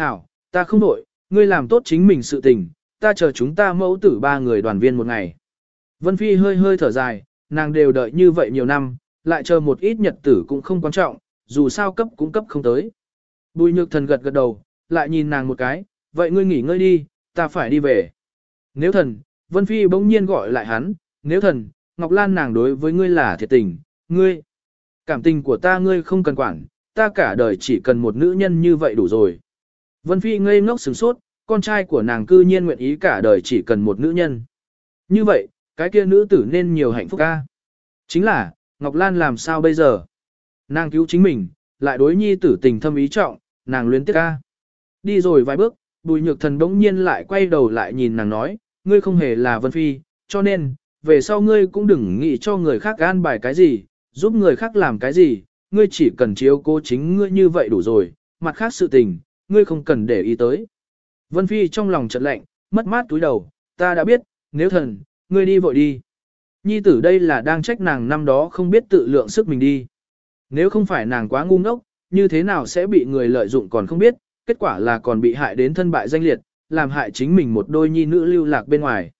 Hảo, ta không đổi, ngươi làm tốt chính mình sự tình, ta chờ chúng ta mẫu tử ba người đoàn viên một ngày. Vân Phi hơi hơi thở dài, nàng đều đợi như vậy nhiều năm, lại chờ một ít nhật tử cũng không quan trọng, dù sao cấp cũng cấp không tới. Bùi nhược thần gật gật đầu, lại nhìn nàng một cái, vậy ngươi nghỉ ngơi đi, ta phải đi về. Nếu thần, Vân Phi bỗng nhiên gọi lại hắn, nếu thần, Ngọc Lan nàng đối với ngươi là thiệt tình, ngươi. Cảm tình của ta ngươi không cần quản, ta cả đời chỉ cần một nữ nhân như vậy đủ rồi. Vân Phi ngây ngốc sửng sốt, con trai của nàng cư nhiên nguyện ý cả đời chỉ cần một nữ nhân. Như vậy, cái kia nữ tử nên nhiều hạnh phúc ca. Chính là, Ngọc Lan làm sao bây giờ? Nàng cứu chính mình, lại đối nhi tử tình thâm ý trọng, nàng luyến tiếc ca. Đi rồi vài bước, bùi nhược thần đống nhiên lại quay đầu lại nhìn nàng nói, ngươi không hề là Vân Phi, cho nên, về sau ngươi cũng đừng nghĩ cho người khác gan bài cái gì, giúp người khác làm cái gì, ngươi chỉ cần chiếu cố chính ngươi như vậy đủ rồi, mặt khác sự tình, ngươi không cần để ý tới. Vân Phi trong lòng chợt lạnh, mất mát túi đầu, ta đã biết, nếu thần, ngươi đi vội đi. Nhi tử đây là đang trách nàng năm đó không biết tự lượng sức mình đi. Nếu không phải nàng quá ngu ngốc, như thế nào sẽ bị người lợi dụng còn không biết, kết quả là còn bị hại đến thân bại danh liệt, làm hại chính mình một đôi nhi nữ lưu lạc bên ngoài.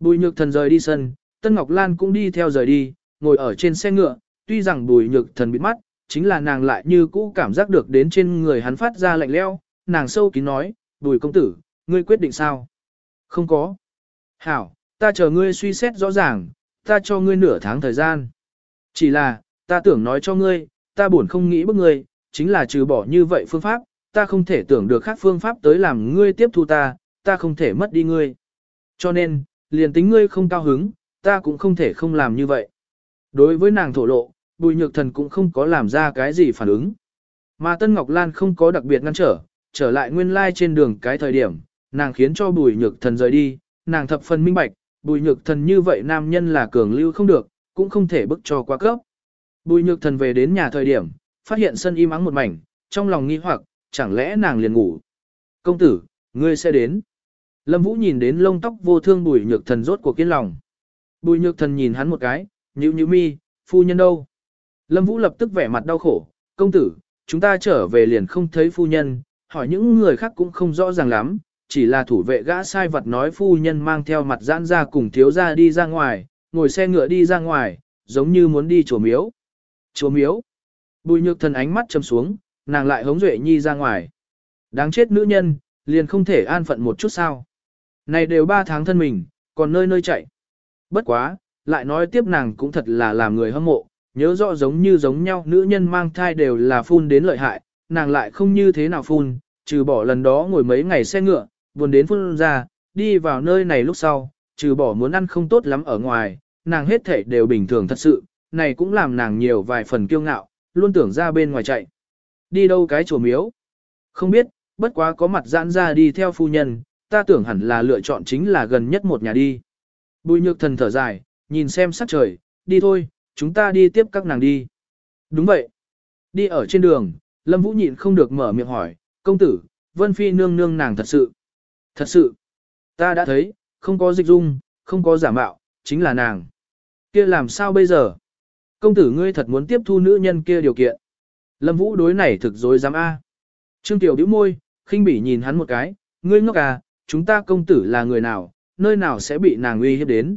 Bùi nhược thần rời đi sân, Tân Ngọc Lan cũng đi theo rời đi, ngồi ở trên xe ngựa, tuy rằng bùi nhược thần bị mắt, chính là nàng lại như cũ cảm giác được đến trên người hắn phát ra lạnh leo, nàng sâu kín nói, bùi công tử, ngươi quyết định sao? Không có. Hảo, ta chờ ngươi suy xét rõ ràng, ta cho ngươi nửa tháng thời gian. Chỉ là, ta tưởng nói cho ngươi, ta buồn không nghĩ bức ngươi, chính là trừ bỏ như vậy phương pháp, ta không thể tưởng được khác phương pháp tới làm ngươi tiếp thu ta, ta không thể mất đi ngươi. Cho nên, liền tính ngươi không cao hứng, ta cũng không thể không làm như vậy. Đối với nàng thổ lộ, bùi nhược thần cũng không có làm ra cái gì phản ứng. Mà Tân Ngọc Lan không có đặc biệt ngăn trở, trở lại nguyên lai trên đường cái thời điểm, nàng khiến cho bùi nhược thần rời đi, nàng thập phần minh bạch, bùi nhược thần như vậy nam nhân là cường lưu không được, cũng không thể bức cho quá cấp. Bùi nhược thần về đến nhà thời điểm, phát hiện sân im ắng một mảnh, trong lòng nghi hoặc, chẳng lẽ nàng liền ngủ. Công tử, ngươi sẽ đến. Lâm Vũ nhìn đến lông tóc vô thương bùi nhược thần rốt cuộc kiên lòng. Bùi nhược thần nhìn hắn một cái, nhữ nhữ mi, phu nhân đâu? Lâm Vũ lập tức vẻ mặt đau khổ, công tử, chúng ta trở về liền không thấy phu nhân, hỏi những người khác cũng không rõ ràng lắm, chỉ là thủ vệ gã sai vật nói phu nhân mang theo mặt giãn ra cùng thiếu gia đi ra ngoài, ngồi xe ngựa đi ra ngoài, giống như muốn đi chùa miếu. Chùa miếu. Bùi nhược thần ánh mắt châm xuống, nàng lại hống duệ nhi ra ngoài. Đáng chết nữ nhân, liền không thể an phận một chút sao. Này đều ba tháng thân mình, còn nơi nơi chạy. Bất quá, lại nói tiếp nàng cũng thật là làm người hâm mộ, nhớ rõ giống như giống nhau nữ nhân mang thai đều là phun đến lợi hại, nàng lại không như thế nào phun, trừ bỏ lần đó ngồi mấy ngày xe ngựa, buồn đến phun ra, đi vào nơi này lúc sau, trừ bỏ muốn ăn không tốt lắm ở ngoài, nàng hết thể đều bình thường thật sự, này cũng làm nàng nhiều vài phần kiêu ngạo, luôn tưởng ra bên ngoài chạy. Đi đâu cái chùa miếu? Không biết, bất quá có mặt giãn ra đi theo phu nhân, ta tưởng hẳn là lựa chọn chính là gần nhất một nhà đi. Bùi nhược thần thở dài, nhìn xem sắc trời, đi thôi, chúng ta đi tiếp các nàng đi. Đúng vậy. Đi ở trên đường, Lâm Vũ nhịn không được mở miệng hỏi, công tử, Vân Phi nương nương nàng thật sự. Thật sự, ta đã thấy, không có dịch dung, không có giả mạo, chính là nàng. Kia làm sao bây giờ? Công tử ngươi thật muốn tiếp thu nữ nhân kia điều kiện. Lâm Vũ đối này thực dối dám A. Trương Tiểu bĩu môi, khinh bỉ nhìn hắn một cái, ngươi ngốc à, chúng ta công tử là người nào, nơi nào sẽ bị nàng uy hiếp đến.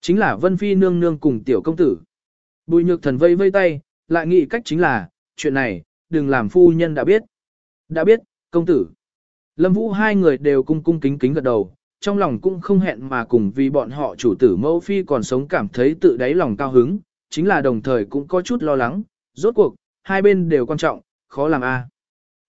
Chính là Vân Phi nương nương cùng tiểu công tử. Bùi nhược thần vây vây tay, lại nghĩ cách chính là, chuyện này, đừng làm phu nhân đã biết. Đã biết, công tử. Lâm Vũ hai người đều cung cung kính kính gật đầu, trong lòng cũng không hẹn mà cùng vì bọn họ chủ tử mẫu phi còn sống cảm thấy tự đáy lòng cao hứng, chính là đồng thời cũng có chút lo lắng, rốt cuộc, hai bên đều quan trọng, khó làm a.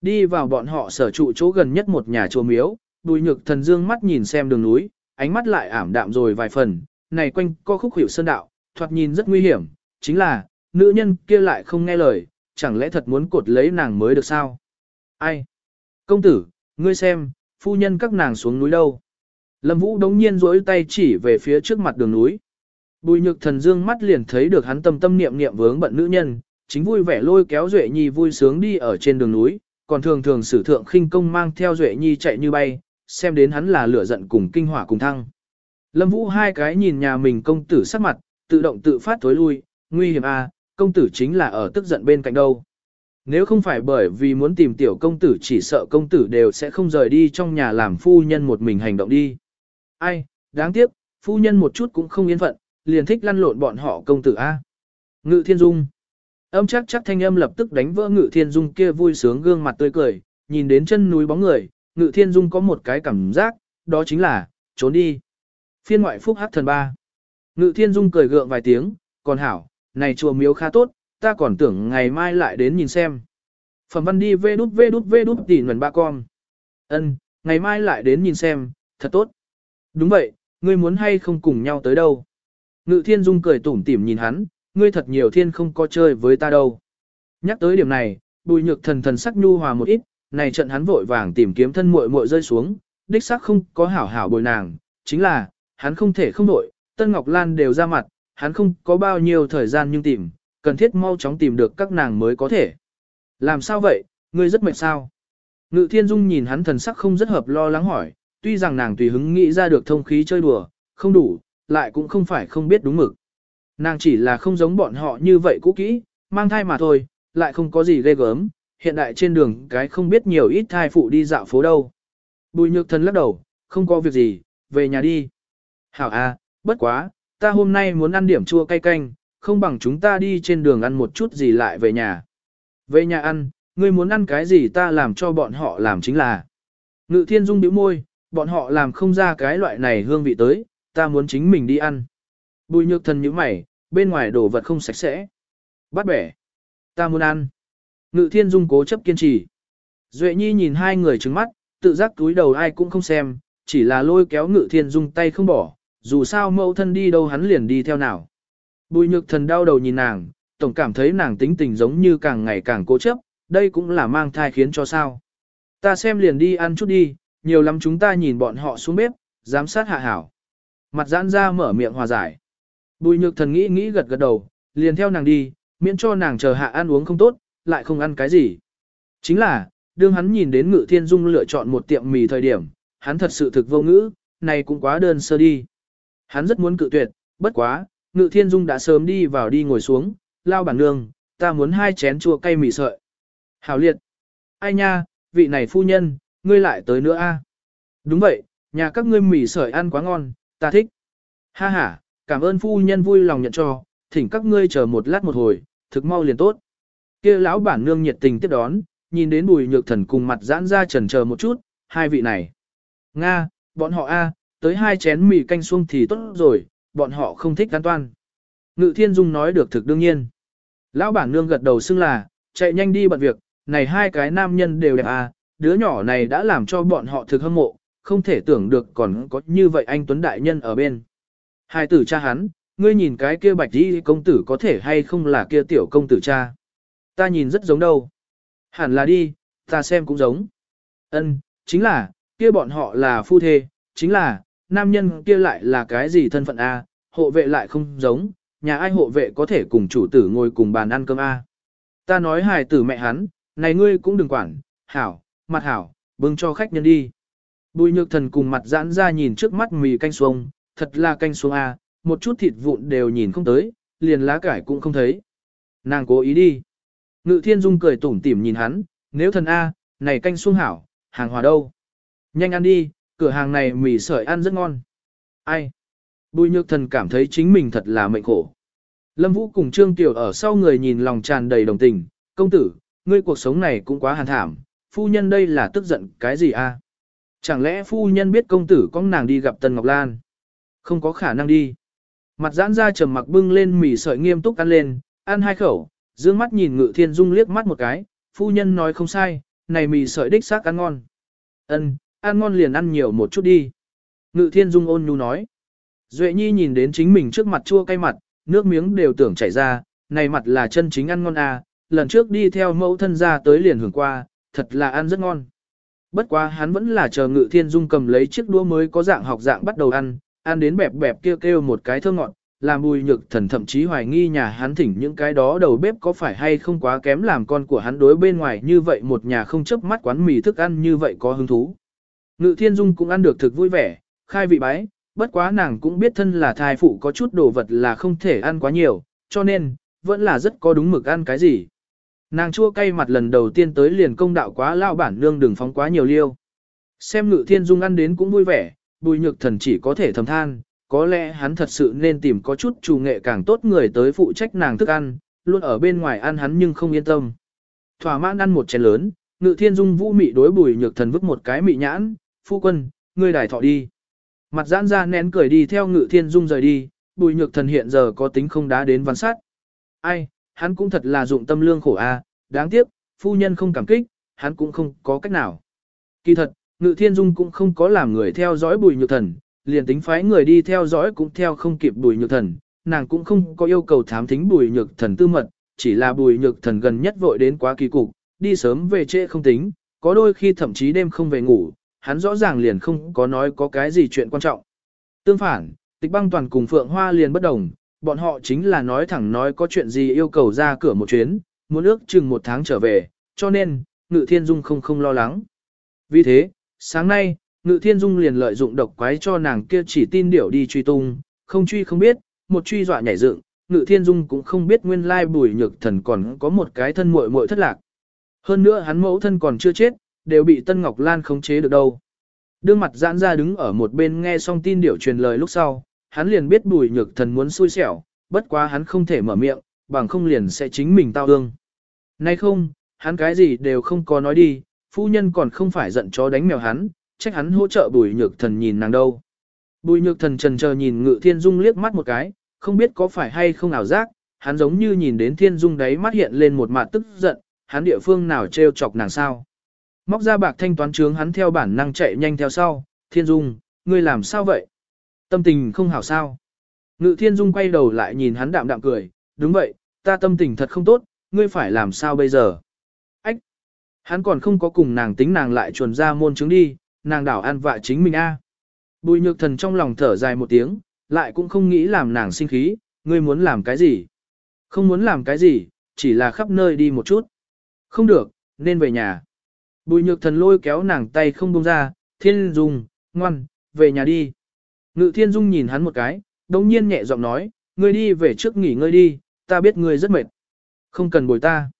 Đi vào bọn họ sở trụ chỗ gần nhất một nhà chùa miếu, bùi nhược thần dương mắt nhìn xem đường núi, ánh mắt lại ảm đạm rồi vài phần, này quanh co khúc hiểu sơn đạo, thoạt nhìn rất nguy hiểm, chính là, nữ nhân kia lại không nghe lời, chẳng lẽ thật muốn cột lấy nàng mới được sao? Ai? Công tử, ngươi xem, phu nhân các nàng xuống núi đâu? Lâm Vũ đống nhiên rỗi tay chỉ về phía trước mặt đường núi. Bùi nhược thần dương mắt liền thấy được hắn tâm tâm niệm niệm vướng bận nữ nhân, chính vui vẻ lôi kéo Duệ Nhi vui sướng đi ở trên đường núi, còn thường thường sử thượng khinh công mang theo Duệ Nhi chạy như bay, xem đến hắn là lửa giận cùng kinh hỏa cùng thăng. Lâm Vũ hai cái nhìn nhà mình công tử sắc mặt, tự động tự phát thối lui, nguy hiểm à, công tử chính là ở tức giận bên cạnh đâu. Nếu không phải bởi vì muốn tìm tiểu công tử chỉ sợ công tử đều sẽ không rời đi trong nhà làm phu nhân một mình hành động đi. Ai, đáng tiếc, phu nhân một chút cũng không yên phận, liền thích lăn lộn bọn họ công tử A. Ngự thiên dung. Âm chắc chắc thanh âm lập tức đánh vỡ ngự thiên dung kia vui sướng gương mặt tươi cười, nhìn đến chân núi bóng người, ngự thiên dung có một cái cảm giác, đó chính là, trốn đi. Phiên ngoại phúc hắc thần ba. Ngự thiên dung cười gượng vài tiếng, còn hảo, này chùa miếu khá tốt, ta còn tưởng ngày mai lại đến nhìn xem. Phẩm văn đi vê đút vê đút vê đút tỉ nguồn ba con. Ân, ngày mai lại đến nhìn xem, thật tốt. Đúng vậy, ngươi muốn hay không cùng nhau tới đâu. Ngự thiên dung cười tủm tỉm nhìn hắn, ngươi thật nhiều thiên không có chơi với ta đâu. Nhắc tới điểm này, bùi nhược thần thần sắc nhu hòa một ít, này trận hắn vội vàng tìm kiếm thân muội muội rơi xuống, đích xác không có hảo hảo bồi nàng, chính là, hắn không thể không đội. Tân Ngọc Lan đều ra mặt, hắn không có bao nhiêu thời gian nhưng tìm, cần thiết mau chóng tìm được các nàng mới có thể. Làm sao vậy, ngươi rất mệt sao? Ngự thiên dung nhìn hắn thần sắc không rất hợp lo lắng hỏi, tuy rằng nàng tùy hứng nghĩ ra được thông khí chơi đùa, không đủ, lại cũng không phải không biết đúng mực. Nàng chỉ là không giống bọn họ như vậy cũ kỹ, mang thai mà thôi, lại không có gì ghê gớm, hiện đại trên đường cái không biết nhiều ít thai phụ đi dạo phố đâu. Bùi nhược thần lắc đầu, không có việc gì, về nhà đi. Hảo à, bất quá, ta hôm nay muốn ăn điểm chua cay canh, không bằng chúng ta đi trên đường ăn một chút gì lại về nhà. Về nhà ăn, ngươi muốn ăn cái gì ta làm cho bọn họ làm chính là. Ngự thiên dung bĩu môi, bọn họ làm không ra cái loại này hương vị tới, ta muốn chính mình đi ăn. Bùi nhược thần như mày, bên ngoài đồ vật không sạch sẽ. Bắt bẻ. Ta muốn ăn. Ngự thiên dung cố chấp kiên trì. Duệ nhi nhìn hai người trứng mắt, tự giác túi đầu ai cũng không xem, chỉ là lôi kéo ngự thiên dung tay không bỏ, dù sao mẫu thân đi đâu hắn liền đi theo nào. Bùi nhược thần đau đầu nhìn nàng, tổng cảm thấy nàng tính tình giống như càng ngày càng cố chấp, đây cũng là mang thai khiến cho sao. Ta xem liền đi ăn chút đi, nhiều lắm chúng ta nhìn bọn họ xuống bếp, giám sát hạ hảo. Mặt giãn ra mở miệng hòa giải. Bùi nhược thần nghĩ nghĩ gật gật đầu, liền theo nàng đi, miễn cho nàng chờ hạ ăn uống không tốt, lại không ăn cái gì. Chính là, đương hắn nhìn đến ngự thiên dung lựa chọn một tiệm mì thời điểm, hắn thật sự thực vô ngữ, này cũng quá đơn sơ đi. Hắn rất muốn cự tuyệt, bất quá, ngự thiên dung đã sớm đi vào đi ngồi xuống, lao bản nương, ta muốn hai chén chua cay mì sợi. Hảo liệt. Ai nha, vị này phu nhân, ngươi lại tới nữa a? À? Đúng vậy, nhà các ngươi mì sợi ăn quá ngon, ta thích. Ha ha, cảm ơn phu nhân vui lòng nhận cho, thỉnh các ngươi chờ một lát một hồi, thực mau liền tốt. Kia lão bản nương nhiệt tình tiếp đón, nhìn đến bùi nhược thần cùng mặt giãn ra trần chờ một chút, hai vị này. Nga, bọn họ a, tới hai chén mì canh xuông thì tốt rồi, bọn họ không thích an toan. Ngự thiên dung nói được thực đương nhiên. Lão bản nương gật đầu xưng là, chạy nhanh đi bận việc, này hai cái nam nhân đều đẹp à, đứa nhỏ này đã làm cho bọn họ thực hâm mộ, không thể tưởng được còn có như vậy anh Tuấn Đại Nhân ở bên. Hai tử cha hắn, ngươi nhìn cái kia bạch đi công tử có thể hay không là kia tiểu công tử cha. Ta nhìn rất giống đâu. Hẳn là đi, ta xem cũng giống. Ân, chính là, kia bọn họ là phu thê, chính là, nam nhân kia lại là cái gì thân phận A, hộ vệ lại không giống, nhà ai hộ vệ có thể cùng chủ tử ngồi cùng bàn ăn cơm A. Ta nói hài tử mẹ hắn, này ngươi cũng đừng quản, hảo, mặt hảo, bưng cho khách nhân đi. Bùi nhược thần cùng mặt giãn ra nhìn trước mắt mì canh xuông, thật là canh xuông A, một chút thịt vụn đều nhìn không tới, liền lá cải cũng không thấy. Nàng cố ý đi. Ngự thiên dung cười tủm tỉm nhìn hắn, nếu thần A, này canh xuông hảo, hàng hòa đâu. Nhanh ăn đi, cửa hàng này mì sợi ăn rất ngon. Ai? Bùi nhược thần cảm thấy chính mình thật là mệnh khổ. Lâm Vũ cùng Trương Tiểu ở sau người nhìn lòng tràn đầy đồng tình, công tử, ngươi cuộc sống này cũng quá hàn thảm, phu nhân đây là tức giận cái gì a? Chẳng lẽ phu nhân biết công tử có nàng đi gặp Tần Ngọc Lan? Không có khả năng đi. Mặt giãn ra trầm mặc bưng lên mì sợi nghiêm túc ăn lên, ăn hai khẩu, dương mắt nhìn Ngự Thiên Dung liếc mắt một cái, phu nhân nói không sai, này mì sợi đích xác ăn ngon. Ân, ăn ngon liền ăn nhiều một chút đi. Ngự Thiên Dung ôn nhu nói. Duệ Nhi nhìn đến chính mình trước mặt chua cay mặt, nước miếng đều tưởng chảy ra, này mặt là chân chính ăn ngon à, lần trước đi theo mẫu thân ra tới liền hưởng qua, thật là ăn rất ngon. Bất quá hắn vẫn là chờ Ngự Thiên Dung cầm lấy chiếc đũa mới có dạng học dạng bắt đầu ăn, ăn đến bẹp bẹp kêu kêu một cái thơm ngọt, làm bùi nhược thần thậm chí hoài nghi nhà hắn thỉnh những cái đó đầu bếp có phải hay không quá kém làm con của hắn đối bên ngoài như vậy một nhà không chấp mắt quán mì thức ăn như vậy có hứng thú. Ngự thiên dung cũng ăn được thực vui vẻ, khai vị bái, bất quá nàng cũng biết thân là thai phụ có chút đồ vật là không thể ăn quá nhiều, cho nên, vẫn là rất có đúng mực ăn cái gì. Nàng chua cay mặt lần đầu tiên tới liền công đạo quá lao bản nương đừng phóng quá nhiều liêu. Xem ngự thiên dung ăn đến cũng vui vẻ, bùi nhược thần chỉ có thể thầm than, có lẽ hắn thật sự nên tìm có chút chủ nghệ càng tốt người tới phụ trách nàng thức ăn, luôn ở bên ngoài ăn hắn nhưng không yên tâm. Thỏa mãn ăn một chén lớn, ngự thiên dung vũ mị đối bùi nhược thần vứt một cái mị nhãn, phu quân, ngươi đài thọ đi. Mặt giãn ra nén cười đi theo ngự thiên dung rời đi, bùi nhược thần hiện giờ có tính không đá đến văn sát. Ai, hắn cũng thật là dụng tâm lương khổ a, đáng tiếc, phu nhân không cảm kích, hắn cũng không có cách nào. Kỳ thật, ngự thiên dung cũng không có làm người theo dõi bùi nhược thần, liền tính phái người đi theo dõi cũng theo không kịp bùi nhược thần, nàng cũng không có yêu cầu thám thính bùi nhược thần tư mật, chỉ là bùi nhược thần gần nhất vội đến quá kỳ cục, đi sớm về trễ không tính, có đôi khi thậm chí đêm không về ngủ, hắn rõ ràng liền không có nói có cái gì chuyện quan trọng. Tương phản, tịch băng toàn cùng Phượng Hoa liền bất đồng, bọn họ chính là nói thẳng nói có chuyện gì yêu cầu ra cửa một chuyến, muốn ước chừng một tháng trở về, cho nên, Ngự Thiên Dung không không lo lắng. Vì thế, sáng nay, Ngự Thiên Dung liền lợi dụng độc quái cho nàng kia chỉ tin điểu đi truy tung, không truy không biết, một truy dọa nhảy dựng, Ngự Thiên Dung cũng không biết nguyên lai bùi nhược thần còn có một cái thân muội muội thất lạc. Hơn nữa hắn mẫu thân còn chưa chết, đều bị Tân Ngọc Lan khống chế được đâu. Đương mặt giãn ra đứng ở một bên nghe xong tin điểu truyền lời lúc sau, hắn liền biết bùi nhược thần muốn xui xẻo, bất quá hắn không thể mở miệng, bằng không liền sẽ chính mình tao ương. Nay không, hắn cái gì đều không có nói đi, phu nhân còn không phải giận chó đánh mèo hắn, trách hắn hỗ trợ bùi nhược thần nhìn nàng đâu. Bùi nhược thần trần chờ nhìn ngự thiên dung liếc mắt một cái, không biết có phải hay không ảo giác, hắn giống như nhìn đến thiên dung đấy mắt hiện lên một mặt tức giận, hắn địa phương nào trêu chọc nàng sao. Móc ra bạc thanh toán trướng hắn theo bản năng chạy nhanh theo sau, thiên dung, ngươi làm sao vậy? Tâm tình không hảo sao? Ngự thiên dung quay đầu lại nhìn hắn đạm đạm cười, đúng vậy, ta tâm tình thật không tốt, ngươi phải làm sao bây giờ? Ách! Hắn còn không có cùng nàng tính nàng lại chuồn ra môn trứng đi, nàng đảo ăn vạ chính mình a. Bùi nhược thần trong lòng thở dài một tiếng, lại cũng không nghĩ làm nàng sinh khí, ngươi muốn làm cái gì? Không muốn làm cái gì, chỉ là khắp nơi đi một chút. Không được, nên về nhà. Bùi nhược thần lôi kéo nàng tay không buông ra, thiên dung, ngoan, về nhà đi. Ngự thiên dung nhìn hắn một cái, đồng nhiên nhẹ giọng nói, ngươi đi về trước nghỉ ngơi đi, ta biết ngươi rất mệt. Không cần bồi ta.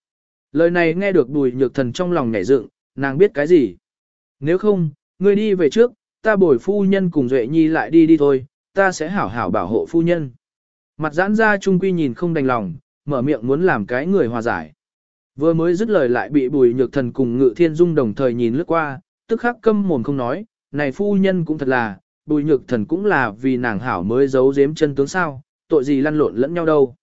Lời này nghe được bùi nhược thần trong lòng nhảy dựng, nàng biết cái gì. Nếu không, ngươi đi về trước, ta bồi phu nhân cùng Duệ Nhi lại đi đi thôi, ta sẽ hảo hảo bảo hộ phu nhân. Mặt giãn ra trung quy nhìn không đành lòng, mở miệng muốn làm cái người hòa giải. Vừa mới dứt lời lại bị bùi nhược thần cùng ngự thiên dung đồng thời nhìn lướt qua, tức khắc câm mồm không nói, này phu nhân cũng thật là, bùi nhược thần cũng là vì nàng hảo mới giấu giếm chân tướng sao, tội gì lăn lộn lẫn nhau đâu.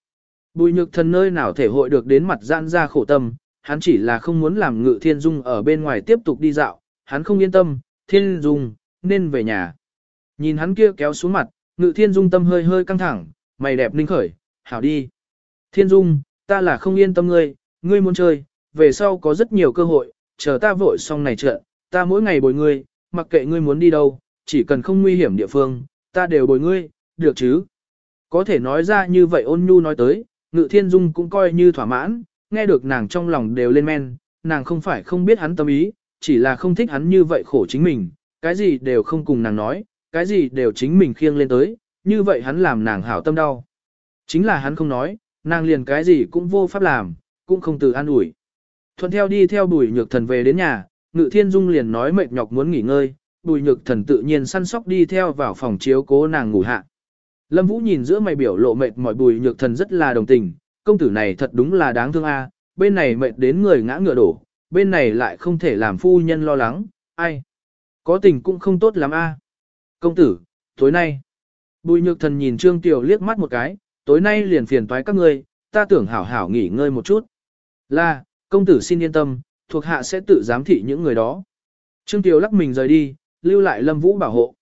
Bùi nhược thần nơi nào thể hội được đến mặt gian ra khổ tâm, hắn chỉ là không muốn làm ngự thiên dung ở bên ngoài tiếp tục đi dạo, hắn không yên tâm, thiên dung, nên về nhà. Nhìn hắn kia kéo xuống mặt, ngự thiên dung tâm hơi hơi căng thẳng, mày đẹp ninh khởi, hảo đi. Thiên dung, ta là không yên tâm ngươi, ngươi muốn chơi, về sau có rất nhiều cơ hội, chờ ta vội xong này trận, ta mỗi ngày bồi ngươi, mặc kệ ngươi muốn đi đâu, chỉ cần không nguy hiểm địa phương, ta đều bồi ngươi, được chứ. Có thể nói ra như vậy ôn nhu nói tới, ngự thiên dung cũng coi như thỏa mãn, nghe được nàng trong lòng đều lên men, nàng không phải không biết hắn tâm ý, chỉ là không thích hắn như vậy khổ chính mình, cái gì đều không cùng nàng nói, cái gì đều chính mình khiêng lên tới, như vậy hắn làm nàng hảo tâm đau. Chính là hắn không nói, nàng liền cái gì cũng vô pháp làm, cũng không từ an ủi. Thuận theo đi theo bùi nhược thần về đến nhà, ngự thiên dung liền nói mệt nhọc muốn nghỉ ngơi, bùi nhược thần tự nhiên săn sóc đi theo vào phòng chiếu cố nàng ngủ hạ. Lâm Vũ nhìn giữa mày biểu lộ mệt mỏi bùi nhược thần rất là đồng tình, công tử này thật đúng là đáng thương a, bên này mệt đến người ngã ngựa đổ, bên này lại không thể làm phu nhân lo lắng, ai. Có tình cũng không tốt lắm a. Công tử, tối nay. Bùi nhược thần nhìn Trương Tiểu liếc mắt một cái, tối nay liền phiền toái các ngươi, ta tưởng hảo hảo nghỉ ngơi một chút. Là, công tử xin yên tâm, thuộc hạ sẽ tự giám thị những người đó. Trương Tiểu lắc mình rời đi, lưu lại Lâm Vũ bảo hộ.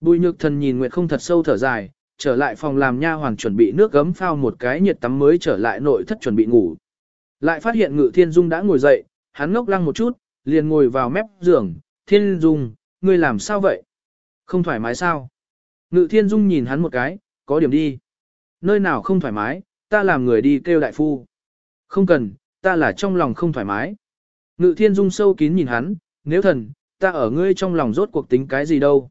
Bùi nhược thần nhìn Nguyệt không thật sâu thở dài, trở lại phòng làm nha hoàn chuẩn bị nước gấm phao một cái nhiệt tắm mới trở lại nội thất chuẩn bị ngủ. Lại phát hiện Ngự Thiên Dung đã ngồi dậy, hắn ngốc lăng một chút, liền ngồi vào mép giường, Thiên Dung, ngươi làm sao vậy? Không thoải mái sao? Ngự Thiên Dung nhìn hắn một cái, có điểm đi. Nơi nào không thoải mái, ta làm người đi kêu đại phu. Không cần, ta là trong lòng không thoải mái. Ngự Thiên Dung sâu kín nhìn hắn, nếu thần, ta ở ngươi trong lòng rốt cuộc tính cái gì đâu.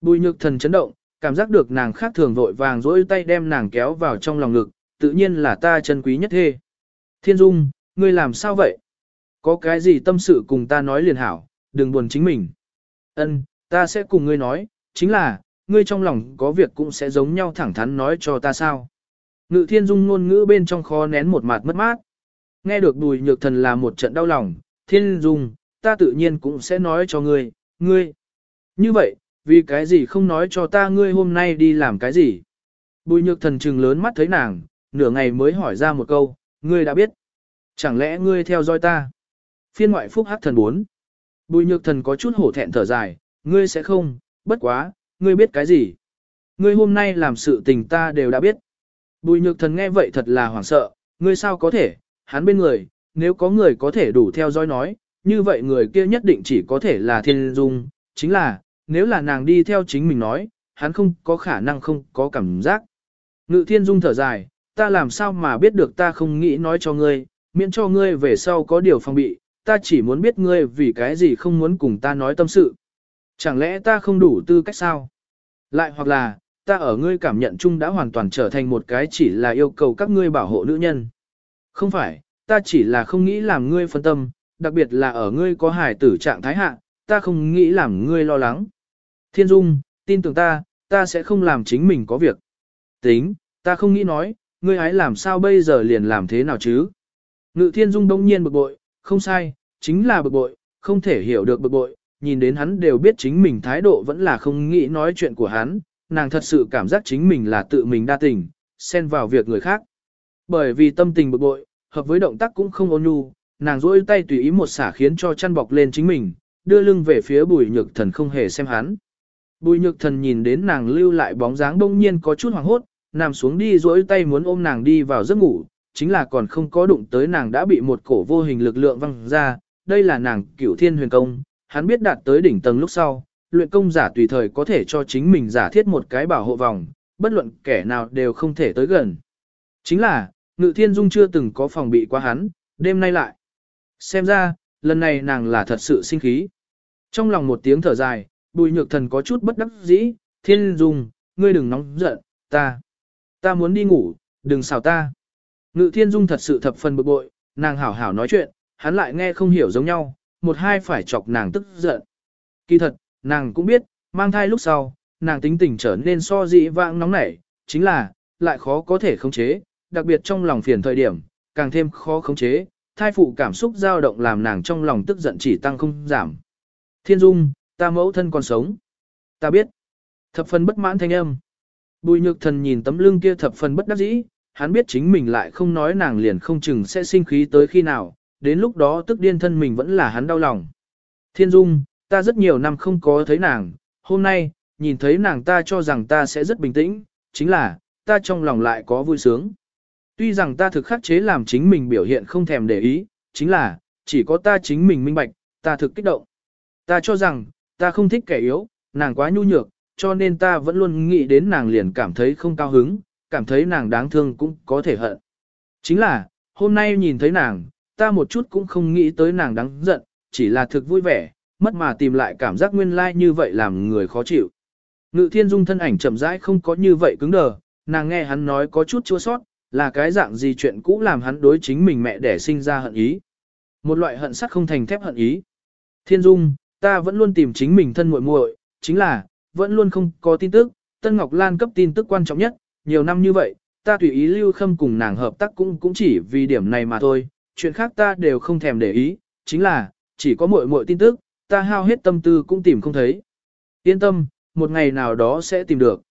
Bùi nhược thần chấn động, cảm giác được nàng khác thường vội vàng dỗi tay đem nàng kéo vào trong lòng ngực, tự nhiên là ta chân quý nhất thê. Thiên Dung, ngươi làm sao vậy? Có cái gì tâm sự cùng ta nói liền hảo, đừng buồn chính mình. Ân, ta sẽ cùng ngươi nói, chính là, ngươi trong lòng có việc cũng sẽ giống nhau thẳng thắn nói cho ta sao. Ngự thiên dung ngôn ngữ bên trong khó nén một mặt mất mát. Nghe được bùi nhược thần là một trận đau lòng, thiên dung, ta tự nhiên cũng sẽ nói cho ngươi, ngươi. Như vậy, vì cái gì không nói cho ta ngươi hôm nay đi làm cái gì? Bùi nhược thần trừng lớn mắt thấy nàng, nửa ngày mới hỏi ra một câu, ngươi đã biết. Chẳng lẽ ngươi theo dõi ta? Phiên ngoại phúc hắc thần 4. Bùi nhược thần có chút hổ thẹn thở dài, ngươi sẽ không, bất quá, ngươi biết cái gì? Ngươi hôm nay làm sự tình ta đều đã biết. Bùi nhược thần nghe vậy thật là hoảng sợ, ngươi sao có thể, hắn bên người, nếu có người có thể đủ theo dõi nói, như vậy người kia nhất định chỉ có thể là thiên dung, chính là, nếu là nàng đi theo chính mình nói, hắn không có khả năng không có cảm giác. Ngự thiên dung thở dài, ta làm sao mà biết được ta không nghĩ nói cho ngươi, miễn cho ngươi về sau có điều phòng bị, ta chỉ muốn biết ngươi vì cái gì không muốn cùng ta nói tâm sự. Chẳng lẽ ta không đủ tư cách sao? Lại hoặc là, ta ở ngươi cảm nhận chung đã hoàn toàn trở thành một cái chỉ là yêu cầu các ngươi bảo hộ nữ nhân. Không phải, ta chỉ là không nghĩ làm ngươi phân tâm, đặc biệt là ở ngươi có hài tử trạng thái hạ, ta không nghĩ làm ngươi lo lắng. Thiên Dung, tin tưởng ta, ta sẽ không làm chính mình có việc. Tính, ta không nghĩ nói, ngươi ấy làm sao bây giờ liền làm thế nào chứ? Ngự Thiên Dung đông nhiên bực bội, không sai, chính là bực bội, không thể hiểu được bực bội, nhìn đến hắn đều biết chính mình thái độ vẫn là không nghĩ nói chuyện của hắn, nàng thật sự cảm giác chính mình là tự mình đa tình, xen vào việc người khác. Bởi vì tâm tình bực bội, hợp với động tác cũng không ôn nhu, nàng duỗi tay tùy ý một xả khiến cho chăn bọc lên chính mình, đưa lưng về phía bùi nhược thần không hề xem hắn. Bùi nhược thần nhìn đến nàng lưu lại bóng dáng bỗng nhiên có chút hoảng hốt, nằm xuống đi rỗi tay muốn ôm nàng đi vào giấc ngủ, chính là còn không có đụng tới nàng đã bị một cổ vô hình lực lượng văng ra, đây là nàng cửu thiên huyền công, hắn biết đạt tới đỉnh tầng lúc sau, luyện công giả tùy thời có thể cho chính mình giả thiết một cái bảo hộ vòng, bất luận kẻ nào đều không thể tới gần. Chính là, ngự thiên dung chưa từng có phòng bị qua hắn, đêm nay lại. Xem ra, lần này nàng là thật sự sinh khí. Trong lòng một tiếng thở dài, bùi nhược thần có chút bất đắc dĩ, thiên dung, ngươi đừng nóng giận, ta, ta muốn đi ngủ, đừng xào ta. Ngự thiên dung thật sự thập phần bực bội, nàng hảo hảo nói chuyện, hắn lại nghe không hiểu giống nhau, một hai phải chọc nàng tức giận. Kỳ thật, nàng cũng biết, mang thai lúc sau, nàng tính tình trở nên so dị vãng nóng nảy, chính là, lại khó có thể khống chế, đặc biệt trong lòng phiền thời điểm, càng thêm khó khống chế, thai phụ cảm xúc dao động làm nàng trong lòng tức giận chỉ tăng không giảm. Thiên Dung, ta mẫu thân còn sống. Ta biết. Thập phần bất mãn thanh âm. Bùi nhược thần nhìn tấm lưng kia thập phần bất đắc dĩ, hắn biết chính mình lại không nói nàng liền không chừng sẽ sinh khí tới khi nào, đến lúc đó tức điên thân mình vẫn là hắn đau lòng. Thiên Dung, ta rất nhiều năm không có thấy nàng, hôm nay, nhìn thấy nàng ta cho rằng ta sẽ rất bình tĩnh, chính là, ta trong lòng lại có vui sướng. Tuy rằng ta thực khắc chế làm chính mình biểu hiện không thèm để ý, chính là, chỉ có ta chính mình minh bạch, ta thực kích động. Ta cho rằng, ta không thích kẻ yếu, nàng quá nhu nhược, cho nên ta vẫn luôn nghĩ đến nàng liền cảm thấy không cao hứng, cảm thấy nàng đáng thương cũng có thể hận. Chính là, hôm nay nhìn thấy nàng, ta một chút cũng không nghĩ tới nàng đáng giận, chỉ là thực vui vẻ, mất mà tìm lại cảm giác nguyên lai like như vậy làm người khó chịu. Ngự thiên dung thân ảnh chậm rãi không có như vậy cứng đờ, nàng nghe hắn nói có chút chua sót, là cái dạng gì chuyện cũ làm hắn đối chính mình mẹ để sinh ra hận ý. Một loại hận sắt không thành thép hận ý. Thiên dung, ta vẫn luôn tìm chính mình thân muội muội, chính là, vẫn luôn không có tin tức, Tân Ngọc Lan cấp tin tức quan trọng nhất, nhiều năm như vậy, ta tùy ý lưu khâm cùng nàng hợp tác cũng cũng chỉ vì điểm này mà thôi, chuyện khác ta đều không thèm để ý, chính là, chỉ có muội muội tin tức, ta hao hết tâm tư cũng tìm không thấy. Yên tâm, một ngày nào đó sẽ tìm được.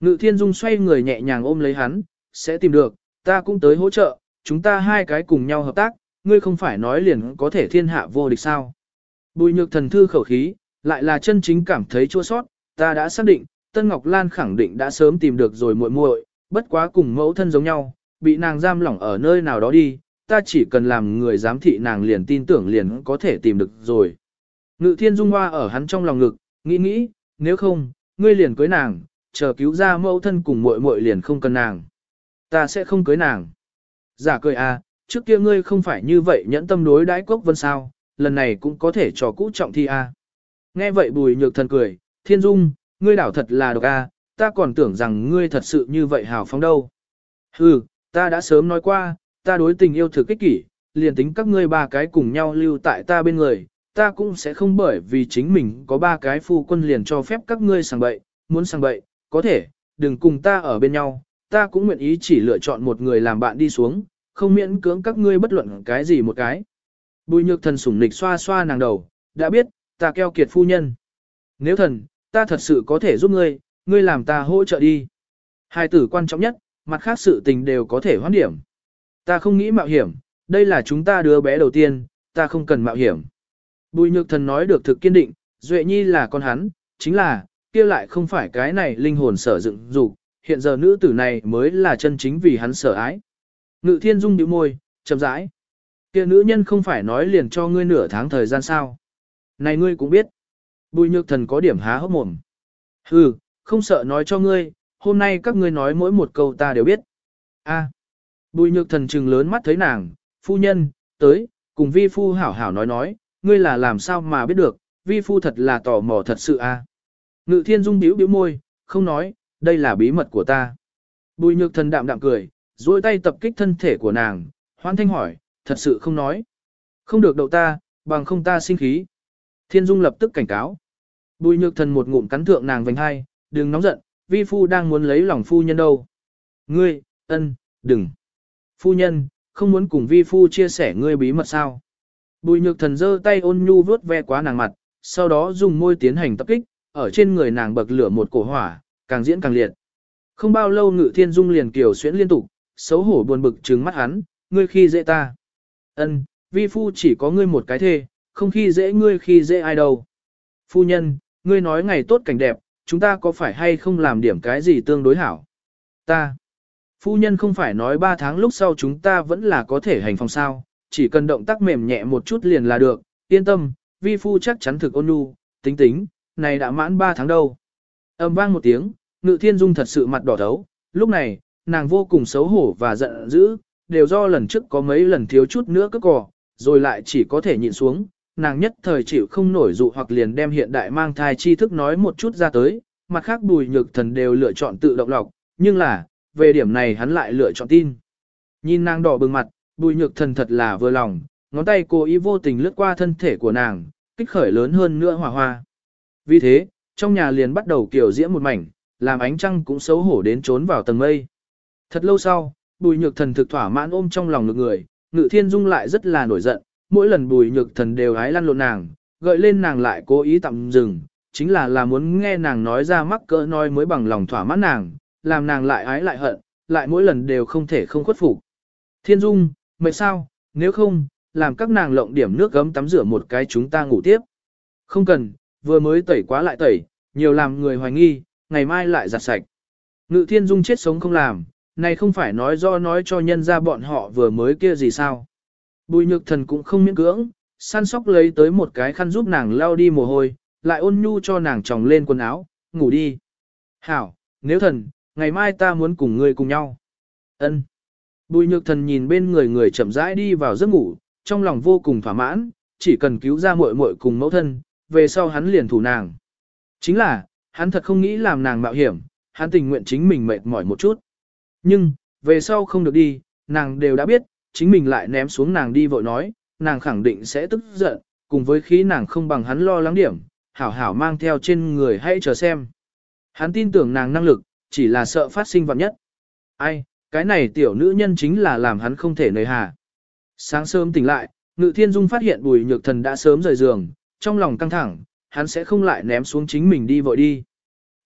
Ngự thiên dung xoay người nhẹ nhàng ôm lấy hắn, sẽ tìm được, ta cũng tới hỗ trợ, chúng ta hai cái cùng nhau hợp tác, ngươi không phải nói liền có thể thiên hạ vô địch sao. Bùi nhược thần thư khẩu khí, lại là chân chính cảm thấy chua sót, ta đã xác định, Tân Ngọc Lan khẳng định đã sớm tìm được rồi muội muội, bất quá cùng mẫu thân giống nhau, bị nàng giam lỏng ở nơi nào đó đi, ta chỉ cần làm người giám thị nàng liền tin tưởng liền có thể tìm được rồi. Ngự thiên dung hoa ở hắn trong lòng ngực, nghĩ nghĩ, nếu không, ngươi liền cưới nàng, chờ cứu ra mẫu thân cùng muội muội liền không cần nàng. Ta sẽ không cưới nàng. Giả cười à, trước kia ngươi không phải như vậy nhẫn tâm đối đãi cốc vân sao, lần này cũng có thể trò cũ trọng thi à. Nghe vậy bùi nhược thần cười, thiên dung, ngươi đảo thật là độc à, ta còn tưởng rằng ngươi thật sự như vậy hào phóng đâu. Hừ, ta đã sớm nói qua, ta đối tình yêu thực kích kỷ, liền tính các ngươi ba cái cùng nhau lưu tại ta bên người, ta cũng sẽ không bởi vì chính mình có ba cái phu quân liền cho phép các ngươi sang bậy, muốn sang bậy, có thể, đừng cùng ta ở bên nhau, ta cũng nguyện ý chỉ lựa chọn một người làm bạn đi xuống, không miễn cưỡng các ngươi bất luận cái gì một cái. Bùi nhược thần sủng nịch xoa xoa nàng đầu, đã biết, ta keo kiệt phu nhân. Nếu thần, ta thật sự có thể giúp ngươi, ngươi làm ta hỗ trợ đi. Hai tử quan trọng nhất, mặt khác sự tình đều có thể hoán điểm. Ta không nghĩ mạo hiểm, đây là chúng ta đứa bé đầu tiên, ta không cần mạo hiểm. Bùi nhược thần nói được thực kiên định, Duệ Nhi là con hắn, chính là, kia lại không phải cái này linh hồn sở dựng dục hiện giờ nữ tử này mới là chân chính vì hắn sở ái. Ngự thiên dung nhíu môi, chậm rãi. Kia nữ nhân không phải nói liền cho ngươi nửa tháng thời gian sao. Này ngươi cũng biết. Bùi nhược thần có điểm há hốc mồm. Hừ, không sợ nói cho ngươi, hôm nay các ngươi nói mỗi một câu ta đều biết. A. Bùi nhược thần trừng lớn mắt thấy nàng, phu nhân, tới, cùng vi phu hảo hảo nói nói, ngươi là làm sao mà biết được, vi phu thật là tò mò thật sự a. Ngự thiên dung biểu biểu môi, không nói, đây là bí mật của ta. Bùi nhược thần đạm đạm cười, duỗi tay tập kích thân thể của nàng, hoan thanh hỏi, thật sự không nói. Không được đậu ta, bằng không ta sinh khí. Thiên dung lập tức cảnh cáo. Bùi nhược thần một ngụm cắn thượng nàng vành hai, đừng nóng giận, vi phu đang muốn lấy lòng phu nhân đâu. Ngươi, ân, đừng. Phu nhân, không muốn cùng vi phu chia sẻ ngươi bí mật sao. Bùi nhược thần giơ tay ôn nhu vuốt ve quá nàng mặt, sau đó dùng môi tiến hành tập kích, ở trên người nàng bậc lửa một cổ hỏa, càng diễn càng liệt. Không bao lâu ngự thiên dung liền kiều xuyễn liên tục, xấu hổ buồn bực trừng mắt hắn, ngươi khi dễ ta. Ân, vi phu chỉ có ngươi một cái thê, không khi dễ ngươi khi dễ ai đâu. Phu nhân, ngươi nói ngày tốt cảnh đẹp, chúng ta có phải hay không làm điểm cái gì tương đối hảo? Ta. Phu nhân không phải nói ba tháng lúc sau chúng ta vẫn là có thể hành phòng sao, chỉ cần động tác mềm nhẹ một chút liền là được, yên tâm, vi phu chắc chắn thực ôn nhu, tính tính, này đã mãn ba tháng đâu. Âm vang một tiếng, ngự thiên dung thật sự mặt đỏ thấu, lúc này, nàng vô cùng xấu hổ và giận dữ, đều do lần trước có mấy lần thiếu chút nữa cất cỏ, rồi lại chỉ có thể nhịn xuống, nàng nhất thời chịu không nổi dụ hoặc liền đem hiện đại mang thai tri thức nói một chút ra tới, mặt khác bùi nhược thần đều lựa chọn tự động lọc, nhưng là, về điểm này hắn lại lựa chọn tin. Nhìn nàng đỏ bừng mặt, bùi nhược thần thật là vừa lòng, ngón tay cố ý vô tình lướt qua thân thể của nàng, kích khởi lớn hơn nữa hỏa hoa. Vì thế, trong nhà liền bắt đầu kiểu diễm một mảnh, làm ánh trăng cũng xấu hổ đến trốn vào tầng mây. Thật lâu sau, bùi nhược thần thực thỏa mãn ôm trong lòng ngực người, ngự thiên dung lại rất là nổi giận, mỗi lần bùi nhược thần đều hái lăn lộn nàng, gợi lên nàng lại cố ý tạm dừng, chính là là muốn nghe nàng nói ra mắc cỡ nói mới bằng lòng thỏa mãn nàng, làm nàng lại ái lại hận, lại mỗi lần đều không thể không khuất phục. Thiên dung, mệt sao, nếu không, làm các nàng lộng điểm nước gấm tắm rửa một cái chúng ta ngủ tiếp. Không cần, vừa mới tẩy quá lại tẩy, nhiều làm người hoài nghi, ngày mai lại giặt sạch. Ngự thiên dung chết sống không làm, này không phải nói do nói cho nhân ra bọn họ vừa mới kia gì sao. Bùi nhược thần cũng không miễn cưỡng, săn sóc lấy tới một cái khăn giúp nàng lau đi mồ hôi, lại ôn nhu cho nàng tròng lên quần áo, ngủ đi. Hảo, nếu thần, ngày mai ta muốn cùng ngươi cùng nhau. Ân. Bùi nhược thần nhìn bên người người chậm rãi đi vào giấc ngủ, trong lòng vô cùng thỏa mãn, chỉ cần cứu ra muội muội cùng mẫu thân, về sau hắn liền thủ nàng. Chính là, hắn thật không nghĩ làm nàng mạo hiểm, hắn tình nguyện chính mình mệt mỏi một chút. Nhưng, về sau không được đi, nàng đều đã biết, chính mình lại ném xuống nàng đi vội nói, nàng khẳng định sẽ tức giận, cùng với khí nàng không bằng hắn lo lắng điểm, hảo hảo mang theo trên người hãy chờ xem. Hắn tin tưởng nàng năng lực, chỉ là sợ phát sinh vạn nhất. Ai, cái này tiểu nữ nhân chính là làm hắn không thể nơi hà. Sáng sớm tỉnh lại, Ngự Thiên Dung phát hiện Bùi Nhược Thần đã sớm rời giường, trong lòng căng thẳng, hắn sẽ không lại ném xuống chính mình đi vội đi.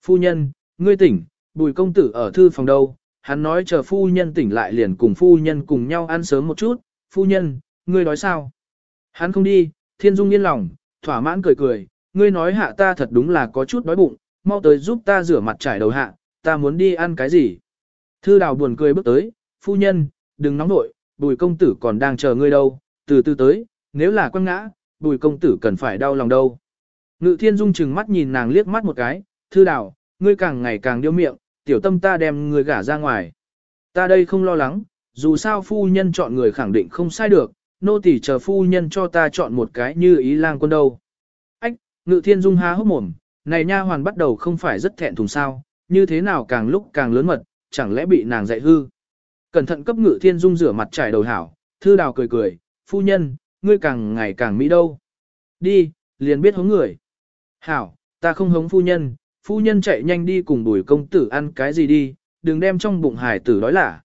Phu nhân, ngươi tỉnh, Bùi công tử ở thư phòng đâu, hắn nói chờ phu nhân tỉnh lại liền cùng phu nhân cùng nhau ăn sớm một chút, phu nhân, ngươi nói sao? Hắn không đi, Thiên Dung yên lòng, thỏa mãn cười cười, ngươi nói hạ ta thật đúng là có chút đói bụng, mau tới giúp ta rửa mặt trải đầu hạ, ta muốn đi ăn cái gì? Thư đào buồn cười bước tới, phu nhân, đừng nóng nội, bùi công tử còn đang chờ ngươi đâu, từ từ tới, nếu là quăng ngã, bùi công tử cần phải đau lòng đâu. Ngự thiên dung chừng mắt nhìn nàng liếc mắt một cái, thư đào, ngươi càng ngày càng điêu miệng, tiểu tâm ta đem ngươi gả ra ngoài. Ta đây không lo lắng, dù sao phu nhân chọn người khẳng định không sai được, nô tỳ chờ phu nhân cho ta chọn một cái như ý lang quân đâu. Ách, ngự thiên dung há hốc mồm, này nha hoàn bắt đầu không phải rất thẹn thùng sao, như thế nào càng lúc càng lớn mật, chẳng lẽ bị nàng dạy hư. Cẩn thận cấp ngự thiên dung rửa mặt trải đầu hảo, thư đào cười cười, phu nhân, ngươi càng ngày càng mỹ đâu. Đi, liền biết hống người. Hảo, ta không hống phu nhân, phu nhân chạy nhanh đi cùng bùi công tử ăn cái gì đi, đừng đem trong bụng hải tử đói lả.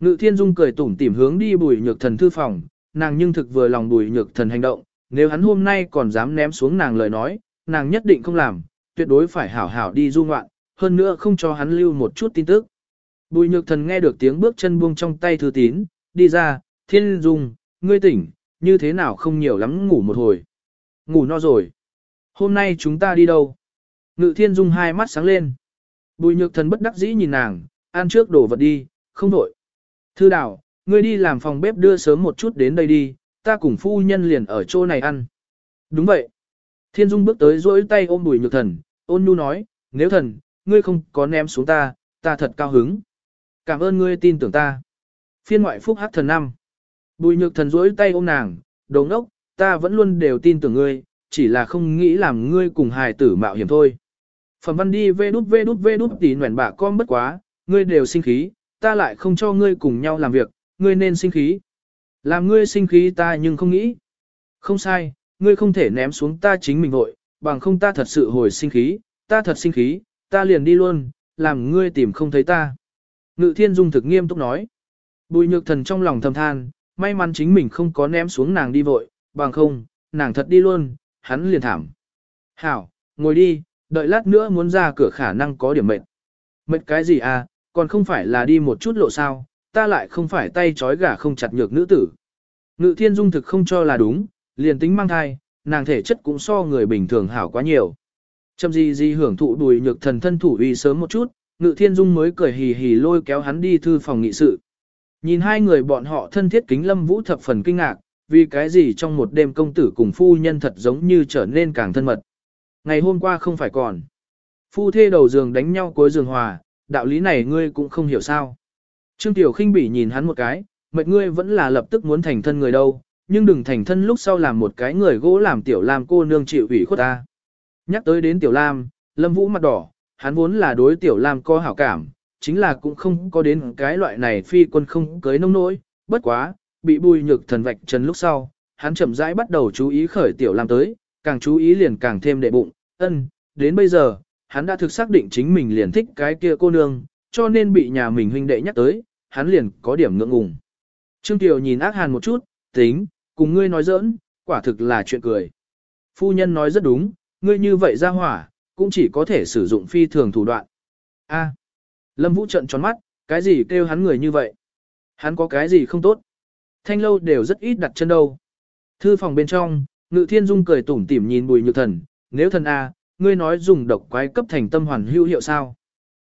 Ngự thiên dung cười tủm tỉm hướng đi bùi nhược thần thư phòng, nàng nhưng thực vừa lòng bùi nhược thần hành động, nếu hắn hôm nay còn dám ném xuống nàng lời nói, nàng nhất định không làm, tuyệt đối phải hảo hảo đi du ngoạn, hơn nữa không cho hắn lưu một chút tin tức. Bùi nhược thần nghe được tiếng bước chân buông trong tay thư tín, đi ra, thiên dung, ngươi tỉnh, như thế nào không nhiều lắm ngủ một hồi. Ngủ no rồi. Hôm nay chúng ta đi đâu? Ngự thiên dung hai mắt sáng lên. Bùi nhược thần bất đắc dĩ nhìn nàng, ăn trước đổ vật đi, không đổi. Thư đảo, ngươi đi làm phòng bếp đưa sớm một chút đến đây đi, ta cùng phu nhân liền ở chỗ này ăn. Đúng vậy. Thiên dung bước tới rỗi tay ôm bùi nhược thần, ôn nhu nói, nếu thần, ngươi không có ném xuống ta, ta thật cao hứng. Cảm ơn ngươi tin tưởng ta. Phiên ngoại phúc hát thần năm. Bùi nhược thần rỗi tay ôm nàng, đồ ngốc, ta vẫn luôn đều tin tưởng ngươi, chỉ là không nghĩ làm ngươi cùng hài tử mạo hiểm thôi. Phẩm văn đi vê đút vê đút vê đút tí nguyện bạ con bất quá, ngươi đều sinh khí, ta lại không cho ngươi cùng nhau làm việc, ngươi nên sinh khí. Làm ngươi sinh khí ta nhưng không nghĩ. Không sai, ngươi không thể ném xuống ta chính mình vội, bằng không ta thật sự hồi sinh khí, ta thật sinh khí, ta liền đi luôn, làm ngươi tìm không thấy ta. Ngự thiên dung thực nghiêm túc nói. Bùi nhược thần trong lòng thầm than, may mắn chính mình không có ném xuống nàng đi vội, bằng không, nàng thật đi luôn, hắn liền thảm. Hảo, ngồi đi, đợi lát nữa muốn ra cửa khả năng có điểm mệt. Mệt cái gì à, còn không phải là đi một chút lộ sao, ta lại không phải tay trói gà không chặt nhược nữ tử. Ngự thiên dung thực không cho là đúng, liền tính mang thai, nàng thể chất cũng so người bình thường hảo quá nhiều. Châm gì gì hưởng thụ đùi nhược thần thân thủ uy sớm một chút, ngự thiên dung mới cười hì hì lôi kéo hắn đi thư phòng nghị sự. Nhìn hai người bọn họ thân thiết kính lâm vũ thập phần kinh ngạc, vì cái gì trong một đêm công tử cùng phu nhân thật giống như trở nên càng thân mật. Ngày hôm qua không phải còn. Phu thê đầu giường đánh nhau cuối giường hòa, đạo lý này ngươi cũng không hiểu sao. Trương Tiểu khinh bỉ nhìn hắn một cái, mệt ngươi vẫn là lập tức muốn thành thân người đâu, nhưng đừng thành thân lúc sau làm một cái người gỗ làm Tiểu Lam cô nương chịu ủy khuất ta. Nhắc tới đến Tiểu Lam, Lâm Vũ mặt đỏ, hắn vốn là đối Tiểu Lam có hảo cảm, chính là cũng không có đến cái loại này phi quân không cưới nông nỗi, bất quá, bị bùi nhược thần vạch trần lúc sau, hắn chậm rãi bắt đầu chú ý khởi Tiểu làm tới, càng chú ý liền càng thêm đệ bụng, ân, đến bây giờ, hắn đã thực xác định chính mình liền thích cái kia cô nương, cho nên bị nhà mình huynh đệ nhắc tới, hắn liền có điểm ngượng ngùng. Trương Kiều nhìn ác hàn một chút, tính, cùng ngươi nói giỡn, quả thực là chuyện cười. Phu nhân nói rất đúng, ngươi như vậy ra hỏa, cũng chỉ có thể sử dụng phi thường thủ đoạn. A. Lâm Vũ trận tròn mắt, cái gì kêu hắn người như vậy? Hắn có cái gì không tốt? Thanh lâu đều rất ít đặt chân đâu. Thư phòng bên trong, Ngự Thiên Dung cười tủm tỉm nhìn Bùi Nhược Thần, nếu thần A, ngươi nói dùng độc quái cấp thành tâm hoàn hữu hiệu sao?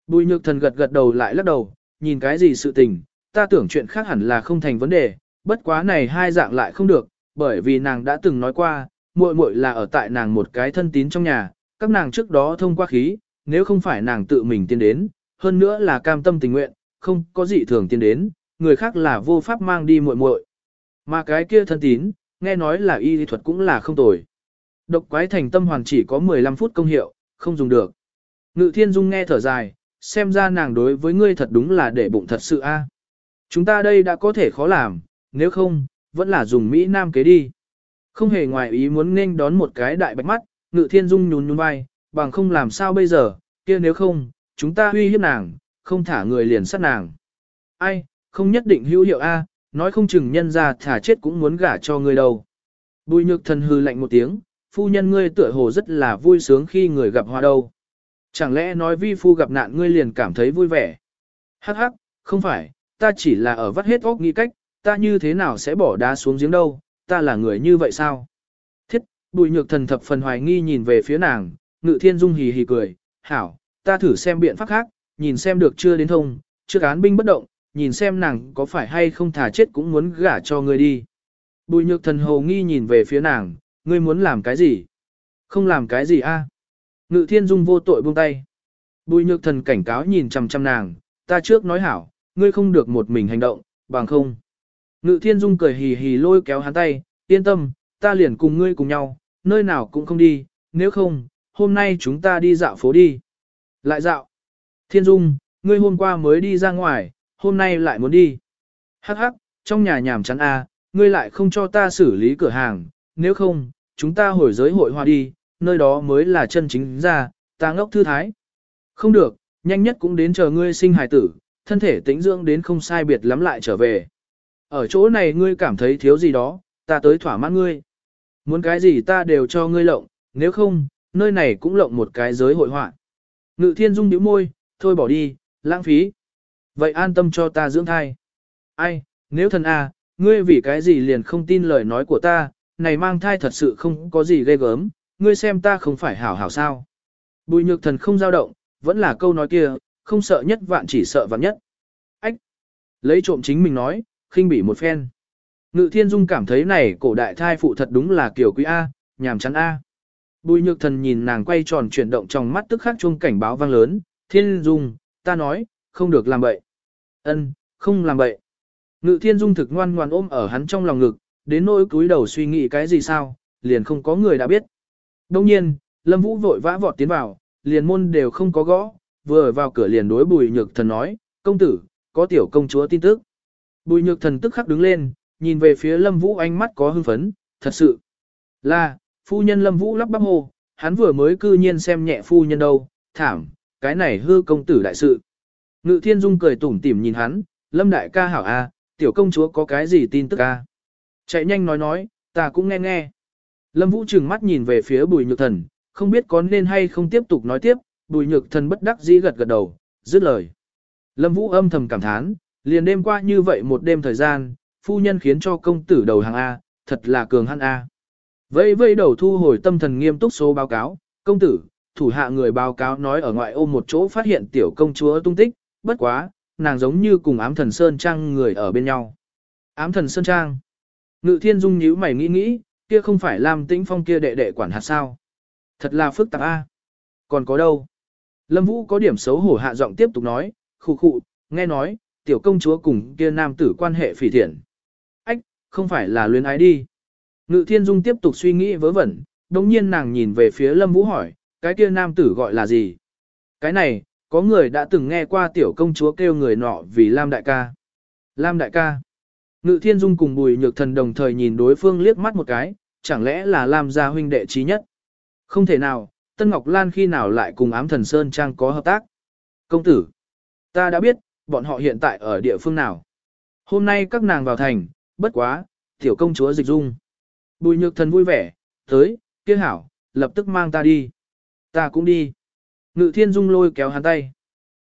Bùi Nhược Thần gật gật đầu lại lắc đầu, nhìn cái gì sự tình, ta tưởng chuyện khác hẳn là không thành vấn đề, bất quá này hai dạng lại không được, bởi vì nàng đã từng nói qua, muội muội là ở tại nàng một cái thân tín trong nhà, các nàng trước đó thông qua khí, nếu không phải nàng tự mình tiến đến, hơn nữa là cam tâm tình nguyện, không có gì thường tiến đến, người khác là vô pháp mang đi muội muội. Mà cái kia thân tín, nghe nói là y lý thuật cũng là không tồi. Độc quái thành tâm hoàn chỉ có 15 phút công hiệu, không dùng được. Ngự thiên dung nghe thở dài, xem ra nàng đối với ngươi thật đúng là để bụng thật sự a. À. Chúng ta đây đã có thể khó làm, nếu không, vẫn là dùng Mỹ Nam kế đi. Không hề ngoài ý muốn nên đón một cái đại bạch mắt, ngự thiên dung nhún nhún vai, bằng không làm sao bây giờ, kia nếu không, chúng ta uy hiếp nàng, không thả người liền sát nàng. Ai, không nhất định hữu hiệu a, nói không chừng nhân ra thả chết cũng muốn gả cho ngươi đâu. Bùi nhược thần hư lạnh một tiếng, phu nhân ngươi tựa hồ rất là vui sướng khi người gặp hoa đâu. Chẳng lẽ nói vi phu gặp nạn ngươi liền cảm thấy vui vẻ? Hắc hắc, không phải, ta chỉ là ở vắt hết óc nghĩ cách, ta như thế nào sẽ bỏ đá xuống giếng đâu, ta là người như vậy sao? Thiết, bùi nhược thần thập phần hoài nghi nhìn về phía nàng, ngự thiên dung hì hì cười, hảo, ta thử xem biện pháp khác, nhìn xem được chưa đến thông, chưa án binh bất động, nhìn xem nàng có phải hay không thả chết cũng muốn gả cho ngươi đi. Bùi nhược thần hầu nghi nhìn về phía nàng, ngươi muốn làm cái gì? Không làm cái gì a? Ngự thiên dung vô tội buông tay. Bùi nhược thần cảnh cáo nhìn chằm chằm nàng, ta trước nói hảo, ngươi không được một mình hành động, bằng không. Ngự thiên dung cười hì hì lôi kéo hắn tay, yên tâm, ta liền cùng ngươi cùng nhau, nơi nào cũng không đi, nếu không, hôm nay chúng ta đi dạo phố đi. Lại dạo. Thiên dung, ngươi hôm qua mới đi ra ngoài, hôm nay lại muốn đi. Hắc hắc, trong nhà nhàm chán a, ngươi lại không cho ta xử lý cửa hàng, nếu không, chúng ta hồi giới hội hoa đi, nơi đó mới là chân chính ra, ta ngốc thư thái. Không được, nhanh nhất cũng đến chờ ngươi sinh hài tử, thân thể tĩnh dưỡng đến không sai biệt lắm lại trở về. Ở chỗ này ngươi cảm thấy thiếu gì đó, ta tới thỏa mãn ngươi. Muốn cái gì ta đều cho ngươi lộng, nếu không, nơi này cũng lộng một cái giới hội họa. Ngự thiên dung nhíu môi, thôi bỏ đi, lãng phí. Vậy an tâm cho ta dưỡng thai. Ai, nếu thần à, ngươi vì cái gì liền không tin lời nói của ta, này mang thai thật sự không có gì ghê gớm, ngươi xem ta không phải hảo hảo sao. Bùi nhược thần không dao động, vẫn là câu nói kia, không sợ nhất vạn chỉ sợ vạn nhất. Ách! Lấy trộm chính mình nói, khinh bỉ một phen. Ngự thiên dung cảm thấy này cổ đại thai phụ thật đúng là kiểu quý A, nhàm chán A. Bùi nhược thần nhìn nàng quay tròn chuyển động trong mắt tức khắc chuông cảnh báo vang lớn, thiên dung, ta nói, không được làm bậy. Ân, không làm bậy. Ngự thiên dung thực ngoan ngoan ôm ở hắn trong lòng ngực, đến nỗi cúi đầu suy nghĩ cái gì sao, liền không có người đã biết. Đông nhiên, Lâm Vũ vội vã vọt tiến vào, liền môn đều không có gõ, vừa vào cửa liền đối bùi nhược thần nói, công tử, có tiểu công chúa tin tức. Bùi nhược thần tức khắc đứng lên, nhìn về phía Lâm Vũ ánh mắt có hưng phấn, thật sự. Là, phu nhân Lâm Vũ lắp bắp hô, hắn vừa mới cư nhiên xem nhẹ phu nhân đâu, thảm, cái này hư công tử đại sự. Ngự thiên dung cười tủm tỉm nhìn hắn, Lâm đại ca hảo a, tiểu công chúa có cái gì tin tức a? Chạy nhanh nói nói, ta cũng nghe nghe. Lâm Vũ trừng mắt nhìn về phía bùi nhược thần, không biết có nên hay không tiếp tục nói tiếp, bùi nhược thần bất đắc dĩ gật gật đầu, dứt lời. Lâm Vũ âm thầm cảm thán, liền đêm qua như vậy một đêm thời gian, phu nhân khiến cho công tử đầu hàng A, thật là cường hắn A. Vây vây đầu thu hồi tâm thần nghiêm túc số báo cáo, công tử, thủ hạ người báo cáo nói ở ngoại ô một chỗ phát hiện tiểu công chúa tung tích, bất quá, nàng giống như cùng ám thần Sơn Trang người ở bên nhau. Ám thần Sơn Trang. Ngự thiên dung nhíu mày nghĩ nghĩ, kia không phải làm tĩnh phong kia đệ đệ quản hạt sao. Thật là phức tạp a. Còn có đâu? Lâm Vũ có điểm xấu hổ hạ giọng tiếp tục nói, khụ khụ, nghe nói, tiểu công chúa cùng kia nam tử quan hệ phỉ thiện. Ách, không phải là luyến ái đi. Ngự thiên dung tiếp tục suy nghĩ vớ vẩn, đồng nhiên nàng nhìn về phía Lâm Vũ hỏi, cái kia nam tử gọi là gì? Cái này, có người đã từng nghe qua tiểu công chúa kêu người nọ vì Lam đại ca. Lam đại ca. Ngự thiên dung cùng bùi nhược thần đồng thời nhìn đối phương liếc mắt một cái, chẳng lẽ là Lam gia huynh đệ trí nhất. Không thể nào, Tân Ngọc Lan khi nào lại cùng ám thần Sơn Trang có hợp tác. Công tử, ta đã biết, bọn họ hiện tại ở địa phương nào. Hôm nay các nàng vào thành, bất quá, tiểu công chúa dịch dung. Bùi nhược thần vui vẻ, tới, kia hảo, lập tức mang ta đi. Ta cũng đi. Ngự thiên dung lôi kéo hắn tay.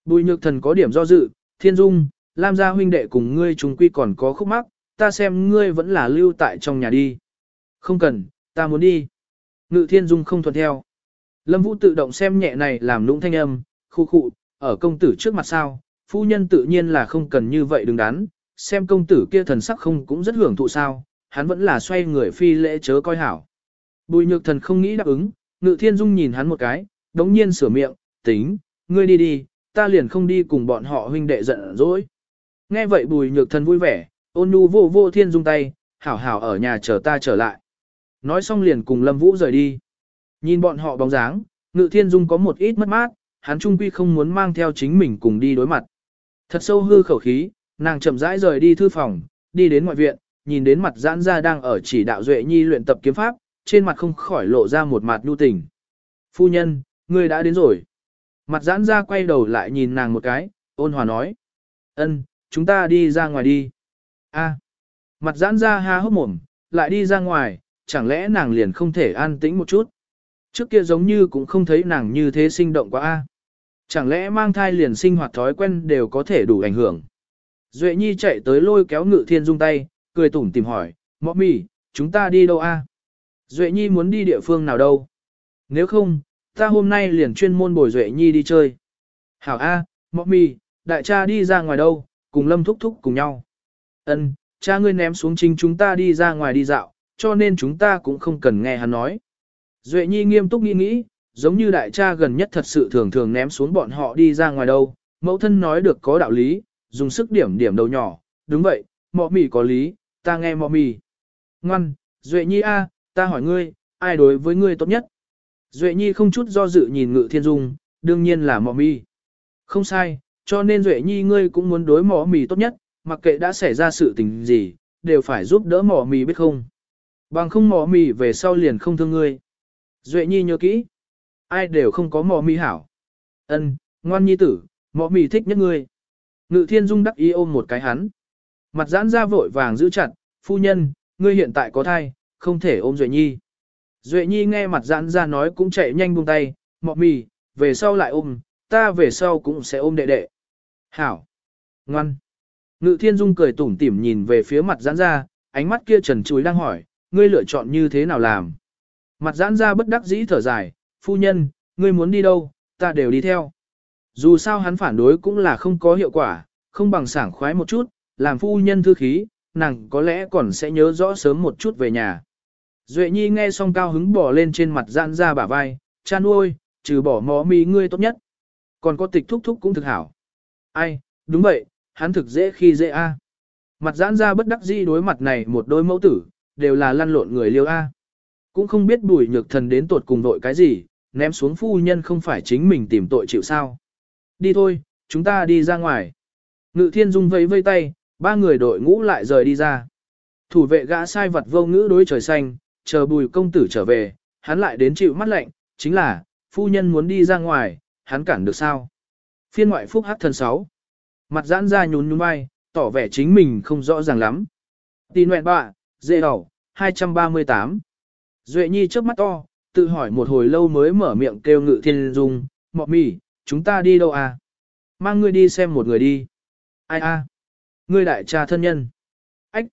Bùi nhược thần có điểm do dự, thiên dung, Lam gia huynh đệ cùng ngươi chúng quy còn có khúc mắc, ta xem ngươi vẫn là lưu tại trong nhà đi. Không cần, ta muốn đi. Ngự thiên dung không thuận theo. Lâm Vũ tự động xem nhẹ này làm lũng thanh âm, khu khụ, ở công tử trước mặt sao, phu nhân tự nhiên là không cần như vậy đừng đắn, xem công tử kia thần sắc không cũng rất hưởng thụ sao, hắn vẫn là xoay người phi lễ chớ coi hảo. Bùi nhược thần không nghĩ đáp ứng, ngự thiên dung nhìn hắn một cái, đống nhiên sửa miệng, tính, ngươi đi đi, ta liền không đi cùng bọn họ huynh đệ giận dỗi. Nghe vậy bùi nhược thần vui vẻ, ôn nhu vô vô thiên dung tay, hảo hảo ở nhà chờ ta trở lại. Nói xong liền cùng Lâm Vũ rời đi. Nhìn bọn họ bóng dáng, ngự thiên dung có một ít mất mát, hắn trung quy không muốn mang theo chính mình cùng đi đối mặt. Thật sâu hư khẩu khí, nàng chậm rãi rời đi thư phòng, đi đến ngoại viện, nhìn đến mặt giãn ra đang ở chỉ đạo Duệ Nhi luyện tập kiếm pháp, trên mặt không khỏi lộ ra một mặt nhu tình. Phu nhân, ngươi đã đến rồi. Mặt giãn ra quay đầu lại nhìn nàng một cái, ôn hòa nói. ân, chúng ta đi ra ngoài đi. A. Mặt giãn ra ha hốc mồm, lại đi ra ngoài, chẳng lẽ nàng liền không thể an tĩnh một chút. Trước kia giống như cũng không thấy nàng như thế sinh động quá a. Chẳng lẽ mang thai liền sinh hoạt thói quen đều có thể đủ ảnh hưởng. Duệ Nhi chạy tới lôi kéo ngự thiên dung tay, cười tủm tìm hỏi, mọ mì, chúng ta đi đâu a? Duệ Nhi muốn đi địa phương nào đâu? Nếu không, ta hôm nay liền chuyên môn bồi Duệ Nhi đi chơi. Hảo a, à, mọ mì, đại cha đi ra ngoài đâu, cùng lâm thúc thúc cùng nhau. Ân, cha ngươi ném xuống chính chúng ta đi ra ngoài đi dạo, cho nên chúng ta cũng không cần nghe hắn nói. Duệ Nhi nghiêm túc nghĩ nghĩ, giống như đại cha gần nhất thật sự thường thường ném xuống bọn họ đi ra ngoài đâu, mẫu thân nói được có đạo lý, dùng sức điểm điểm đầu nhỏ, đúng vậy, mọ mì có lý, ta nghe mò mì. Ngoan, Duệ Nhi a, ta hỏi ngươi, ai đối với ngươi tốt nhất? Duệ Nhi không chút do dự nhìn Ngự Thiên Dung, đương nhiên là mò mì. Không sai, cho nên Duệ Nhi ngươi cũng muốn đối mò mì tốt nhất, mặc kệ đã xảy ra sự tình gì, đều phải giúp đỡ mò mì biết không. Bằng không mò mì về sau liền không thương ngươi. Duệ nhi nhớ kỹ. Ai đều không có mò mì hảo. Ân, ngoan nhi tử, mò mì thích nhất ngươi. Ngự thiên dung đắc ý ôm một cái hắn. Mặt giãn ra vội vàng giữ chặt, phu nhân, ngươi hiện tại có thai, không thể ôm Duệ nhi. Duệ nhi nghe mặt giãn ra nói cũng chạy nhanh buông tay, mọ mì, về sau lại ôm, ta về sau cũng sẽ ôm đệ đệ. Hảo. Ngoan. Ngự thiên dung cười tủm tỉm nhìn về phía mặt giãn ra, ánh mắt kia trần chuối đang hỏi, ngươi lựa chọn như thế nào làm. Mặt giãn ra bất đắc dĩ thở dài, phu nhân, ngươi muốn đi đâu, ta đều đi theo. Dù sao hắn phản đối cũng là không có hiệu quả, không bằng sảng khoái một chút, làm phu nhân thư khí, nàng có lẽ còn sẽ nhớ rõ sớm một chút về nhà. Duệ Nhi nghe xong cao hứng bỏ lên trên mặt giãn ra bả vai, cha nuôi, trừ bỏ mó mì ngươi tốt nhất. Còn có tịch thúc thúc cũng thực hảo. Ai, đúng vậy, hắn thực dễ khi dễ a. Mặt giãn ra bất đắc dĩ đối mặt này một đôi mẫu tử, đều là lăn lộn người liêu a. Cũng không biết bùi nhược thần đến tột cùng đội cái gì, ném xuống phu nhân không phải chính mình tìm tội chịu sao. Đi thôi, chúng ta đi ra ngoài. Ngự thiên dung vẫy vây tay, ba người đội ngũ lại rời đi ra. Thủ vệ gã sai vật vô ngữ đối trời xanh, chờ bùi công tử trở về, hắn lại đến chịu mắt lạnh, chính là, phu nhân muốn đi ra ngoài, hắn cản được sao? Phiên ngoại phúc hắc thần 6. Mặt giãn ra nhún nhún vai, tỏ vẻ chính mình không rõ ràng lắm. Tì nguyện bạ, dễ đầu, 238. Duệ nhi trước mắt to, tự hỏi một hồi lâu mới mở miệng kêu ngự thiên dung, mọ mì, chúng ta đi đâu à? Mang ngươi đi xem một người đi. Ai a? À? Ngươi đại cha thân nhân. Ách.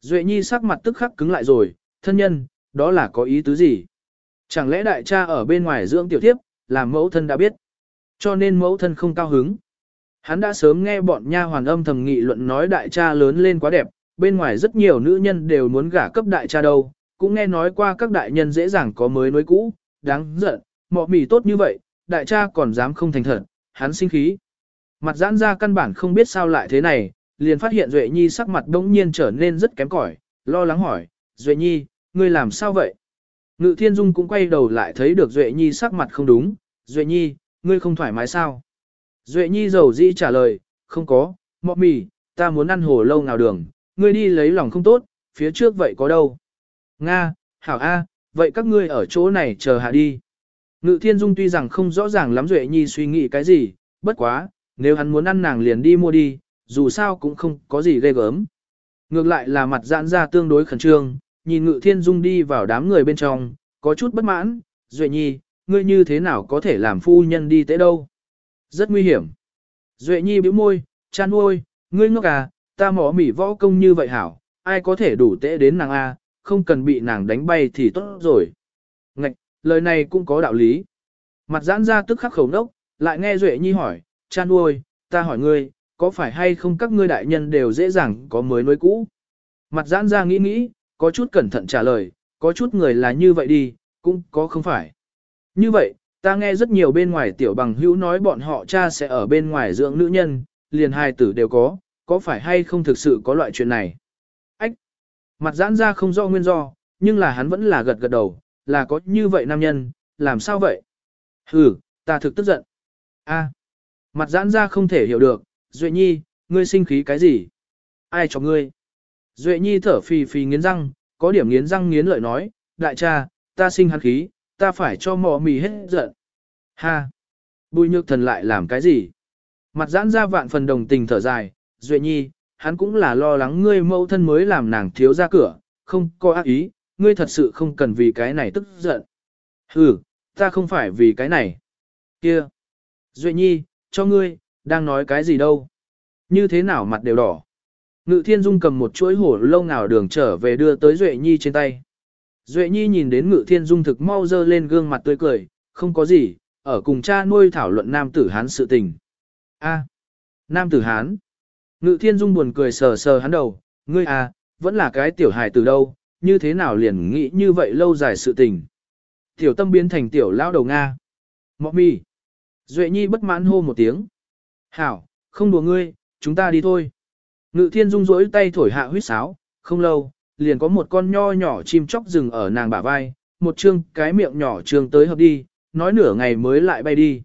Duệ nhi sắc mặt tức khắc cứng lại rồi, thân nhân, đó là có ý tứ gì? Chẳng lẽ đại cha ở bên ngoài dưỡng tiểu tiếp, làm mẫu thân đã biết. Cho nên mẫu thân không cao hứng. Hắn đã sớm nghe bọn nha hoàn âm thầm nghị luận nói đại cha lớn lên quá đẹp, bên ngoài rất nhiều nữ nhân đều muốn gả cấp đại cha đâu, cũng nghe nói qua các đại nhân dễ dàng có mới nối cũ, đáng giận, mọ mì tốt như vậy, đại cha còn dám không thành thật, hắn sinh khí. Mặt giãn ra căn bản không biết sao lại thế này, liền phát hiện Duệ Nhi sắc mặt đống nhiên trở nên rất kém cỏi, lo lắng hỏi, Duệ Nhi, ngươi làm sao vậy? Ngự Thiên Dung cũng quay đầu lại thấy được Duệ Nhi sắc mặt không đúng, Duệ Nhi, ngươi không thoải mái sao? Duệ Nhi giàu dĩ trả lời, không có, mọ mì, ta muốn ăn hồ lâu nào đường, ngươi đi lấy lòng không tốt, phía trước vậy có đâu? Nga, Hảo A, vậy các ngươi ở chỗ này chờ hạ đi. Ngự Thiên Dung tuy rằng không rõ ràng lắm Duệ Nhi suy nghĩ cái gì, bất quá, nếu hắn muốn ăn nàng liền đi mua đi, dù sao cũng không có gì ghê gớm. Ngược lại là mặt giãn ra tương đối khẩn trương, nhìn Ngự Thiên Dung đi vào đám người bên trong, có chút bất mãn, Duệ Nhi, ngươi như thế nào có thể làm phu nhân đi tế đâu? Rất nguy hiểm. Duệ Nhi bĩu môi, chan môi, ngươi ngốc à, ta mỏ mỉ võ công như vậy hảo, ai có thể đủ tế đến nàng A, không cần bị nàng đánh bay thì tốt rồi. Ngạch, lời này cũng có đạo lý. Mặt giãn ra tức khắc khẩu nốc, lại nghe Duệ Nhi hỏi, chan môi, ta hỏi ngươi, có phải hay không các ngươi đại nhân đều dễ dàng có mới nuôi cũ? Mặt giãn ra nghĩ nghĩ, có chút cẩn thận trả lời, có chút người là như vậy đi, cũng có không phải. Như vậy, ta nghe rất nhiều bên ngoài tiểu bằng hữu nói bọn họ cha sẽ ở bên ngoài dưỡng nữ nhân, liền hai tử đều có, có phải hay không thực sự có loại chuyện này? Ách! Mặt giãn ra không do nguyên do, nhưng là hắn vẫn là gật gật đầu, là có như vậy nam nhân, làm sao vậy? Ừ, ta thực tức giận. A. Mặt giãn ra không thể hiểu được, Duệ Nhi, ngươi sinh khí cái gì? Ai cho ngươi? Duệ Nhi thở phì phì nghiến răng, có điểm nghiến răng nghiến lợi nói, đại cha, ta sinh hắn khí, ta phải cho mò mì hết giận. Ha! Bùi nhược thần lại làm cái gì? Mặt giãn ra vạn phần đồng tình thở dài, Duệ Nhi, hắn cũng là lo lắng ngươi mẫu thân mới làm nàng thiếu ra cửa, không có ác ý, ngươi thật sự không cần vì cái này tức giận. Ừ, ta không phải vì cái này. Kia! Duệ Nhi, cho ngươi, đang nói cái gì đâu? Như thế nào mặt đều đỏ? Ngự thiên dung cầm một chuỗi hổ lâu nào đường trở về đưa tới Duệ Nhi trên tay. Duệ Nhi nhìn đến ngự thiên dung thực mau dơ lên gương mặt tươi cười, không có gì, ở cùng cha nuôi thảo luận nam tử hán sự tình. A, nam tử hán. Ngự thiên dung buồn cười sờ sờ hắn đầu, ngươi à, vẫn là cái tiểu hài từ đâu, như thế nào liền nghĩ như vậy lâu dài sự tình. Tiểu tâm biến thành tiểu lão đầu Nga. Mọ mi. Duệ Nhi bất mãn hô một tiếng. Hảo, không đùa ngươi, chúng ta đi thôi. Ngự thiên dung rỗi tay thổi hạ huyết sáo, không lâu, liền có một con nho nhỏ chim chóc rừng ở nàng bả vai, một chương cái miệng nhỏ trường tới hợp đi, nói nửa ngày mới lại bay đi.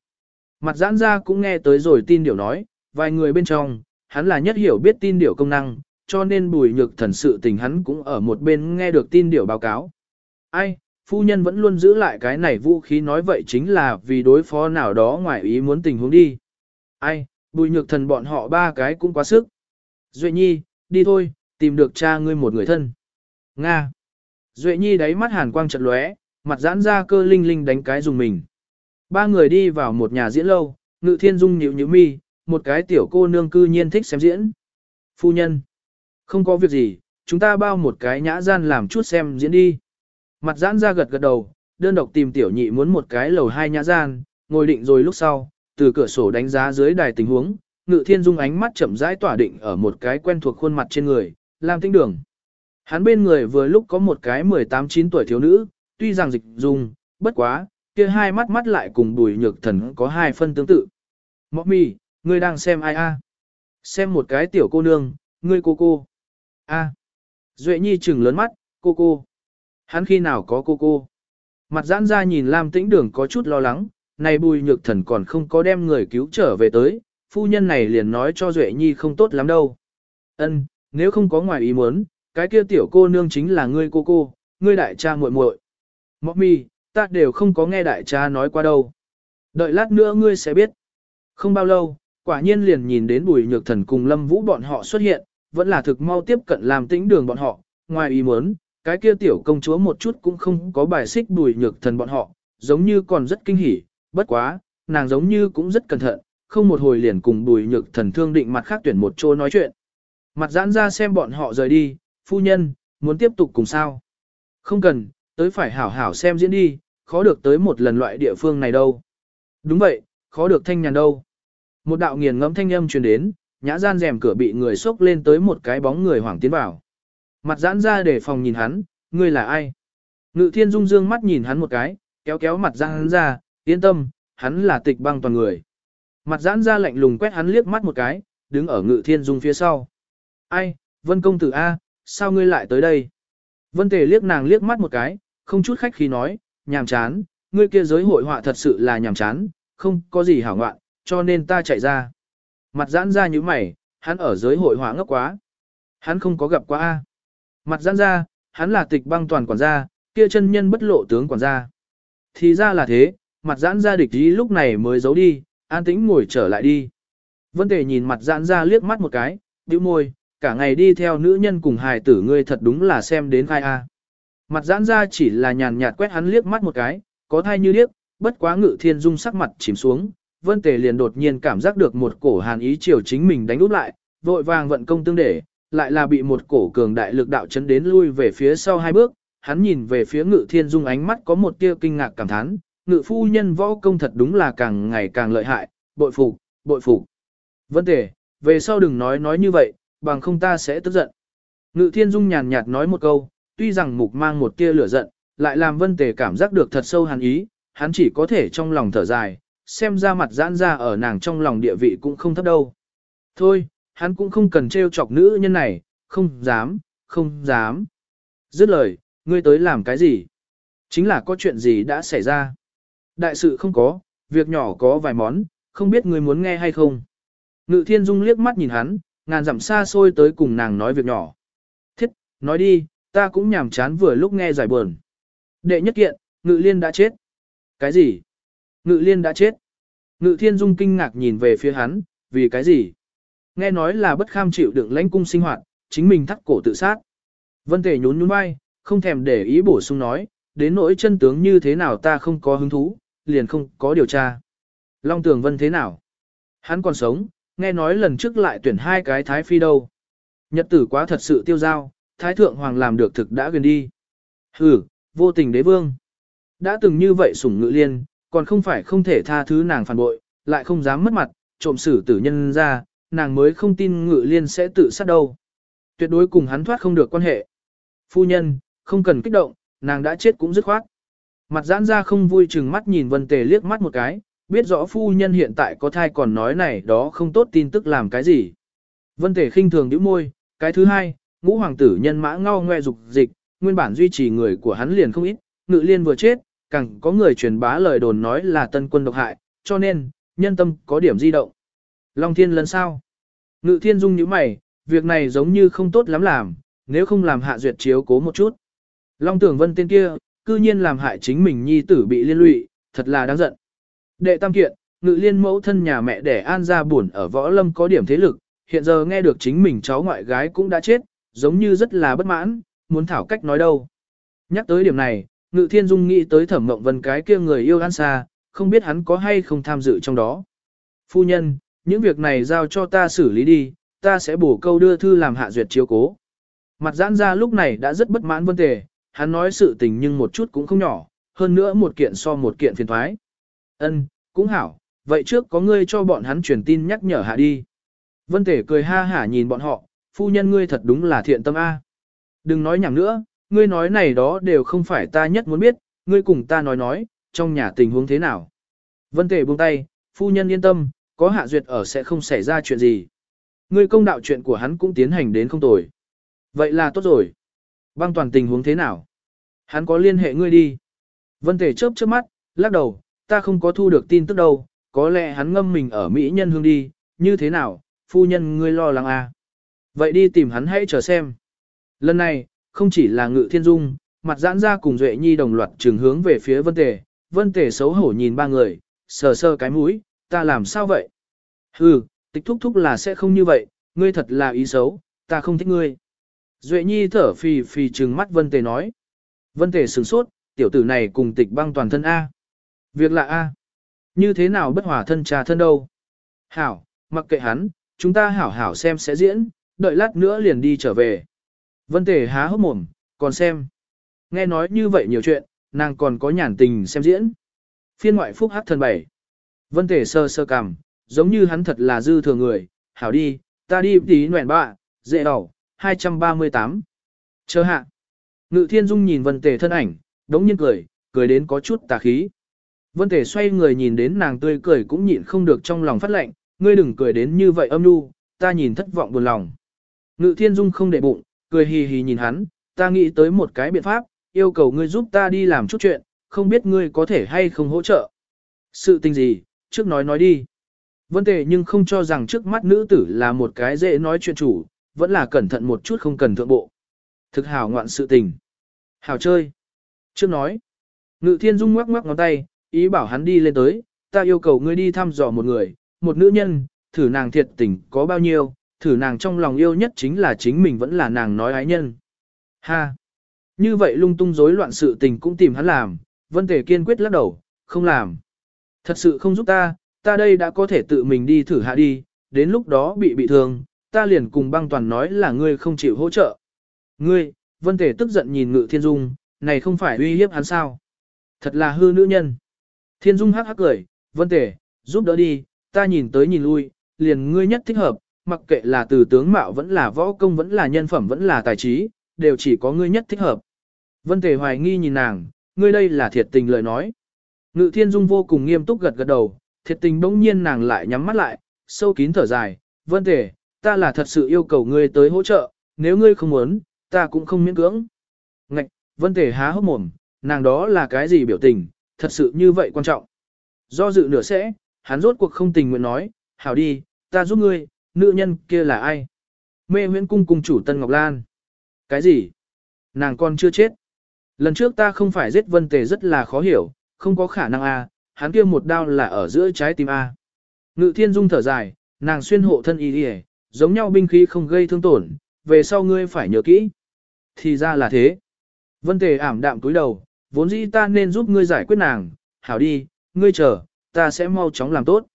Mặt giãn ra cũng nghe tới rồi tin điểu nói, vài người bên trong, hắn là nhất hiểu biết tin điểu công năng, cho nên bùi nhược thần sự tình hắn cũng ở một bên nghe được tin điều báo cáo. Ai, phu nhân vẫn luôn giữ lại cái này vũ khí nói vậy chính là vì đối phó nào đó ngoài ý muốn tình huống đi. Ai, bùi nhược thần bọn họ ba cái cũng quá sức. Duệ nhi, đi thôi, tìm được cha ngươi một người thân. Nga. Duệ nhi đáy mắt hàn quang trận lóe, mặt giãn ra cơ linh linh đánh cái dùng mình. Ba người đi vào một nhà diễn lâu, ngự thiên dung nhịu nhịu mi, một cái tiểu cô nương cư nhiên thích xem diễn. Phu nhân. Không có việc gì, chúng ta bao một cái nhã gian làm chút xem diễn đi. Mặt giãn ra gật gật đầu, đơn độc tìm tiểu nhị muốn một cái lầu hai nhã gian, ngồi định rồi lúc sau, từ cửa sổ đánh giá dưới đài tình huống, ngự thiên dung ánh mắt chậm rãi tỏa định ở một cái quen thuộc khuôn mặt trên người, làm tĩnh đường. Hắn bên người vừa lúc có một cái 18-9 tuổi thiếu nữ, tuy rằng dịch dung, bất quá, kia hai mắt mắt lại cùng bùi nhược thần có hai phân tương tự. Mọc mì, ngươi đang xem ai a? Xem một cái tiểu cô nương, ngươi cô cô. A. Duệ Nhi trừng lớn mắt, cô cô. Hắn khi nào có cô cô? Mặt giãn ra nhìn Lam Tĩnh Đường có chút lo lắng, này bùi nhược thần còn không có đem người cứu trở về tới, phu nhân này liền nói cho Duệ Nhi không tốt lắm đâu. Ân, nếu không có ngoài ý muốn, cái kia tiểu cô nương chính là ngươi cô cô, ngươi đại cha muội muội. Mọc mi, ta đều không có nghe đại cha nói qua đâu. Đợi lát nữa ngươi sẽ biết. Không bao lâu, quả nhiên liền nhìn đến bùi nhược thần cùng lâm vũ bọn họ xuất hiện, vẫn là thực mau tiếp cận làm tĩnh đường bọn họ, ngoài ý muốn, cái kia tiểu công chúa một chút cũng không có bài xích bùi nhược thần bọn họ, giống như còn rất kinh hỉ, bất quá, nàng giống như cũng rất cẩn thận, không một hồi liền cùng bùi nhược thần thương định mặt khác tuyển một chỗ nói chuyện. Mặt giãn ra xem bọn họ rời đi, phu nhân, muốn tiếp tục cùng sao? Không cần, tới phải hảo hảo xem diễn đi, khó được tới một lần loại địa phương này đâu. Đúng vậy, khó được thanh nhàn đâu. Một đạo nghiền ngẫm thanh âm truyền đến, nhã gian rèm cửa bị người xốc lên tới một cái bóng người hoảng tiến vào. Mặt giãn ra để phòng nhìn hắn, ngươi là ai? Ngự thiên dung dương mắt nhìn hắn một cái, kéo kéo mặt giãn ra, yên tâm, hắn là tịch băng toàn người. Mặt giãn ra lạnh lùng quét hắn liếc mắt một cái, đứng ở ngự thiên dung phía sau. Ai, vân công tử A, sao ngươi lại tới đây? Vân tề liếc nàng liếc mắt một cái, không chút khách khí nói, nhàm chán, ngươi kia giới hội họa thật sự là nhàm chán, không có gì hảo ngoạn, cho nên ta chạy ra. Mặt giãn ra như mày, hắn ở giới hội họa ngốc quá. Hắn không có gặp qua A. Mặt giãn ra, hắn là tịch băng toàn quản gia, kia chân nhân bất lộ tướng quản gia. Thì ra là thế, mặt giãn ra địch ý lúc này mới giấu đi, an tĩnh ngồi trở lại đi. Vân Tề nhìn mặt giãn ra liếc mắt một cái, bĩu môi, cả ngày đi theo nữ nhân cùng hài tử ngươi thật đúng là xem đến khai a. Mặt giãn ra chỉ là nhàn nhạt quét hắn liếc mắt một cái, có thai như liếc, bất quá ngự thiên dung sắc mặt chìm xuống, vân tề liền đột nhiên cảm giác được một cổ hàn ý chiều chính mình đánh úp lại, vội vàng vận công tương để, lại là bị một cổ cường đại lực đạo chấn đến lui về phía sau hai bước, hắn nhìn về phía ngự thiên dung ánh mắt có một tia kinh ngạc cảm thán, ngự phu nhân võ công thật đúng là càng ngày càng lợi hại, bội phục, bội phục. Vân tề, về sau đừng nói nói như vậy, bằng không ta sẽ tức giận. Ngự thiên dung nhàn nhạt nói một câu, tuy rằng mục mang một tia lửa giận, lại làm vân tề cảm giác được thật sâu hàn ý, hắn chỉ có thể trong lòng thở dài, xem ra mặt giãn ra ở nàng trong lòng địa vị cũng không thấp đâu. Thôi, hắn cũng không cần trêu chọc nữ nhân này, không dám, không dám. Dứt lời, ngươi tới làm cái gì? Chính là có chuyện gì đã xảy ra. Đại sự không có, việc nhỏ có vài món, không biết ngươi muốn nghe hay không. Ngự thiên dung liếc mắt nhìn hắn, ngàn dặm xa xôi tới cùng nàng nói việc nhỏ. Thiết, nói đi, ta cũng nhàm chán vừa lúc nghe giải buồn. Đệ nhất kiện, ngự liên đã chết. Cái gì? Ngự liên đã chết. Ngự thiên dung kinh ngạc nhìn về phía hắn, vì cái gì? Nghe nói là bất kham chịu đựng lãnh cung sinh hoạt, chính mình thắt cổ tự sát. Vân tề nhún nhún vai, không thèm để ý bổ sung nói, đến nỗi chân tướng như thế nào ta không có hứng thú, liền không có điều tra. Long tường vân thế nào? Hắn còn sống, nghe nói lần trước lại tuyển hai cái thái phi đâu. Nhật tử quá thật sự tiêu giao, thái thượng hoàng làm được thực đã gần đi. Hừ, vô tình đế vương. Đã từng như vậy sủng ngự liên, còn không phải không thể tha thứ nàng phản bội, lại không dám mất mặt, trộm xử tử nhân ra, nàng mới không tin ngự liên sẽ tự sát đâu. Tuyệt đối cùng hắn thoát không được quan hệ. Phu nhân, không cần kích động, nàng đã chết cũng dứt khoát. Mặt giãn ra không vui chừng mắt nhìn vân tề liếc mắt một cái, biết rõ phu nhân hiện tại có thai còn nói này đó không tốt tin tức làm cái gì. Vân tề khinh thường nhíu môi, cái thứ hai, ngũ hoàng tử nhân mã ngao ngoe dục dịch, nguyên bản duy trì người của hắn liền không ít, ngự liên vừa chết, càng có người truyền bá lời đồn nói là tân quân độc hại, cho nên, nhân tâm có điểm di động. Long thiên lần sao? Ngự thiên dung như mày, việc này giống như không tốt lắm làm, nếu không làm hạ duyệt chiếu cố một chút. Long tưởng vân tên kia, cư nhiên làm hại chính mình nhi tử bị liên lụy, thật là đáng giận. Đệ tam kiện, ngự liên mẫu thân nhà mẹ đẻ an ra buồn ở võ lâm có điểm thế lực, hiện giờ nghe được chính mình cháu ngoại gái cũng đã chết, giống như rất là bất mãn, muốn thảo cách nói đâu. Nhắc tới điểm này, ngự thiên dung nghĩ tới thẩm mộng vân cái kia người yêu an xa, không biết hắn có hay không tham dự trong đó. Phu nhân, những việc này giao cho ta xử lý đi, ta sẽ bổ câu đưa thư làm hạ duyệt chiếu cố. Mặt giãn ra lúc này đã rất bất mãn vân tề, hắn nói sự tình nhưng một chút cũng không nhỏ, hơn nữa một kiện so một kiện phiền thoái. Ân, cũng hảo, vậy trước có ngươi cho bọn hắn truyền tin nhắc nhở hạ đi. Vân tề cười ha hả nhìn bọn họ, phu nhân ngươi thật đúng là thiện tâm A. Đừng nói nhảm nữa, ngươi nói này đó đều không phải ta nhất muốn biết, ngươi cùng ta nói nói, trong nhà tình huống thế nào. Vân tề buông tay, phu nhân yên tâm, có hạ duyệt ở sẽ không xảy ra chuyện gì. Ngươi công đạo chuyện của hắn cũng tiến hành đến không tồi. Vậy là tốt rồi. Băng toàn tình huống thế nào? Hắn có liên hệ ngươi đi. Vân Tề chớp chớp mắt, lắc đầu, ta không có thu được tin tức đâu, có lẽ hắn ngâm mình ở Mỹ nhân hương đi, như thế nào, phu nhân ngươi lo lắng à. Vậy đi tìm hắn hãy chờ xem. Lần này, không chỉ là ngự thiên dung, mặt giãn ra cùng Duệ Nhi đồng loạt trường hướng về phía Vân Tề, Vân Tề xấu hổ nhìn ba người, sờ sờ cái mũi, ta làm sao vậy? Hừ, tịch thúc thúc là sẽ không như vậy, ngươi thật là ý xấu, ta không thích ngươi. Duệ Nhi thở phì phì trừng mắt Vân Tề nói. Vân Tề sửng sốt, tiểu tử này cùng tịch băng toàn thân A. Việc lạ A. Như thế nào bất hòa thân trà thân đâu? Hảo, mặc kệ hắn, chúng ta hảo hảo xem sẽ diễn, đợi lát nữa liền đi trở về. Vân Tề há hốc mồm, còn xem. Nghe nói như vậy nhiều chuyện, nàng còn có nhàn tình xem diễn. Phiên ngoại phúc hát thần bảy. Vân Tề sơ sơ cằm, giống như hắn thật là dư thừa người. Hảo đi, ta đi tí nguyện bạ, dễ đầu, 238. Chờ hạ. Ngự thiên dung nhìn vân tề thân ảnh, đống nhiên cười, cười đến có chút tà khí. Vân tề xoay người nhìn đến nàng tươi cười cũng nhịn không được trong lòng phát lệnh, ngươi đừng cười đến như vậy âm nu, ta nhìn thất vọng buồn lòng. Ngự thiên dung không để bụng, cười hì hì nhìn hắn, ta nghĩ tới một cái biện pháp, yêu cầu ngươi giúp ta đi làm chút chuyện, không biết ngươi có thể hay không hỗ trợ. Sự tình gì, trước nói nói đi. Vân tề nhưng không cho rằng trước mắt nữ tử là một cái dễ nói chuyện chủ, vẫn là cẩn thận một chút không cần thượng bộ. Thực hảo ngoạn sự tình. Hảo chơi. Trước nói. Ngự thiên dung ngoắc ngoắc ngón tay, ý bảo hắn đi lên tới, ta yêu cầu ngươi đi thăm dò một người, một nữ nhân, thử nàng thiệt tình có bao nhiêu, thử nàng trong lòng yêu nhất chính là chính mình vẫn là nàng nói ái nhân. Ha! Như vậy lung tung rối loạn sự tình cũng tìm hắn làm, vân tề kiên quyết lắc đầu, không làm. Thật sự không giúp ta, ta đây đã có thể tự mình đi thử hạ đi, đến lúc đó bị bị thương, ta liền cùng băng toàn nói là ngươi không chịu hỗ trợ. Ngươi, vân tể tức giận nhìn ngự thiên dung, này không phải uy hiếp hắn sao. Thật là hư nữ nhân. Thiên dung hắc hắc cười, vân tể, giúp đỡ đi, ta nhìn tới nhìn lui, liền ngươi nhất thích hợp, mặc kệ là từ tướng mạo vẫn là võ công vẫn là nhân phẩm vẫn là tài trí, đều chỉ có ngươi nhất thích hợp. Vân tể hoài nghi nhìn nàng, ngươi đây là thiệt tình lời nói. Ngự thiên dung vô cùng nghiêm túc gật gật đầu, thiệt tình bỗng nhiên nàng lại nhắm mắt lại, sâu kín thở dài, vân tể, ta là thật sự yêu cầu ngươi tới hỗ trợ, nếu ngươi không muốn, ta cũng không miễn cưỡng. Ngạch, vân tề há hốc mồm, nàng đó là cái gì biểu tình, thật sự như vậy quan trọng. Do dự nửa sẽ, hắn rốt cuộc không tình nguyện nói, hảo đi, ta giúp ngươi, nữ nhân kia là ai? Mê huyễn cung cung chủ Tân Ngọc Lan. Cái gì? Nàng còn chưa chết. Lần trước ta không phải giết vân tề rất là khó hiểu, không có khả năng a, hắn kia một đao là ở giữa trái tim a. Ngự thiên dung thở dài, nàng xuyên hộ thân y đi giống nhau binh khí không gây thương tổn, về sau ngươi phải nhớ kỹ. Thì ra là thế. Vân Tề ảm đạm túi đầu, vốn dĩ ta nên giúp ngươi giải quyết nàng, hảo đi, ngươi chờ, ta sẽ mau chóng làm tốt.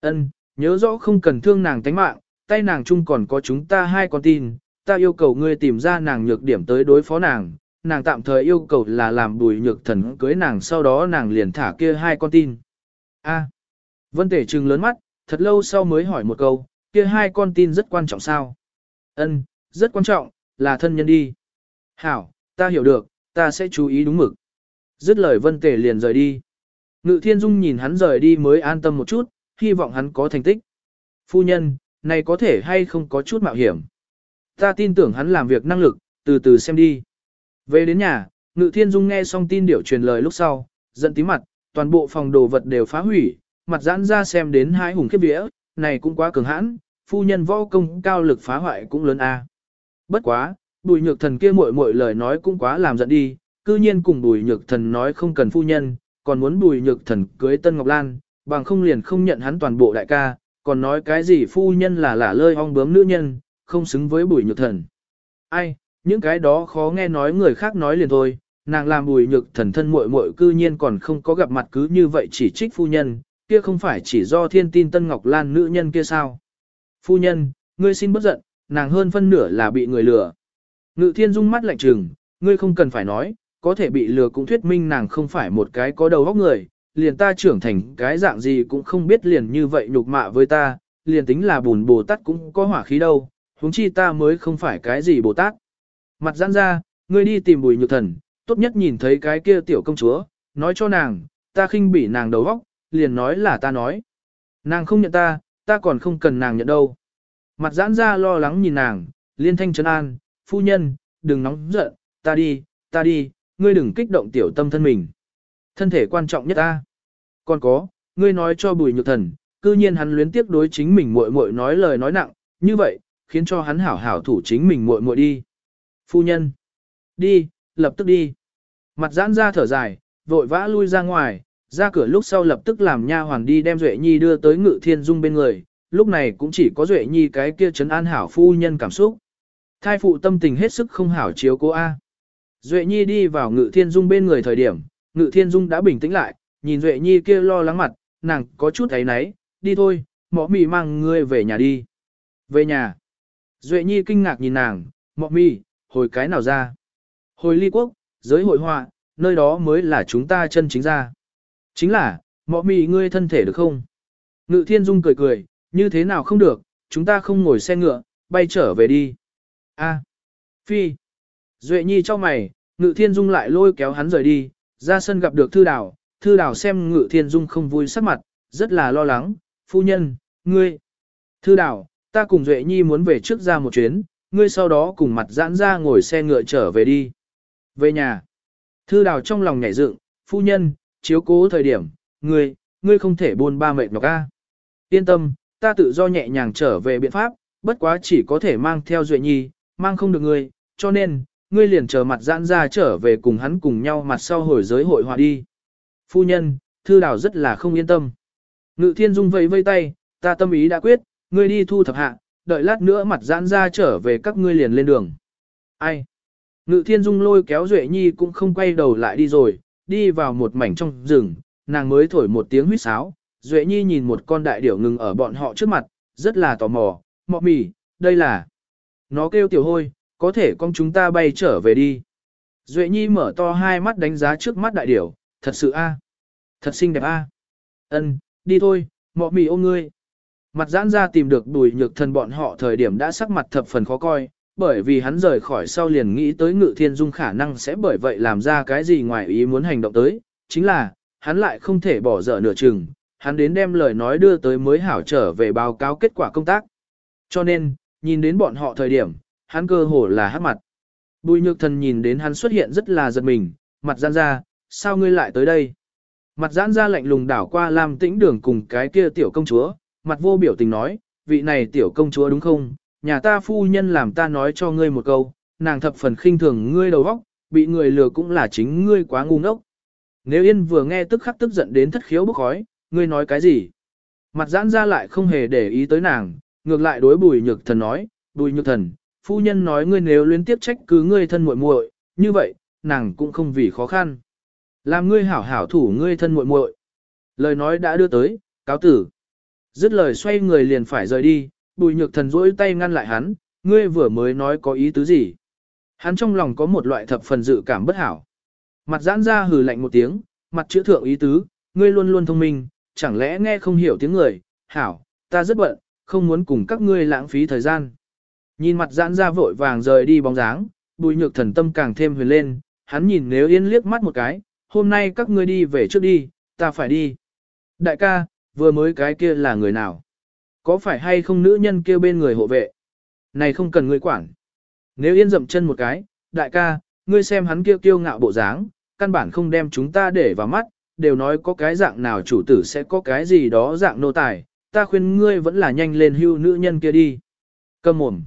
Ân, nhớ rõ không cần thương nàng tánh mạng, tay nàng chung còn có chúng ta hai con tin, ta yêu cầu ngươi tìm ra nàng nhược điểm tới đối phó nàng, nàng tạm thời yêu cầu là làm bùi nhược thần cưới nàng sau đó nàng liền thả kia hai con tin. A. Vân Tể trừng lớn mắt, thật lâu sau mới hỏi một câu, kia hai con tin rất quan trọng sao? Ân, rất quan trọng, là thân nhân đi. Hảo, ta hiểu được, ta sẽ chú ý đúng mực. Dứt lời vân tể liền rời đi. Ngự thiên dung nhìn hắn rời đi mới an tâm một chút, hy vọng hắn có thành tích. Phu nhân, này có thể hay không có chút mạo hiểm. Ta tin tưởng hắn làm việc năng lực, từ từ xem đi. Về đến nhà, ngự thiên dung nghe xong tin điểu truyền lời lúc sau, giận tí mặt, toàn bộ phòng đồ vật đều phá hủy, mặt giãn ra xem đến hai hùng khiếp vía, này cũng quá cường hãn, phu nhân võ công cao lực phá hoại cũng lớn a. Bất quá, bùi nhược thần kia muội muội lời nói cũng quá làm giận đi, cư nhiên cùng bùi nhược thần nói không cần phu nhân, còn muốn bùi nhược thần cưới Tân Ngọc Lan, bằng không liền không nhận hắn toàn bộ đại ca, còn nói cái gì phu nhân là lả lơi ong bướm nữ nhân, không xứng với bùi nhược thần. Ai, những cái đó khó nghe nói người khác nói liền thôi, nàng làm bùi nhược thần thân muội muội cư nhiên còn không có gặp mặt cứ như vậy chỉ trích phu nhân, kia không phải chỉ do thiên tin Tân Ngọc Lan nữ nhân kia sao. Phu nhân, ngươi xin bất giận, nàng hơn phân nửa là bị người lừa. Ngự thiên dung mắt lạnh trừng, ngươi không cần phải nói, có thể bị lừa cũng thuyết minh nàng không phải một cái có đầu óc người, liền ta trưởng thành cái dạng gì cũng không biết liền như vậy nhục mạ với ta, liền tính là bùn Bồ Tát cũng có hỏa khí đâu, huống chi ta mới không phải cái gì Bồ Tát. Mặt giãn ra, ngươi đi tìm bùi nhược thần, tốt nhất nhìn thấy cái kia tiểu công chúa, nói cho nàng, ta khinh bỉ nàng đầu óc, liền nói là ta nói. Nàng không nhận ta, ta còn không cần nàng nhận đâu. Mặt giãn ra lo lắng nhìn nàng, liên thanh trấn an, phu nhân, đừng nóng giận, ta đi, ta đi, ngươi đừng kích động tiểu tâm thân mình. Thân thể quan trọng nhất ta. Còn có, ngươi nói cho bùi nhược thần, cư nhiên hắn luyến tiếc đối chính mình muội muội nói lời nói nặng, như vậy, khiến cho hắn hảo hảo thủ chính mình muội muội đi. Phu nhân, đi, lập tức đi. Mặt giãn ra thở dài, vội vã lui ra ngoài, ra cửa lúc sau lập tức làm nha hoàn đi đem Duệ Nhi đưa tới Ngự Thiên Dung bên người, lúc này cũng chỉ có Duệ Nhi cái kia trấn an hảo phu nhân cảm xúc. Thai phụ tâm tình hết sức không hảo chiếu cố A. Duệ Nhi đi vào Ngự Thiên Dung bên người thời điểm, Ngự Thiên Dung đã bình tĩnh lại, nhìn Duệ Nhi kia lo lắng mặt, nàng có chút thấy náy, đi thôi, mọ mì mang ngươi về nhà đi. Về nhà. Duệ Nhi kinh ngạc nhìn nàng, mọ mì, hồi cái nào ra? Hồi ly quốc, giới hội họa, nơi đó mới là chúng ta chân chính ra. Chính là, mọ mì ngươi thân thể được không? Ngự Thiên Dung cười cười, như thế nào không được, chúng ta không ngồi xe ngựa, bay trở về đi. A. Phi. Duệ Nhi cho mày, Ngự Thiên Dung lại lôi kéo hắn rời đi, ra sân gặp được Thư Đảo, Thư Đảo xem Ngự Thiên Dung không vui sắc mặt, rất là lo lắng, phu nhân, ngươi. Thư Đảo, ta cùng Duệ Nhi muốn về trước ra một chuyến, ngươi sau đó cùng mặt giãn ra ngồi xe ngựa trở về đi. Về nhà. Thư Đào trong lòng nhảy dựng, phu nhân, chiếu cố thời điểm, ngươi, ngươi không thể buôn ba mệt nhọc ca. Yên tâm, ta tự do nhẹ nhàng trở về biện pháp, bất quá chỉ có thể mang theo Duệ Nhi, mang không được ngươi, cho nên, ngươi liền chờ mặt giãn ra trở về cùng hắn cùng nhau mặt sau hồi giới hội hòa đi. Phu nhân, thư đào rất là không yên tâm. Ngự thiên dung vẫy vây tay, ta tâm ý đã quyết, ngươi đi thu thập hạ, đợi lát nữa mặt giãn ra trở về các ngươi liền lên đường. Ai? Ngự thiên dung lôi kéo Duệ Nhi cũng không quay đầu lại đi rồi, đi vào một mảnh trong rừng, nàng mới thổi một tiếng huýt sáo. Duệ Nhi nhìn một con đại điểu ngừng ở bọn họ trước mặt, rất là tò mò, mọ mì, đây là... Nó kêu tiểu hôi, có thể con chúng ta bay trở về đi. Duệ Nhi mở to hai mắt đánh giá trước mắt đại điểu, thật sự a, Thật xinh đẹp a. Ân, đi thôi, mọ mì ôm ngươi. Mặt giãn ra tìm được đùi nhược thần bọn họ thời điểm đã sắc mặt thập phần khó coi, bởi vì hắn rời khỏi sau liền nghĩ tới ngự thiên dung khả năng sẽ bởi vậy làm ra cái gì ngoài ý muốn hành động tới, chính là, hắn lại không thể bỏ dở nửa chừng, hắn đến đem lời nói đưa tới mới hảo trở về báo cáo kết quả công tác. Cho nên, nhìn đến bọn họ thời điểm, hắn cơ hồ là hát mặt. Bùi nhược thần nhìn đến hắn xuất hiện rất là giật mình, mặt giãn ra, sao ngươi lại tới đây? Mặt giãn ra lạnh lùng đảo qua Lam tĩnh đường cùng cái kia tiểu công chúa, mặt vô biểu tình nói, vị này tiểu công chúa đúng không? Nhà ta phu nhân làm ta nói cho ngươi một câu, nàng thập phần khinh thường ngươi đầu óc, bị người lừa cũng là chính ngươi quá ngu ngốc. Nếu yên vừa nghe tức khắc tức giận đến thất khiếu bức khói, ngươi nói cái gì? Mặt giãn ra lại không hề để ý tới nàng, ngược lại đối bùi nhược thần nói, bùi nhược thần, phu nhân nói ngươi nếu liên tiếp trách cứ ngươi thân muội muội, như vậy, nàng cũng không vì khó khăn. Làm ngươi hảo hảo thủ ngươi thân muội muội. Lời nói đã đưa tới, cáo tử. Dứt lời xoay người liền phải rời đi, bùi nhược thần rỗi tay ngăn lại hắn, ngươi vừa mới nói có ý tứ gì. Hắn trong lòng có một loại thập phần dự cảm bất hảo. Mặt giãn ra hừ lạnh một tiếng, mặt chữ thượng ý tứ, ngươi luôn luôn thông minh, chẳng lẽ nghe không hiểu tiếng người, hảo, ta rất bận, không muốn cùng các ngươi lãng phí thời gian. Nhìn mặt giãn ra vội vàng rời đi bóng dáng, bùi nhược thần tâm càng thêm huyền lên, hắn nhìn nếu yên liếc mắt một cái, hôm nay các ngươi đi về trước đi, ta phải đi. Đại ca, vừa mới cái kia là người nào? Có phải hay không nữ nhân kia bên người hộ vệ? Này không cần ngươi quản. Nếu yên dậm chân một cái, đại ca, ngươi xem hắn kia kiêu ngạo bộ dáng, căn bản không đem chúng ta để vào mắt, đều nói có cái dạng nào chủ tử sẽ có cái gì đó dạng nô tài, ta khuyên ngươi vẫn là nhanh lên hưu nữ nhân kia đi. Cầm mồm.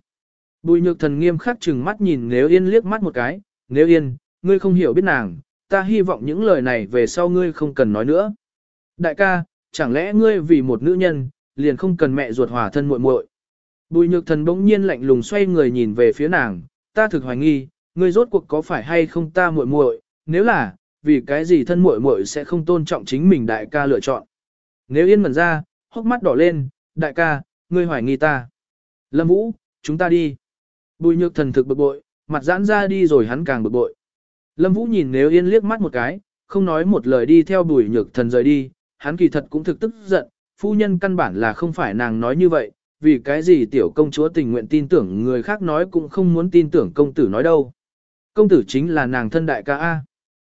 Bùi nhược thần nghiêm khắc chừng mắt nhìn nếu yên liếc mắt một cái, nếu yên, ngươi không hiểu biết nàng, ta hy vọng những lời này về sau ngươi không cần nói nữa. Đại ca, chẳng lẽ ngươi vì một nữ nhân, liền không cần mẹ ruột hòa thân muội muội? Bùi nhược thần bỗng nhiên lạnh lùng xoay người nhìn về phía nàng, ta thực hoài nghi, ngươi rốt cuộc có phải hay không ta muội muội, nếu là, vì cái gì thân muội muội sẽ không tôn trọng chính mình đại ca lựa chọn. Nếu yên mẩn ra, hốc mắt đỏ lên, đại ca, ngươi hoài nghi ta. Lâm Vũ, chúng ta đi. Bùi nhược thần thực bực bội, mặt giãn ra đi rồi hắn càng bực bội. Lâm Vũ nhìn nếu yên liếc mắt một cái, không nói một lời đi theo bùi nhược thần rời đi, hắn kỳ thật cũng thực tức giận, phu nhân căn bản là không phải nàng nói như vậy, vì cái gì tiểu công chúa tình nguyện tin tưởng người khác nói cũng không muốn tin tưởng công tử nói đâu. Công tử chính là nàng thân đại ca A.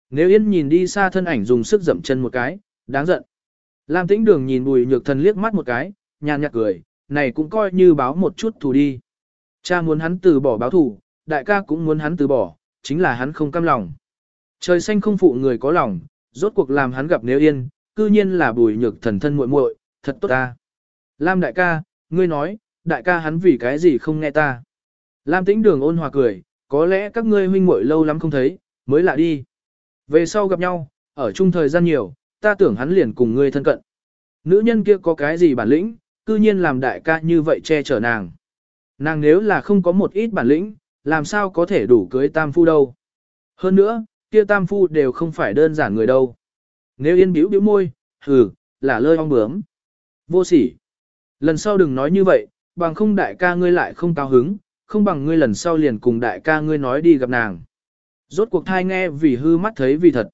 Nếu yên nhìn đi xa thân ảnh dùng sức dậm chân một cái, đáng giận. Lam tĩnh đường nhìn bùi nhược thần liếc mắt một cái, nhàn nhạt cười, này cũng coi như báo một chút thù đi. Cha muốn hắn từ bỏ báo thù, đại ca cũng muốn hắn từ bỏ, chính là hắn không cam lòng. Trời xanh không phụ người có lòng, rốt cuộc làm hắn gặp nếu yên, cư nhiên là bùi nhược thần thân muội muội, thật tốt ta. Lam đại ca, ngươi nói, đại ca hắn vì cái gì không nghe ta. Lam tĩnh đường ôn hòa cười, có lẽ các ngươi huynh muội lâu lắm không thấy, mới lạ đi. Về sau gặp nhau, ở chung thời gian nhiều, ta tưởng hắn liền cùng ngươi thân cận. Nữ nhân kia có cái gì bản lĩnh, cư nhiên làm đại ca như vậy che chở nàng. Nàng nếu là không có một ít bản lĩnh, làm sao có thể đủ cưới tam phu đâu. Hơn nữa, kia tam phu đều không phải đơn giản người đâu. Nếu yên biểu biểu môi, hừ, là lơi ong bướm. Vô sỉ. Lần sau đừng nói như vậy, bằng không đại ca ngươi lại không cao hứng, không bằng ngươi lần sau liền cùng đại ca ngươi nói đi gặp nàng. Rốt cuộc thai nghe vì hư mắt thấy vì thật.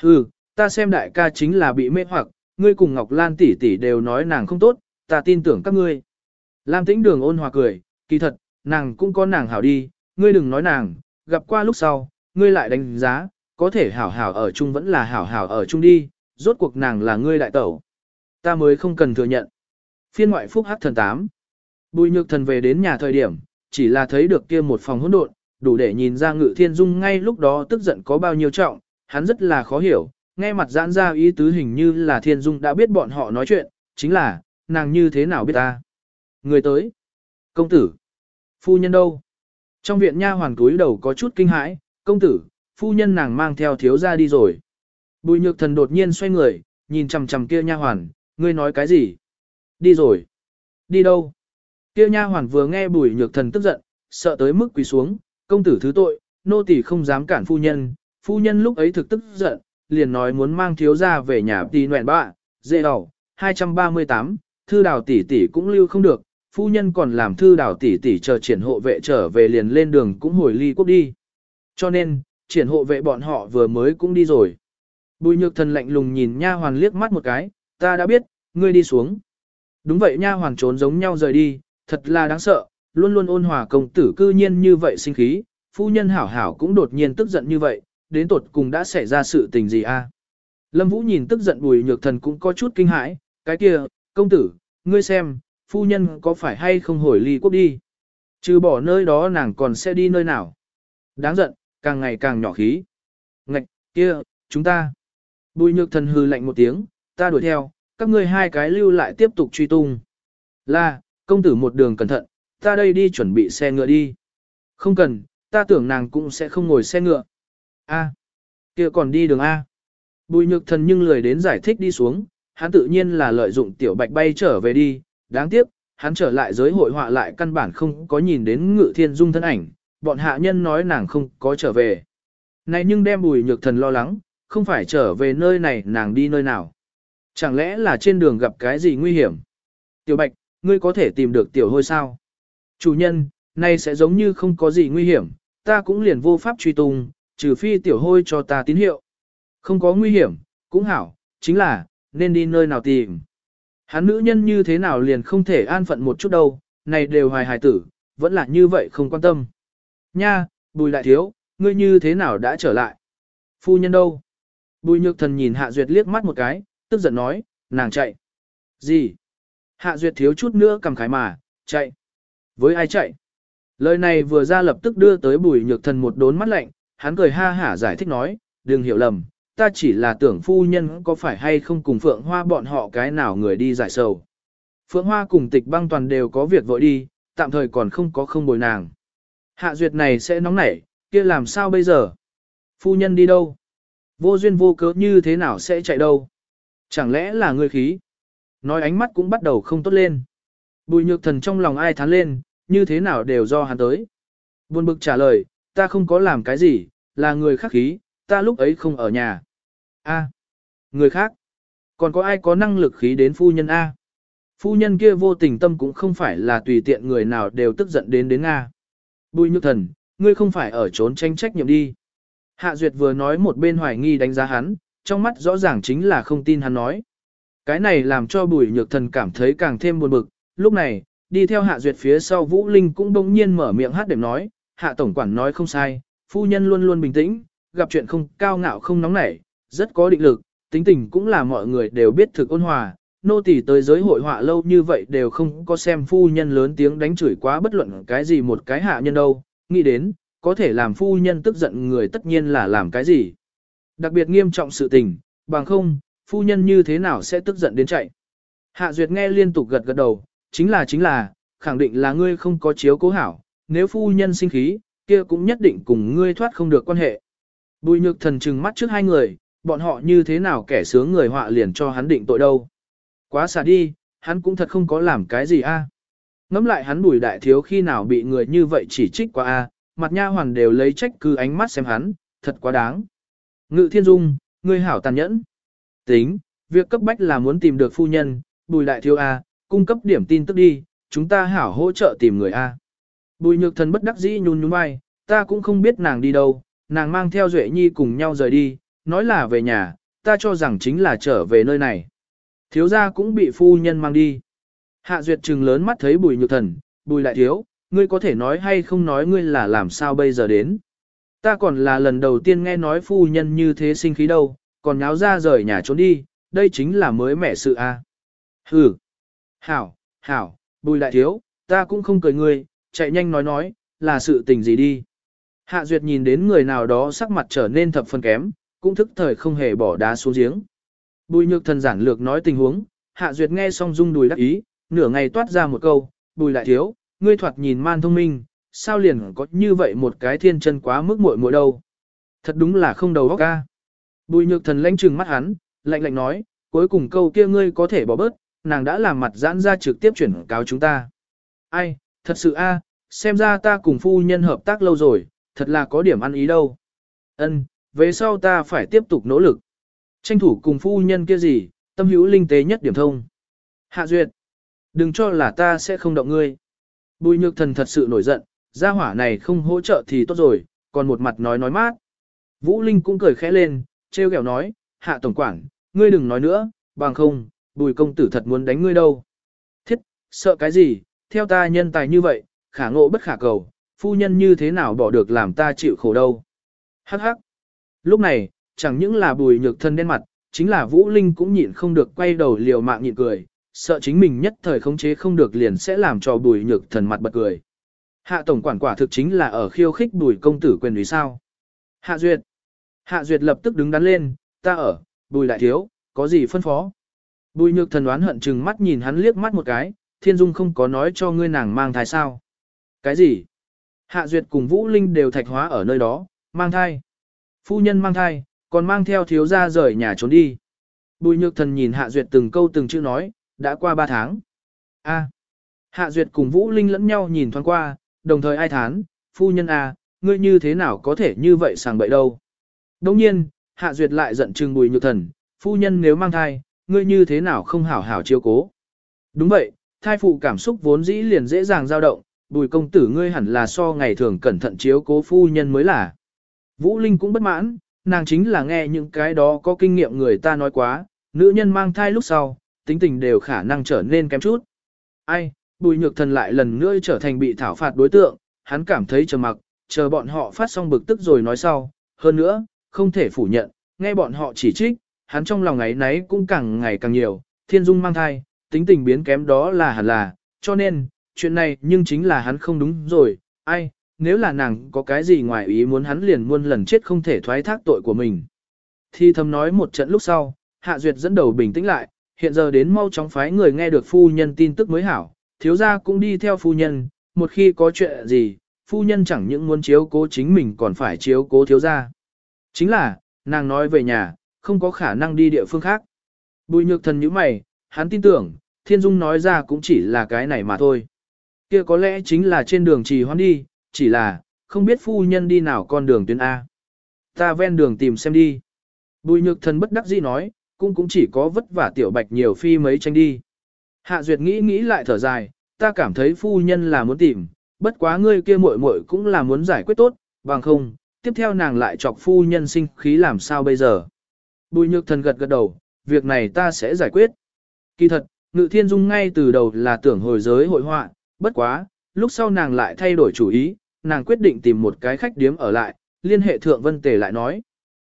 Hừ, ta xem đại ca chính là bị mê hoặc, ngươi cùng Ngọc Lan tỷ tỷ đều nói nàng không tốt, ta tin tưởng các ngươi. Lam tĩnh đường ôn hòa cười, kỳ thật, nàng cũng có nàng hảo đi, ngươi đừng nói nàng, gặp qua lúc sau, ngươi lại đánh giá, có thể hảo hảo ở chung vẫn là hảo hảo ở chung đi, rốt cuộc nàng là ngươi đại tẩu. Ta mới không cần thừa nhận. Phiên ngoại phúc hắc thần 8. Bùi nhược thần về đến nhà thời điểm, chỉ là thấy được kia một phòng hỗn độn, đủ để nhìn ra ngự thiên dung ngay lúc đó tức giận có bao nhiêu trọng, hắn rất là khó hiểu, nghe mặt giãn ra ý tứ hình như là thiên dung đã biết bọn họ nói chuyện, chính là, nàng như thế nào biết ta. Người tới. Công tử. Phu nhân đâu? Trong viện nha hoàng túi đầu có chút kinh hãi, công tử, phu nhân nàng mang theo thiếu gia đi rồi. Bùi nhược thần đột nhiên xoay người, nhìn chằm chằm kia nha hoàn, ngươi nói cái gì? Đi rồi. Đi đâu? Kia nha hoàn vừa nghe bùi nhược thần tức giận, sợ tới mức quỳ xuống, công tử thứ tội, nô tỳ không dám cản phu nhân, phu nhân lúc ấy thực tức giận, liền nói muốn mang thiếu gia về nhà tỷ nguyện bạ, dễ đỏ, 238, thư đào tỷ tỷ cũng lưu không được, phu nhân còn làm thư đào tỷ tỷ chờ triển hộ vệ trở về liền lên đường cũng hồi ly quốc đi. Cho nên, triển hộ vệ bọn họ vừa mới cũng đi rồi. Bùi nhược thần lạnh lùng nhìn nha hoàn liếc mắt một cái, ta đã biết, ngươi đi xuống. Đúng vậy nha hoàn trốn giống nhau rời đi, thật là đáng sợ, luôn luôn ôn hòa công tử cư nhiên như vậy sinh khí, phu nhân hảo hảo cũng đột nhiên tức giận như vậy, đến tột cùng đã xảy ra sự tình gì a? Lâm Vũ nhìn tức giận bùi nhược thần cũng có chút kinh hãi, cái kia, công tử, ngươi xem, phu nhân có phải hay không hồi ly quốc đi? Trừ bỏ nơi đó nàng còn sẽ đi nơi nào? Đáng giận, càng ngày càng nhỏ khí. Ngạch, kia, chúng ta. Bùi nhược thần hừ lạnh một tiếng, ta đuổi theo, các ngươi hai cái lưu lại tiếp tục truy tung. Là, công tử một đường cẩn thận, ta đây đi chuẩn bị xe ngựa đi. Không cần, ta tưởng nàng cũng sẽ không ngồi xe ngựa. A, kia còn đi đường A. Bùi nhược thần nhưng lười đến giải thích đi xuống, hắn tự nhiên là lợi dụng tiểu bạch bay trở về đi, đáng tiếc, hắn trở lại giới hội họa lại căn bản không có nhìn đến ngự thiên dung thân ảnh, bọn hạ nhân nói nàng không có trở về. Này nhưng đem bùi nhược thần lo lắng, không phải trở về nơi này nàng đi nơi nào. Chẳng lẽ là trên đường gặp cái gì nguy hiểm? Tiểu bạch, ngươi có thể tìm được tiểu hôi sao? Chủ nhân, nay sẽ giống như không có gì nguy hiểm, ta cũng liền vô pháp truy tung, trừ phi tiểu hôi cho ta tín hiệu. Không có nguy hiểm, cũng hảo, chính là, nên đi nơi nào tìm. Hắn nữ nhân như thế nào liền không thể an phận một chút đâu, này đều hoài hài tử, vẫn là như vậy không quan tâm. Nha, bùi đại thiếu, ngươi như thế nào đã trở lại? Phu nhân đâu? Bùi nhược thần nhìn Hạ Duyệt liếc mắt một cái, tức giận nói, nàng chạy. Gì? Hạ Duyệt thiếu chút nữa cầm khái mà, chạy. Với ai chạy? Lời này vừa ra lập tức đưa tới bùi nhược thần một đốn mắt lạnh, hắn cười ha hả giải thích nói, đừng hiểu lầm, ta chỉ là tưởng phu nhân có phải hay không cùng phượng hoa bọn họ cái nào người đi giải sầu. Phượng Hoa cùng tịch băng toàn đều có việc vội đi, tạm thời còn không có không bồi nàng. Hạ duyệt này sẽ nóng nảy, kia làm sao bây giờ? Phu nhân đi đâu? Vô duyên vô cớ như thế nào sẽ chạy đâu? Chẳng lẽ là người khí? Nói ánh mắt cũng bắt đầu không tốt lên. Bùi nhược thần trong lòng ai thán lên, như thế nào đều do hắn tới. Buồn bực trả lời, ta không có làm cái gì, là người khác khí, ta lúc ấy không ở nhà. A, người khác. Còn có ai có năng lực khí đến phu nhân A? Phu nhân kia vô tình tâm cũng không phải là tùy tiện người nào đều tức giận đến đến Nga. Bùi nhược thần, ngươi không phải ở trốn tranh trách nhiệm đi. Hạ Duyệt vừa nói một bên hoài nghi đánh giá hắn, trong mắt rõ ràng chính là không tin hắn nói. Cái này làm cho bùi nhược thần cảm thấy càng thêm buồn bực. Lúc này, đi theo Hạ Duyệt phía sau Vũ Linh cũng bỗng nhiên mở miệng hát đệm nói, Hạ Tổng Quản nói không sai, phu nhân luôn luôn bình tĩnh, gặp chuyện không cao ngạo không nóng nảy, rất có định lực, tính tình cũng là mọi người đều biết thực ôn hòa, nô tỳ tới giới hội họa lâu như vậy đều không có xem phu nhân lớn tiếng đánh chửi quá bất luận cái gì một cái hạ nhân đâu, nghĩ đến, có thể làm phu nhân tức giận người tất nhiên là làm cái gì. Đặc biệt nghiêm trọng sự tình, bằng không, phu nhân như thế nào sẽ tức giận đến chạy. Hạ Duyệt nghe liên tục gật gật đầu, chính là chính là, khẳng định là ngươi không có chiếu cố hảo, nếu phu nhân sinh khí, kia cũng nhất định cùng ngươi thoát không được quan hệ. Bùi nhược thần trừng mắt trước hai người, bọn họ như thế nào kẻ sướng người họa liền cho hắn định tội đâu. Quá xả đi, hắn cũng thật không có làm cái gì a. À. Ngắm lại hắn bùi đại thiếu khi nào bị người như vậy chỉ trích qua a, mặt nha hoàn đều lấy trách cứ ánh mắt xem hắn, thật quá đáng. Ngự thiên dung, ngươi hảo tàn nhẫn. Tính, việc cấp bách là muốn tìm được phu nhân, bùi đại thiếu a, cung cấp điểm tin tức đi, chúng ta hảo hỗ trợ tìm người a. Bùi nhược thần bất đắc dĩ nhún nhún vai, ta cũng không biết nàng đi đâu, nàng mang theo Duệ Nhi cùng nhau rời đi, nói là về nhà, ta cho rằng chính là trở về nơi này. Thiếu gia cũng bị phu nhân mang đi. Hạ duyệt trừng lớn mắt thấy bùi nhược thần, bùi lại thiếu, ngươi có thể nói hay không nói ngươi là làm sao bây giờ đến. Ta còn là lần đầu tiên nghe nói phu nhân như thế sinh khí đâu, còn nháo ra rời nhà trốn đi, đây chính là mới mẻ sự a. À. Hừ. Hảo, hảo, bùi lại thiếu, ta cũng không cười ngươi, chạy nhanh nói nói, là sự tình gì đi. Hạ Duyệt nhìn đến người nào đó sắc mặt trở nên thập phần kém, cũng thức thời không hề bỏ đá xuống giếng. Bùi nhược thần giản lược nói tình huống, Hạ Duyệt nghe xong rung đùi đắc ý, nửa ngày toát ra một câu, bùi lại thiếu, ngươi thoạt nhìn man thông minh, sao liền có như vậy một cái thiên chân quá mức muội muội đâu. Thật đúng là không đầu óc ca. Bùi nhược thần lanh trừng mắt hắn, lạnh lạnh nói, cuối cùng câu kia ngươi có thể bỏ bớt, nàng đã làm mặt giãn ra trực tiếp chuyển cáo chúng ta. Ai, thật sự a, xem ra ta cùng phu nhân hợp tác lâu rồi, thật là có điểm ăn ý đâu. Ân, về sau ta phải tiếp tục nỗ lực. Tranh thủ cùng phu nhân kia gì, tâm hữu linh tế nhất điểm thông. Hạ duyệt, đừng cho là ta sẽ không động ngươi. Bùi nhược thần thật sự nổi giận, gia hỏa này không hỗ trợ thì tốt rồi, còn một mặt nói nói mát. Vũ Linh cũng cười khẽ lên, treo kẹo nói, hạ tổng quản, ngươi đừng nói nữa, bằng không, bùi công tử thật muốn đánh ngươi đâu. Thiết, sợ cái gì, theo ta nhân tài như vậy, khả ngộ bất khả cầu, phu nhân như thế nào bỏ được làm ta chịu khổ đâu. Hắc hắc. Lúc này, chẳng những là bùi nhược thân đen mặt, chính là Vũ Linh cũng nhịn không được quay đầu liều mạng nhịn cười, sợ chính mình nhất thời khống chế không được liền sẽ làm cho bùi nhược thần mặt bật cười. Hạ tổng quản quả thực chính là ở khiêu khích bùi công tử quyền vì sao. Hạ Duyệt. Hạ Duyệt lập tức đứng đắn lên, ta ở, bùi đại thiếu, có gì phân phó. Bùi nhược thần đoán hận chừng mắt nhìn hắn liếc mắt một cái, thiên dung không có nói cho ngươi nàng mang thai sao. Cái gì? Hạ Duyệt cùng Vũ Linh đều thạch hóa ở nơi đó, mang thai. Phu nhân mang thai, còn mang theo thiếu gia rời nhà trốn đi. Bùi nhược thần nhìn Hạ Duyệt từng câu từng chữ nói, đã qua ba tháng. A. Hạ Duyệt cùng Vũ Linh lẫn nhau nhìn thoáng qua, đồng thời ai thán, phu nhân A, ngươi như thế nào có thể như vậy sàng bậy đâu. Đồng nhiên, Hạ Duyệt lại giận trừng bùi nhược thần, phu nhân nếu mang thai, ngươi như thế nào không hảo hảo chiêu cố. Đúng vậy, thai phụ cảm xúc vốn dĩ liền dễ dàng dao động, bùi công tử ngươi hẳn là so ngày thường cẩn thận chiếu cố phu nhân mới là. Vũ Linh cũng bất mãn, nàng chính là nghe những cái đó có kinh nghiệm người ta nói quá, nữ nhân mang thai lúc sau, tính tình đều khả năng trở nên kém chút. Ai, bùi nhược thần lại lần nữa trở thành bị thảo phạt đối tượng, hắn cảm thấy trầm mặc, chờ bọn họ phát xong bực tức rồi nói sau, hơn nữa, không thể phủ nhận, nghe bọn họ chỉ trích, hắn trong lòng ấy nấy cũng càng ngày càng nhiều, thiên dung mang thai, tính tình biến kém đó là hẳn là, cho nên, chuyện này nhưng chính là hắn không đúng rồi, ai, nếu là nàng có cái gì ngoài ý muốn hắn liền muôn lần chết không thể thoái thác tội của mình. Thi thầm nói một trận lúc sau, Hạ Duyệt dẫn đầu bình tĩnh lại, hiện giờ đến mau chóng phái người nghe được phu nhân tin tức mới hảo, thiếu gia cũng đi theo phu nhân, một khi có chuyện gì, phu nhân chẳng những muốn chiếu cố chính mình còn phải chiếu cố thiếu gia. Chính là, nàng nói về nhà, không có khả năng đi địa phương khác. Bùi nhược thần như mày, hắn tin tưởng, thiên dung nói ra cũng chỉ là cái này mà thôi. Kia có lẽ chính là trên đường trì hoãn đi, chỉ là, không biết phu nhân đi nào con đường tuyến A. Ta ven đường tìm xem đi. Bùi nhược thần bất đắc dĩ nói, cũng cũng chỉ có vất vả tiểu bạch nhiều phi mấy tranh đi. Hạ duyệt nghĩ nghĩ lại thở dài, ta cảm thấy phu nhân là muốn tìm, bất quá ngươi kia muội muội cũng là muốn giải quyết tốt, bằng không, tiếp theo nàng lại chọc phu nhân sinh khí làm sao bây giờ. Bùi nhược thần gật gật đầu, việc này ta sẽ giải quyết. Kỳ thật, ngự thiên dung ngay từ đầu là tưởng hồi giới hội họa, bất quá, lúc sau nàng lại thay đổi chủ ý, nàng quyết định tìm một cái khách điếm ở lại, liên hệ thượng vân tề lại nói.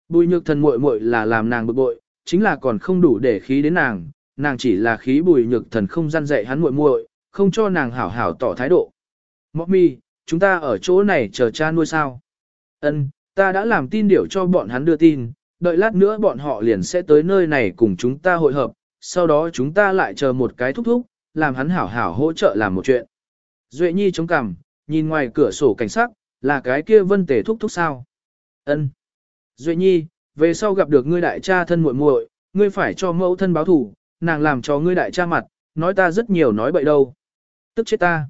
Bùi nhược thần muội muội là làm nàng bực bội, chính là còn không đủ để khí đến nàng, nàng chỉ là khí bùi nhược thần không gian dạy hắn muội muội, không cho nàng hảo hảo tỏ thái độ. Mọc mi, chúng ta ở chỗ này chờ cha nuôi sao? Ân, ta đã làm tin điểu cho bọn hắn đưa tin, đợi lát nữa bọn họ liền sẽ tới nơi này cùng chúng ta hội hợp, sau đó chúng ta lại chờ một cái thúc thúc, làm hắn hảo hảo hỗ trợ làm một chuyện. Duệ Nhi chống cằm, nhìn ngoài cửa sổ cảnh sắc, là cái kia vân Tề thúc thúc sao? Ân. Duệ Nhi, về sau gặp được ngươi đại cha thân muội muội, ngươi phải cho mẫu thân báo thủ, nàng làm cho ngươi đại cha mặt, nói ta rất nhiều nói bậy đâu. Tức chết ta.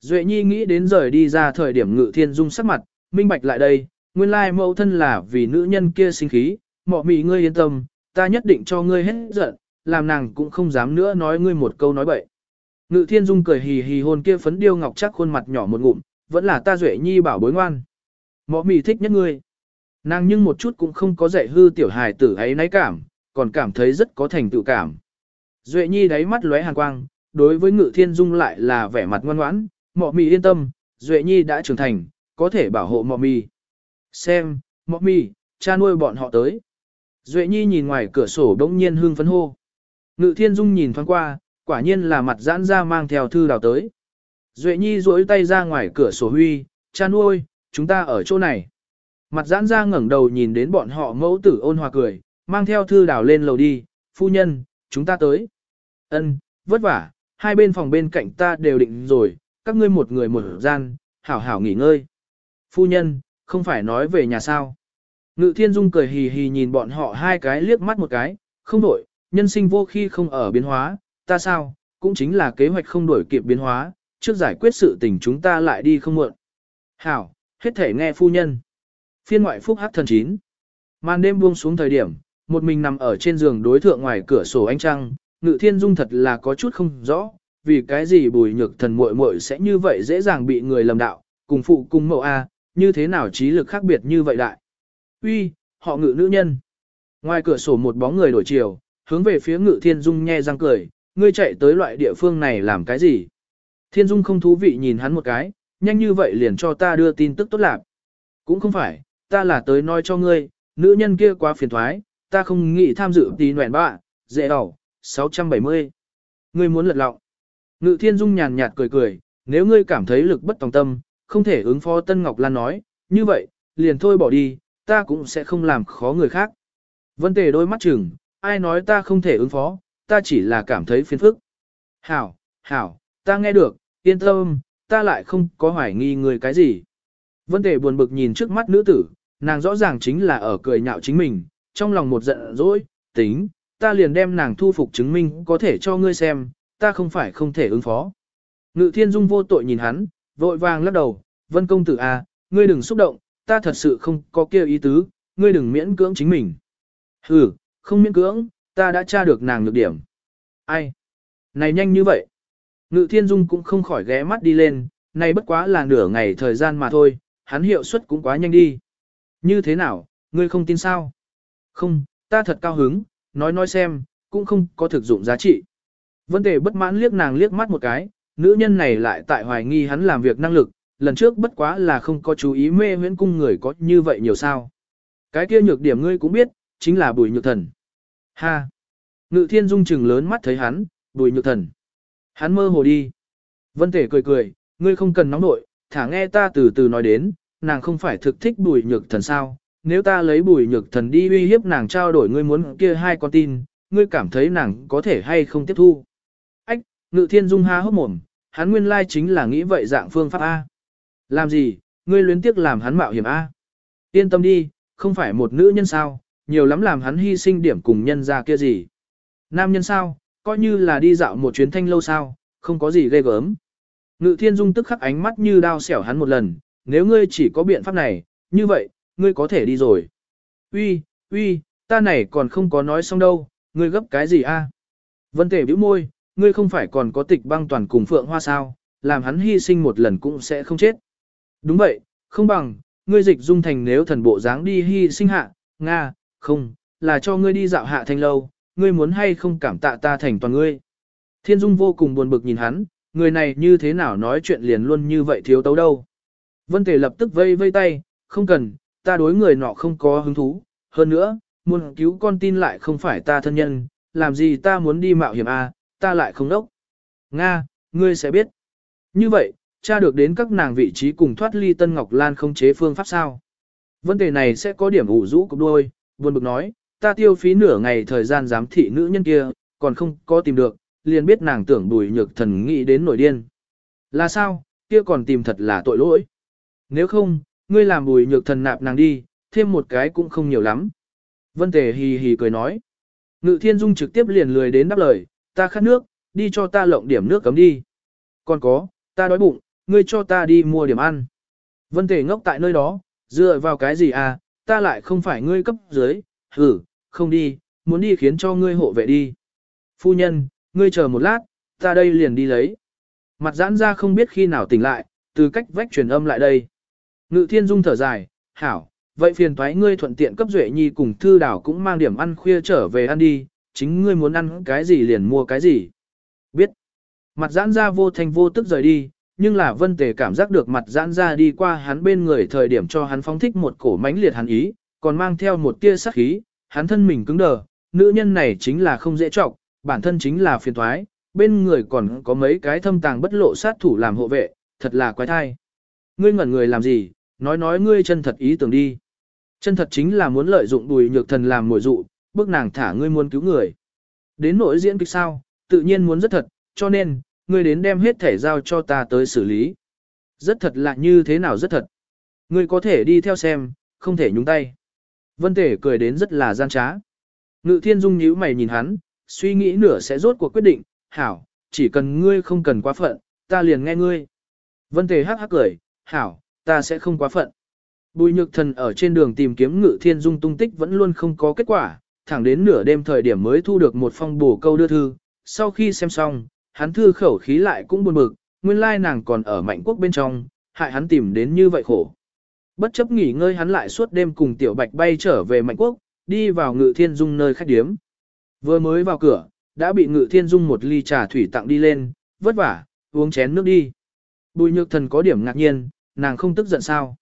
Duệ Nhi nghĩ đến rời đi ra thời điểm ngự thiên dung sắc mặt, minh bạch lại đây, nguyên lai mẫu thân là vì nữ nhân kia sinh khí, mọ mị ngươi yên tâm, ta nhất định cho ngươi hết giận, làm nàng cũng không dám nữa nói ngươi một câu nói bậy. Ngự thiên dung cười hì hì hôn kia phấn điêu ngọc chắc khuôn mặt nhỏ một ngụm, vẫn là ta Duệ Nhi bảo bối ngoan. Mọ mị thích nhất ngươi. Nàng nhưng một chút cũng không có dạy hư tiểu hài tử ấy náy cảm, còn cảm thấy rất có thành tựu cảm. Duệ Nhi đáy mắt lóe hàn quang, đối với Ngự Thiên Dung lại là vẻ mặt ngoan ngoãn, Mọ Mì yên tâm, Duệ Nhi đã trưởng thành, có thể bảo hộ Mọ Mì. Xem, Mọ Mì, cha nuôi bọn họ tới. Duệ Nhi nhìn ngoài cửa sổ đống nhiên hương phấn hô. Ngự Thiên Dung nhìn thoáng qua, quả nhiên là mặt giãn ra mang theo thư đào tới. Duệ Nhi duỗi tay ra ngoài cửa sổ huy, cha nuôi, chúng ta ở chỗ này. Mặt giãn ra ngẩng đầu nhìn đến bọn họ mẫu tử ôn hòa cười, mang theo thư đào lên lầu đi, phu nhân, chúng ta tới. Ân, vất vả, hai bên phòng bên cạnh ta đều định rồi, các ngươi một người một gian, hảo hảo nghỉ ngơi. Phu nhân, không phải nói về nhà sao. Ngự thiên dung cười hì hì nhìn bọn họ hai cái liếc mắt một cái, không đổi, nhân sinh vô khi không ở biến hóa, ta sao, cũng chính là kế hoạch không đổi kịp biến hóa, trước giải quyết sự tình chúng ta lại đi không muộn. Hảo, hết thể nghe phu nhân. Phiên ngoại phúc hắc thần chín. Màn đêm buông xuống thời điểm, một mình nằm ở trên giường đối thượng ngoài cửa sổ ánh trăng, ngự thiên dung thật là có chút không rõ, vì cái gì bùi nhược thần muội muội sẽ như vậy dễ dàng bị người lầm đạo, cùng phụ cùng mẫu A, như thế nào trí lực khác biệt như vậy đại. Uy, họ ngự nữ nhân. Ngoài cửa sổ một bóng người đổi chiều, hướng về phía ngự thiên dung nhe răng cười, ngươi chạy tới loại địa phương này làm cái gì? Thiên dung không thú vị nhìn hắn một cái, nhanh như vậy liền cho ta đưa tin tức tốt lạc. Cũng không phải, ta là tới nói cho ngươi, nữ nhân kia quá phiền thoái, ta không nghĩ tham dự tí nguyện bạ, dễ đỏ, 670. Ngươi muốn lật lọng. Ngự thiên dung nhàn nhạt cười cười, nếu ngươi cảm thấy lực bất tòng tâm, không thể ứng phó Tân Ngọc Lan nói, như vậy, liền thôi bỏ đi, ta cũng sẽ không làm khó người khác. Vân tề đôi mắt chừng, ai nói ta không thể ứng phó, ta chỉ là cảm thấy phiền phức. Hảo, hảo, ta nghe được, yên tâm, ta lại không có hoài nghi người cái gì. Vân tề buồn bực nhìn trước mắt nữ tử, nàng rõ ràng chính là ở cười nhạo chính mình, trong lòng một giận dỗi, tính, ta liền đem nàng thu phục chứng minh có thể cho ngươi xem, ta không phải không thể ứng phó. Ngự thiên dung vô tội nhìn hắn, vội vàng lắc đầu, vân công tử à, ngươi đừng xúc động, ta thật sự không có kêu ý tứ, ngươi đừng miễn cưỡng chính mình. Ừ, không miễn cưỡng, ta đã tra được nàng nhược điểm. Ai? Này nhanh như vậy. Ngự thiên dung cũng không khỏi ghé mắt đi lên, này bất quá là nửa ngày thời gian mà thôi, hắn hiệu suất cũng quá nhanh đi. Như thế nào, ngươi không tin sao? Không, ta thật cao hứng, nói nói xem, cũng không có thực dụng giá trị. Vân Tề bất mãn liếc nàng liếc mắt một cái, nữ nhân này lại tại hoài nghi hắn làm việc năng lực, lần trước bất quá là không có chú ý mê huyễn cung người có như vậy nhiều sao. Cái kia nhược điểm ngươi cũng biết, chính là bùi nhược thần. Ha! Ngự thiên dung chừng lớn mắt thấy hắn, bùi nhược thần. Hắn mơ hồ đi. Vân tể cười cười, ngươi không cần nóng nội, thả nghe ta từ từ nói đến, nàng không phải thực thích bùi nhược thần sao, nếu ta lấy bùi nhược thần đi uy hiếp nàng trao đổi ngươi muốn kia hai con tin, ngươi cảm thấy nàng có thể hay không tiếp thu. Ách, ngự thiên dung ha hốc mồm, hắn nguyên lai chính là nghĩ vậy dạng phương pháp A. Làm gì, ngươi luyến tiếc làm hắn mạo hiểm A. Yên tâm đi, không phải một nữ nhân sao, nhiều lắm làm hắn hy sinh điểm cùng nhân ra kia gì. Nam nhân sao, coi như là đi dạo một chuyến thanh lâu sao, không có gì ghê gớm. Ngự thiên dung tức khắc ánh mắt như đao xẻo hắn một lần, nếu ngươi chỉ có biện pháp này, như vậy, ngươi có thể đi rồi. Uy, uy, ta này còn không có nói xong đâu, ngươi gấp cái gì a? Vân tể bĩu môi, ngươi không phải còn có tịch băng toàn cùng phượng hoa sao, làm hắn hy sinh một lần cũng sẽ không chết. Đúng vậy, không bằng, ngươi dịch dung thành nếu thần bộ dáng đi hy sinh hạ, Nga, không, là cho ngươi đi dạo hạ thanh lâu, ngươi muốn hay không cảm tạ ta thành toàn ngươi. Thiên Dung vô cùng buồn bực nhìn hắn, người này như thế nào nói chuyện liền luôn như vậy thiếu tấu đâu. Vân Tề lập tức vây vây tay, không cần, ta đối người nọ không có hứng thú, hơn nữa, muốn cứu con tin lại không phải ta thân nhân, làm gì ta muốn đi mạo hiểm à, ta lại không đốc. Nga, ngươi sẽ biết. Như vậy, cha được đến các nàng vị trí cùng thoát ly Tân Ngọc Lan không chế phương pháp sao. Vấn đề này sẽ có điểm ủ rũ cục đôi, buồn bực nói, ta tiêu phí nửa ngày thời gian giám thị nữ nhân kia, còn không có tìm được, liền biết nàng tưởng bùi nhược thần nghĩ đến nổi điên. Là sao, kia còn tìm thật là tội lỗi. Nếu không, ngươi làm bùi nhược thần nạp nàng đi, thêm một cái cũng không nhiều lắm. Vân Tề hì hì cười nói. Ngự thiên dung trực tiếp liền lười đến đáp lời, ta khát nước, đi cho ta lộng điểm nước cấm đi. Còn có, ta đói bụng, ngươi cho ta đi mua điểm ăn. Vân Tề ngốc tại nơi đó, dựa vào cái gì à, ta lại không phải ngươi cấp dưới, hử, không đi, muốn đi khiến cho ngươi hộ vệ đi. Phu nhân, ngươi chờ một lát, ta đây liền đi lấy. Mặt giãn ra không biết khi nào tỉnh lại, từ cách vách truyền âm lại đây. Ngự thiên dung thở dài, hảo, vậy phiền thoái ngươi thuận tiện cấp duệ nhi cùng thư đảo cũng mang điểm ăn khuya trở về ăn đi, chính ngươi muốn ăn cái gì liền mua cái gì. Biết. Mặt giãn ra vô thanh vô tức rời đi, nhưng là vân tề cảm giác được mặt giãn ra đi qua hắn bên người thời điểm cho hắn phóng thích một cổ mãnh liệt hắn ý, còn mang theo một tia sát khí, hắn thân mình cứng đờ, nữ nhân này chính là không dễ trọng, bản thân chính là phiền thoái, bên người còn có mấy cái thâm tàng bất lộ sát thủ làm hộ vệ, thật là quái thai. Ngươi ngẩn người làm gì, nói nói ngươi chân thật ý tưởng đi. Chân thật chính là muốn lợi dụng đùi nhược thần làm mồi dụ, bước nàng thả ngươi muốn cứu người. Đến nỗi diễn kịch sao, tự nhiên muốn rất thật, cho nên, ngươi đến đem hết thể giao cho ta tới xử lý. Rất thật là như thế nào rất thật. Ngươi có thể đi theo xem, không thể nhúng tay. Vân Tể cười đến rất là gian trá. Ngự thiên dung nhíu mày nhìn hắn, suy nghĩ nửa sẽ rốt cuộc quyết định, hảo, chỉ cần ngươi không cần quá phận, ta liền nghe ngươi. Vân Tề hắc hắc cười, hảo, ta sẽ không quá phận. Bùi nhược thần ở trên đường tìm kiếm ngự thiên dung tung tích vẫn luôn không có kết quả, thẳng đến nửa đêm thời điểm mới thu được một phong bổ câu đưa thư. Sau khi xem xong, hắn thư khẩu khí lại cũng buồn bực, nguyên lai nàng còn ở mạnh quốc bên trong, hại hắn tìm đến như vậy khổ. Bất chấp nghỉ ngơi hắn lại suốt đêm cùng tiểu bạch bay trở về mạnh quốc, đi vào ngự thiên dung nơi khách điếm. Vừa mới vào cửa, đã bị ngự thiên dung một ly trà thủy tặng đi lên, vất vả, uống chén nước đi. Bùi nhược thần có điểm ngạc nhiên, nàng không tức giận sao.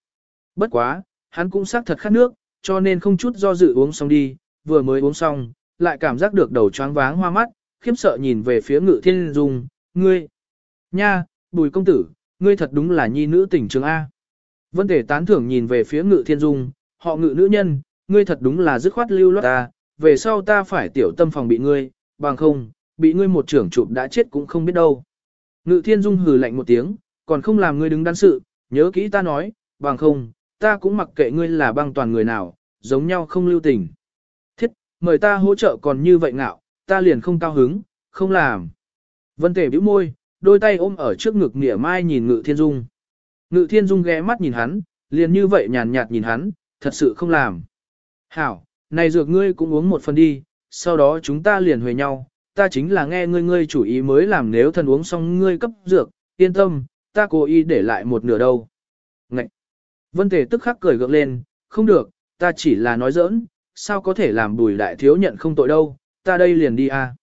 Bất quá, hắn cũng xác thật khát nước, cho nên không chút do dự uống xong đi, vừa mới uống xong, lại cảm giác được đầu choáng váng hoa mắt, khiếp sợ nhìn về phía ngự thiên dung, ngươi. Nha, bùi công tử, ngươi thật đúng là nhi nữ tình trường A. Vân thể tán thưởng nhìn về phía ngự thiên dung, họ ngự nữ nhân, ngươi thật đúng là dứt khoát lưu loát ta, về sau ta phải tiểu tâm phòng bị ngươi, bằng không, bị ngươi một trưởng chụp đã chết cũng không biết đâu. Ngự thiên dung hừ lạnh một tiếng, còn không làm ngươi đứng đắn sự, nhớ kỹ ta nói, bằng không, ta cũng mặc kệ ngươi là băng toàn người nào, giống nhau không lưu tình. Thiết, mời ta hỗ trợ còn như vậy ngạo, ta liền không cao hứng, không làm. Vân tể bĩu môi, đôi tay ôm ở trước ngực nghĩa mai nhìn ngự thiên dung. Ngự thiên dung ghé mắt nhìn hắn, liền như vậy nhàn nhạt nhìn hắn, thật sự không làm. Hảo, này dược ngươi cũng uống một phần đi, sau đó chúng ta liền huề nhau, ta chính là nghe ngươi ngươi chủ ý mới làm nếu thần uống xong ngươi cấp dược, yên tâm, ta cố ý để lại một nửa đâu. Ngậy! Vân Tề tức khắc cười gượng lên, không được, ta chỉ là nói giỡn, sao có thể làm bùi đại thiếu nhận không tội đâu, ta đây liền đi à.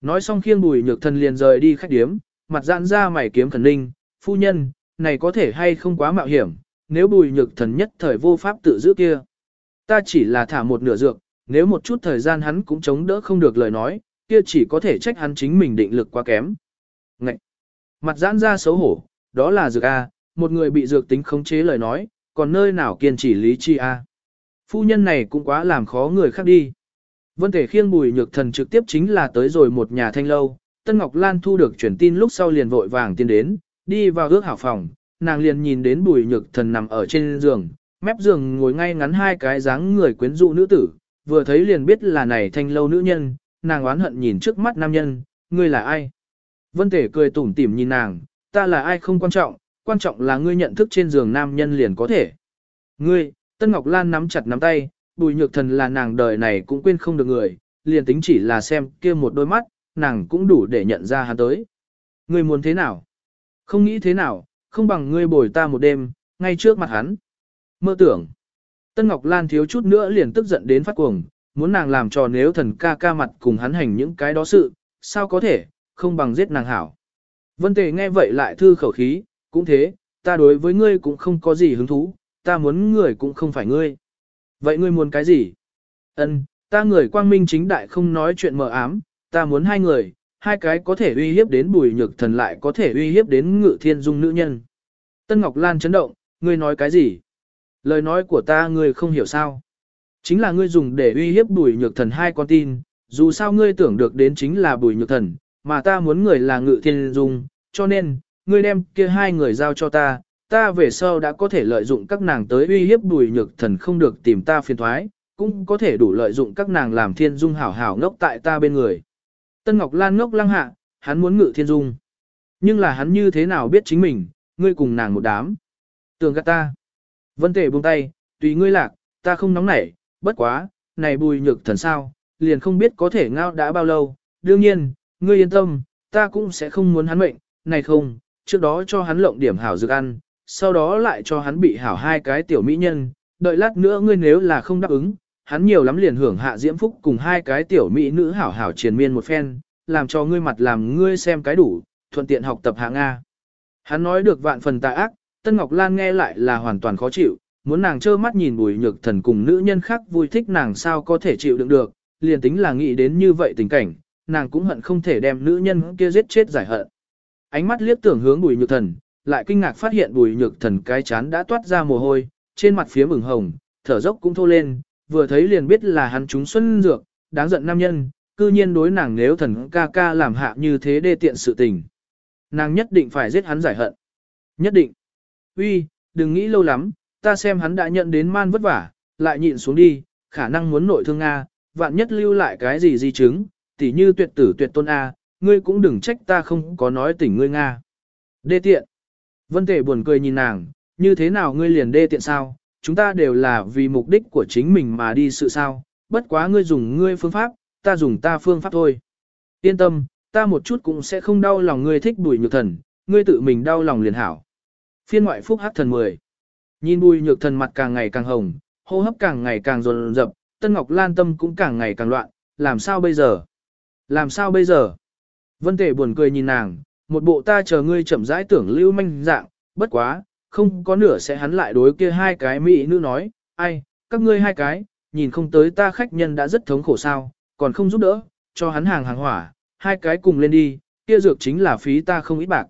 Nói xong khiêng bùi nhược thần liền rời đi khách điếm, mặt giãn ra mày kiếm khẩn ninh, phu nhân, này có thể hay không quá mạo hiểm, nếu bùi nhược thần nhất thời vô pháp tự giữ kia. Ta chỉ là thả một nửa dược, nếu một chút thời gian hắn cũng chống đỡ không được lời nói, kia chỉ có thể trách hắn chính mình định lực quá kém. Ngậy! Mặt giãn ra xấu hổ, đó là dược A, một người bị dược tính khống chế lời nói, còn nơi nào kiên trì lý chi A. Phu nhân này cũng quá làm khó người khác đi. Vân Thể khiêng bùi nhược thần trực tiếp chính là tới rồi một nhà thanh lâu, Tân Ngọc Lan thu được truyền tin lúc sau liền vội vàng tiến đến, đi vào ước hảo phòng, nàng liền nhìn đến bùi nhược thần nằm ở trên giường, mép giường ngồi ngay ngắn hai cái dáng người quyến rũ nữ tử, vừa thấy liền biết là này thanh lâu nữ nhân, nàng oán hận nhìn trước mắt nam nhân, ngươi là ai? Vân Thể cười tủm tỉm nhìn nàng, ta là ai không quan trọng, quan trọng là ngươi nhận thức trên giường nam nhân liền có thể. Ngươi, Tân Ngọc Lan nắm chặt nắm tay, bùi nhược thần là nàng đời này cũng quên không được người, liền tính chỉ là xem kia một đôi mắt, nàng cũng đủ để nhận ra hắn tới. Ngươi muốn thế nào? Không nghĩ thế nào, không bằng ngươi bồi ta một đêm, ngay trước mặt hắn. Mơ tưởng. Tân Ngọc Lan thiếu chút nữa liền tức giận đến phát cuồng, muốn nàng làm trò nếu thần ca ca mặt cùng hắn hành những cái đó sự, sao có thể, không bằng giết nàng hảo. Vân Tề nghe vậy lại thư khẩu khí, cũng thế, ta đối với ngươi cũng không có gì hứng thú, ta muốn người cũng không phải ngươi. Vậy ngươi muốn cái gì? Ân, ta người quang minh chính đại không nói chuyện mờ ám, ta muốn hai người, hai cái có thể uy hiếp đến bùi nhược thần lại có thể uy hiếp đến ngự thiên dung nữ nhân. Tân Ngọc Lan chấn động, ngươi nói cái gì? Lời nói của ta ngươi không hiểu sao? Chính là ngươi dùng để uy hiếp bùi nhược thần hai con tin, dù sao ngươi tưởng được đến chính là bùi nhược thần, mà ta muốn người là ngự thiên dung, cho nên, ngươi đem kia hai người giao cho ta, ta về sau đã có thể lợi dụng các nàng tới uy hiếp bùi nhược thần không được tìm ta phiền thoái, cũng có thể đủ lợi dụng các nàng làm thiên dung hảo hảo ngốc tại ta bên người. Tân Ngọc Lan ngốc lăng hạ, hắn muốn ngự thiên dung. Nhưng là hắn như thế nào biết chính mình, ngươi cùng nàng một đám. Tường gắt ta. Vân tề buông tay, tùy ngươi lạc, ta không nóng nảy, bất quá, này bùi nhược thần sao, liền không biết có thể ngao đã bao lâu. Đương nhiên, ngươi yên tâm, ta cũng sẽ không muốn hắn mệnh, này không, trước đó cho hắn lộng điểm hảo dược ăn, sau đó lại cho hắn bị hảo hai cái tiểu mỹ nhân, đợi lát nữa ngươi nếu là không đáp ứng, hắn nhiều lắm liền hưởng hạ diễm phúc cùng hai cái tiểu mỹ nữ hảo hảo triền miên một phen, làm cho ngươi mặt làm ngươi xem cái đủ, thuận tiện học tập hạ Nga. Hắn nói được vạn phần tà ác, Tân Ngọc Lan nghe lại là hoàn toàn khó chịu, muốn nàng trơ mắt nhìn bùi nhược thần cùng nữ nhân khác vui thích nàng sao có thể chịu đựng được, liền tính là nghĩ đến như vậy tình cảnh, nàng cũng hận không thể đem nữ nhân kia giết chết giải hận. Ánh mắt liếc tưởng hướng bùi nhược thần, lại kinh ngạc phát hiện bùi nhược thần cái chán đã toát ra mồ hôi, trên mặt phía mừng hồng, thở dốc cũng thô lên, vừa thấy liền biết là hắn chúng xuân dược, đáng giận nam nhân, cư nhiên đối nàng nếu thần ca ca làm hạ như thế đê tiện sự tình. Nàng nhất định phải giết hắn giải hận. Nhất định. Uy, đừng nghĩ lâu lắm, ta xem hắn đã nhận đến man vất vả, lại nhịn xuống đi, khả năng muốn nội thương Nga, vạn nhất lưu lại cái gì di chứng, tỉ như tuyệt tử tuyệt tôn A, ngươi cũng đừng trách ta không có nói tỉnh ngươi Nga. Đê tiện. Vân Tề buồn cười nhìn nàng, như thế nào ngươi liền đê tiện sao, chúng ta đều là vì mục đích của chính mình mà đi sự sao, bất quá ngươi dùng ngươi phương pháp, ta dùng ta phương pháp thôi. Yên tâm, ta một chút cũng sẽ không đau lòng ngươi thích bùi nhược thần, ngươi tự mình đau lòng liền hảo. Phiên ngoại phúc hắc thần 10. Nhìn bùi nhược thần mặt càng ngày càng hồng, hô hấp càng ngày càng rồn rập, Tân Ngọc Lan tâm cũng càng ngày càng loạn, làm sao bây giờ? Làm sao bây giờ? Vân Tề buồn cười nhìn nàng, một bộ ta chờ ngươi chậm rãi tưởng lưu manh dạng, bất quá, không có nửa sẽ hắn lại đối kia hai cái mỹ nữ nói, ai, các ngươi hai cái, nhìn không tới ta khách nhân đã rất thống khổ sao, còn không giúp đỡ, cho hắn hàng hàng hỏa, hai cái cùng lên đi, kia dược chính là phí ta không ít bạc.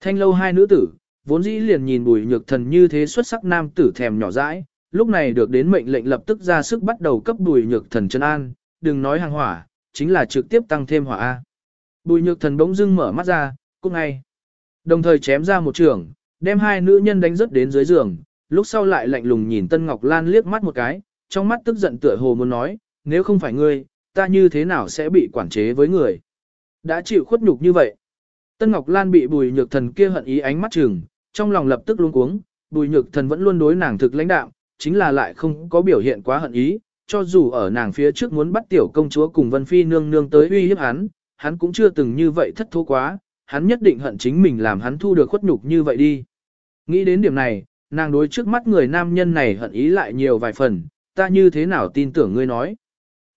Thanh lâu hai nữ tử, vốn dĩ liền nhìn bùi nhược thần như thế xuất sắc nam tử thèm nhỏ dãi, lúc này được đến mệnh lệnh lập tức ra sức bắt đầu cấp bùi nhược thần chân an, đừng nói hàng hỏa, chính là trực tiếp tăng thêm hỏa A. Bùi nhược thần bỗng dưng mở mắt ra, cũng ngay. Đồng thời chém ra một trường, đem hai nữ nhân đánh rớt đến dưới giường, lúc sau lại lạnh lùng nhìn Tân Ngọc Lan liếc mắt một cái, trong mắt tức giận tựa hồ muốn nói, nếu không phải ngươi, ta như thế nào sẽ bị quản chế với người. Đã chịu khuất nhục như vậy. Tân Ngọc Lan bị bùi nhược thần kia hận ý ánh mắt chừng, trong lòng lập tức luống cuống, bùi nhược thần vẫn luôn đối nàng thực lãnh đạo, chính là lại không có biểu hiện quá hận ý, cho dù ở nàng phía trước muốn bắt tiểu công chúa cùng Vân Phi nương nương tới uy hiếp hắn, hắn cũng chưa từng như vậy thất thố quá, hắn nhất định hận chính mình làm hắn thu được khuất nhục như vậy đi. Nghĩ đến điểm này, nàng đối trước mắt người nam nhân này hận ý lại nhiều vài phần, ta như thế nào tin tưởng ngươi nói.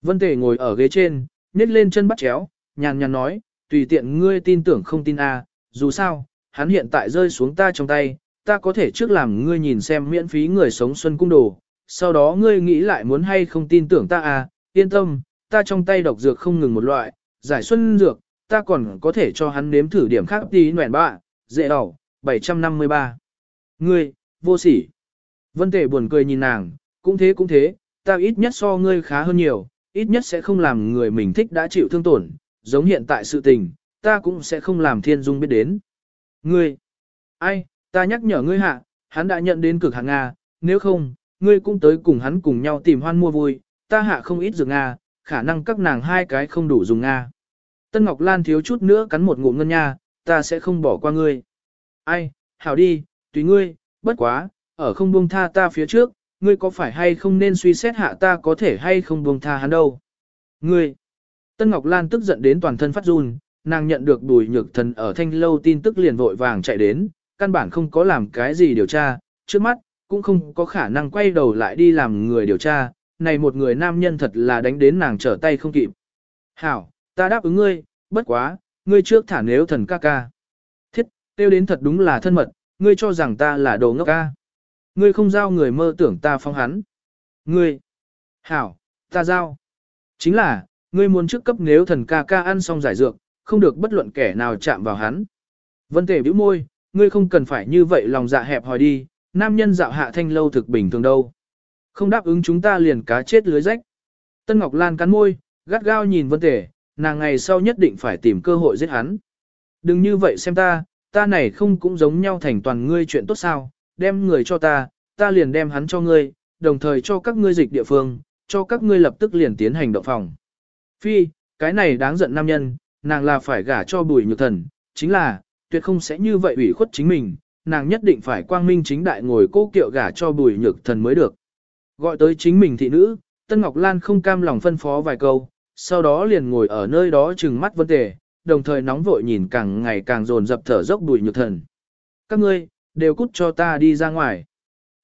Vân Tề ngồi ở ghế trên, nhét lên chân bắt chéo, nhàn nhàn nói, tùy tiện ngươi tin tưởng không tin a, dù sao, hắn hiện tại rơi xuống ta trong tay, ta có thể trước làm ngươi nhìn xem miễn phí người sống xuân cung đồ, sau đó ngươi nghĩ lại muốn hay không tin tưởng ta a, yên tâm, ta trong tay độc dược không ngừng một loại, giải xuân dược, ta còn có thể cho hắn nếm thử điểm khác tí nguyện bạ, dễ đỏ, 753. Ngươi, vô sỉ. Vân Tề buồn cười nhìn nàng, cũng thế cũng thế, ta ít nhất so ngươi khá hơn nhiều, ít nhất sẽ không làm người mình thích đã chịu thương tổn, giống hiện tại sự tình, ta cũng sẽ không làm thiên dung biết đến. Ngươi, ai, ta nhắc nhở ngươi hạ, hắn đã nhận đến cực hàng Nga, nếu không, ngươi cũng tới cùng hắn cùng nhau tìm hoan mua vui, ta hạ không ít dược Nga, khả năng các nàng hai cái không đủ dùng Nga. Tân Ngọc Lan thiếu chút nữa cắn một ngụm ngân nha, ta sẽ không bỏ qua ngươi. Ai, hảo đi, tùy ngươi, bất quá, ở không buông tha ta phía trước, ngươi có phải hay không nên suy xét hạ ta có thể hay không buông tha hắn đâu. Ngươi, Tân Ngọc Lan tức giận đến toàn thân phát run, nàng nhận được bùi nhược thần ở thanh lâu tin tức liền vội vàng chạy đến, căn bản không có làm cái gì điều tra, trước mắt, cũng không có khả năng quay đầu lại đi làm người điều tra, này một người nam nhân thật là đánh đến nàng trở tay không kịp. Hảo, ta đáp ứng ngươi, bất quá, ngươi trước thả nếu thần ca ca. Thiết, tiêu đến thật đúng là thân mật, ngươi cho rằng ta là đồ ngốc ca. Ngươi không giao người mơ tưởng ta phong hắn. Ngươi, hảo, ta giao. Chính là, ngươi muốn trước cấp nếu thần ca ca ăn xong giải dược, không được bất luận kẻ nào chạm vào hắn. Vân tề bĩu môi, ngươi không cần phải như vậy lòng dạ hẹp hòi đi, nam nhân dạo hạ thanh lâu thực bình thường đâu. Không đáp ứng chúng ta liền cá chết lưới rách. Tân Ngọc Lan cắn môi, gắt gao nhìn Vân Tề, nàng ngày sau nhất định phải tìm cơ hội giết hắn. Đừng như vậy xem ta, ta này không cũng giống nhau thành toàn ngươi chuyện tốt sao, đem người cho ta, ta liền đem hắn cho ngươi, đồng thời cho các ngươi dịch địa phương, cho các ngươi lập tức liền tiến hành động phòng. Phi, cái này đáng giận nam nhân, nàng là phải gả cho bùi nhược thần, chính là, tuyệt không sẽ như vậy ủy khuất chính mình, nàng nhất định phải quang minh chính đại ngồi cố kiệu gả cho bùi nhược thần mới được. Gọi tới chính mình thị nữ, Tân Ngọc Lan không cam lòng phân phó vài câu, sau đó liền ngồi ở nơi đó trừng mắt vân tề, đồng thời nóng vội nhìn càng ngày càng dồn dập thở dốc bùi nhược thần. Các ngươi, đều cút cho ta đi ra ngoài.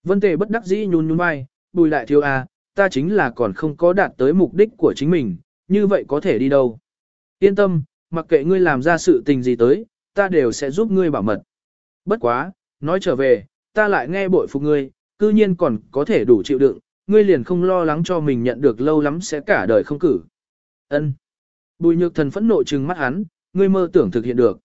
Vân tề bất đắc dĩ nhún nhún vai, bùi lại thiếu a, ta chính là còn không có đạt tới mục đích của chính mình, như vậy có thể đi đâu. Yên tâm, mặc kệ ngươi làm ra sự tình gì tới, ta đều sẽ giúp ngươi bảo mật. Bất quá, nói trở về, ta lại nghe bội phục ngươi, cư nhiên còn có thể đủ chịu đựng, ngươi liền không lo lắng cho mình nhận được lâu lắm sẽ cả đời không cử. Ân. Bùi nhược thần phẫn nộ trừng mắt hắn, ngươi mơ tưởng thực hiện được.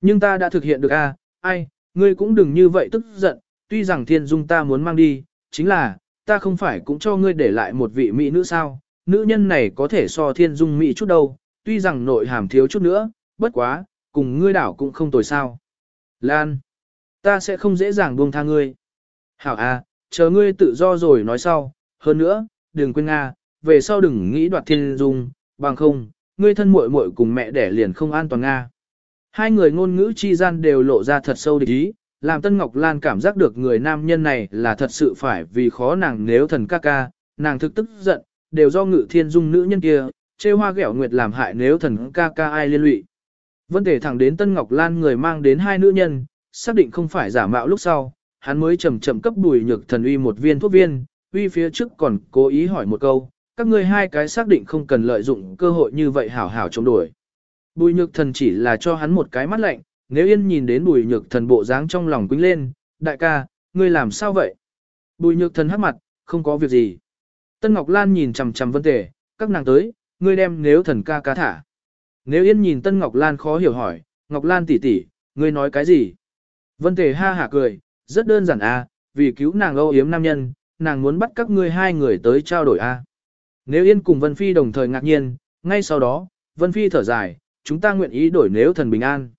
Nhưng ta đã thực hiện được a, ai, ngươi cũng đừng như vậy tức giận, tuy rằng thiên dung ta muốn mang đi, chính là, ta không phải cũng cho ngươi để lại một vị mỹ nữ sao, nữ nhân này có thể so thiên dung mỹ chút đâu, tuy rằng nội hàm thiếu chút nữa, bất quá, cùng ngươi đảo cũng không tồi sao. Lan, ta sẽ không dễ dàng buông tha ngươi. Hảo a, chờ ngươi tự do rồi nói sau, hơn nữa, đừng quên Nga, về sau đừng nghĩ đoạt thiên dung, bằng không, ngươi thân muội muội cùng mẹ đẻ liền không an toàn Nga. Hai người ngôn ngữ chi gian đều lộ ra thật sâu địch ý, làm Tân Ngọc Lan cảm giác được người nam nhân này là thật sự phải vì khó nàng nếu thần ca ca, nàng thực tức giận, đều do ngự thiên dung nữ nhân kia, chê hoa ghẹo nguyệt làm hại nếu thần ca ca ai liên lụy. Vấn đề thẳng đến Tân Ngọc Lan người mang đến hai nữ nhân, xác định không phải giả mạo lúc sau, hắn mới chậm chậm cấp bùi nhược thần uy một viên thuốc viên, uy phía trước còn cố ý hỏi một câu, các ngươi hai cái xác định không cần lợi dụng cơ hội như vậy hảo hảo chống đuổi. Bùi nhược thần chỉ là cho hắn một cái mắt lạnh, nếu yên nhìn đến bùi nhược thần bộ dáng trong lòng quýnh lên, đại ca, ngươi làm sao vậy? Bùi nhược thần hắc mặt, không có việc gì. Tân Ngọc Lan nhìn chằm chằm vân tề các nàng tới, ngươi đem nếu thần ca ca thả. Nếu yên nhìn Tân Ngọc Lan khó hiểu hỏi, Ngọc Lan tỷ tỷ, ngươi nói cái gì? Vân Tề ha hả cười, rất đơn giản à, vì cứu nàng âu yếm nam nhân, nàng muốn bắt các ngươi hai người tới trao đổi a. À. Nếu Yên cùng Vân Phi đồng thời ngạc nhiên, ngay sau đó, Vân Phi thở dài, chúng ta nguyện ý đổi nếu thần bình an.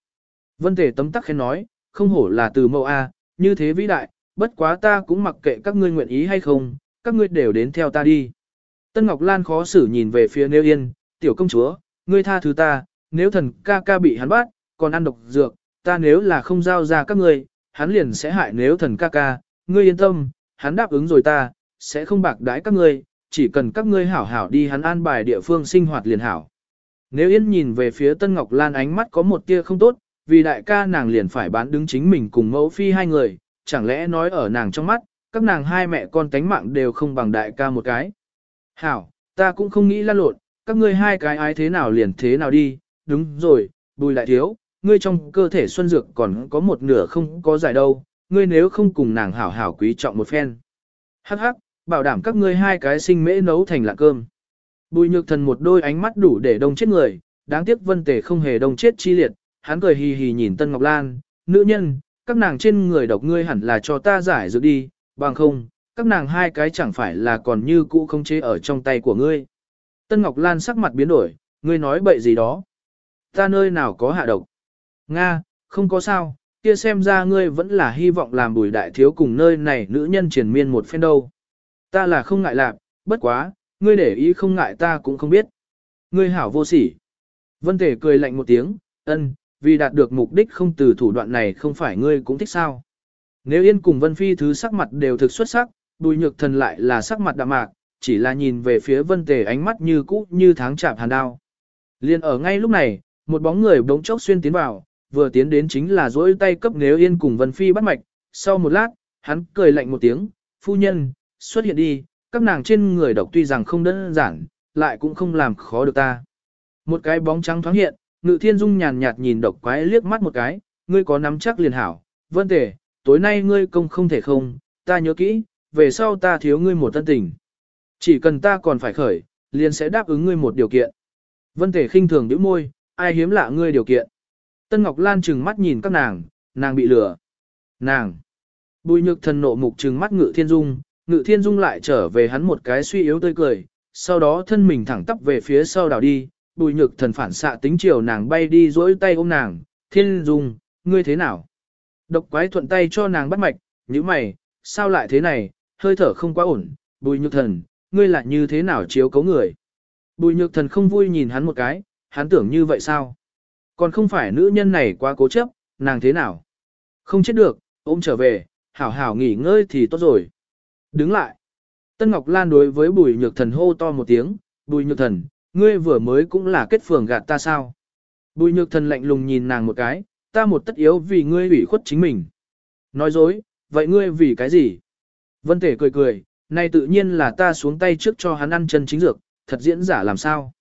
Vân Tề tấm tắc khen nói, không hổ là từ mẫu A, như thế vĩ đại, bất quá ta cũng mặc kệ các ngươi nguyện ý hay không, các ngươi đều đến theo ta đi. Tân Ngọc Lan khó xử nhìn về phía Nếu Yên, tiểu công chúa, ngươi tha thứ ta, nếu thần ca ca bị hắn bắt, còn ăn độc dược, ta nếu là không giao ra các ngươi, hắn liền sẽ hại nếu thần ca ca, ngươi yên tâm, hắn đáp ứng rồi ta, sẽ không bạc đái các ngươi, chỉ cần các ngươi hảo hảo đi hắn an bài địa phương sinh hoạt liền hảo. Nếu Yên nhìn về phía Tân Ngọc Lan ánh mắt có một tia không tốt, vì đại ca nàng liền phải bán đứng chính mình cùng mẫu phi hai người, chẳng lẽ nói ở nàng trong mắt, các nàng hai mẹ con tánh mạng đều không bằng đại ca một cái. Hảo, ta cũng không nghĩ lan lộn, các ngươi hai cái ai thế nào liền thế nào đi, đúng rồi, bùi lại thiếu, ngươi trong cơ thể xuân dược còn có một nửa không có giải đâu, ngươi nếu không cùng nàng hảo hảo quý trọng một phen. Hắc hắc, bảo đảm các ngươi hai cái sinh mễ nấu thành lạ cơm. Bùi nhược thần một đôi ánh mắt đủ để đông chết người, đáng tiếc vân tề không hề đông chết chi liệt, hắn cười hì hì nhìn Tân Ngọc Lan, nữ nhân, các nàng trên người độc ngươi hẳn là cho ta giải dược đi, bằng không, các nàng hai cái chẳng phải là còn như cũ không chế ở trong tay của ngươi. Tân Ngọc Lan sắc mặt biến đổi, ngươi nói bậy gì đó. Ta nơi nào có hạ độc. Nga, không có sao, kia xem ra ngươi vẫn là hy vọng làm bùi đại thiếu cùng nơi này nữ nhân triển miên một phen đâu. Ta là không ngại lạc, bất quá, ngươi để ý không ngại ta cũng không biết. Ngươi hảo vô sỉ. Vân Tề cười lạnh một tiếng, ân, vì đạt được mục đích không từ thủ đoạn này không phải ngươi cũng thích sao. Nếu Yên cùng Vân Phi thứ sắc mặt đều thực xuất sắc, bùi nhược thần lại là sắc mặt đạm mạc, chỉ là nhìn về phía Vân Tề ánh mắt như cũ như tháng chạm hàn đao. Liên ở ngay lúc này, một bóng người bỗng chốc xuyên tiến vào, vừa tiến đến chính là dỗi tay cấp Nếu Yên cùng Vân Phi bắt mạch, sau một lát, hắn cười lạnh một tiếng, phu nhân, xuất hiện đi, các nàng trên người độc tuy rằng không đơn giản, lại cũng không làm khó được ta. Một cái bóng trắng thoáng hiện, Ngự Thiên Dung nhàn nhạt nhìn độc quái liếc mắt một cái, ngươi có nắm chắc liền hảo, vân tề, tối nay ngươi công không thể không, ta nhớ kỹ, về sau ta thiếu ngươi một tân tình. Chỉ cần ta còn phải khởi, liền sẽ đáp ứng ngươi một điều kiện. Vân tề khinh thường nhíu môi, ai hiếm lạ ngươi điều kiện. Tân Ngọc Lan trừng mắt nhìn các nàng, nàng bị lừa. Nàng. Bùi nhược thần nộ mục trừng mắt Ngự Thiên Dung, Ngự Thiên Dung lại trở về hắn một cái suy yếu tươi cười, sau đó thân mình thẳng tắp về phía sau đảo đi, bùi nhược thần phản xạ tính chiều nàng bay đi duỗi tay ôm nàng, thiên dung, ngươi thế nào? Độc quái thuận tay cho nàng bắt mạch, như mày, sao lại thế này, hơi thở không quá ổn, bùi nhược thần, ngươi lại như thế nào chiếu cấu người? Bùi nhược thần không vui nhìn hắn một cái, hắn tưởng như vậy sao? Còn không phải nữ nhân này quá cố chấp, nàng thế nào? Không chết được, ôm trở về, hảo hảo nghỉ ngơi thì tốt rồi. Đứng lại. Tân Ngọc Lan đối với bùi nhược thần hô to một tiếng, bùi nhược thần, ngươi vừa mới cũng là kết phường gạt ta sao. Bùi nhược thần lạnh lùng nhìn nàng một cái, ta một tất yếu vì ngươi ủy khuất chính mình. Nói dối, vậy ngươi vì cái gì? Vân Thể cười cười, này tự nhiên là ta xuống tay trước cho hắn ăn chân chính dược, thật diễn giả làm sao?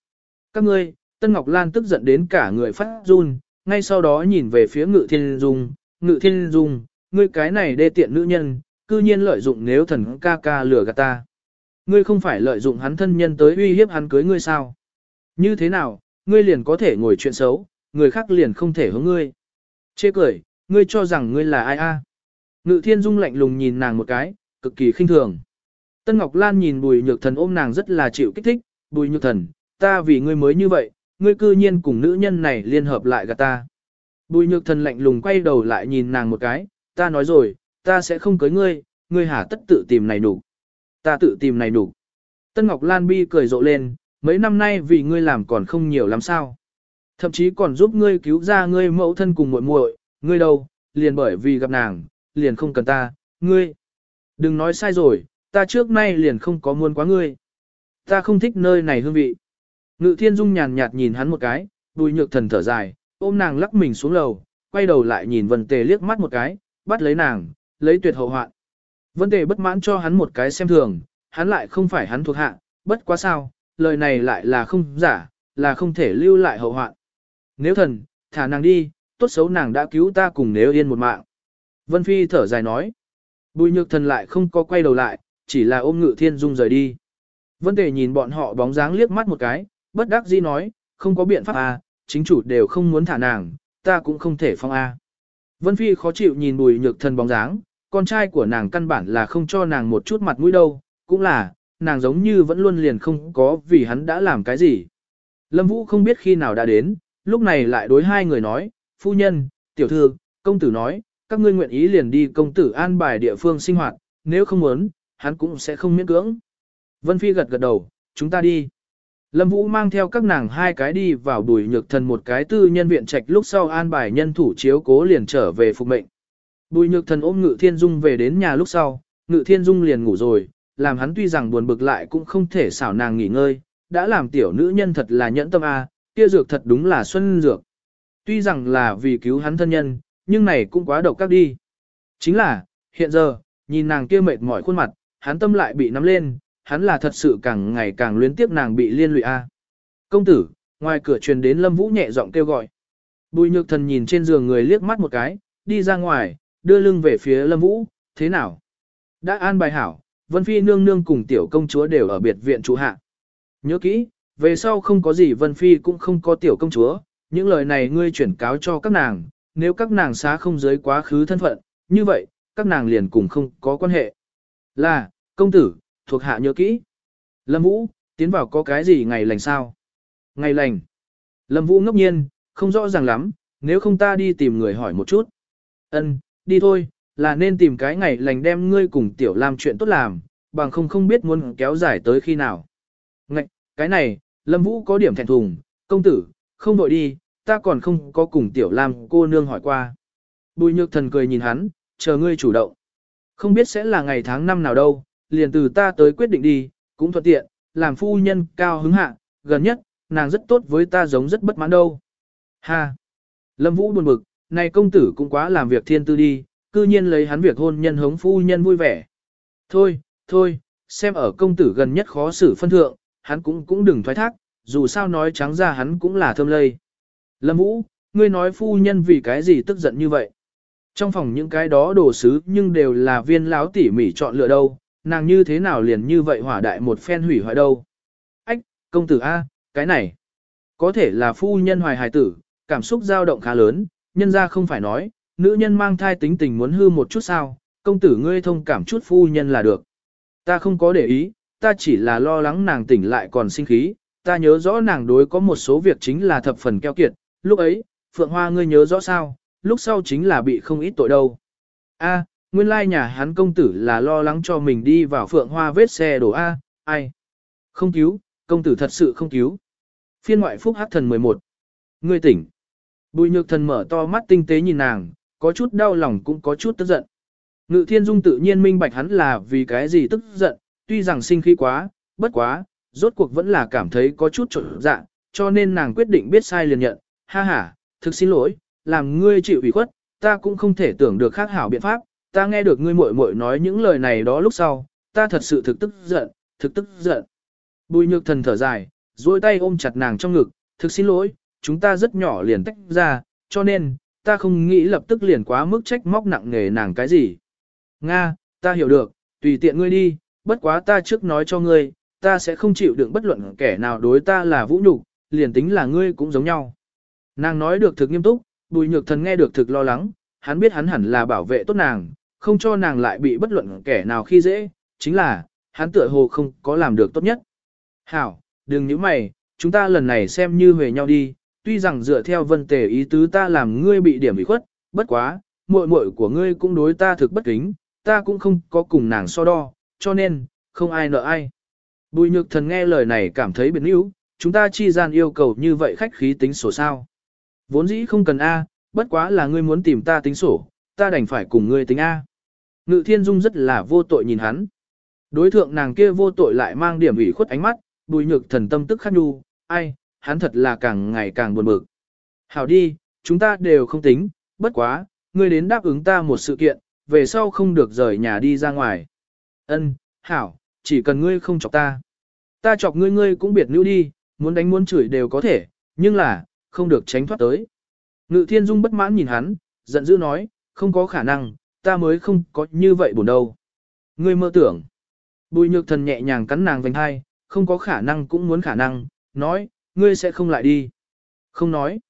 Các ngươi, Tân Ngọc Lan tức giận đến cả người phát run, ngay sau đó nhìn về phía Ngự Thiên Dung, Ngự Thiên Dung, ngươi cái này đê tiện nữ nhân, cư nhiên lợi dụng nếu thần ca ca lừa gạt ta. Ngươi không phải lợi dụng hắn thân nhân tới uy hiếp hắn cưới ngươi sao? Như thế nào, ngươi liền có thể ngồi chuyện xấu, người khác liền không thể hướng ngươi. Chê cười, ngươi cho rằng ngươi là ai a? Ngự thiên dung lạnh lùng nhìn nàng một cái, cực kỳ khinh thường. Tân Ngọc Lan nhìn bùi nhược thần ôm nàng rất là chịu kích thích, bùi nhược thần, ta vì ngươi mới như vậy, ngươi cư nhiên cùng nữ nhân này liên hợp lại gạt ta. Bùi nhược thần lạnh lùng quay đầu lại nhìn nàng một cái, ta nói rồi, ta sẽ không cưới ngươi, ngươi hả tất tự tìm này đủ. Ta tự tìm này đủ. Tân Ngọc Lan bi cười rộ lên, mấy năm nay vì ngươi làm còn không nhiều lắm sao. Thậm chí còn giúp ngươi cứu ra ngươi mẫu thân cùng muội muội, ngươi đâu, liền bởi vì gặp nàng, liền không cần ta, ngươi. Đừng nói sai rồi, ta trước nay liền không có muôn quá ngươi. Ta không thích nơi này hương vị. Ngự thiên dung nhàn nhạt nhìn hắn một cái, đùi nhược thần thở dài, ôm nàng lắc mình xuống lầu, quay đầu lại nhìn vân tề liếc mắt một cái, bắt lấy nàng, lấy tuyệt hậu hoạn. Vân tề bất mãn cho hắn một cái xem thường, hắn lại không phải hắn thuộc hạ, bất quá sao, lời này lại là không giả, là không thể lưu lại hậu hoạn. Nếu thần, thả nàng đi, tốt xấu nàng đã cứu ta cùng nếu yên một mạng. Vân Phi thở dài nói. Bùi nhược thần lại không có quay đầu lại, chỉ là ôm ngự thiên dung rời đi. Vân Tề nhìn bọn họ bóng dáng liếc mắt một cái, bất đắc dĩ nói, không có biện pháp à, chính chủ đều không muốn thả nàng, ta cũng không thể phong a. À. Vân Phi khó chịu nhìn bùi nhược thần bóng dáng, con trai của nàng căn bản là không cho nàng một chút mặt mũi đâu, cũng là, nàng giống như vẫn luôn liền không có vì hắn đã làm cái gì. Lâm Vũ không biết khi nào đã đến, lúc này lại đối hai người nói, phu nhân, tiểu thư, công tử nói, các ngươi nguyện ý liền đi công tử an bài địa phương sinh hoạt, nếu không muốn, hắn cũng sẽ không miễn cưỡng. Vân Phi gật gật đầu, chúng ta đi. Lâm Vũ mang theo các nàng hai cái đi vào đùi nhược thần một cái tư nhân viện trạch lúc sau an bài nhân thủ chiếu cố liền trở về phục mệnh. Bùi nhược thần ôm ngự thiên dung về đến nhà lúc sau, ngự thiên dung liền ngủ rồi, làm hắn tuy rằng buồn bực lại cũng không thể xảo nàng nghỉ ngơi, đã làm tiểu nữ nhân thật là nhẫn tâm a, kia dược thật đúng là xuân dược. Tuy rằng là vì cứu hắn thân nhân, nhưng này cũng quá độc các đi. Chính là, hiện giờ, nhìn nàng kia mệt mỏi khuôn mặt, hắn tâm lại bị nắm lên, hắn là thật sự càng ngày càng luyến tiếp nàng bị liên lụy a. Công tử, ngoài cửa truyền đến Lâm Vũ nhẹ giọng kêu gọi. Bùi nhược thần nhìn trên giường người liếc mắt một cái, đi ra ngoài, đưa lưng về phía Lâm Vũ, thế nào? Đã an bài hảo, Vân Phi nương nương cùng tiểu công chúa đều ở biệt viện trụ hạ. Nhớ kỹ, về sau không có gì Vân Phi cũng không có tiểu công chúa, những lời này ngươi chuyển cáo cho các nàng, nếu các nàng xá không giới quá khứ thân phận, như vậy, các nàng liền cùng không có quan hệ. Là, công tử, thuộc hạ nhớ kỹ. Lâm Vũ, tiến vào có cái gì ngày lành sao? Ngày lành. Lâm Vũ ngốc nhiên, không rõ ràng lắm, nếu không ta đi tìm người hỏi một chút. Ân, đi thôi, là nên tìm cái ngày lành đem ngươi cùng tiểu làm chuyện tốt làm, bằng không không biết muốn kéo dài tới khi nào. Ngạch, cái này, Lâm Vũ có điểm thẹn thùng, công tử, không đội đi, ta còn không có cùng tiểu lam cô nương hỏi qua. Bùi nhược thần cười nhìn hắn, chờ ngươi chủ động. Không biết sẽ là ngày tháng năm nào đâu, liền từ ta tới quyết định đi, cũng thuận tiện, làm phu nhân cao hứng hạ, gần nhất, nàng rất tốt với ta giống rất bất mãn đâu. Ha! Lâm Vũ buồn bực, này công tử cũng quá làm việc thiên tư đi, cư nhiên lấy hắn việc hôn nhân hống phu nhân vui vẻ. Thôi, thôi, xem ở công tử gần nhất khó xử phân thượng, hắn cũng cũng đừng thoái thác, dù sao nói trắng ra hắn cũng là thơm lây. Lâm Vũ, ngươi nói phu nhân vì cái gì tức giận như vậy? Trong phòng những cái đó đồ sứ nhưng đều là viên láo tỉ mỉ chọn lựa đâu, nàng như thế nào liền như vậy hỏa đại một phen hủy hoại đâu. Ách, công tử A, cái này, có thể là phu nhân hoài hài tử, cảm xúc dao động khá lớn, nhân ra không phải nói, nữ nhân mang thai tính tình muốn hư một chút sao, công tử ngươi thông cảm chút phu nhân là được. Ta không có để ý, ta chỉ là lo lắng nàng tỉnh lại còn sinh khí, ta nhớ rõ nàng đối có một số việc chính là thập phần keo kiệt, lúc ấy, Phượng Hoa ngươi nhớ rõ sao, lúc sau chính là bị không ít tội đâu. A, nguyên lai nhà hắn công tử là lo lắng cho mình đi vào Phượng Hoa vết xe đổ A, ai? Không cứu, công tử thật sự không cứu. Phiên ngoại phúc hắc thần 11. Ngươi tỉnh. Bùi nhược thần mở to mắt tinh tế nhìn nàng, có chút đau lòng cũng có chút tức giận. Ngự thiên dung tự nhiên minh bạch hắn là vì cái gì tức giận, tuy rằng sinh khí quá, bất quá, rốt cuộc vẫn là cảm thấy có chút trộn dạ, cho nên nàng quyết định biết sai liền nhận, ha ha, thực xin lỗi, làm ngươi chịu ủy khuất, ta cũng không thể tưởng được khác hảo biện pháp, ta nghe được ngươi muội muội nói những lời này đó lúc sau, ta thật sự thực tức giận, thực tức giận. Bùi nhược thần thở dài, duỗi tay ôm chặt nàng trong ngực, thực xin lỗi, chúng ta rất nhỏ liền tách ra, cho nên, ta không nghĩ lập tức liền quá mức trách móc nặng nề nàng cái gì. Nga, ta hiểu được, tùy tiện ngươi đi, bất quá ta trước nói cho ngươi, ta sẽ không chịu đựng bất luận kẻ nào đối ta là vũ nhục, liền tính là ngươi cũng giống nhau. Nàng nói được thực nghiêm túc, bùi nhược thần nghe được thực lo lắng, hắn biết hắn hẳn là bảo vệ tốt nàng, không cho nàng lại bị bất luận kẻ nào khi dễ, chính là, hắn tựa hồ không có làm được tốt nhất. Hảo, đừng nhíu mày, chúng ta lần này xem như huề nhau đi, tuy rằng dựa theo vân tề ý tứ ta làm ngươi bị điểm bị khuất, bất quá, muội muội của ngươi cũng đối ta thực bất kính, ta cũng không có cùng nàng so đo, cho nên, không ai nợ ai. Bùi nhược thần nghe lời này cảm thấy biệt níu, chúng ta chi gian yêu cầu như vậy khách khí tính sổ sao. Vốn dĩ không cần A, bất quá là ngươi muốn tìm ta tính sổ, ta đành phải cùng ngươi tính A. Ngự thiên dung rất là vô tội nhìn hắn. Đối thượng nàng kia vô tội lại mang điểm ủy khuất ánh mắt, bùi nhược thần tâm tức khắc nhu, ai, hắn thật là càng ngày càng buồn bực. Hảo đi, chúng ta đều không tính, bất quá, ngươi đến đáp ứng ta một sự kiện, về sau không được rời nhà đi ra ngoài. Ân, hảo, chỉ cần ngươi không chọc ta. Ta chọc ngươi ngươi cũng biệt nữ đi, muốn đánh muốn chửi đều có thể, nhưng là, không được tránh thoát tới. Ngự thiên dung bất mãn nhìn hắn, giận dữ nói, không có khả năng, ta mới không có như vậy buồn đâu. Ngươi mơ tưởng. Bùi nhược thần nhẹ nhàng cắn nàng vành hai, không có khả năng cũng muốn khả năng, nói, ngươi sẽ không lại đi. Không nói.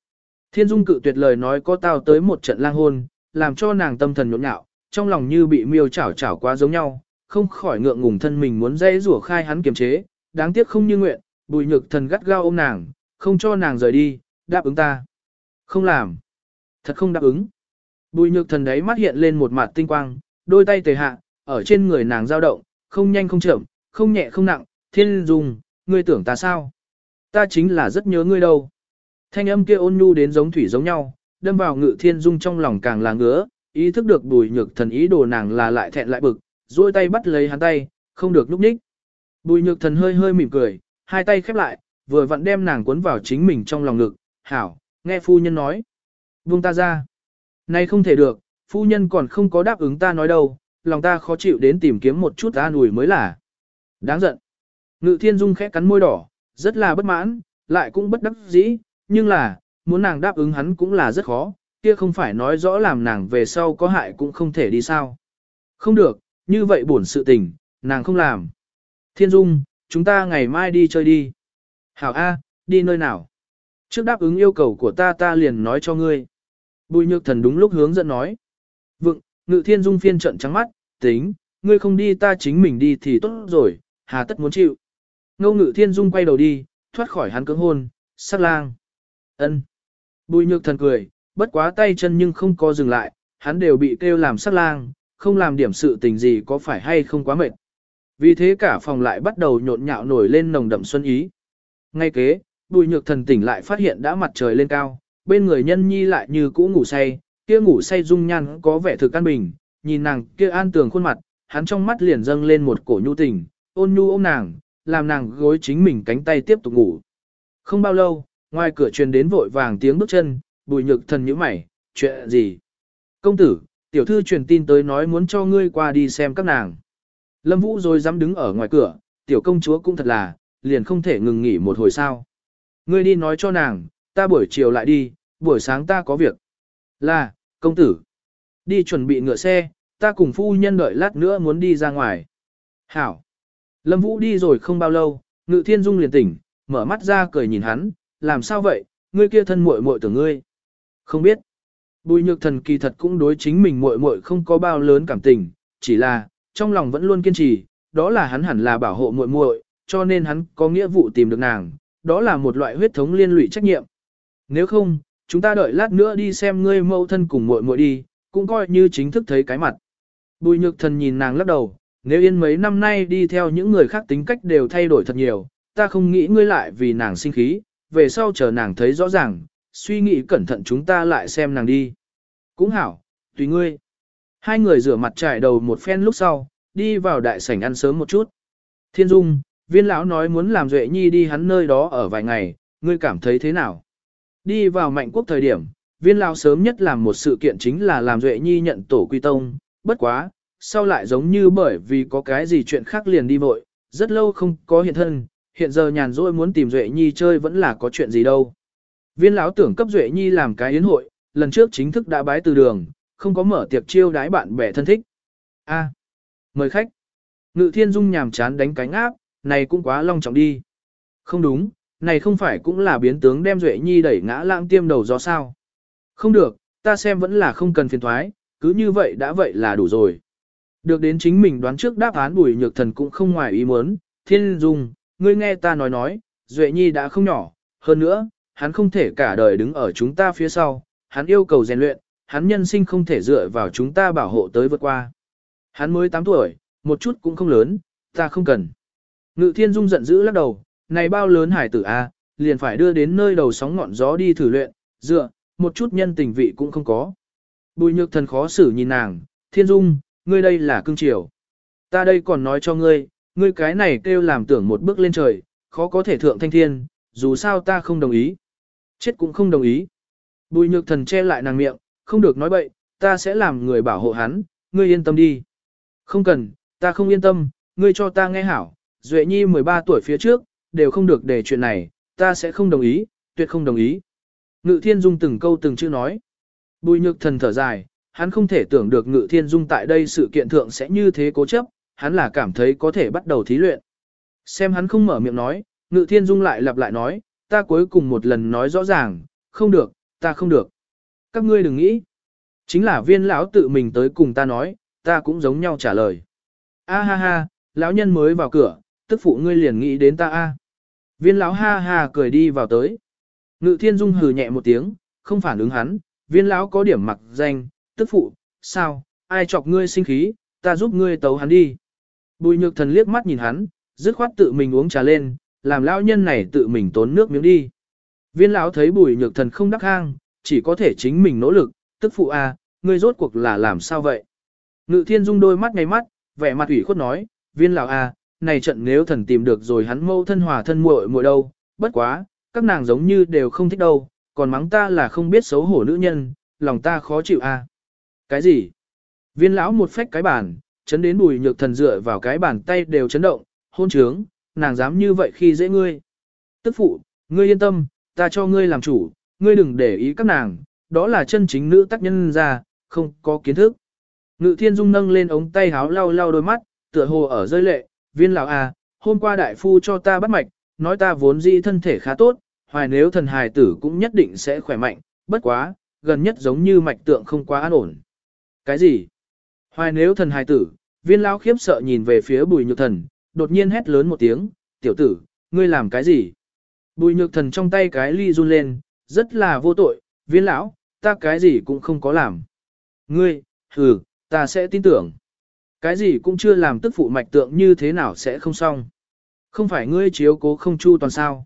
Thiên dung cự tuyệt lời nói có tao tới một trận lang hôn, làm cho nàng tâm thần nhộn nhạo, trong lòng như bị miêu chảo chảo quá giống nhau, không khỏi ngượng ngùng thân mình muốn dây rủa khai hắn kiềm chế, đáng tiếc không như nguyện, bùi nhược thần gắt gao ôm nàng, không cho nàng rời đi, đáp ứng ta. Không làm. Thật không đáp ứng. Bùi nhược thần đấy mắt hiện lên một mặt tinh quang, đôi tay tề hạ, ở trên người nàng dao động, không nhanh không chậm, không nhẹ không nặng, thiên dung, ngươi tưởng ta sao? Ta chính là rất nhớ ngươi đâu. Thanh âm kia ôn nhu đến giống thủy giống nhau, đâm vào ngự thiên dung trong lòng càng là ngứa, ý thức được bùi nhược thần ý đồ nàng là lại thẹn lại bực, duỗi tay bắt lấy hắn tay, không được núp ních. Bùi nhược thần hơi hơi mỉm cười, hai tay khép lại, vừa vặn đem nàng cuốn vào chính mình trong lòng ngực, hảo, nghe phu nhân nói. Buông ta ra. nay không thể được, phu nhân còn không có đáp ứng ta nói đâu, lòng ta khó chịu đến tìm kiếm một chút an ủi mới là. Đáng giận. Ngự thiên dung khẽ cắn môi đỏ, rất là bất mãn, lại cũng bất đắc dĩ, nhưng là, muốn nàng đáp ứng hắn cũng là rất khó, kia không phải nói rõ làm nàng về sau có hại cũng không thể đi sao. Không được, như vậy buồn sự tình, nàng không làm. Thiên Dung, chúng ta ngày mai đi chơi đi. Hảo A, đi nơi nào? Trước đáp ứng yêu cầu của ta ta liền nói cho ngươi. Bùi nhược thần đúng lúc hướng dẫn nói. Vựng, ngự thiên dung phiên trận trắng mắt, tính, ngươi không đi ta chính mình đi thì tốt rồi, hà tất muốn chịu. Ngô Ngự Thiên Dung quay đầu đi, thoát khỏi hắn cưỡng hôn, sắc lang. ân. Bùi nhược thần cười, bất quá tay chân nhưng không có dừng lại, hắn đều bị kêu làm sắc lang, không làm điểm sự tình gì có phải hay không quá mệt. Vì thế cả phòng lại bắt đầu nhộn nhạo nổi lên nồng đậm xuân ý. Ngay kế, bùi nhược thần tỉnh lại phát hiện đã mặt trời lên cao, bên người nhân nhi lại như cũ ngủ say, kia ngủ say dung nhan có vẻ thực an bình, nhìn nàng kia an tường khuôn mặt, hắn trong mắt liền dâng lên một cổ nhu tình, ôn nhu ôm nàng, làm nàng gối chính mình cánh tay tiếp tục ngủ. Không bao lâu, ngoài cửa truyền đến vội vàng tiếng bước chân, bùi nhược thần nhíu mày, chuyện gì? Công tử, tiểu thư truyền tin tới nói muốn cho ngươi qua đi xem các nàng. Lâm Vũ rồi dám đứng ở ngoài cửa, tiểu công chúa cũng thật là, liền không thể ngừng nghỉ một hồi sao. Ngươi đi nói cho nàng, ta buổi chiều lại đi, buổi sáng ta có việc. Là, công tử. Đi chuẩn bị ngựa xe, ta cùng phu nhân đợi lát nữa muốn đi ra ngoài. Hảo. Lâm Vũ đi rồi không bao lâu, Ngự Thiên Dung liền tỉnh, mở mắt ra cười nhìn hắn, làm sao vậy, ngươi kia thân muội muội tưởng ngươi. Không biết. Bùi nhược thần kỳ thật cũng đối chính mình muội muội không có bao lớn cảm tình, chỉ là, trong lòng vẫn luôn kiên trì, đó là hắn hẳn là bảo hộ muội muội, cho nên hắn có nghĩa vụ tìm được nàng, đó là một loại huyết thống liên lụy trách nhiệm. Nếu không, chúng ta đợi lát nữa đi xem ngươi mâu thân cùng muội muội đi, cũng coi như chính thức thấy cái mặt. Bùi nhược thần nhìn nàng lắc đầu, nếu yên mấy năm nay đi theo những người khác tính cách đều thay đổi thật nhiều, ta không nghĩ ngươi lại vì nàng sinh khí, về sau chờ nàng thấy rõ ràng, suy nghĩ cẩn thận chúng ta lại xem nàng đi. Cũng hảo, tùy ngươi. Hai người rửa mặt trải đầu một phen lúc sau, đi vào đại sảnh ăn sớm một chút. Thiên Dung, viên lão nói muốn làm Duệ Nhi đi hắn nơi đó ở vài ngày, ngươi cảm thấy thế nào? Đi vào mạnh quốc thời điểm, viên lão sớm nhất làm một sự kiện chính là làm Duệ Nhi nhận tổ quy tông, bất quá, sau lại giống như bởi vì có cái gì chuyện khác liền đi vội, rất lâu không có hiện thân, hiện giờ nhàn rỗi muốn tìm Duệ Nhi chơi vẫn là có chuyện gì đâu. Viên lão tưởng cấp Duệ Nhi làm cái yến hội, lần trước chính thức đã bái từ đường, không có mở tiệc chiêu đái bạn bè thân thích. A, mời khách. Ngự Thiên Dung nhàm chán đánh cánh áp, này cũng quá long trọng đi. Không đúng, này không phải cũng là biến tướng đem Duệ Nhi đẩy ngã lãng tiêm đầu gió sao. Không được, ta xem vẫn là không cần phiền thoái, cứ như vậy đã vậy là đủ rồi. Được đến chính mình đoán trước đáp án bùi nhược thần cũng không ngoài ý muốn, thiên dung, ngươi nghe ta nói nói, Duệ Nhi đã không nhỏ, hơn nữa, hắn không thể cả đời đứng ở chúng ta phía sau, hắn yêu cầu rèn luyện, hắn nhân sinh không thể dựa vào chúng ta bảo hộ tới vượt qua. Hắn mới 8 tuổi, một chút cũng không lớn, ta không cần. Ngự thiên dung giận dữ lắc đầu, này bao lớn hải tử a, liền phải đưa đến nơi đầu sóng ngọn gió đi thử luyện, dựa, một chút nhân tình vị cũng không có. Bùi nhược thần khó xử nhìn nàng, thiên dung, ngươi đây là cương triều, Ta đây còn nói cho ngươi, ngươi cái này kêu làm tưởng một bước lên trời, khó có thể thượng thanh thiên, dù sao ta không đồng ý. Chết cũng không đồng ý. Bùi nhược thần che lại nàng miệng, không được nói bậy, ta sẽ làm người bảo hộ hắn, ngươi yên tâm đi. Không cần, ta không yên tâm, ngươi cho ta nghe hảo, Duệ Nhi 13 tuổi phía trước, đều không được để chuyện này, ta sẽ không đồng ý, tuyệt không đồng ý. Ngự thiên dung từng câu từng chữ nói. Bùi nhược thần thở dài, hắn không thể tưởng được ngự thiên dung tại đây sự kiện thượng sẽ như thế cố chấp, hắn là cảm thấy có thể bắt đầu thí luyện. Xem hắn không mở miệng nói, ngự thiên dung lại lặp lại nói, ta cuối cùng một lần nói rõ ràng, không được, ta không được. Các ngươi đừng nghĩ. Chính là viên lão tự mình tới cùng ta nói, ta cũng giống nhau trả lời. A ha ha, lão nhân mới vào cửa, tức phụ ngươi liền nghĩ đến ta a. Viên lão ha ha cười đi vào tới. Ngự thiên dung hừ nhẹ một tiếng, không phản ứng hắn, viên lão có điểm mặc danh, tức phụ, sao, ai chọc ngươi sinh khí, ta giúp ngươi tấu hắn đi. Bùi nhược thần liếc mắt nhìn hắn, dứt khoát tự mình uống trà lên, làm lão nhân này tự mình tốn nước miếng đi. Viên lão thấy bùi nhược thần không đắc hang, chỉ có thể chính mình nỗ lực, tức phụ à, ngươi rốt cuộc là làm sao vậy? Ngự thiên dung đôi mắt ngay mắt, vẻ mặt ủy khuất nói, viên lão à, này trận nếu thần tìm được rồi hắn mâu thân hòa thân muội muội đâu, bất quá, các nàng giống như đều không thích đâu, còn mắng ta là không biết xấu hổ nữ nhân, lòng ta khó chịu. À. Cái gì? Viên lão một phách cái bàn, chấn đến bùi nhược thần dựa vào cái bàn tay đều chấn động, hôn trướng, nàng dám như vậy khi dễ ngươi. Tức phụ, ngươi yên tâm, ta cho ngươi làm chủ, ngươi đừng để ý các nàng, đó là chân chính nữ tác nhân ra, không có kiến thức. Ngự thiên dung nâng lên ống tay háo lau lau đôi mắt, tựa hồ ở rơi lệ, viên lão à, hôm qua đại phu cho ta bắt mạch, nói ta vốn dĩ thân thể khá tốt, hoài nếu thần hài tử cũng nhất định sẽ khỏe mạnh, bất quá, gần nhất giống như mạch tượng không quá an ổn. Cái gì? Hoài nếu thần hài tử, viên lão khiếp sợ nhìn về phía bùi nhược thần, đột nhiên hét lớn một tiếng, tiểu tử, Ngươi làm cái gì? Bùi nhược thần trong tay cái ly run lên, rất là vô tội, viên lão, ta cái gì cũng không có làm. Ngươi, hừ, ta sẽ tin tưởng. Cái gì cũng chưa làm tức phụ mạch tượng như thế nào sẽ không xong. Không phải ngươi chiếu cố không chu toàn sao.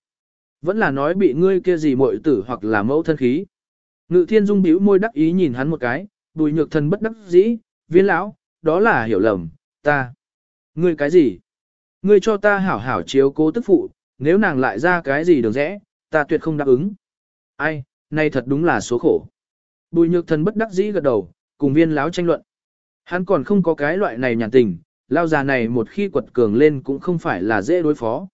Vẫn là nói bị ngươi kia gì muội tử hoặc là mẫu thân khí. Ngự thiên dung bĩu môi đắc ý nhìn hắn một cái, bùi nhược thần bất đắc dĩ, viên lão, đó là hiểu lầm, ta. Ngươi cái gì? Ngươi cho ta hảo hảo chiếu cố tức phụ, nếu nàng lại ra cái gì đường rẽ, ta tuyệt không đáp ứng. Ai, nay thật đúng là số khổ. Bùi nhược thần bất đắc dĩ gật đầu, cùng viên lão tranh luận. Hắn còn không có cái loại này nhàn tình, lao già này một khi quật cường lên cũng không phải là dễ đối phó.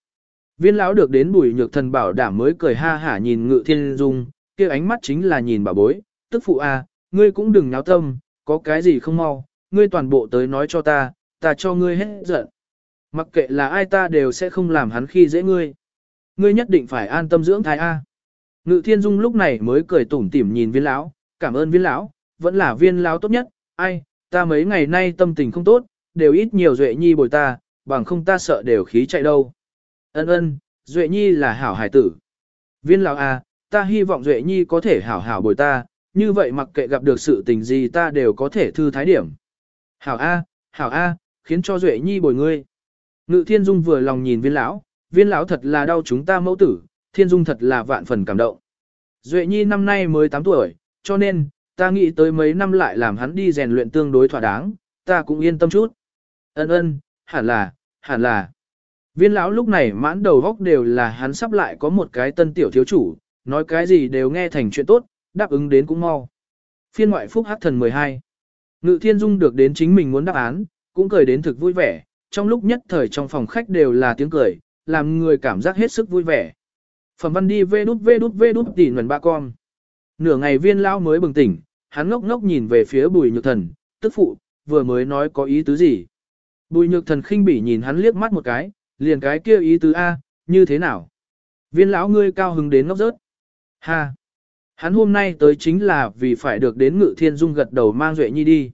Viên lão được đến bùi nhược thần bảo đảm mới cười ha hả nhìn ngự thiên dung, kia ánh mắt chính là nhìn bà bối, tức phụ a, à, ngươi cũng đừng náo tâm, có cái gì không mau, ngươi toàn bộ tới nói cho ta, ta cho ngươi hết giận. Mặc kệ là ai ta đều sẽ không làm hắn khi dễ ngươi. Ngươi nhất định phải an tâm dưỡng thai A. Ngự thiên dung lúc này mới cười tủm tỉm nhìn viên lão, cảm ơn viên lão, vẫn là viên lão tốt nhất, ai, ta mấy ngày nay tâm tình không tốt, đều ít nhiều duệ nhi bồi ta, bằng không ta sợ đều khí chạy đâu. Ân ân, duệ nhi là hảo hải tử. Viên lão A, ta hy vọng duệ nhi có thể hảo hảo bồi ta, như vậy mặc kệ gặp được sự tình gì ta đều có thể thư thái điểm. Hảo A, hảo A, khiến cho duệ nhi bồi ngươi. Ngự thiên dung vừa lòng nhìn viên lão, viên lão thật là đau chúng ta mẫu tử, thiên dung thật là vạn phần cảm động. Duệ nhi năm nay mới 8 tuổi, cho nên, ta nghĩ tới mấy năm lại làm hắn đi rèn luyện tương đối thỏa đáng, ta cũng yên tâm chút. Ân ân, hẳn là, hẳn là. Viên lão lúc này mãn đầu góc đều là hắn sắp lại có một cái tân tiểu thiếu chủ, nói cái gì đều nghe thành chuyện tốt, đáp ứng đến cũng mau. Phiên ngoại phúc hắc thần 12. Ngự thiên dung được đến chính mình muốn đáp án, cũng cười đến thực vui vẻ, trong lúc nhất thời trong phòng khách đều là tiếng cười, làm người cảm giác hết sức vui vẻ. Phẩm văn đi vê đút vê đút vê đút tỉ nguồn ba con. Nửa ngày viên lao mới bừng tỉnh, hắn ngốc ngốc nhìn về phía bùi nhược thần, tức phụ, vừa mới nói có ý tứ gì. Bùi nhược thần khinh bỉ nhìn hắn liếc mắt một cái, liền cái kia ý tứ A, như thế nào? Viên lão ngươi cao hứng đến ngốc rớt. Ha! Hắn hôm nay tới chính là vì phải được đến ngự thiên dung gật đầu mang duệ nhi đi.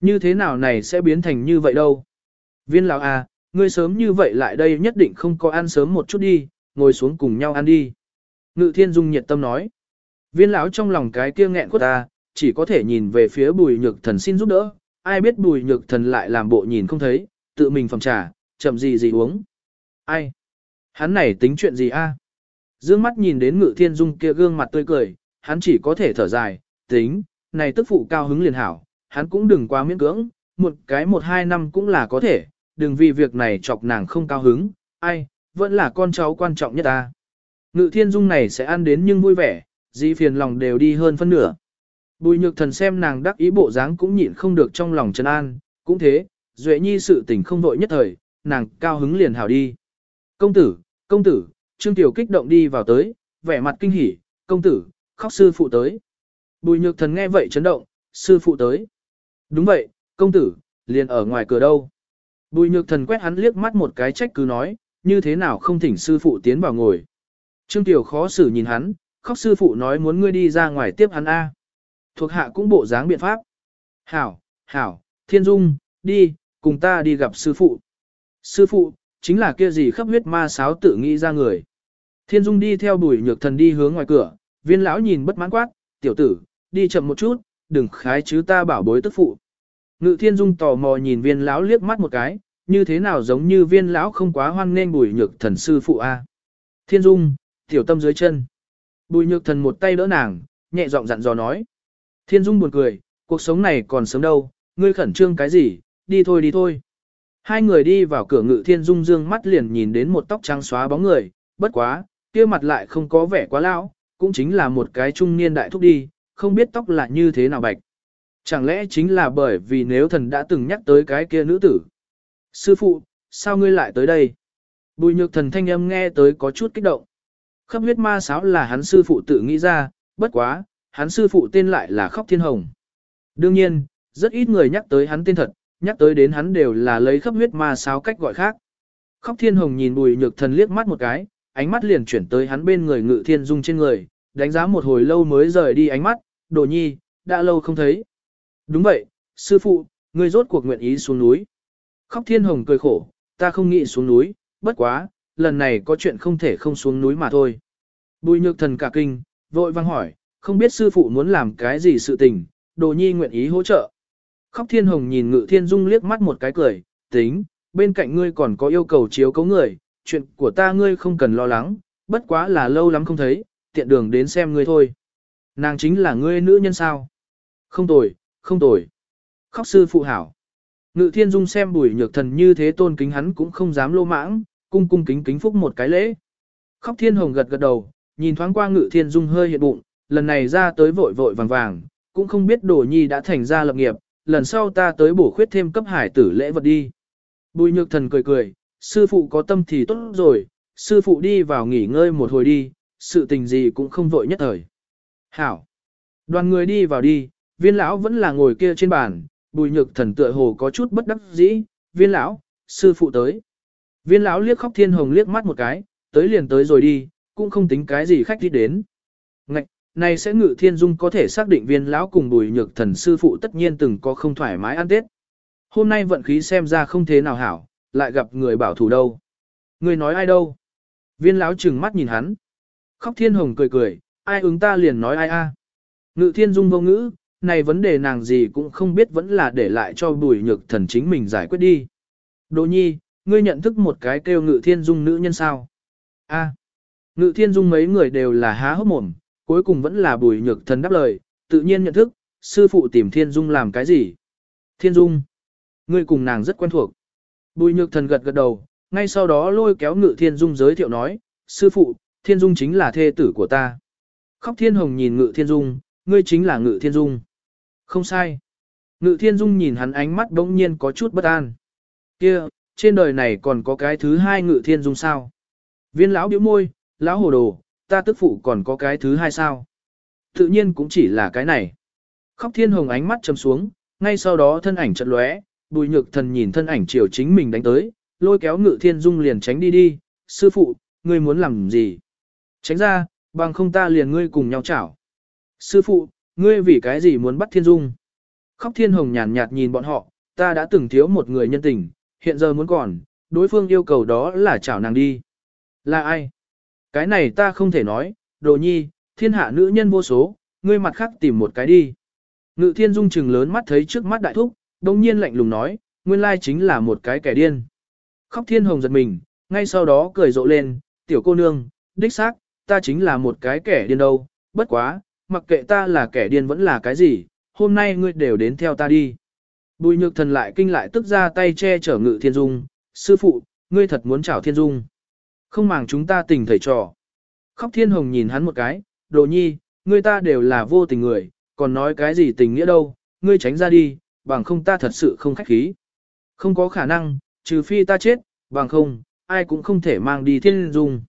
Như thế nào này sẽ biến thành như vậy đâu? Viên lão à, ngươi sớm như vậy lại đây nhất định không có ăn sớm một chút đi, ngồi xuống cùng nhau ăn đi. Ngự thiên dung nhiệt tâm nói. Viên lão trong lòng cái kia nghẹn của ta, chỉ có thể nhìn về phía bùi nhược thần xin giúp đỡ, ai biết bùi nhược thần lại làm bộ nhìn không thấy, tự mình phòng trà, chậm gì gì uống. Ai? Hắn này tính chuyện gì a? Dương mắt nhìn đến ngự thiên dung kia gương mặt tươi cười, hắn chỉ có thể thở dài, tính, này tức phụ cao hứng liền hảo, hắn cũng đừng quá miễn cưỡng, một cái một hai năm cũng là có thể, đừng vì việc này chọc nàng không cao hứng, ai, vẫn là con cháu quan trọng nhất ta. Ngự thiên dung này sẽ ăn đến nhưng vui vẻ, di phiền lòng đều đi hơn phân nửa. Bùi nhược thần xem nàng đắc ý bộ dáng cũng nhịn không được trong lòng trấn an, cũng thế, duệ nhi sự tình không vội nhất thời, nàng cao hứng liền hảo đi. Công tử, công tử, trương tiểu kích động đi vào tới, vẻ mặt kinh hỉ, công tử, khóc sư phụ tới. Bùi nhược thần nghe vậy chấn động, sư phụ tới. Đúng vậy, công tử, liền ở ngoài cửa đâu. Bùi nhược thần quét hắn liếc mắt một cái trách cứ nói, như thế nào không thỉnh sư phụ tiến vào ngồi. Trương Tiểu khó xử nhìn hắn, khóc sư phụ nói muốn ngươi đi ra ngoài tiếp hắn A. Thuộc hạ cũng bộ dáng biện pháp. Hảo, hảo, thiên dung, đi, cùng ta đi gặp sư phụ. Sư phụ, chính là kia gì khắp huyết ma sáo tự nghĩ ra người. Thiên dung đi theo bùi nhược thần đi hướng ngoài cửa, viên lão nhìn bất mãn quát, tiểu tử, đi chậm một chút, đừng khái chứ ta bảo bối tức phụ. Ngự thiên dung tò mò nhìn viên lão liếc mắt một cái, như thế nào giống như viên lão không quá hoan nên bùi nhược thần sư phụ a. Thiên dung, tiểu tâm dưới chân. Bùi nhược thần một tay đỡ nàng, nhẹ giọng dặn dò nói. Thiên dung buồn cười, cuộc sống này còn sớm đâu, ngươi khẩn trương cái gì, đi thôi đi thôi. Hai người đi vào cửa ngự thiên dung dương mắt liền nhìn đến một tóc trắng xóa bóng người, bất quá, kia mặt lại không có vẻ quá lão, cũng chính là một cái trung niên đại thúc đi, không biết tóc là như thế nào bạch. Chẳng lẽ chính là bởi vì nếu thần đã từng nhắc tới cái kia nữ tử? Sư phụ, sao ngươi lại tới đây? Bùi nhược thần thanh âm nghe tới có chút kích động. Khắp huyết ma sáo là hắn sư phụ tự nghĩ ra, bất quá, hắn sư phụ tên lại là Khóc Thiên Hồng. Đương nhiên, rất ít người nhắc tới hắn tên thật, nhắc tới đến hắn đều là lấy khắp huyết ma sáo cách gọi khác. Khóc Thiên Hồng nhìn bùi nhược thần liếc mắt một cái, ánh mắt liền chuyển tới hắn bên người ngự thiên dung trên người, đánh giá một hồi lâu mới rời đi ánh mắt, đồ nhi, đã lâu không thấy. Đúng vậy, sư phụ, ngươi rốt cuộc nguyện ý xuống núi. Khóc thiên hồng cười khổ, ta không nghĩ xuống núi, bất quá, lần này có chuyện không thể không xuống núi mà thôi. Bùi nhược thần cả kinh, vội vang hỏi, không biết sư phụ muốn làm cái gì sự tình, đồ nhi nguyện ý hỗ trợ. Khóc thiên hồng nhìn ngự thiên dung liếc mắt một cái cười, tính, bên cạnh ngươi còn có yêu cầu chiếu cấu người, chuyện của ta ngươi không cần lo lắng, bất quá là lâu lắm không thấy, tiện đường đến xem ngươi thôi. Nàng chính là ngươi nữ nhân sao? Không tồi, không tồi. Khóc sư phụ hảo. Ngự thiên dung xem bùi nhược thần như thế tôn kính hắn cũng không dám lô mãng, cung cung kính kính phúc một cái lễ. Khóc thiên hồng gật gật đầu, nhìn thoáng qua ngự thiên dung hơi hiện bụng, lần này ra tới vội vội vàng vàng, cũng không biết đồ nhi đã thành ra lập nghiệp, lần sau ta tới bổ khuyết thêm cấp hải tử lễ vật đi. Bùi nhược thần cười cười, sư phụ có tâm thì tốt rồi, sư phụ đi vào nghỉ ngơi một hồi đi, sự tình gì cũng không vội nhất thời. Hảo! Đoàn người đi vào đi, viên lão vẫn là ngồi kia trên bàn, bùi nhược thần tựa hồ có chút bất đắc dĩ, viên lão, sư phụ tới. Viên lão liếc khóc thiên hồng liếc mắt một cái, tới liền tới rồi đi, cũng không tính cái gì khách đi đến. Ngạch, này sẽ ngự thiên dung có thể xác định viên lão cùng bùi nhược thần sư phụ tất nhiên từng có không thoải mái ăn tết. Hôm nay vận khí xem ra không thế nào hảo, lại gặp người bảo thủ đâu. Người nói ai đâu? Viên lão trừng mắt nhìn hắn. Khóc thiên hồng cười cười, ai ứng ta liền nói ai a. Ngự thiên dung vô ngữ, này vấn đề nàng gì cũng không biết vẫn là để lại cho bùi nhược thần chính mình giải quyết đi. Đỗ nhi, ngươi nhận thức một cái kêu ngự thiên dung nữ nhân sao? A. Ngự thiên dung mấy người đều là há hốc mồm, cuối cùng vẫn là bùi nhược thần đáp lời, tự nhiên nhận thức, sư phụ tìm thiên dung làm cái gì? Thiên dung. Ngươi cùng nàng rất quen thuộc. Bùi nhược thần gật gật đầu, ngay sau đó lôi kéo ngự thiên dung giới thiệu nói, sư phụ, thiên dung chính là thê tử của ta. Khóc thiên hồng nhìn ngự thiên dung, ngươi chính là ngự thiên dung. Không sai. Ngự thiên dung nhìn hắn ánh mắt bỗng nhiên có chút bất an. Kia, trên đời này còn có cái thứ hai ngự thiên dung sao? Viên lão biểu môi, lão hồ đồ, ta tức phụ còn có cái thứ hai sao? Tự nhiên cũng chỉ là cái này. Khóc thiên hồng ánh mắt chầm xuống, ngay sau đó thân ảnh chật lóe, bùi nhược thần nhìn thân ảnh chiều chính mình đánh tới, lôi kéo ngự thiên dung liền tránh đi đi, sư phụ, ngươi muốn làm gì? Tránh ra, bằng không ta liền ngươi cùng nhau chảo. Sư phụ, ngươi vì cái gì muốn bắt thiên dung? Khóc thiên hồng nhàn nhạt nhìn bọn họ, ta đã từng thiếu một người nhân tình, hiện giờ muốn còn, đối phương yêu cầu đó là chảo nàng đi. Là ai? Cái này ta không thể nói, đồ nhi, thiên hạ nữ nhân vô số, ngươi mặt khác tìm một cái đi. Ngự thiên dung chừng lớn mắt thấy trước mắt đại thúc, đông nhiên lạnh lùng nói, nguyên lai chính là một cái kẻ điên. Khóc thiên hồng giật mình, ngay sau đó cười rộ lên, tiểu cô nương, đích xác, ta chính là một cái kẻ điên đâu, bất quá, mặc kệ ta là kẻ điên vẫn là cái gì, hôm nay ngươi đều đến theo ta đi. Bùi nhược thần lại kinh lại tức ra tay che chở ngự thiên dung, sư phụ, ngươi thật muốn chào thiên dung. Không màng chúng ta tình thầy trò. Khóc thiên hồng nhìn hắn một cái, đồ nhi, ngươi ta đều là vô tình người, còn nói cái gì tình nghĩa đâu, ngươi tránh ra đi, bằng không ta thật sự không khách khí. Không có khả năng, trừ phi ta chết, bằng không, ai cũng không thể mang đi thiên dung.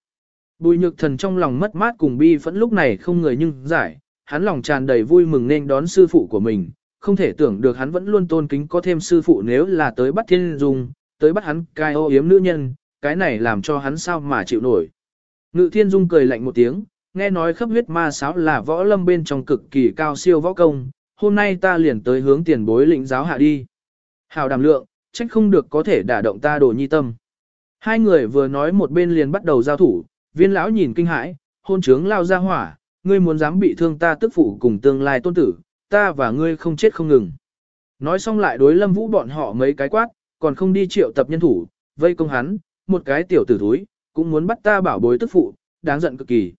Bùi nhược thần trong lòng mất mát cùng bi phẫn lúc này không người nhưng giải, hắn lòng tràn đầy vui mừng nên đón sư phụ của mình, không thể tưởng được hắn vẫn luôn tôn kính có thêm sư phụ nếu là tới bắt thiên dung, tới bắt hắn cai ô yếm nữ nhân, cái này làm cho hắn sao mà chịu nổi. Ngự thiên dung cười lạnh một tiếng, nghe nói khắp huyết ma sáo là võ lâm bên trong cực kỳ cao siêu võ công, hôm nay ta liền tới hướng tiền bối lĩnh giáo hạ đi. Hào đàm lượng, trách không được có thể đả động ta đồ nhi tâm. Hai người vừa nói một bên liền bắt đầu giao thủ, viên lão nhìn kinh hãi, hôn trướng lao ra hỏa, ngươi muốn dám bị thương ta tức phụ cùng tương lai tôn tử, ta và ngươi không chết không ngừng. Nói xong lại đối lâm vũ bọn họ mấy cái quát, còn không đi triệu tập nhân thủ, vây công hắn, một cái tiểu tử thúi, cũng muốn bắt ta bảo bối tức phụ, đáng giận cực kỳ.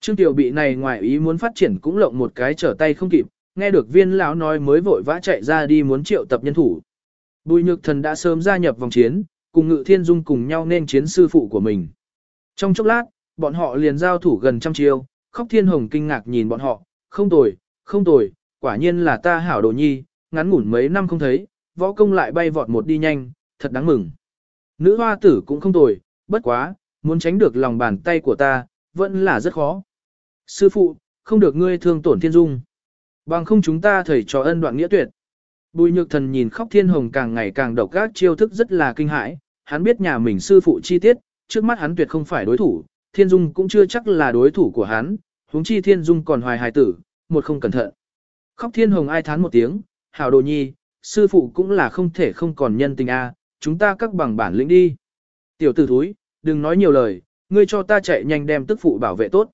Trương tiểu bị này ngoài ý muốn phát triển cũng lộng một cái trở tay không kịp, nghe được viên lão nói mới vội vã chạy ra đi muốn triệu tập nhân thủ. Bùi nhược thần đã sớm gia nhập vòng chiến, cùng ngự thiên dung cùng nhau nên chiến sư phụ của mình. Trong chốc lát, bọn họ liền giao thủ gần trăm chiêu, khóc thiên hồng kinh ngạc nhìn bọn họ, không tồi, không tồi, quả nhiên là ta hảo đồ nhi, ngắn ngủn mấy năm không thấy, võ công lại bay vọt một đi nhanh, thật đáng mừng. Nữ hoa tử cũng không tồi, bất quá, muốn tránh được lòng bàn tay của ta, vẫn là rất khó. Sư phụ, không được ngươi thương tổn thiên dung. Bằng không chúng ta thầy cho ân đoạn nghĩa tuyệt. Bùi nhược thần nhìn khóc thiên hồng càng ngày càng độc gác chiêu thức rất là kinh hãi, hắn biết nhà mình sư phụ chi tiết, trước mắt hắn tuyệt không phải đối thủ, thiên dung cũng chưa chắc là đối thủ của hắn, huống chi thiên dung còn hoài hài tử, một không cẩn thận. Khóc thiên hồng ai thán một tiếng, hảo đồ nhi, sư phụ cũng là không thể không còn nhân tình a, chúng ta các bằng bản lĩnh đi. Tiểu tử thúi, đừng nói nhiều lời, ngươi cho ta chạy nhanh đem tức phụ bảo vệ tốt.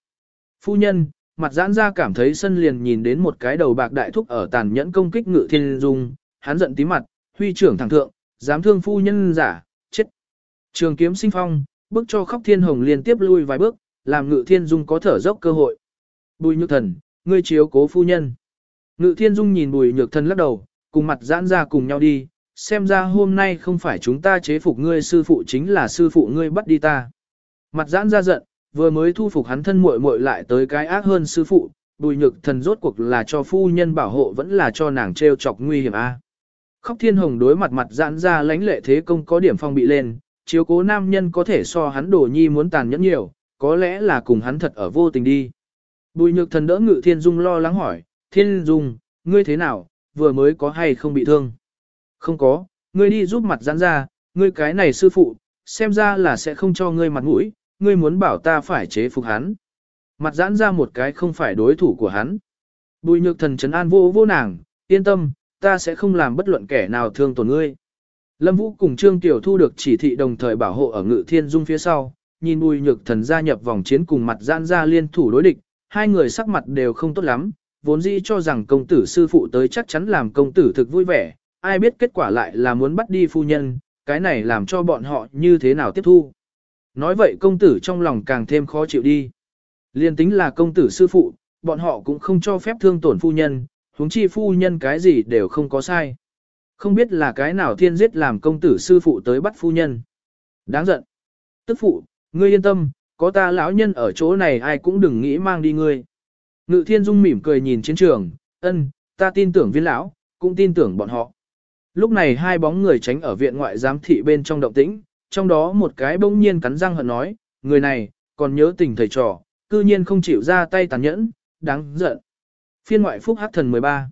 Phu nhân, mặt giãn ra cảm thấy sân liền nhìn đến một cái đầu bạc đại thúc ở tàn nhẫn công kích ngự thiên dung, hắn giận tí mặt, huy trưởng thẳng thượng, dám thương phu nhân giả, chết. Trường kiếm sinh phong, bước cho khóc thiên hồng liên tiếp lui vài bước, làm ngự thiên dung có thở dốc cơ hội. Bùi nhược thần, ngươi chiếu cố phu nhân. Ngự thiên dung nhìn bùi nhược thần lắc đầu, cùng mặt giãn ra cùng nhau đi, xem ra hôm nay không phải chúng ta chế phục ngươi sư phụ chính là sư phụ ngươi bắt đi ta. Mặt giãn ra giận, vừa mới thu phục hắn thân muội muội lại tới cái ác hơn sư phụ, bùi nhược thần rốt cuộc là cho phu nhân bảo hộ vẫn là cho nàng treo chọc nguy hiểm a. Khóc thiên hồng đối mặt mặt giãn ra lãnh lệ thế công có điểm phong bị lên, chiếu cố nam nhân có thể so hắn đổ nhi muốn tàn nhẫn nhiều, có lẽ là cùng hắn thật ở vô tình đi. Bùi nhược thần đỡ ngự thiên dung lo lắng hỏi, thiên dung, ngươi thế nào, vừa mới có hay không bị thương? Không có, ngươi đi giúp mặt giãn ra, ngươi cái này sư phụ, xem ra là sẽ không cho ngươi mặt mũi, ngươi muốn bảo ta phải chế phục hắn. Mặt giãn ra một cái không phải đối thủ của hắn. Bùi nhược thần trấn an vô vô nàng, yên tâm, ta sẽ không làm bất luận kẻ nào thương tổn ngươi. Lâm Vũ cùng Trương Tiểu Thu được chỉ thị đồng thời bảo hộ ở Ngự Thiên Dung phía sau, nhìn Bùi Nhược Thần gia nhập vòng chiến cùng mặt giãn ra liên thủ đối địch, hai người sắc mặt đều không tốt lắm, vốn dĩ cho rằng công tử sư phụ tới chắc chắn làm công tử thực vui vẻ, ai biết kết quả lại là muốn bắt đi phu nhân, cái này làm cho bọn họ như thế nào tiếp thu. Nói vậy công tử trong lòng càng thêm khó chịu đi. Liên tính là công tử sư phụ, bọn họ cũng không cho phép thương tổn phu nhân, huống chi phu nhân cái gì đều không có sai. Không biết là cái nào thiên giết làm công tử sư phụ tới bắt phu nhân. Đáng giận. Tức phụ, ngươi yên tâm, có ta lão nhân ở chỗ này ai cũng đừng nghĩ mang đi ngươi. Ngự thiên dung mỉm cười nhìn chiến trường, ân, ta tin tưởng viên lão, cũng tin tưởng bọn họ. Lúc này hai bóng người tránh ở viện ngoại giám thị bên trong động tĩnh, trong đó một cái bỗng nhiên cắn răng hận nói, người này, còn nhớ tình thầy trò, cư nhiên không chịu ra tay tàn nhẫn, đáng giận. Phiên ngoại phúc hắc thần 13.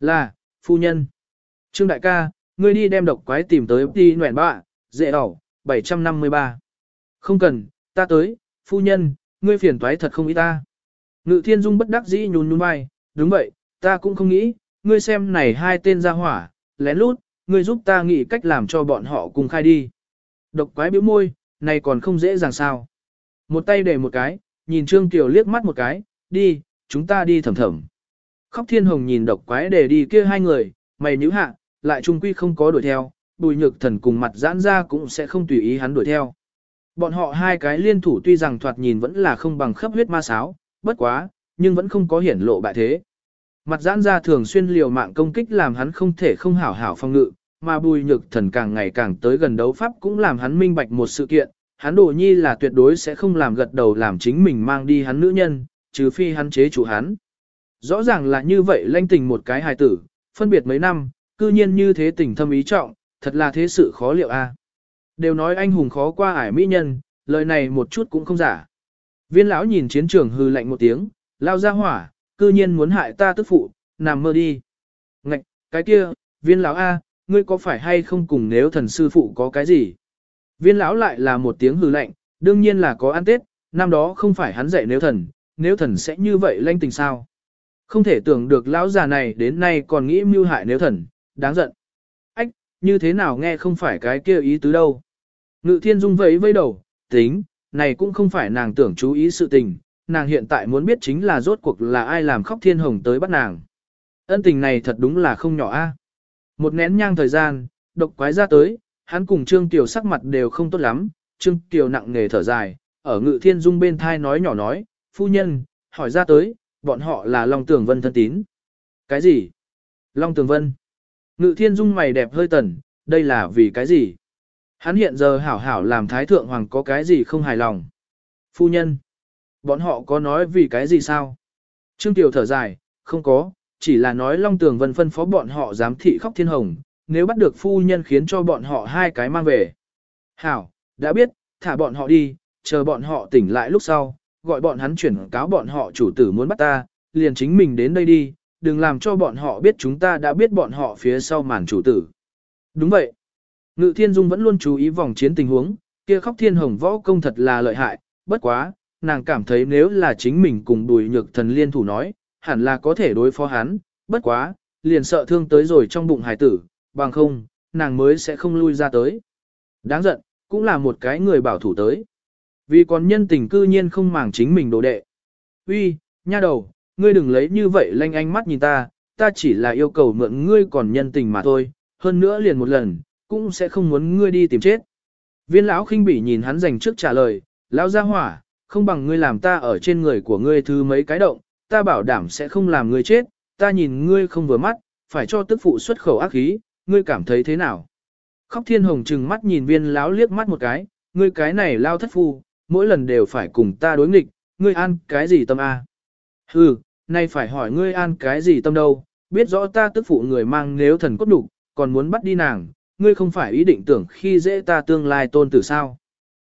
Là, phu nhân. Trương đại ca, ngươi đi đem độc quái tìm tới đi nguyện bạ, dễ đỏ, 753. Không cần, ta tới, phu nhân, ngươi phiền toái thật không ý ta. Ngự thiên dung bất đắc dĩ nhún nhún vai, đúng vậy, ta cũng không nghĩ, ngươi xem này hai tên ra hỏa, lén lút, ngươi giúp ta nghĩ cách làm cho bọn họ cùng khai đi. Độc quái bĩu môi, này còn không dễ dàng sao. Một tay để một cái, nhìn Trương Kiều liếc mắt một cái, đi, chúng ta đi thầm thầm. Khóc thiên hồng nhìn độc quái để đi kia hai người, mày nhíu hạ, lại trung quy không có đuổi theo, bùi nhược thần cùng mặt giãn ra cũng sẽ không tùy ý hắn đuổi theo. Bọn họ hai cái liên thủ tuy rằng thoạt nhìn vẫn là không bằng khắp huyết ma sáo, bất quá, nhưng vẫn không có hiển lộ bại thế. Mặt giãn ra thường xuyên liều mạng công kích làm hắn không thể không hảo hảo phòng ngự, mà bùi nhược thần càng ngày càng tới gần đấu pháp cũng làm hắn minh bạch một sự kiện, hắn đồ nhi là tuyệt đối sẽ không làm gật đầu làm chính mình mang đi hắn nữ nhân, trừ phi hắn chế chủ hắn. Rõ ràng là như vậy lanh tình một cái hài tử, phân biệt mấy năm, cư nhiên như thế tình thâm ý trọng, thật là thế sự khó liệu a. À? Đều nói anh hùng khó qua ải mỹ nhân, lời này một chút cũng không giả. Viên lão nhìn chiến trường hư lạnh một tiếng, lao ra hỏa, cư nhiên muốn hại ta tức phụ, nằm mơ đi. Ngạch, cái kia, viên lão A, ngươi có phải hay không cùng nếu thần sư phụ có cái gì? Viên lão lại là một tiếng hư lạnh, đương nhiên là có ăn tết, năm đó không phải hắn dạy nếu thần, nếu thần sẽ như vậy lanh tình sao? Không thể tưởng được lão già này đến nay còn nghĩ mưu hại nếu thần, đáng giận. Ách, như thế nào nghe không phải cái kia ý tứ đâu. Ngự thiên dung vẫy vây đầu, tính, này cũng không phải nàng tưởng chú ý sự tình, nàng hiện tại muốn biết chính là rốt cuộc là ai làm khóc thiên hồng tới bắt nàng. Ân tình này thật đúng là không nhỏ a. Một nén nhang thời gian, độc quái ra tới, hắn cùng Trương Tiểu sắc mặt đều không tốt lắm, Trương Tiểu nặng nề thở dài, ở ngự thiên dung bên thai nói nhỏ nói, phu nhân, hỏi ra tới, bọn họ là Long Tường Vân thân tín. Cái gì? Long Tường Vân. Ngự thiên dung mày đẹp hơi tần, đây là vì cái gì? Hắn hiện giờ hảo hảo làm thái thượng hoàng có cái gì không hài lòng? Phu nhân. Bọn họ có nói vì cái gì sao? Trương Tiểu thở dài, không có, chỉ là nói Long Tường Vân phân phó bọn họ giám thị khóc thiên hồng, nếu bắt được phu nhân khiến cho bọn họ hai cái mang về. Hảo, đã biết, thả bọn họ đi, chờ bọn họ tỉnh lại lúc sau, gọi bọn hắn chuyển cáo bọn họ chủ tử muốn bắt ta, liền chính mình đến đây đi, đừng làm cho bọn họ biết chúng ta đã biết bọn họ phía sau màn chủ tử. Đúng vậy. Ngự Thiên Dung vẫn luôn chú ý vòng chiến tình huống, kia khóc thiên hồng võ công thật là lợi hại, bất quá, nàng cảm thấy nếu là chính mình cùng đùi nhược thần liên thủ nói, hẳn là có thể đối phó hắn, bất quá, liền sợ thương tới rồi trong bụng hải tử, bằng không, nàng mới sẽ không lui ra tới. Đáng giận, cũng là một cái người bảo thủ tới. Vì còn nhân tình cư nhiên không màng chính mình đồ đệ. Uy, nha đầu, ngươi đừng lấy như vậy lanh ánh mắt nhìn ta, ta chỉ là yêu cầu mượn ngươi còn nhân tình mà thôi, hơn nữa liền một lần, cũng sẽ không muốn ngươi đi tìm chết. Viên lão khinh bỉ nhìn hắn dành trước trả lời, lão gia hỏa, không bằng ngươi làm ta ở trên người của ngươi thứ mấy cái động, ta bảo đảm sẽ không làm ngươi chết, ta nhìn ngươi không vừa mắt, phải cho tức phụ xuất khẩu ác khí, ngươi cảm thấy thế nào? Khóc thiên hồng trừng mắt nhìn viên láo liếc mắt một cái, ngươi cái này lao thất phu, mỗi lần đều phải cùng ta đối nghịch, ngươi an cái gì tâm a? Hừ, nay phải hỏi ngươi an cái gì tâm đâu, biết rõ ta tức phụ người mang nếu thần cốt đủ, còn muốn bắt đi nàng, ngươi không phải ý định tưởng khi dễ ta tương lai tôn tử sao.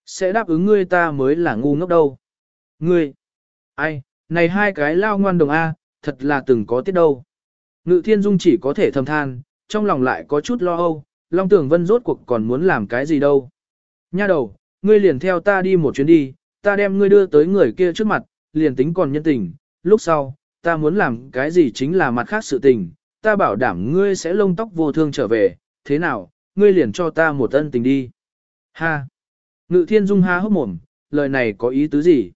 Sẽ đáp ứng ngươi ta mới là ngu ngốc đâu. Ngươi, ai, này hai cái lao ngoan đồng A, thật là từng có tiết đâu. Ngự thiên dung chỉ có thể thầm than, trong lòng lại có chút lo âu, Long Tưởng Vân rốt cuộc còn muốn làm cái gì đâu. Nha đầu, ngươi liền theo ta đi một chuyến đi, ta đem ngươi đưa tới người kia trước mặt, liền tính còn nhân tình, lúc sau, ta muốn làm cái gì chính là mặt khác sự tình, ta bảo đảm ngươi sẽ lông tóc vô thương trở về, thế nào, ngươi liền cho ta một ân tình đi. Ha! Ngự thiên dung ha hốc mồm, lời này có ý tứ gì?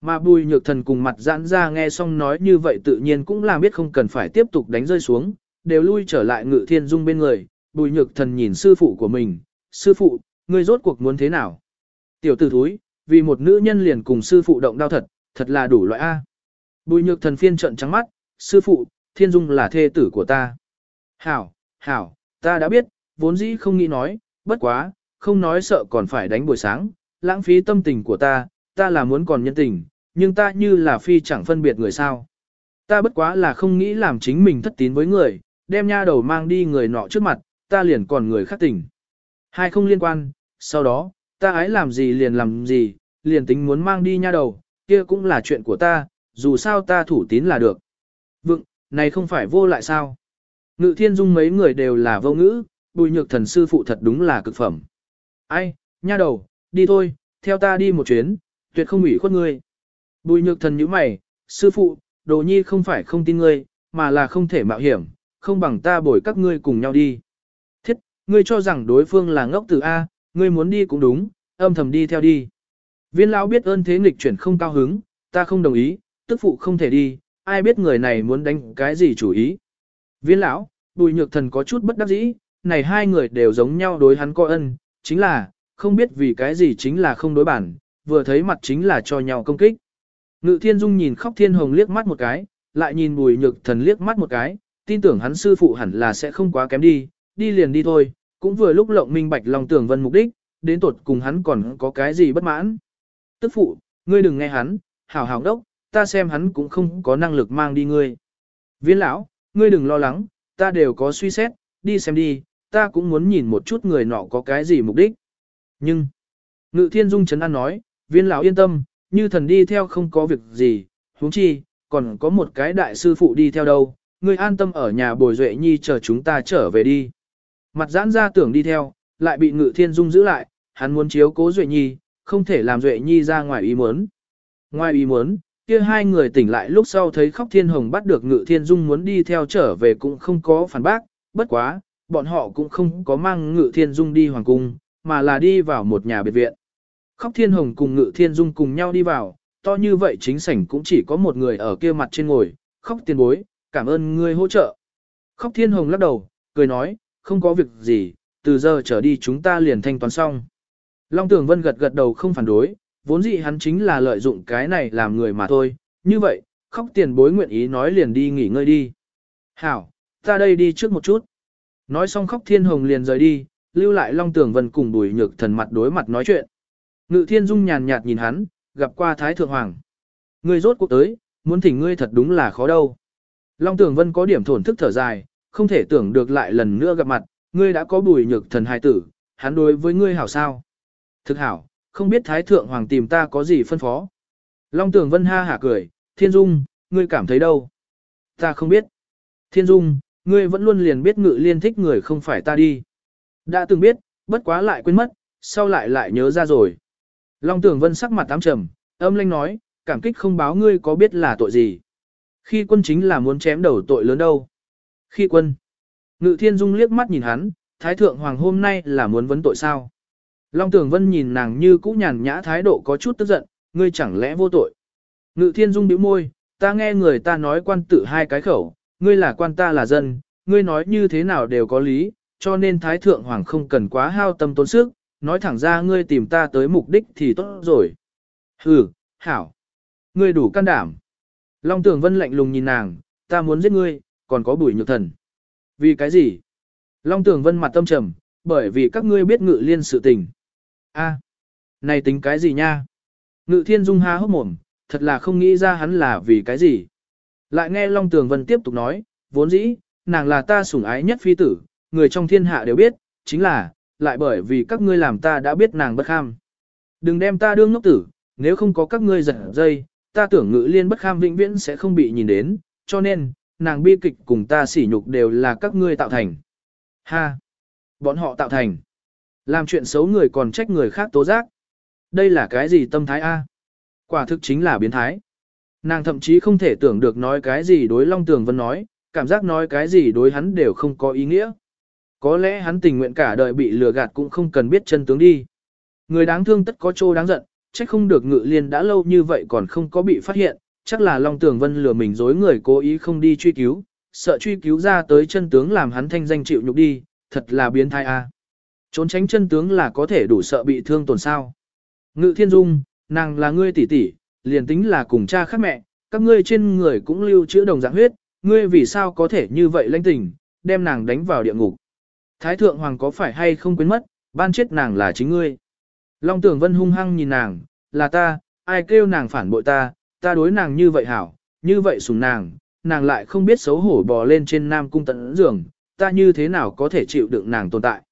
Mà bùi nhược thần cùng mặt giãn ra nghe xong nói như vậy tự nhiên cũng là biết không cần phải tiếp tục đánh rơi xuống, đều lui trở lại ngự thiên dung bên người, bùi nhược thần nhìn sư phụ của mình, sư phụ, ngươi rốt cuộc muốn thế nào? Tiểu tử thúi, vì một nữ nhân liền cùng sư phụ động đau thật, thật là đủ loại A. Bùi nhược thần phiên trận trắng mắt, sư phụ, thiên dung là thê tử của ta. Hảo, hảo, ta đã biết, vốn dĩ không nghĩ nói, bất quá, không nói sợ còn phải đánh buổi sáng, lãng phí tâm tình của ta, ta là muốn còn nhân tình, nhưng ta như là phi chẳng phân biệt người sao. Ta bất quá là không nghĩ làm chính mình thất tín với người, đem nha đầu mang đi người nọ trước mặt, ta liền còn người khác tình. Hai không liên quan, sau đó, ta ái làm gì liền làm gì, liền tính muốn mang đi nha đầu, kia cũng là chuyện của ta, dù sao ta thủ tín là được. Vựng, này không phải vô lại sao? Ngự thiên dung mấy người đều là vô ngữ, bùi nhược thần sư phụ thật đúng là cực phẩm. Ai, nha đầu, đi thôi, theo ta đi một chuyến, tuyệt không ủy khuất ngươi. Bùi nhược thần nhíu mày, sư phụ, đồ nhi không phải không tin ngươi, mà là không thể mạo hiểm, không bằng ta bồi các ngươi cùng nhau đi. Thiết, ngươi cho rằng đối phương là ngốc từ A, ngươi muốn đi cũng đúng, âm thầm đi theo đi. Viên lão biết ơn thế nghịch chuyển không cao hứng, ta không đồng ý, tức phụ không thể đi, ai biết người này muốn đánh cái gì chủ ý. Viên lão, bùi nhược thần có chút bất đắc dĩ, này hai người đều giống nhau đối hắn có ân, chính là, không biết vì cái gì chính là không đối bản, vừa thấy mặt chính là cho nhau công kích. Ngự thiên dung nhìn khóc thiên hồng liếc mắt một cái, lại nhìn bùi nhược thần liếc mắt một cái, tin tưởng hắn sư phụ hẳn là sẽ không quá kém đi, đi liền đi thôi, cũng vừa lúc lộng minh bạch lòng tưởng vân mục đích, đến tột cùng hắn còn có cái gì bất mãn. Tức phụ, ngươi đừng nghe hắn, hảo hảo đốc, ta xem hắn cũng không có năng lực mang đi ngươi. Viên lão, ngươi đừng lo lắng, ta đều có suy xét, đi xem đi, ta cũng muốn nhìn một chút người nọ có cái gì mục đích. Nhưng, Ngự Thiên Dung Trấn An nói, viên lão yên tâm, như thần đi theo không có việc gì, huống chi, còn có một cái đại sư phụ đi theo đâu, ngươi an tâm ở nhà bồi duệ nhi chờ chúng ta trở về đi. Mặt giãn ra tưởng đi theo, lại bị Ngự Thiên Dung giữ lại, hắn muốn chiếu cố duệ nhi, không thể làm duệ nhi ra ngoài ý muốn. Ngoài ý muốn, kia hai người tỉnh lại lúc sau thấy khóc thiên hồng bắt được ngự thiên dung muốn đi theo trở về cũng không có phản bác, bất quá, bọn họ cũng không có mang ngự thiên dung đi hoàng cung, mà là đi vào một nhà biệt viện. Khóc thiên hồng cùng ngự thiên dung cùng nhau đi vào, to như vậy chính sảnh cũng chỉ có một người ở kia mặt trên ngồi, khóc tiền bối, cảm ơn ngươi hỗ trợ. Khóc thiên hồng lắc đầu, cười nói, không có việc gì, từ giờ trở đi chúng ta liền thanh toán xong. Long Tưởng Vân gật gật đầu không phản đối, vốn dĩ hắn chính là lợi dụng cái này làm người mà thôi, như vậy, khóc tiền bối nguyện ý nói liền đi nghỉ ngơi đi. Hảo, ta đây đi trước một chút. Nói xong khóc thiên hồng liền rời đi, lưu lại Long Tưởng Vân cùng bùi nhược thần mặt đối mặt nói chuyện. Ngự thiên dung nhàn nhạt nhìn hắn, gặp qua Thái Thượng Hoàng. Ngươi rốt cuộc tới, muốn thỉnh ngươi thật đúng là khó đâu. Long Tưởng Vân có điểm thổn thức thở dài, không thể tưởng được lại lần nữa gặp mặt, ngươi đã có bùi nhược thần hài tử, hắn đối với ngươi hảo sao. Thực hảo, không biết Thái Thượng Hoàng tìm ta có gì phân phó. Long Tưởng Vân ha hả cười, Thiên Dung, ngươi cảm thấy đâu? Ta không biết. Thiên Dung, ngươi vẫn luôn liền biết ngự liên thích người không phải ta đi. Đã từng biết, bất quá lại quên mất, sau lại lại nhớ ra rồi. Long Tưởng Vân sắc mặt tám trầm, âm lanh nói, cảm kích không báo ngươi có biết là tội gì. Khi quân chính là muốn chém đầu tội lớn đâu. Khi quân. Ngự Thiên Dung liếc mắt nhìn hắn, Thái Thượng Hoàng hôm nay là muốn vấn tội sao. Long Tưởng Vân nhìn nàng như cũ nhàn nhã thái độ có chút tức giận, ngươi chẳng lẽ vô tội. Ngự thiên dung bĩu môi, ta nghe người ta nói quan tự hai cái khẩu, ngươi là quan ta là dân, ngươi nói như thế nào đều có lý, cho nên Thái Thượng Hoàng không cần quá hao tâm tốn sức, nói thẳng ra ngươi tìm ta tới mục đích thì tốt rồi. Hừ, hảo. Ngươi đủ can đảm. Long Tường Vân lạnh lùng nhìn nàng, ta muốn giết ngươi, còn có bùi nhược thần. Vì cái gì? Long Tường Vân mặt tâm trầm, bởi vì các ngươi biết ngự liên sự tình. A, này tính cái gì nha? Ngự thiên dung há hốc mồm, thật là không nghĩ ra hắn là vì cái gì. Lại nghe Long Tường Vân tiếp tục nói, vốn dĩ, nàng là ta sủng ái nhất phi tử, người trong thiên hạ đều biết, chính là, lại bởi vì các ngươi làm ta đã biết nàng bất kham. Đừng đem ta đương ngốc tử, nếu không có các ngươi giật dây, ta tưởng ngữ liên bất kham vĩnh viễn sẽ không bị nhìn đến, cho nên, nàng bi kịch cùng ta sỉ nhục đều là các ngươi tạo thành. Ha! Bọn họ tạo thành. Làm chuyện xấu người còn trách người khác tố giác. Đây là cái gì tâm thái A? Quả thực chính là biến thái. Nàng thậm chí không thể tưởng được nói cái gì đối Long Tường Vân nói, cảm giác nói cái gì đối hắn đều không có ý nghĩa. Có lẽ hắn tình nguyện cả đời bị lừa gạt cũng không cần biết chân tướng đi. Người đáng thương tất có chỗ đáng giận, chắc không được ngự liên đã lâu như vậy còn không có bị phát hiện, chắc là Long Tường Vân lừa mình dối người cố ý không đi truy cứu, sợ truy cứu ra tới chân tướng làm hắn thanh danh chịu nhục đi, thật là biến thái a. Trốn tránh chân tướng là có thể đủ sợ bị thương tổn sao. Ngự thiên dung, nàng là ngươi tỷ tỷ, liền tính là cùng cha khác mẹ, các ngươi trên người cũng lưu trữ đồng dạng huyết, ngươi vì sao có thể như vậy lãnh tình, đem nàng đánh vào địa ngục. Thái thượng hoàng có phải hay không quên mất, ban chết nàng là chính ngươi. Long tưởng vân hung hăng nhìn nàng, là ta, ai kêu nàng phản bội ta, ta đối nàng như vậy hảo, như vậy sùng nàng, nàng lại không biết xấu hổ bò lên trên nam cung tận giường, ta như thế nào có thể chịu đựng nàng tồn tại.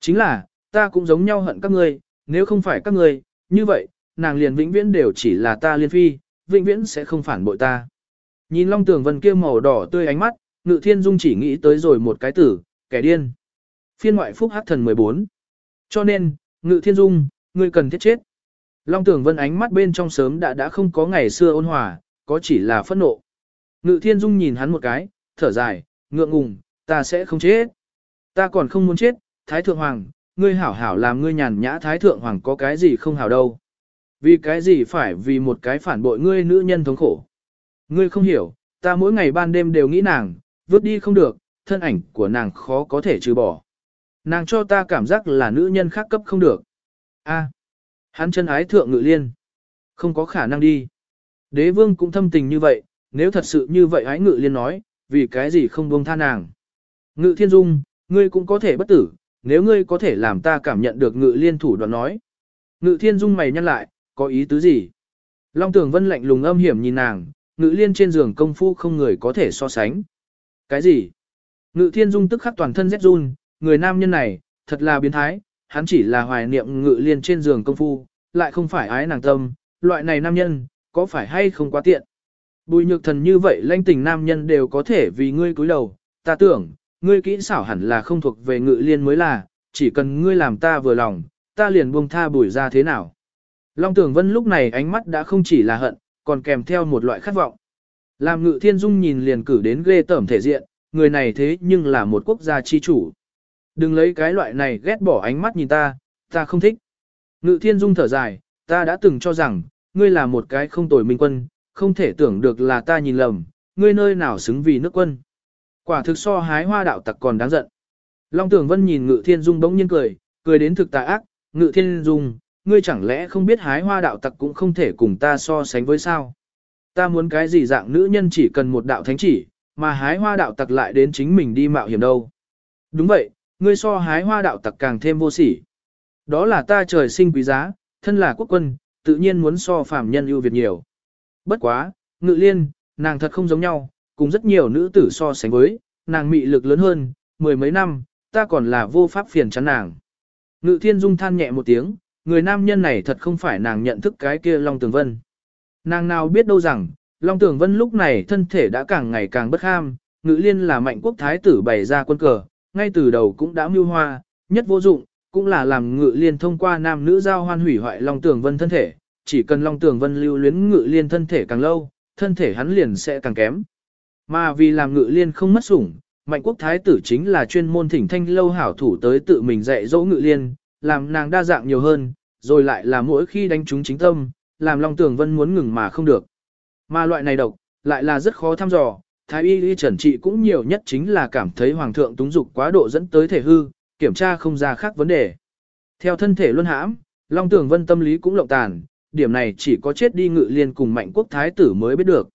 Chính là, ta cũng giống nhau hận các ngươi, nếu không phải các ngươi, như vậy, nàng liền vĩnh viễn đều chỉ là ta liên phi, vĩnh viễn sẽ không phản bội ta. Nhìn Long Tường Vân kia màu đỏ tươi ánh mắt, Ngự Thiên Dung chỉ nghĩ tới rồi một cái tử, kẻ điên. Phiên ngoại phúc hắc thần 14. Cho nên, Ngự Thiên Dung, ngươi cần thiết chết. Long Tưởng Vân ánh mắt bên trong sớm đã đã không có ngày xưa ôn hòa, có chỉ là phẫn nộ. Ngự Thiên Dung nhìn hắn một cái, thở dài, ngượng ngùng, ta sẽ không chết. Ta còn không muốn chết, Thái Thượng Hoàng, ngươi hảo hảo làm ngươi nhàn nhã Thái Thượng Hoàng có cái gì không hảo đâu. Vì cái gì phải vì một cái phản bội ngươi nữ nhân thống khổ. Ngươi không hiểu, ta mỗi ngày ban đêm đều nghĩ nàng, vứt đi không được, thân ảnh của nàng khó có thể trừ bỏ. Nàng cho ta cảm giác là nữ nhân khác cấp không được. A, hắn chân ái thượng ngự liên. Không có khả năng đi. Đế vương cũng thâm tình như vậy, nếu thật sự như vậy ái ngự liên nói, vì cái gì không buông tha nàng. Ngự thiên dung, ngươi cũng có thể bất tử, nếu ngươi có thể làm ta cảm nhận được ngự liên thủ đoạn nói. Ngự thiên dung mày nhăn lại, có ý tứ gì? Long tường vân lạnh lùng âm hiểm nhìn nàng, ngự liên trên giường công phu không người có thể so sánh. Cái gì? Ngự thiên dung tức khắc toàn thân rét run, người nam nhân này, thật là biến thái, hắn chỉ là hoài niệm ngự liên trên giường công phu, lại không phải ái nàng tâm, loại này nam nhân, có phải hay không quá tiện. Bùi nhược thần như vậy lanh tình nam nhân đều có thể vì ngươi cúi đầu, ta tưởng, ngươi kỹ xảo hẳn là không thuộc về ngự liên mới là, chỉ cần ngươi làm ta vừa lòng, ta liền buông tha bùi ra thế nào. Long Tưởng Vân lúc này ánh mắt đã không chỉ là hận, còn kèm theo một loại khát vọng. Làm ngự thiên dung nhìn liền cử đến ghê tởm thể diện, người này thế nhưng là một quốc gia chi chủ. Đừng lấy cái loại này ghét bỏ ánh mắt nhìn ta, ta không thích. Ngự thiên dung thở dài, ta đã từng cho rằng, ngươi là một cái không tồi minh quân, không thể tưởng được là ta nhìn lầm, ngươi nơi nào xứng vì nước quân. Quả thực so hái hoa đạo tặc còn đáng giận. Long Tưởng Vân nhìn Ngự Thiên Dung đống nhiên cười, cười đến thực tà ác, Ngự Thiên Dung, ngươi chẳng lẽ không biết hái hoa đạo tặc cũng không thể cùng ta so sánh với sao? Ta muốn cái gì dạng nữ nhân chỉ cần một đạo thánh chỉ, mà hái hoa đạo tặc lại đến chính mình đi mạo hiểm đâu. Đúng vậy, ngươi so hái hoa đạo tặc càng thêm vô sỉ. Đó là ta trời sinh quý giá, thân là quốc quân, tự nhiên muốn so phàm nhân ưu việt nhiều. Bất quá, ngự liên, nàng thật không giống nhau, cùng rất nhiều nữ tử so sánh với, nàng mị lực lớn hơn, mười mấy năm, ta còn là vô pháp phiền chán nàng. Ngự thiên dung than nhẹ một tiếng, người nam nhân này thật không phải nàng nhận thức cái kia Long Tường Vân. Nàng nào biết đâu rằng, Long Tường Vân lúc này thân thể đã càng ngày càng bất ham, ngự liên là mạnh quốc thái tử bày ra quân cờ, ngay từ đầu cũng đã mưu hoa, nhất vô dụng, cũng là làm ngự liên thông qua nam nữ giao hoan hủy hoại Long Tường Vân thân thể, chỉ cần Long Tường Vân lưu luyến ngự liên thân thể càng lâu, thân thể hắn liền sẽ càng kém. Mà vì làm ngự liên không mất sủng, mạnh quốc thái tử chính là chuyên môn thỉnh thanh lâu hảo thủ tới tự mình dạy dỗ ngự liên, làm nàng đa dạng nhiều hơn, rồi lại là mỗi khi đánh trúng chính tâm, làm Long Tường Vân muốn ngừng mà không được. Mà loại này độc, lại là rất khó thăm dò, thái y y trần trị cũng nhiều nhất chính là cảm thấy hoàng thượng túng dục quá độ dẫn tới thể hư, kiểm tra không ra khác vấn đề. Theo thân thể luân hãm, Long Tường Vân tâm lý cũng lộng tàn, điểm này chỉ có chết đi ngự liên cùng mạnh quốc thái tử mới biết được.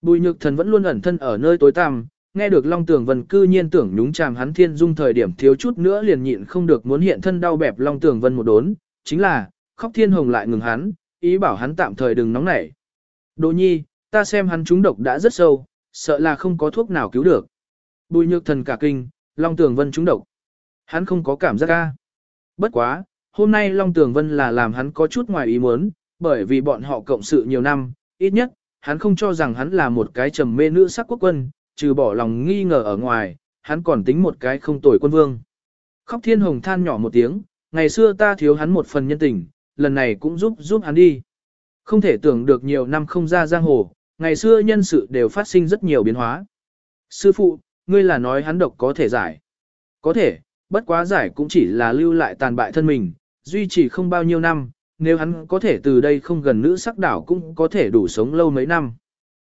Bùi nhược thần vẫn luôn ẩn thân ở nơi tối tăm, nghe được Long Tường Vân cư nhiên tưởng nhúng chàm hắn thiên dung thời điểm thiếu chút nữa liền nhịn không được muốn hiện thân đau bẹp Long Tường Vân một đốn, chính là, khóc thiên hồng lại ngừng hắn, ý bảo hắn tạm thời đừng nóng nảy. Đồ nhi, ta xem hắn trúng độc đã rất sâu, sợ là không có thuốc nào cứu được. Bùi nhược thần cả kinh, Long Tường Vân trúng độc. Hắn không có cảm giác ca. Bất quá, hôm nay Long Tường Vân là làm hắn có chút ngoài ý muốn, bởi vì bọn họ cộng sự nhiều năm, ít nhất, hắn không cho rằng hắn là một cái trầm mê nữ sắc quốc quân, trừ bỏ lòng nghi ngờ ở ngoài, hắn còn tính một cái không tồi quân vương. Khóc thiên hồng than nhỏ một tiếng, ngày xưa ta thiếu hắn một phần nhân tình, lần này cũng giúp giúp hắn đi. Không thể tưởng được nhiều năm không ra giang hồ, ngày xưa nhân sự đều phát sinh rất nhiều biến hóa. Sư phụ, ngươi là nói hắn độc có thể giải. Có thể, bất quá giải cũng chỉ là lưu lại tàn bại thân mình, duy trì không bao nhiêu năm, nếu hắn có thể từ đây không gần nữ sắc đảo cũng có thể đủ sống lâu mấy năm.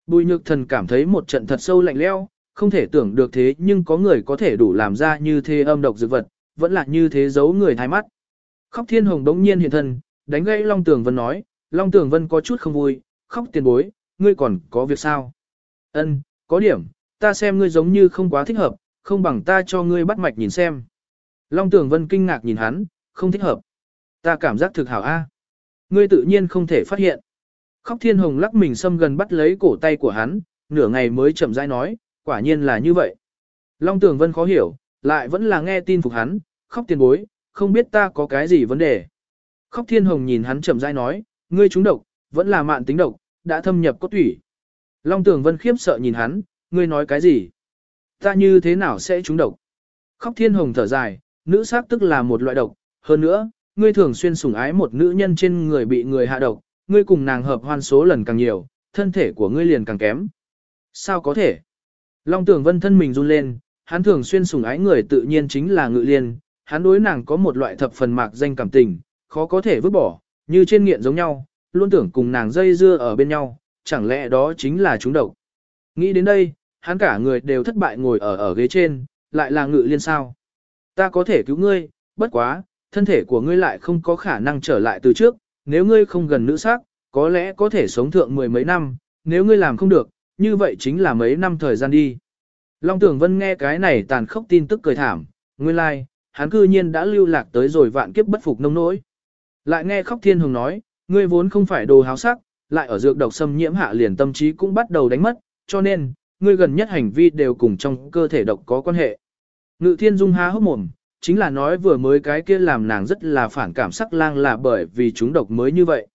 Bùi nhược thần cảm thấy một trận thật sâu lạnh leo, không thể tưởng được thế nhưng có người có thể đủ làm ra như thế âm độc dược vật, vẫn là như thế giấu người thái mắt. Khóc thiên hồng đống nhiên hiện thân, đánh gãy Long Tường Vân nói, Long Tường Vân có chút không vui, khóc tiền bối, ngươi còn có việc sao? Ân, có điểm, ta xem ngươi giống như không quá thích hợp, không bằng ta cho ngươi bắt mạch nhìn xem. Long Tường Vân kinh ngạc nhìn hắn, không thích hợp. Ta cảm giác thực hảo a. Ngươi tự nhiên không thể phát hiện. Khóc thiên hồng lắc mình xâm gần bắt lấy cổ tay của hắn, nửa ngày mới chậm rãi nói, quả nhiên là như vậy. Long Tường Vân khó hiểu, lại vẫn là nghe tin phục hắn, khóc tiền bối, không biết ta có cái gì vấn đề. Khóc thiên hồng nhìn hắn chậm rãi nói, ngươi trúng độc, vẫn là mạn tính độc, đã thâm nhập cốt thủy. Long Tường Vân khiếp sợ nhìn hắn, ngươi nói cái gì? Ta như thế nào sẽ trúng độc? Khóc thiên hồng thở dài, nữ sắc tức là một loại độc, hơn nữa, ngươi thường xuyên sủng ái một nữ nhân trên người bị người hạ độc, ngươi cùng nàng hợp hoan số lần càng nhiều, thân thể của ngươi liền càng kém. Sao có thể? Long Tường Vân thân mình run lên, hắn thường xuyên sủng ái người tự nhiên chính là ngự liên, hắn đối nàng có một loại thập phần mạc danh cảm tình, khó có thể vứt bỏ, như trên nghiện giống nhau, luôn tưởng cùng nàng dây dưa ở bên nhau, chẳng lẽ đó chính là chúng độc. Nghĩ đến đây, hắn cả người đều thất bại ngồi ở ở ghế trên, lại là ngự liên sao. Ta có thể cứu ngươi, bất quá, thân thể của ngươi lại không có khả năng trở lại từ trước, nếu ngươi không gần nữ sắc, có lẽ có thể sống thượng mười mấy năm, nếu ngươi làm không được, như vậy chính là mấy năm thời gian đi. Long Tưởng Vân nghe cái này tàn khốc tin tức cười thảm, nguyên lai, like, hắn cư nhiên đã lưu lạc tới rồi vạn kiếp bất phục nông nỗi. Lại nghe khóc thiên hồng nói, ngươi vốn không phải đồ háo sắc, lại ở dược độc xâm nhiễm hạ liền tâm trí cũng bắt đầu đánh mất, cho nên, ngươi gần nhất hành vi đều cùng trong cơ thể độc có quan hệ. Ngự thiên dung há hốc mồm, chính là nói vừa mới cái kia làm nàng rất là phản cảm sắc lang là bởi vì chúng độc mới như vậy.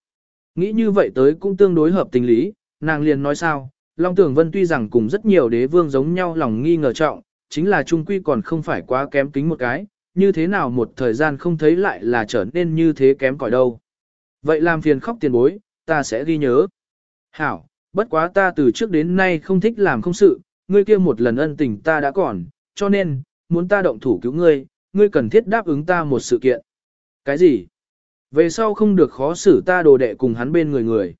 Nghĩ như vậy tới cũng tương đối hợp tình lý, nàng liền nói sao, Long Tưởng Vân tuy rằng cùng rất nhiều đế vương giống nhau lòng nghi ngờ trọng, chính là trung quy còn không phải quá kém kính một cái, như thế nào một thời gian không thấy lại là trở nên như thế kém cỏi đâu. Vậy làm phiền khóc tiền bối, ta sẽ ghi nhớ. Hảo, bất quá ta từ trước đến nay không thích làm không sự, ngươi kia một lần ân tình ta đã còn, cho nên, muốn ta động thủ cứu ngươi, ngươi cần thiết đáp ứng ta một sự kiện. Cái gì? Về sau không được khó xử ta đồ đệ cùng hắn bên người người.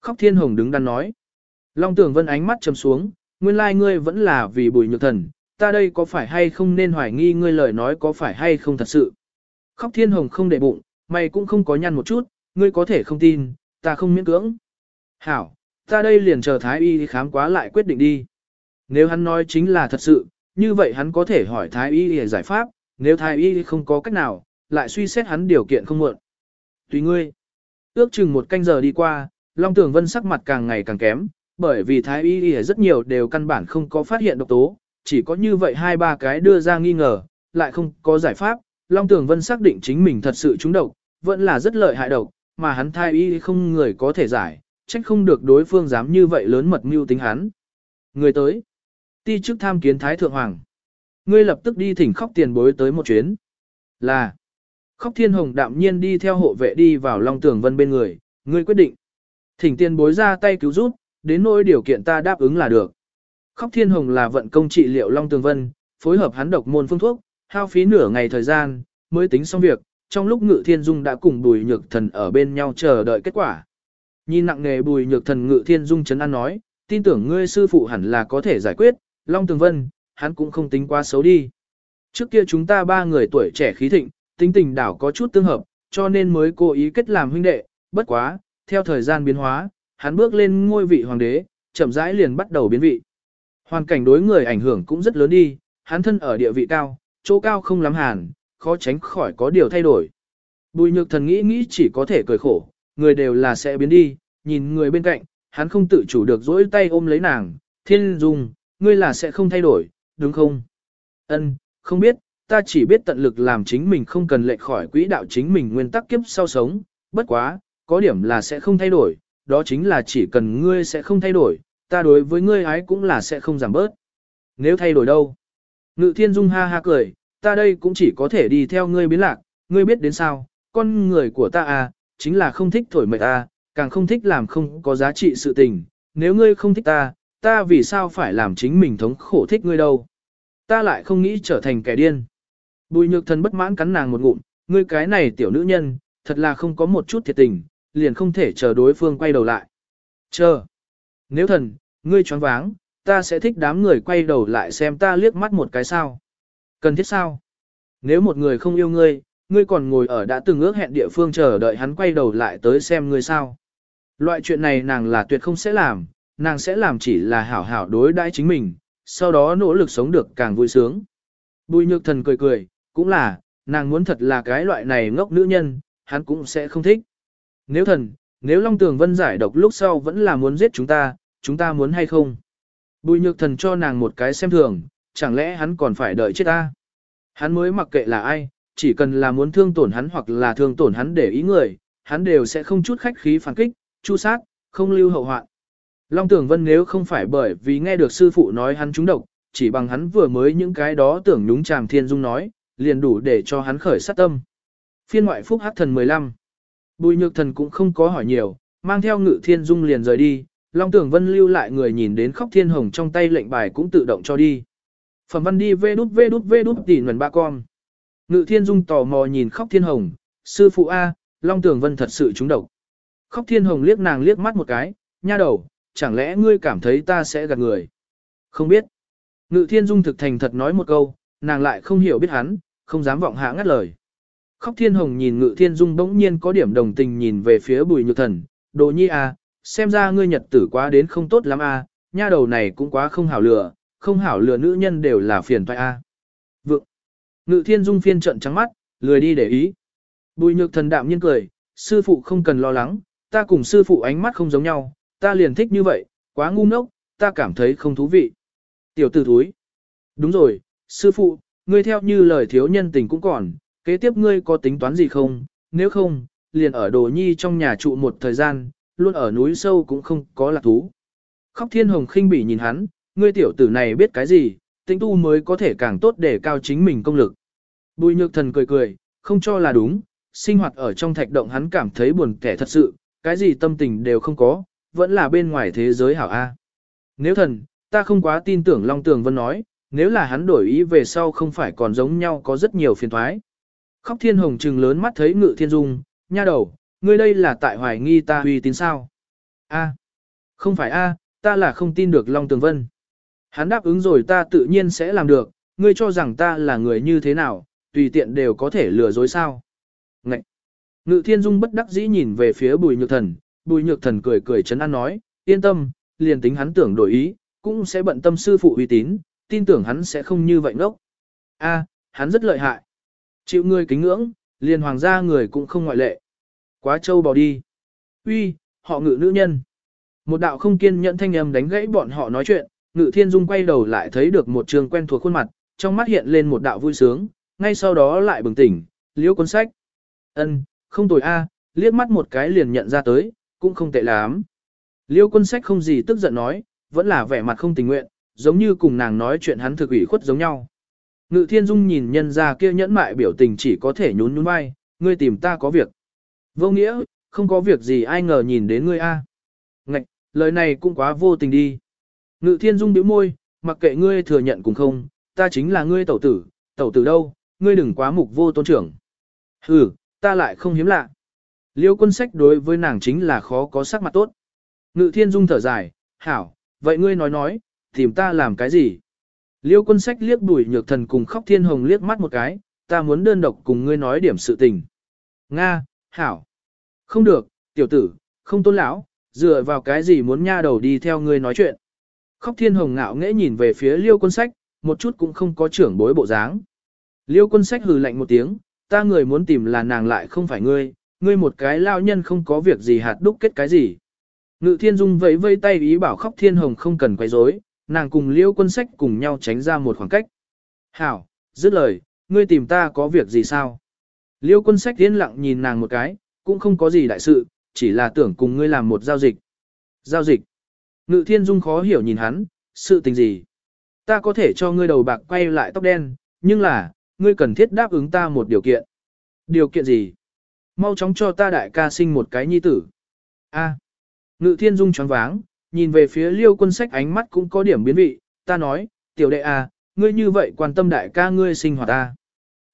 Khóc thiên hồng đứng đắn nói. Long tưởng vân ánh mắt chầm xuống, nguyên lai ngươi vẫn là vì bùi nhược thần, ta đây có phải hay không nên hoài nghi ngươi lời nói có phải hay không thật sự. Khóc thiên hồng không để bụng, mày cũng không có nhăn một chút, ngươi có thể không tin, ta không miễn cưỡng. Hảo, ta đây liền chờ thái y khám quá lại quyết định đi. Nếu hắn nói chính là thật sự, như vậy hắn có thể hỏi thái y để giải pháp, nếu thái y không có cách nào, lại suy xét hắn điều kiện không muộn. Tùy ngươi. Ước chừng một canh giờ đi qua, Long Tường Vân sắc mặt càng ngày càng kém, bởi vì thái y rất nhiều đều căn bản không có phát hiện độc tố, chỉ có như vậy hai ba cái đưa ra nghi ngờ, lại không có giải pháp. Long Tường Vân xác định chính mình thật sự trúng độc, vẫn là rất lợi hại độc, mà hắn thái y không người có thể giải, trách không được đối phương dám như vậy lớn mật mưu tính hắn. Người tới. Ti chức tham kiến Thái Thượng Hoàng. Ngươi lập tức đi thỉnh khóc tiền bối tới một chuyến. Là. Khóc thiên hồng đạm nhiên đi theo hộ vệ đi vào Long Tường Vân bên người, ngươi quyết định. Thỉnh tiền bối ra tay cứu giúp, đến nỗi điều kiện ta đáp ứng là được. Khóc thiên hồng là vận công trị liệu Long Tường Vân, phối hợp hắn độc môn phương thuốc, hao phí nửa ngày thời gian, mới tính xong việc, trong lúc Ngự Thiên Dung đã cùng Bùi Nhược Thần ở bên nhau chờ đợi kết quả. Nhìn nặng nghề Bùi Nhược Thần Ngự Thiên Dung chấn an nói, tin tưởng ngươi sư phụ hẳn là có thể giải quyết, Long Tường Vân, hắn cũng không tính quá xấu đi. Trước kia chúng ta ba người tuổi trẻ khí thịnh, tính tình đảo có chút tương hợp, cho nên mới cố ý kết làm huynh đệ, bất quá, theo thời gian biến hóa, hắn bước lên ngôi vị hoàng đế, chậm rãi liền bắt đầu biến vị. Hoàn cảnh đối người ảnh hưởng cũng rất lớn đi, hắn thân ở địa vị cao, chỗ cao không lắm hàn, khó tránh khỏi có điều thay đổi. Bùi nhược thần nghĩ nghĩ chỉ có thể cười khổ, người đều là sẽ biến đi, nhìn người bên cạnh, hắn không tự chủ được dỗi tay ôm lấy nàng, thiên dung, ngươi là sẽ không thay đổi, đúng không? Ân, không biết, ta chỉ biết tận lực làm chính mình không cần lệch khỏi quỹ đạo chính mình nguyên tắc kiếp sau sống, bất quá, có điểm là sẽ không thay đổi, đó chính là chỉ cần ngươi sẽ không thay đổi, ta đối với ngươi ái cũng là sẽ không giảm bớt. Nếu thay đổi đâu? Ngự thiên dung ha ha cười, ta đây cũng chỉ có thể đi theo ngươi biến lạc, ngươi biết đến sao, con người của ta à, chính là không thích thổi mệt ta, càng không thích làm không có giá trị sự tình, nếu ngươi không thích ta, ta vì sao phải làm chính mình thống khổ thích ngươi đâu. Ta lại không nghĩ trở thành kẻ điên. Bùi nhược thần bất mãn cắn nàng một ngụm, ngươi cái này tiểu nữ nhân, thật là không có một chút thiệt tình, liền không thể chờ đối phương quay đầu lại. Chờ. Nếu thần, ngươi choáng váng, ta sẽ thích đám người quay đầu lại xem ta liếc mắt một cái sao. Cần thiết sao? Nếu một người không yêu ngươi, ngươi còn ngồi ở đã từng ước hẹn địa phương chờ đợi hắn quay đầu lại tới xem ngươi sao. Loại chuyện này nàng là tuyệt không sẽ làm, nàng sẽ làm chỉ là hảo hảo đối đãi chính mình, sau đó nỗ lực sống được càng vui sướng. Bùi nhược thần cười cười, cũng là, nàng muốn thật là cái loại này ngốc nữ nhân, hắn cũng sẽ không thích. Nếu thần, nếu Long Tường Vân giải độc lúc sau vẫn là muốn giết chúng ta, chúng ta muốn hay không? Bùi nhược thần cho nàng một cái xem thường, chẳng lẽ hắn còn phải đợi chết ta? Hắn mới mặc kệ là ai, chỉ cần là muốn thương tổn hắn hoặc là thương tổn hắn để ý người, hắn đều sẽ không chút khách khí phản kích, chu sát, không lưu hậu hoạn. Long Tưởng Vân nếu không phải bởi vì nghe được sư phụ nói hắn trúng độc, chỉ bằng hắn vừa mới những cái đó tưởng nhúng chàm thiên dung nói, liền đủ để cho hắn khởi sát tâm. Phiên ngoại phúc hắc thần 15 Bùi nhược thần cũng không có hỏi nhiều, mang theo ngự thiên dung liền rời đi, Long Tưởng Vân lưu lại người nhìn đến khóc thiên hồng trong tay lệnh bài cũng tự động cho đi. Phẩm văn đi vê đút vê đút vê đút tỉ nguồn ba con. Ngự thiên dung tò mò nhìn khóc thiên hồng, sư phụ A, Long Tường Vân thật sự trúng độc. Khóc thiên hồng liếc nàng liếc mắt một cái, nha đầu, chẳng lẽ ngươi cảm thấy ta sẽ gạt người? Không biết. Ngự thiên dung thực thành thật nói một câu, nàng lại không hiểu biết hắn, không dám vọng hạ ngắt lời. Khóc thiên hồng nhìn ngự thiên dung bỗng nhiên có điểm đồng tình nhìn về phía bùi nhược thần, đồ nhi a, xem ra ngươi nhật tử quá đến không tốt lắm a, nha đầu này cũng quá không hảo lửa không hảo lừa nữ nhân đều là phiền toái à. Vượng. Ngự thiên dung phiên trận trắng mắt, lười đi để ý. Bùi nhược thần đạm nhiên cười, sư phụ không cần lo lắng, ta cùng sư phụ ánh mắt không giống nhau, ta liền thích như vậy, quá ngu ngốc, ta cảm thấy không thú vị. Tiểu tử thúi. Đúng rồi, sư phụ, ngươi theo như lời thiếu nhân tình cũng còn, kế tiếp ngươi có tính toán gì không, nếu không, liền ở đồ nhi trong nhà trụ một thời gian, luôn ở núi sâu cũng không có lạc thú. Khóc thiên hồng khinh bỉ nhìn hắn, ngươi tiểu tử này biết cái gì, tính tu mới có thể càng tốt để cao chính mình công lực. Bùi nhược thần cười cười, không cho là đúng, sinh hoạt ở trong thạch động hắn cảm thấy buồn kẻ thật sự, cái gì tâm tình đều không có, vẫn là bên ngoài thế giới hảo A. Nếu thần, ta không quá tin tưởng Long Tường Vân nói, nếu là hắn đổi ý về sau không phải còn giống nhau có rất nhiều phiền thoái. Khóc thiên hồng trừng lớn mắt thấy ngự thiên dung, nha đầu, ngươi đây là tại hoài nghi ta uy tín sao? A, không phải A, ta là không tin được Long Tường Vân. Hắn đáp ứng rồi ta tự nhiên sẽ làm được, ngươi cho rằng ta là người như thế nào, tùy tiện đều có thể lừa dối sao. Ngậy! Ngự thiên dung bất đắc dĩ nhìn về phía bùi nhược thần, bùi nhược thần cười cười chấn an nói, yên tâm, liền tính hắn tưởng đổi ý, cũng sẽ bận tâm sư phụ uy tín, tin tưởng hắn sẽ không như vậy ngốc. A, hắn rất lợi hại. Chịu ngươi kính ngưỡng, liền hoàng gia người cũng không ngoại lệ. Quá trâu bò đi. Uy, họ ngự nữ nhân. Một đạo không kiên nhẫn thanh âm đánh gãy bọn họ nói chuyện, ngự thiên dung quay đầu lại thấy được một trường quen thuộc khuôn mặt, trong mắt hiện lên một đạo vui sướng, ngay sau đó lại bừng tỉnh, liễu cuốn sách. Ân, không tồi a, liếc mắt một cái liền nhận ra tới, cũng không tệ lắm. Liêu quân sách không gì tức giận nói, vẫn là vẻ mặt không tình nguyện, giống như cùng nàng nói chuyện hắn thực ủy khuất giống nhau. Ngự thiên dung nhìn nhân ra kia nhẫn mại biểu tình chỉ có thể nhún nhún vai, ngươi tìm ta có việc. Vô nghĩa, không có việc gì ai ngờ nhìn đến ngươi a. Ngạch, lời này cũng quá vô tình đi. Ngự thiên dung bĩu môi, mặc kệ ngươi thừa nhận cùng không, ta chính là ngươi tẩu tử, tẩu tử đâu, ngươi đừng quá mục vô tôn trưởng. Hừ, ta lại không hiếm lạ. Liêu quân sách đối với nàng chính là khó có sắc mặt tốt. Ngự thiên dung thở dài, hảo, vậy ngươi nói nói, tìm ta làm cái gì? Liêu quân sách liếc đuổi nhược thần cùng khóc thiên hồng liếc mắt một cái, ta muốn đơn độc cùng ngươi nói điểm sự tình. Nga, hảo. Không được, tiểu tử, không tôn lão, dựa vào cái gì muốn nha đầu đi theo ngươi nói chuyện. Khóc thiên hồng ngạo nghễ nhìn về phía liêu quân sách, một chút cũng không có trưởng bối bộ dáng. Liêu quân sách hừ lạnh một tiếng, ta người muốn tìm là nàng lại không phải ngươi, ngươi một cái lao nhân không có việc gì hạt đúc kết cái gì. Ngự thiên dung vẫy vây tay ý bảo khóc thiên hồng không cần quay rối, nàng cùng liêu quân sách cùng nhau tránh ra một khoảng cách. Hảo, dứt lời, ngươi tìm ta có việc gì sao? Liêu quân sách yên lặng nhìn nàng một cái, cũng không có gì đại sự, chỉ là tưởng cùng ngươi làm một giao dịch. Giao dịch. Ngự thiên dung khó hiểu nhìn hắn, sự tình gì? Ta có thể cho ngươi đầu bạc quay lại tóc đen, nhưng là, ngươi cần thiết đáp ứng ta một điều kiện. Điều kiện gì? Mau chóng cho ta đại ca sinh một cái nhi tử. A. Ngự thiên dung choáng váng, nhìn về phía liêu quân sách ánh mắt cũng có điểm biến vị, ta nói, tiểu đệ a, ngươi như vậy quan tâm đại ca ngươi sinh hoạt ta.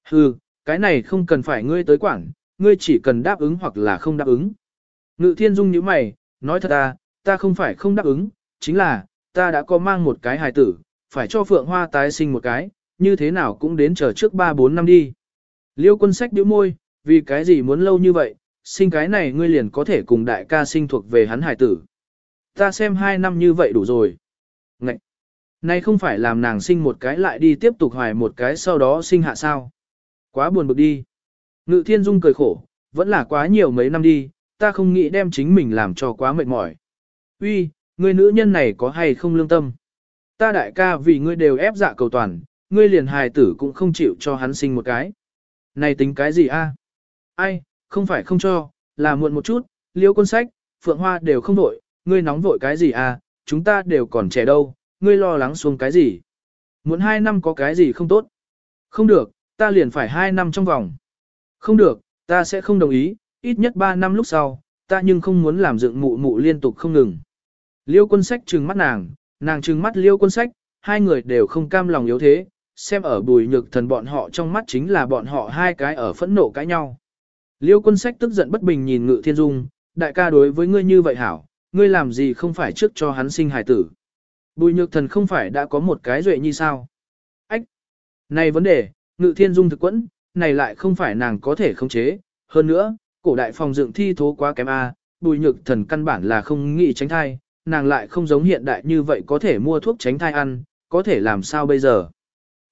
Hừ, cái này không cần phải ngươi tới quản, ngươi chỉ cần đáp ứng hoặc là không đáp ứng. Ngự thiên dung như mày, nói thật à, ta không phải không đáp ứng, chính là, ta đã có mang một cái hài tử, phải cho phượng hoa tái sinh một cái, như thế nào cũng đến chờ trước 3-4 năm đi. Liêu quân sách điếu môi, vì cái gì muốn lâu như vậy, sinh cái này ngươi liền có thể cùng đại ca sinh thuộc về hắn hài tử. Ta xem hai năm như vậy đủ rồi. Ngậy! Này không phải làm nàng sinh một cái lại đi tiếp tục hoài một cái sau đó sinh hạ sao. Quá buồn bực đi. Ngự thiên dung cười khổ, vẫn là quá nhiều mấy năm đi, ta không nghĩ đem chính mình làm cho quá mệt mỏi. Uy, người nữ nhân này có hay không lương tâm? Ta đại ca vì ngươi đều ép dạ cầu toàn, ngươi liền hài tử cũng không chịu cho hắn sinh một cái. Này tính cái gì a? Ai, không phải không cho, là muộn một chút, liêu quân sách, phượng hoa đều không vội, ngươi nóng vội cái gì a? chúng ta đều còn trẻ đâu, ngươi lo lắng xuống cái gì? Muốn hai năm có cái gì không tốt? Không được, ta liền phải hai năm trong vòng. Không được, ta sẽ không đồng ý, ít nhất ba năm lúc sau, ta nhưng không muốn làm dựng mụ mụ liên tục không ngừng. Liêu quân sách trừng mắt nàng, nàng trừng mắt liêu quân sách, hai người đều không cam lòng yếu thế, xem ở bùi nhược thần bọn họ trong mắt chính là bọn họ hai cái ở phẫn nộ cãi nhau. Liêu quân sách tức giận bất bình nhìn ngự thiên dung, đại ca đối với ngươi như vậy hảo, ngươi làm gì không phải trước cho hắn sinh hài tử. Bùi nhược thần không phải đã có một cái duệ như sao? Ách! Này vấn đề, ngự thiên dung thực quẫn, này lại không phải nàng có thể khống chế. Hơn nữa, cổ đại phòng dựng thi thố quá kém A, bùi nhược thần căn bản là không nghĩ tránh thai, nàng lại không giống hiện đại như vậy có thể mua thuốc tránh thai ăn, có thể làm sao bây giờ?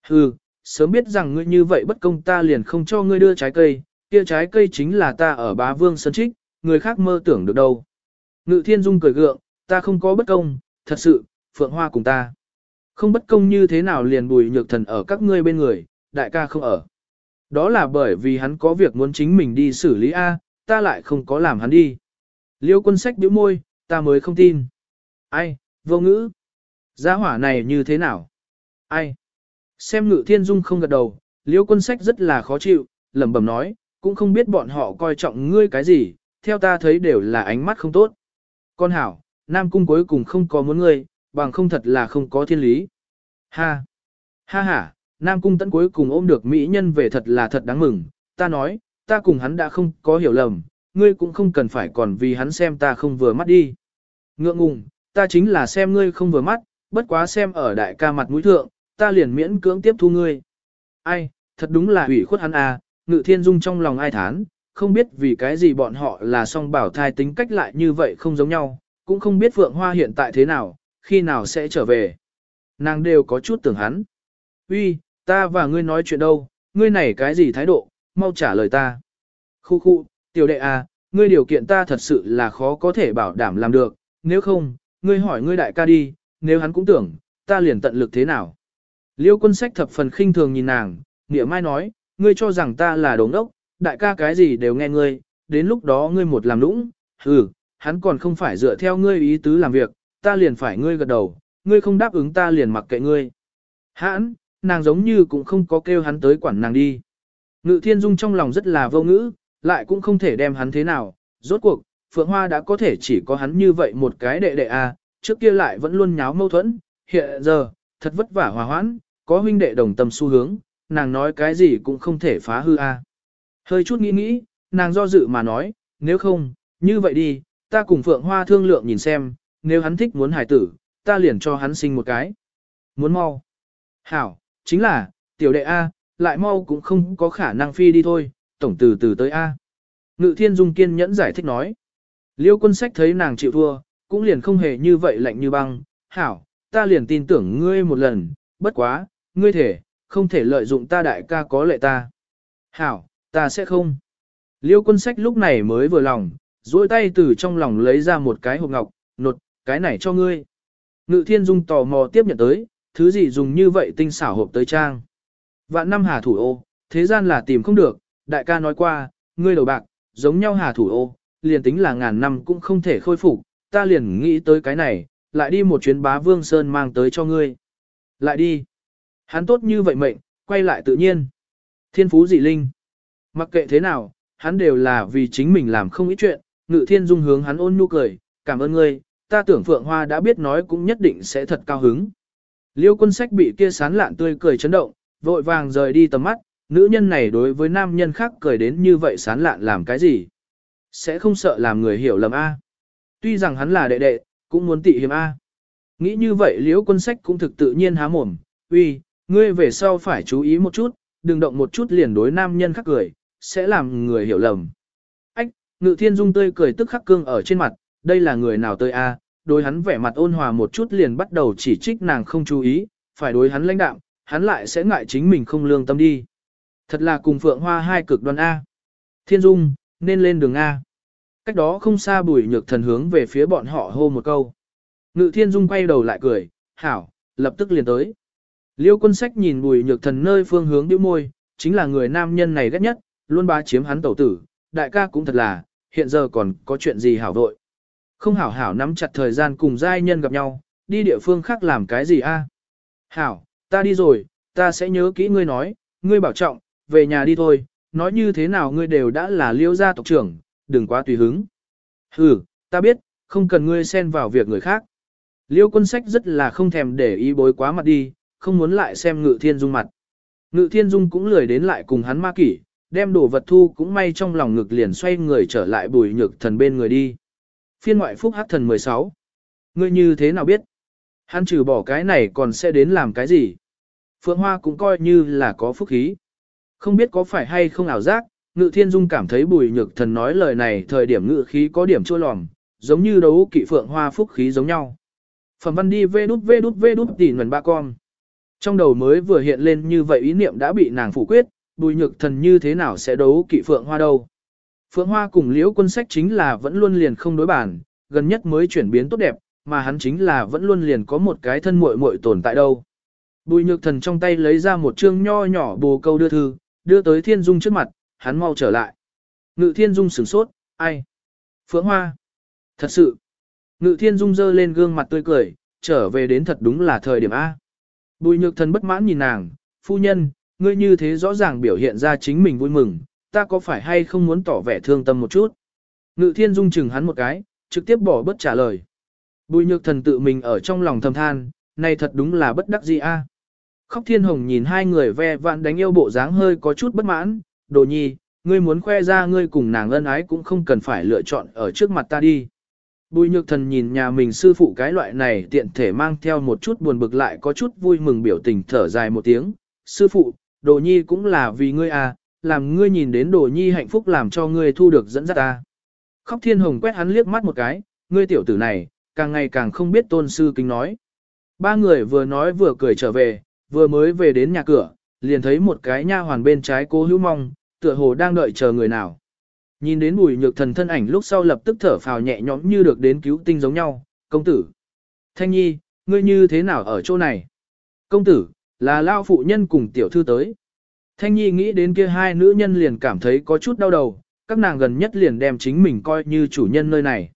Hừ, sớm biết rằng ngươi như vậy bất công ta liền không cho ngươi đưa trái cây, kia trái cây chính là ta ở bá vương sân trích, người khác mơ tưởng được đâu. Ngự thiên dung cười gượng, ta không có bất công, thật sự, phượng hoa cùng ta. Không bất công như thế nào liền bùi nhược thần ở các ngươi bên người, đại ca không ở. Đó là bởi vì hắn có việc muốn chính mình đi xử lý A, ta lại không có làm hắn đi. Liêu quân sách bĩu môi, ta mới không tin. Ai, vô ngữ. Giá hỏa này như thế nào? Ai? Xem ngự thiên dung không gật đầu, liêu quân sách rất là khó chịu, lẩm bẩm nói, cũng không biết bọn họ coi trọng ngươi cái gì, theo ta thấy đều là ánh mắt không tốt. Con hảo, Nam Cung cuối cùng không có muốn ngươi, bằng không thật là không có thiên lý. Ha! Ha ha, Nam Cung tẫn cuối cùng ôm được mỹ nhân về thật là thật đáng mừng, ta nói, ta cùng hắn đã không có hiểu lầm, ngươi cũng không cần phải còn vì hắn xem ta không vừa mắt đi. Ngượng ngùng, ta chính là xem ngươi không vừa mắt, bất quá xem ở đại ca mặt mũi thượng, ta liền miễn cưỡng tiếp thu ngươi. Ai, thật đúng là ủy khuất hắn à, ngự thiên dung trong lòng ai thán, không biết vì cái gì bọn họ là song bảo thai tính cách lại như vậy không giống nhau, cũng không biết Phượng Hoa hiện tại thế nào, khi nào sẽ trở về. Nàng đều có chút tưởng hắn. Uy, ta và ngươi nói chuyện đâu, ngươi này cái gì thái độ, mau trả lời ta. Khu khu, tiểu đệ à, ngươi điều kiện ta thật sự là khó có thể bảo đảm làm được, nếu không, ngươi hỏi ngươi đại ca đi, nếu hắn cũng tưởng, ta liền tận lực thế nào. Liêu quân sách thập phần khinh thường nhìn nàng, nghĩa mai nói, ngươi cho rằng ta là đồ ngốc, đại ca cái gì đều nghe ngươi, đến lúc đó ngươi một làm lũng, ừ, hắn còn không phải dựa theo ngươi ý tứ làm việc, ta liền phải ngươi gật đầu, ngươi không đáp ứng ta liền mặc kệ ngươi. Hãn, nàng giống như cũng không có kêu hắn tới quản nàng đi. Ngự thiên dung trong lòng rất là vô ngữ, lại cũng không thể đem hắn thế nào, rốt cuộc, Phượng Hoa đã có thể chỉ có hắn như vậy một cái đệ đệ à, trước kia lại vẫn luôn nháo mâu thuẫn, hiện giờ, thật vất vả hòa hoãn, có huynh đệ đồng tâm xu hướng, nàng nói cái gì cũng không thể phá hư a. À. Hơi chút nghĩ nghĩ, nàng do dự mà nói, nếu không, như vậy đi, ta cùng Phượng Hoa thương lượng nhìn xem, nếu hắn thích muốn hải tử, ta liền cho hắn sinh một cái. Muốn mau. Hảo, chính là, tiểu đệ A, lại mau cũng không có khả năng phi đi thôi, tổng từ từ tới A. Ngự thiên dung kiên nhẫn giải thích nói. Liêu quân sách thấy nàng chịu thua, cũng liền không hề như vậy lạnh như băng. Hảo, ta liền tin tưởng ngươi một lần, bất quá, ngươi thể, không thể lợi dụng ta đại ca có lệ ta. Hảo, ta sẽ không. Liêu quân sách lúc này mới vừa lòng, duỗi tay từ trong lòng lấy ra một cái hộp ngọc, nột, cái này cho ngươi. Ngự thiên dung tò mò tiếp nhận tới, thứ gì dùng như vậy tinh xảo hộp tới trang. Vạn năm hà thủ ô, thế gian là tìm không được, đại ca nói qua, ngươi đầu bạc, giống nhau hà thủ ô, liền tính là ngàn năm cũng không thể khôi phục, ta liền nghĩ tới cái này, lại đi một chuyến bá vương sơn mang tới cho ngươi. Lại đi. Hắn tốt như vậy mệnh, quay lại tự nhiên. Thiên phú dị linh. Mặc kệ thế nào, hắn đều là vì chính mình làm không ít chuyện, ngự thiên dung hướng hắn ôn nhu cười, cảm ơn ngươi, ta tưởng Phượng Hoa đã biết nói cũng nhất định sẽ thật cao hứng. Liêu quân sách bị kia sán lạn tươi cười chấn động, vội vàng rời đi tầm mắt, nữ nhân này đối với nam nhân khác cười đến như vậy sán lạn làm cái gì? Sẽ không sợ làm người hiểu lầm A. Tuy rằng hắn là đệ đệ, cũng muốn tị hiểm A. Nghĩ như vậy liễu quân sách cũng thực tự nhiên há mồm, uy, ngươi về sau phải chú ý một chút, đừng động một chút liền đối nam nhân khác cười, sẽ làm người hiểu lầm. Ách, ngự thiên dung tươi cười tức khắc cương ở trên mặt, đây là người nào tươi A, đối hắn vẻ mặt ôn hòa một chút liền bắt đầu chỉ trích nàng không chú ý, phải đối hắn lãnh đạm, hắn lại sẽ ngại chính mình không lương tâm đi. Thật là cùng phượng hoa hai cực đoan A. Thiên dung, nên lên đường A. Cách đó không xa bùi nhược thần hướng về phía bọn họ hô một câu. Ngự thiên dung quay đầu lại cười, hảo, lập tức liền tới. Liêu quân sách nhìn bùi nhược thần nơi phương hướng điêu môi, chính là người nam nhân này ghét nhất, luôn bá chiếm hắn tẩu tử, đại ca cũng thật là, hiện giờ còn có chuyện gì hảo vội. Không hảo hảo nắm chặt thời gian cùng giai nhân gặp nhau, đi địa phương khác làm cái gì a? Hảo, ta đi rồi, ta sẽ nhớ kỹ ngươi nói, ngươi bảo trọng, về nhà đi thôi, nói như thế nào ngươi đều đã là liêu gia tộc trưởng, đừng quá tùy hứng. Hừ, ta biết, không cần ngươi xen vào việc người khác. Liêu quân sách rất là không thèm để ý bối quá mặt đi, không muốn lại xem ngự thiên dung mặt. Ngự thiên dung cũng lười đến lại cùng hắn ma kỷ, đem đồ vật thu cũng may trong lòng ngực liền xoay người trở lại bùi nhược thần bên người đi. Phiên ngoại phúc hắc thần 16. Ngươi như thế nào biết? Hắn trừ bỏ cái này còn sẽ đến làm cái gì? Phượng Hoa cũng coi như là có phúc khí. Không biết có phải hay không ảo giác, Ngự Thiên Dung cảm thấy bùi nhược thần nói lời này thời điểm ngự khí có điểm chua lòm, giống như đấu kỵ Phượng Hoa phúc khí giống nhau. Phẩm văn đi vê đút vê đút vê đút tỉ nguồn ba con. Trong đầu mới vừa hiện lên như vậy ý niệm đã bị nàng phủ quyết, bùi nhược thần như thế nào sẽ đấu kỵ Phượng Hoa đâu. Phượng Hoa cùng Liễu Quân Sách chính là vẫn luôn liền không đối bản, gần nhất mới chuyển biến tốt đẹp, mà hắn chính là vẫn luôn liền có một cái thân muội muội tồn tại đâu. Bùi nhược thần trong tay lấy ra một chương nho nhỏ bồ câu đưa thư, đưa tới Thiên Dung trước mặt, hắn mau trở lại. Ngự Thiên Dung sửng sốt, ai? Phượng Hoa. Thật sự. Ngự Thiên Dung dơ lên gương mặt tươi cười, trở về đến thật đúng là thời điểm A. Bùi nhược thần bất mãn nhìn nàng, phu nhân, ngươi như thế rõ ràng biểu hiện ra chính mình vui mừng, ta có phải hay không muốn tỏ vẻ thương tâm một chút? Ngự thiên dung chừng hắn một cái, trực tiếp bỏ bất trả lời. Bùi nhược thần tự mình ở trong lòng thầm than, này thật đúng là bất đắc dĩ a. Khóc thiên hồng nhìn hai người ve vạn đánh yêu bộ dáng hơi có chút bất mãn, đồ nhi, ngươi muốn khoe ra ngươi cùng nàng ân ái cũng không cần phải lựa chọn ở trước mặt ta đi. Bùi nhược thần nhìn nhà mình sư phụ cái loại này tiện thể mang theo một chút buồn bực lại có chút vui mừng biểu tình thở dài một tiếng. Sư phụ, đồ nhi cũng là vì ngươi à, làm ngươi nhìn đến đồ nhi hạnh phúc làm cho ngươi thu được dẫn dắt ta. Khóc thiên hồng quét hắn liếc mắt một cái, ngươi tiểu tử này, càng ngày càng không biết tôn sư kính nói. Ba người vừa nói vừa cười trở về, vừa mới về đến nhà cửa, liền thấy một cái nha hoàn bên trái cố hữu mong, tựa hồ đang đợi chờ người nào. Nhìn đến bùi nhược thần thân ảnh lúc sau lập tức thở phào nhẹ nhõm như được đến cứu tinh giống nhau, công tử. Thanh nhi, ngươi như thế nào ở chỗ này? Công tử, là lao phụ nhân cùng tiểu thư tới. Thanh Nhi nghĩ đến kia hai nữ nhân liền cảm thấy có chút đau đầu, các nàng gần nhất liền đem chính mình coi như chủ nhân nơi này.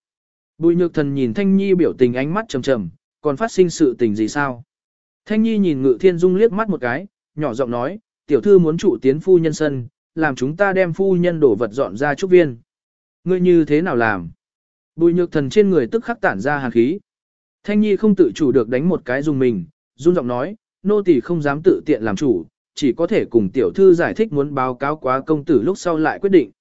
Bùi nhược thần nhìn Thanh Nhi biểu tình ánh mắt trầm trầm, còn phát sinh sự tình gì sao? Thanh Nhi nhìn Ngự Thiên Dung liếc mắt một cái, nhỏ giọng nói, tiểu thư muốn trụ tiến phu nhân sân, làm chúng ta đem phu nhân đổ vật dọn ra trúc viên. Ngươi như thế nào làm? Bùi nhược thần trên người tức khắc tản ra hàn khí. Thanh Nhi không tự chủ được đánh một cái dùng mình, run giọng nói, nô tỳ không dám tự tiện làm chủ, chỉ có thể cùng tiểu thư giải thích muốn báo cáo quá công tử lúc sau lại quyết định.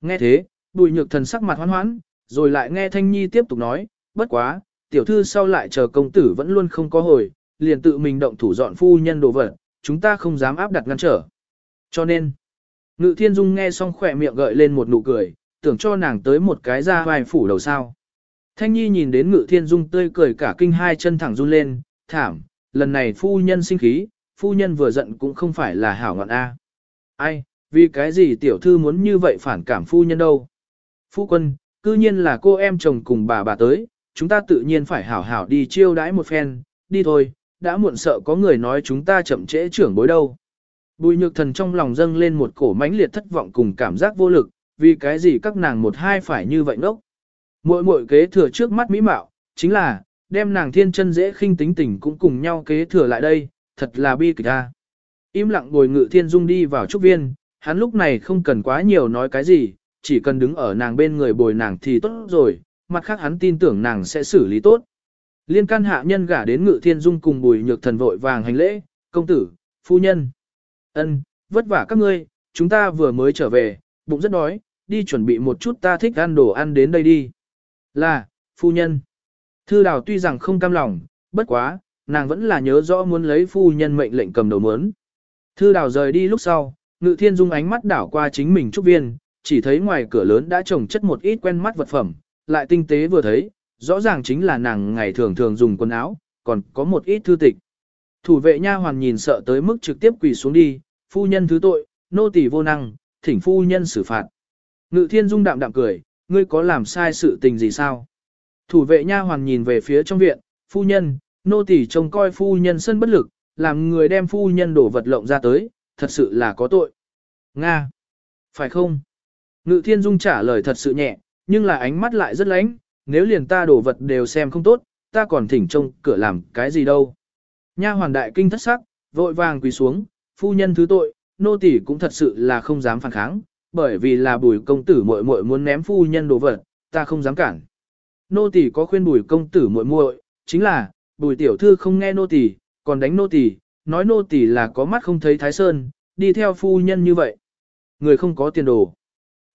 Nghe thế, bùi nhược thần sắc mặt hoan hoãn, rồi lại nghe Thanh Nhi tiếp tục nói, bất quá, tiểu thư sau lại chờ công tử vẫn luôn không có hồi, liền tự mình động thủ dọn phu nhân đồ vật, chúng ta không dám áp đặt ngăn trở. Cho nên, Ngự Thiên Dung nghe xong khỏe miệng gợi lên một nụ cười, tưởng cho nàng tới một cái ra vai phủ đầu sao. Thanh Nhi nhìn đến Ngự Thiên Dung tươi cười cả kinh hai chân thẳng run lên, thảm, lần này phu nhân sinh khí, phu nhân vừa giận cũng không phải là hảo ngọn A. Ai, vì cái gì tiểu thư muốn như vậy phản cảm phu nhân đâu? Phu quân, cư nhiên là cô em chồng cùng bà bà tới, chúng ta tự nhiên phải hảo hảo đi chiêu đãi một phen, đi thôi, đã muộn sợ có người nói chúng ta chậm trễ trưởng bối đâu. Bùi nhược thần trong lòng dâng lên một cổ mãnh liệt thất vọng cùng cảm giác vô lực, vì cái gì các nàng một hai phải như vậy ngốc. Mỗi mỗi kế thừa trước mắt mỹ mạo, chính là, đem nàng thiên chân dễ khinh tính tình cũng cùng nhau kế thừa lại đây, thật là bi kịch ta. Im lặng ngồi ngự thiên dung đi vào trúc viên, hắn lúc này không cần quá nhiều nói cái gì, chỉ cần đứng ở nàng bên người bồi nàng thì tốt rồi, mặt khác hắn tin tưởng nàng sẽ xử lý tốt. Liên can hạ nhân gả đến ngự thiên dung cùng bùi nhược thần vội vàng hành lễ, công tử, phu nhân. ân vất vả các ngươi, chúng ta vừa mới trở về, bụng rất đói, đi chuẩn bị một chút ta thích ăn đồ ăn đến đây đi. Là, phu nhân. Thư đào tuy rằng không cam lòng, bất quá, nàng vẫn là nhớ rõ muốn lấy phu nhân mệnh lệnh cầm đầu mớn. Thư đào rời đi lúc sau, ngự thiên dung ánh mắt đảo qua chính mình trúc viên, chỉ thấy ngoài cửa lớn đã trồng chất một ít quen mắt vật phẩm, lại tinh tế vừa thấy, rõ ràng chính là nàng ngày thường thường dùng quần áo, còn có một ít thư tịch. Thủ vệ nha hoàn nhìn sợ tới mức trực tiếp quỳ xuống đi, phu nhân thứ tội, nô tỳ vô năng, thỉnh phu nhân xử phạt. Ngự thiên dung đạm đạm cười, ngươi có làm sai sự tình gì sao? Thủ vệ nha hoàn nhìn về phía trong viện, phu nhân, nô tỳ trông coi phu nhân sân bất lực, làm người đem phu nhân đổ vật lộng ra tới, thật sự là có tội. Nga! Phải không? Ngự thiên dung trả lời thật sự nhẹ, nhưng là ánh mắt lại rất lánh, nếu liền ta đổ vật đều xem không tốt, ta còn thỉnh trông cửa làm cái gì đâu. Nha hoàn đại kinh thất sắc, vội vàng quỳ xuống, phu nhân thứ tội, nô tỳ cũng thật sự là không dám phản kháng, bởi vì là bùi công tử muội muội muốn ném phu nhân đồ vật, ta không dám cản. Nô tỳ có khuyên bùi công tử muội muội, chính là, bùi tiểu thư không nghe nô tỳ, còn đánh nô tỳ, nói nô tỳ là có mắt không thấy thái sơn, đi theo phu nhân như vậy. Người không có tiền đồ.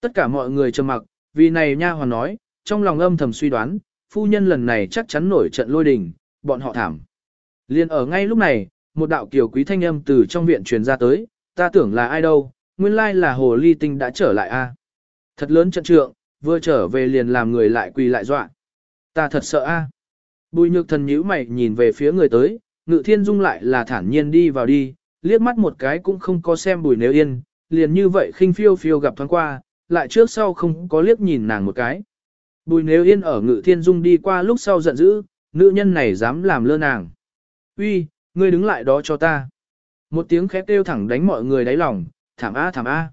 Tất cả mọi người trầm mặc, vì này nha hoàn nói, trong lòng âm thầm suy đoán, phu nhân lần này chắc chắn nổi trận lôi đình, bọn họ thảm. Liên ở ngay lúc này, một đạo kiều quý thanh âm từ trong viện truyền ra tới, ta tưởng là ai đâu, nguyên lai là hồ ly tinh đã trở lại a. Thật lớn trận trượng, vừa trở về liền làm người lại quỳ lại dọa. Ta thật sợ a. Bùi nhược thần nhíu mày nhìn về phía người tới, ngự thiên dung lại là thản nhiên đi vào đi, liếc mắt một cái cũng không có xem bùi nếu yên, liền như vậy khinh phiêu phiêu gặp thoáng qua, lại trước sau không có liếc nhìn nàng một cái. Bùi nếu yên ở ngự thiên dung đi qua lúc sau giận dữ, nữ nhân này dám làm lơ nàng. Uy, ngươi đứng lại đó cho ta. Một tiếng khét kêu thẳng đánh mọi người đáy lòng, thảm a thảm a.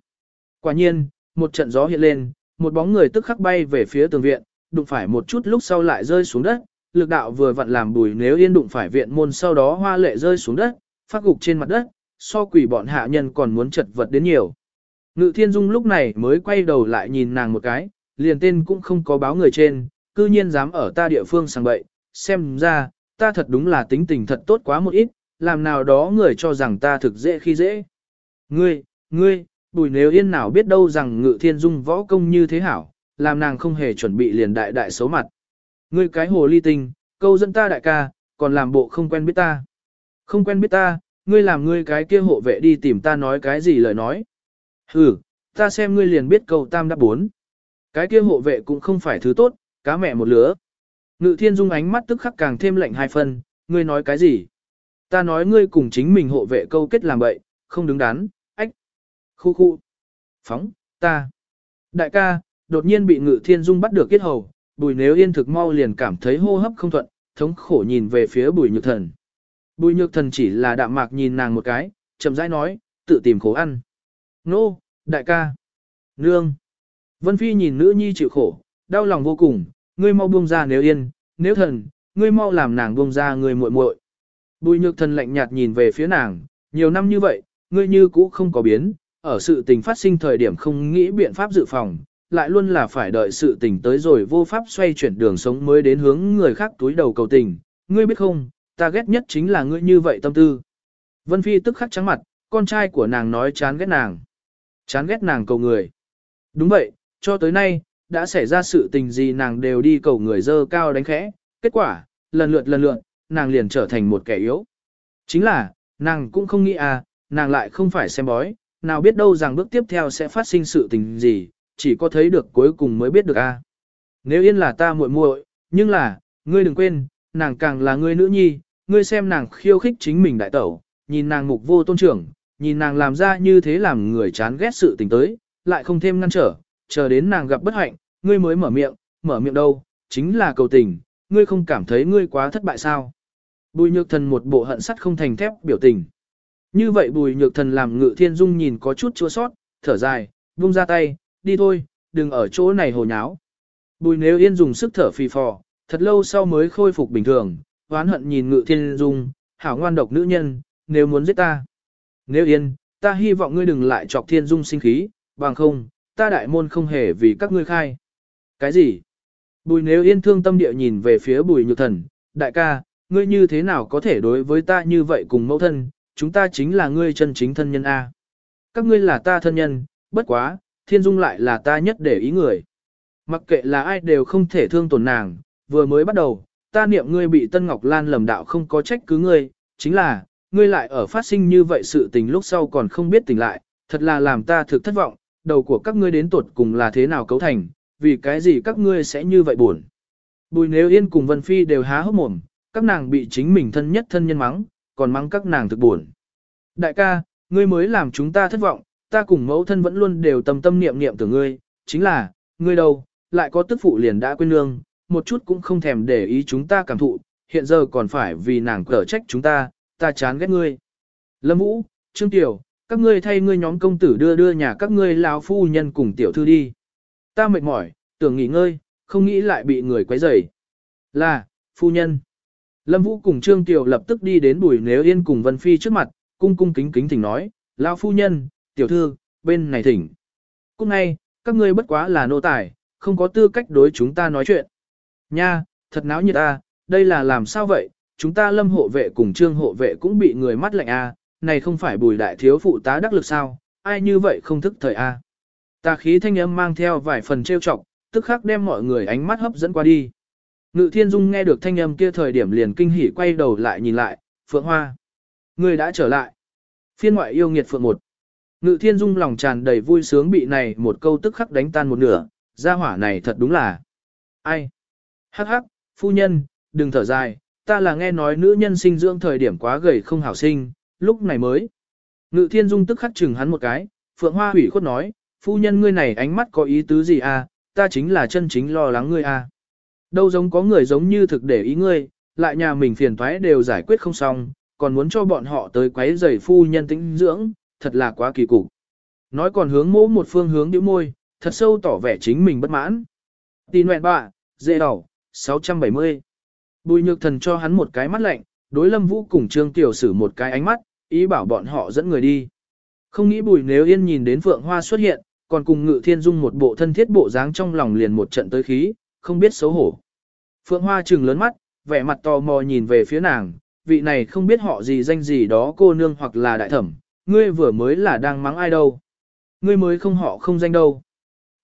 Quả nhiên, một trận gió hiện lên, một bóng người tức khắc bay về phía tường viện, đụng phải một chút lúc sau lại rơi xuống đất, lực đạo vừa vặn làm bùi nếu yên đụng phải viện môn sau đó hoa lệ rơi xuống đất, phát gục trên mặt đất, so quỷ bọn hạ nhân còn muốn chật vật đến nhiều. Ngự thiên dung lúc này mới quay đầu lại nhìn nàng một cái, liền tên cũng không có báo người trên, cư nhiên dám ở ta địa phương sang bậy, xem ra, ta thật đúng là tính tình thật tốt quá một ít, làm nào đó người cho rằng ta thực dễ khi dễ. Ngươi, ngươi, bùi nếu yên nào biết đâu rằng ngự thiên dung võ công như thế hảo, làm nàng không hề chuẩn bị liền đại đại xấu mặt. Ngươi cái hồ ly tinh, câu dẫn ta đại ca, còn làm bộ không quen biết ta. Không quen biết ta, ngươi làm ngươi cái kia hộ vệ đi tìm ta nói cái gì lời nói. Ừ, ta xem ngươi liền biết câu tam đáp bốn. Cái kia hộ vệ cũng không phải thứ tốt, cá mẹ một lứa. Ngự thiên dung ánh mắt tức khắc càng thêm lạnh hai phân, ngươi nói cái gì? Ta nói ngươi cùng chính mình hộ vệ câu kết làm bậy, không đứng đắn, ách. Khu khu. Phóng, ta. Đại ca, đột nhiên bị ngự thiên dung bắt được kết hầu, bùi nếu yên thực mau liền cảm thấy hô hấp không thuận, thống khổ nhìn về phía bùi nhược thần. Bùi nhược thần chỉ là đạm mạc nhìn nàng một cái, chậm rãi nói, tự tìm khổ ăn. Nô, đại ca. Nương. Vân Phi nhìn nữ nhi chịu khổ, đau lòng vô cùng, ngươi mau buông ra nếu yên, nếu thần, ngươi mau làm nàng buông ra người muội muội. Bùi nhược thần lạnh nhạt nhìn về phía nàng, nhiều năm như vậy, ngươi như cũ không có biến, ở sự tình phát sinh thời điểm không nghĩ biện pháp dự phòng, lại luôn là phải đợi sự tình tới rồi vô pháp xoay chuyển đường sống mới đến hướng người khác túi đầu cầu tình, ngươi biết không, ta ghét nhất chính là ngươi như vậy tâm tư. Vân Phi tức khắc trắng mặt, con trai của nàng nói chán ghét nàng. Chán ghét nàng cầu người. Đúng vậy, cho tới nay, đã xảy ra sự tình gì nàng đều đi cầu người dơ cao đánh khẽ. Kết quả, lần lượt lần lượt, nàng liền trở thành một kẻ yếu. Chính là, nàng cũng không nghĩ à, nàng lại không phải xem bói, nào biết đâu rằng bước tiếp theo sẽ phát sinh sự tình gì, chỉ có thấy được cuối cùng mới biết được a. Nếu yên là ta muội muội, nhưng là, ngươi đừng quên, nàng càng là ngươi nữ nhi, ngươi xem nàng khiêu khích chính mình đại tẩu, nhìn nàng mục vô tôn trưởng, nhìn nàng làm ra như thế làm người chán ghét sự tình tới, lại không thêm ngăn trở, chờ đến nàng gặp bất hạnh, ngươi mới mở miệng, mở miệng đâu, chính là cầu tình, ngươi không cảm thấy ngươi quá thất bại sao. Bùi nhược thần một bộ hận sắt không thành thép biểu tình. Như vậy bùi nhược thần làm ngự thiên dung nhìn có chút chua sót, thở dài, buông ra tay, đi thôi, đừng ở chỗ này hồ nháo. Bùi nếu yên dùng sức thở phì phò, thật lâu sau mới khôi phục bình thường, oán hận nhìn ngự thiên dung, hảo ngoan độc nữ nhân, nếu muốn giết ta. Nếu yên, ta hy vọng ngươi đừng lại chọc thiên dung sinh khí, bằng không, ta đại môn không hề vì các ngươi khai. Cái gì? Bùi nếu yên thương tâm địa nhìn về phía bùi nhược thần, đại ca, ngươi như thế nào có thể đối với ta như vậy cùng mẫu thân, chúng ta chính là ngươi chân chính thân nhân A. Các ngươi là ta thân nhân, bất quá, thiên dung lại là ta nhất để ý người. Mặc kệ là ai đều không thể thương tổn nàng, vừa mới bắt đầu, ta niệm ngươi bị Tân Ngọc Lan lầm đạo không có trách cứ ngươi, chính là, ngươi lại ở phát sinh như vậy sự tình lúc sau còn không biết tỉnh lại, thật là làm ta thực thất vọng, đầu của các ngươi đến tuột cùng là thế nào cấu thành, vì cái gì các ngươi sẽ như vậy buồn. Bùi nếu yên cùng Vân Phi đều há hốc mồm, các nàng bị chính mình thân nhất thân nhân mắng, còn mắng các nàng thực buồn. Đại ca, ngươi mới làm chúng ta thất vọng, ta cùng mẫu thân vẫn luôn đều tâm tâm niệm niệm từ ngươi, chính là, ngươi đâu, lại có tức phụ liền đã quên nương, một chút cũng không thèm để ý chúng ta cảm thụ, hiện giờ còn phải vì nàng cở trách chúng ta, ta chán ghét ngươi. Lâm Vũ, Trương Tiểu, các ngươi thay ngươi nhóm công tử đưa đưa nhà các ngươi lão phu nhân cùng tiểu thư đi. Ta mệt mỏi, tưởng nghỉ ngơi, không nghĩ lại bị người quấy rầy. Là, phu nhân. Lâm Vũ cùng Trương Tiểu lập tức đi đến Bùi Nếu Yên cùng Vân Phi trước mặt, cung cung kính kính thỉnh nói, lão phu nhân, tiểu thư, bên này thỉnh. cũng ngay, các ngươi bất quá là nô tài, không có tư cách đối chúng ta nói chuyện. Nha, thật náo nhiệt a, đây là làm sao vậy, chúng ta lâm hộ vệ cùng trương hộ vệ cũng bị người mắt lạnh a, này không phải bùi đại thiếu phụ tá đắc lực sao, ai như vậy không thức thời a. Tà khí thanh âm mang theo vài phần trêu chọc, tức khắc đem mọi người ánh mắt hấp dẫn qua đi. Ngự thiên dung nghe được thanh âm kia thời điểm liền kinh hỉ quay đầu lại nhìn lại, phượng hoa. Người đã trở lại. Phiên ngoại yêu nghiệt phượng một. Ngự thiên dung lòng tràn đầy vui sướng bị này một câu tức khắc đánh tan một nửa, gia hỏa này thật đúng là. Ai? Hắc hắc, phu nhân, đừng thở dài, ta là nghe nói nữ nhân sinh dưỡng thời điểm quá gầy không hảo sinh, lúc này mới. Ngự thiên dung tức khắc chừng hắn một cái, phượng hoa hủy khuất nói, phu nhân ngươi này ánh mắt có ý tứ gì à, ta chính là chân chính lo lắng ngươi à. Đâu giống có người giống như thực để ý ngươi, lại nhà mình phiền toái đều giải quyết không xong, còn muốn cho bọn họ tới quấy rầy phu nhân tĩnh dưỡng, thật là quá kỳ cục. Nói còn hướng mỗ một phương hướng nhíu môi, thật sâu tỏ vẻ chính mình bất mãn. Tì nguyện bạ, dễ đỏ, 670. Bùi nhược thần cho hắn một cái mắt lạnh, đối lâm vũ cùng trương tiểu sử một cái ánh mắt, ý bảo bọn họ dẫn người đi. Không nghĩ bùi nếu yên nhìn đến phượng hoa xuất hiện, còn cùng ngự thiên dung một bộ thân thiết bộ dáng trong lòng liền một trận tới khí, không biết xấu hổ. Phượng hoa trừng lớn mắt, vẻ mặt tò mò nhìn về phía nàng, vị này không biết họ gì danh gì đó cô nương hoặc là đại thẩm, ngươi vừa mới là đang mắng ai đâu. Ngươi mới không họ không danh đâu.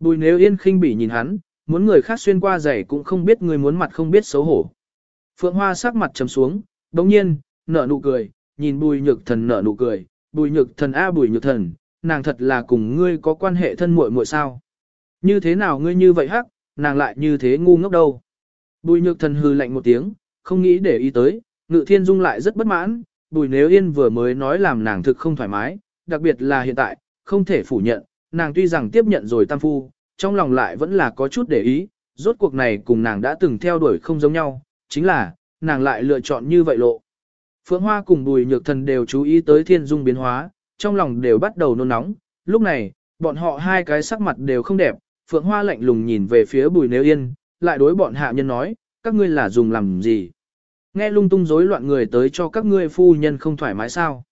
Bùi nếu yên khinh bỉ nhìn hắn, muốn người khác xuyên qua giày cũng không biết ngươi muốn mặt không biết xấu hổ. Phượng Hoa sắc mặt trầm xuống, đồng nhiên, nở nụ cười, nhìn bùi nhược thần nở nụ cười, bùi nhược thần a bùi nhược thần, nàng thật là cùng ngươi có quan hệ thân muội muội sao. Như thế nào ngươi như vậy hắc, nàng lại như thế ngu ngốc đâu. Bùi nhược thần hư lạnh một tiếng, không nghĩ để ý tới, ngự thiên dung lại rất bất mãn, bùi nếu yên vừa mới nói làm nàng thực không thoải mái, đặc biệt là hiện tại, không thể phủ nhận, nàng tuy rằng tiếp nhận rồi tam phu, trong lòng lại vẫn là có chút để ý, rốt cuộc này cùng nàng đã từng theo đuổi không giống nhau, chính là, nàng lại lựa chọn như vậy lộ. Phượng Hoa cùng Bùi Nhược Thần đều chú ý tới thiên dung biến hóa, trong lòng đều bắt đầu nôn nóng, lúc này, bọn họ hai cái sắc mặt đều không đẹp, Phượng Hoa lạnh lùng nhìn về phía Bùi Nếu Yên, lại đối bọn hạ nhân nói, các ngươi là dùng làm gì? Nghe lung tung rối loạn người tới cho các ngươi phu nhân không thoải mái sao?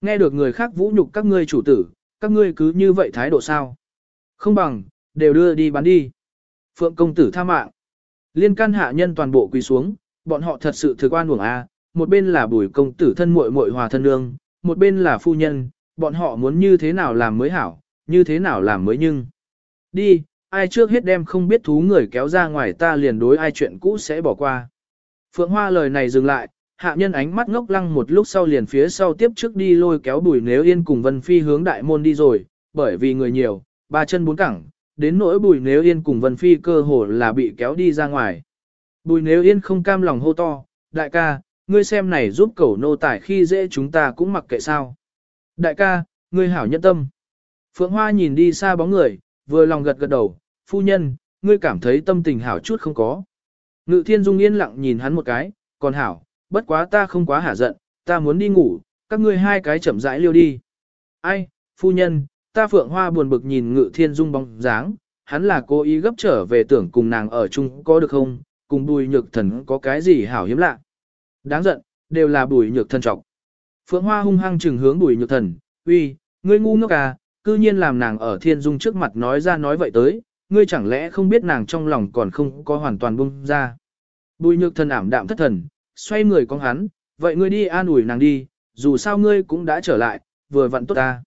Nghe được người khác vũ nhục các ngươi chủ tử, các ngươi cứ như vậy thái độ sao? Không bằng, đều đưa đi bán đi. Phượng công tử tha mạng. Liên can hạ nhân toàn bộ quỳ xuống, bọn họ thật sự thực quan uổng a, một bên là bùi công tử thân muội muội hòa thân nương, một bên là phu nhân, bọn họ muốn như thế nào làm mới hảo, như thế nào làm mới nhưng. Đi, ai trước hết đem không biết thú người kéo ra ngoài ta liền đối ai chuyện cũ sẽ bỏ qua. Phượng Hoa lời này dừng lại, hạ nhân ánh mắt ngốc lăng một lúc sau liền phía sau tiếp trước đi lôi kéo bùi nếu yên cùng Vân Phi hướng đại môn đi rồi, bởi vì người nhiều, ba chân bốn cẳng, đến nỗi bùi nếu yên cùng Vân Phi cơ hồ là bị kéo đi ra ngoài. Bùi nếu yên không cam lòng hô to, đại ca, ngươi xem này giúp cẩu nô tải khi dễ chúng ta cũng mặc kệ sao. Đại ca, ngươi hảo nhân tâm. Phượng Hoa nhìn đi xa bóng người, vừa lòng gật gật đầu, phu nhân, ngươi cảm thấy tâm tình hảo chút không có. Ngự thiên dung yên lặng nhìn hắn một cái, còn hảo, bất quá ta không quá hả giận, ta muốn đi ngủ, các ngươi hai cái chậm rãi liêu đi. Ai, phu nhân, ta phượng hoa buồn bực nhìn ngự thiên dung bóng dáng, hắn là cố ý gấp trở về tưởng cùng nàng ở chung có được không, cùng bùi nhược thần có cái gì hảo hiếm lạ. Đáng giận, đều là bùi nhược thần trọc. Phượng hoa hung hăng trừng hướng bùi nhược thần, uy, ngươi ngu ngốc à, cư nhiên làm nàng ở thiên dung trước mặt nói ra nói vậy tới, ngươi chẳng lẽ không biết nàng trong lòng còn không có hoàn toàn buông ra. Bùi nhược thần ảm đạm thất thần, xoay người con hắn, vậy ngươi đi an ủi nàng đi, dù sao ngươi cũng đã trở lại, vừa vặn tốt ta.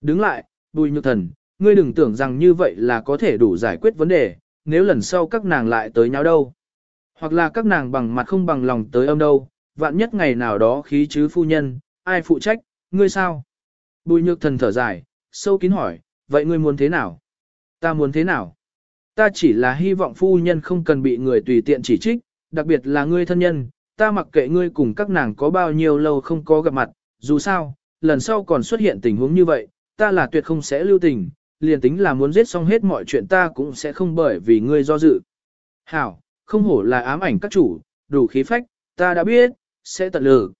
Đứng lại, bùi nhược thần, ngươi đừng tưởng rằng như vậy là có thể đủ giải quyết vấn đề, nếu lần sau các nàng lại tới nhau đâu. Hoặc là các nàng bằng mặt không bằng lòng tới âm đâu, vạn nhất ngày nào đó khí chứ phu nhân, ai phụ trách, ngươi sao? Bùi nhược thần thở dài, sâu kín hỏi, vậy ngươi muốn thế nào? Ta muốn thế nào? Ta chỉ là hy vọng phu nhân không cần bị người tùy tiện chỉ trích, đặc biệt là ngươi thân nhân, ta mặc kệ ngươi cùng các nàng có bao nhiêu lâu không có gặp mặt, dù sao, lần sau còn xuất hiện tình huống như vậy, ta là tuyệt không sẽ lưu tình, liền tính là muốn giết xong hết mọi chuyện ta cũng sẽ không bởi vì ngươi do dự. Hảo, không hổ là ám ảnh các chủ, đủ khí phách, ta đã biết, sẽ tận lử.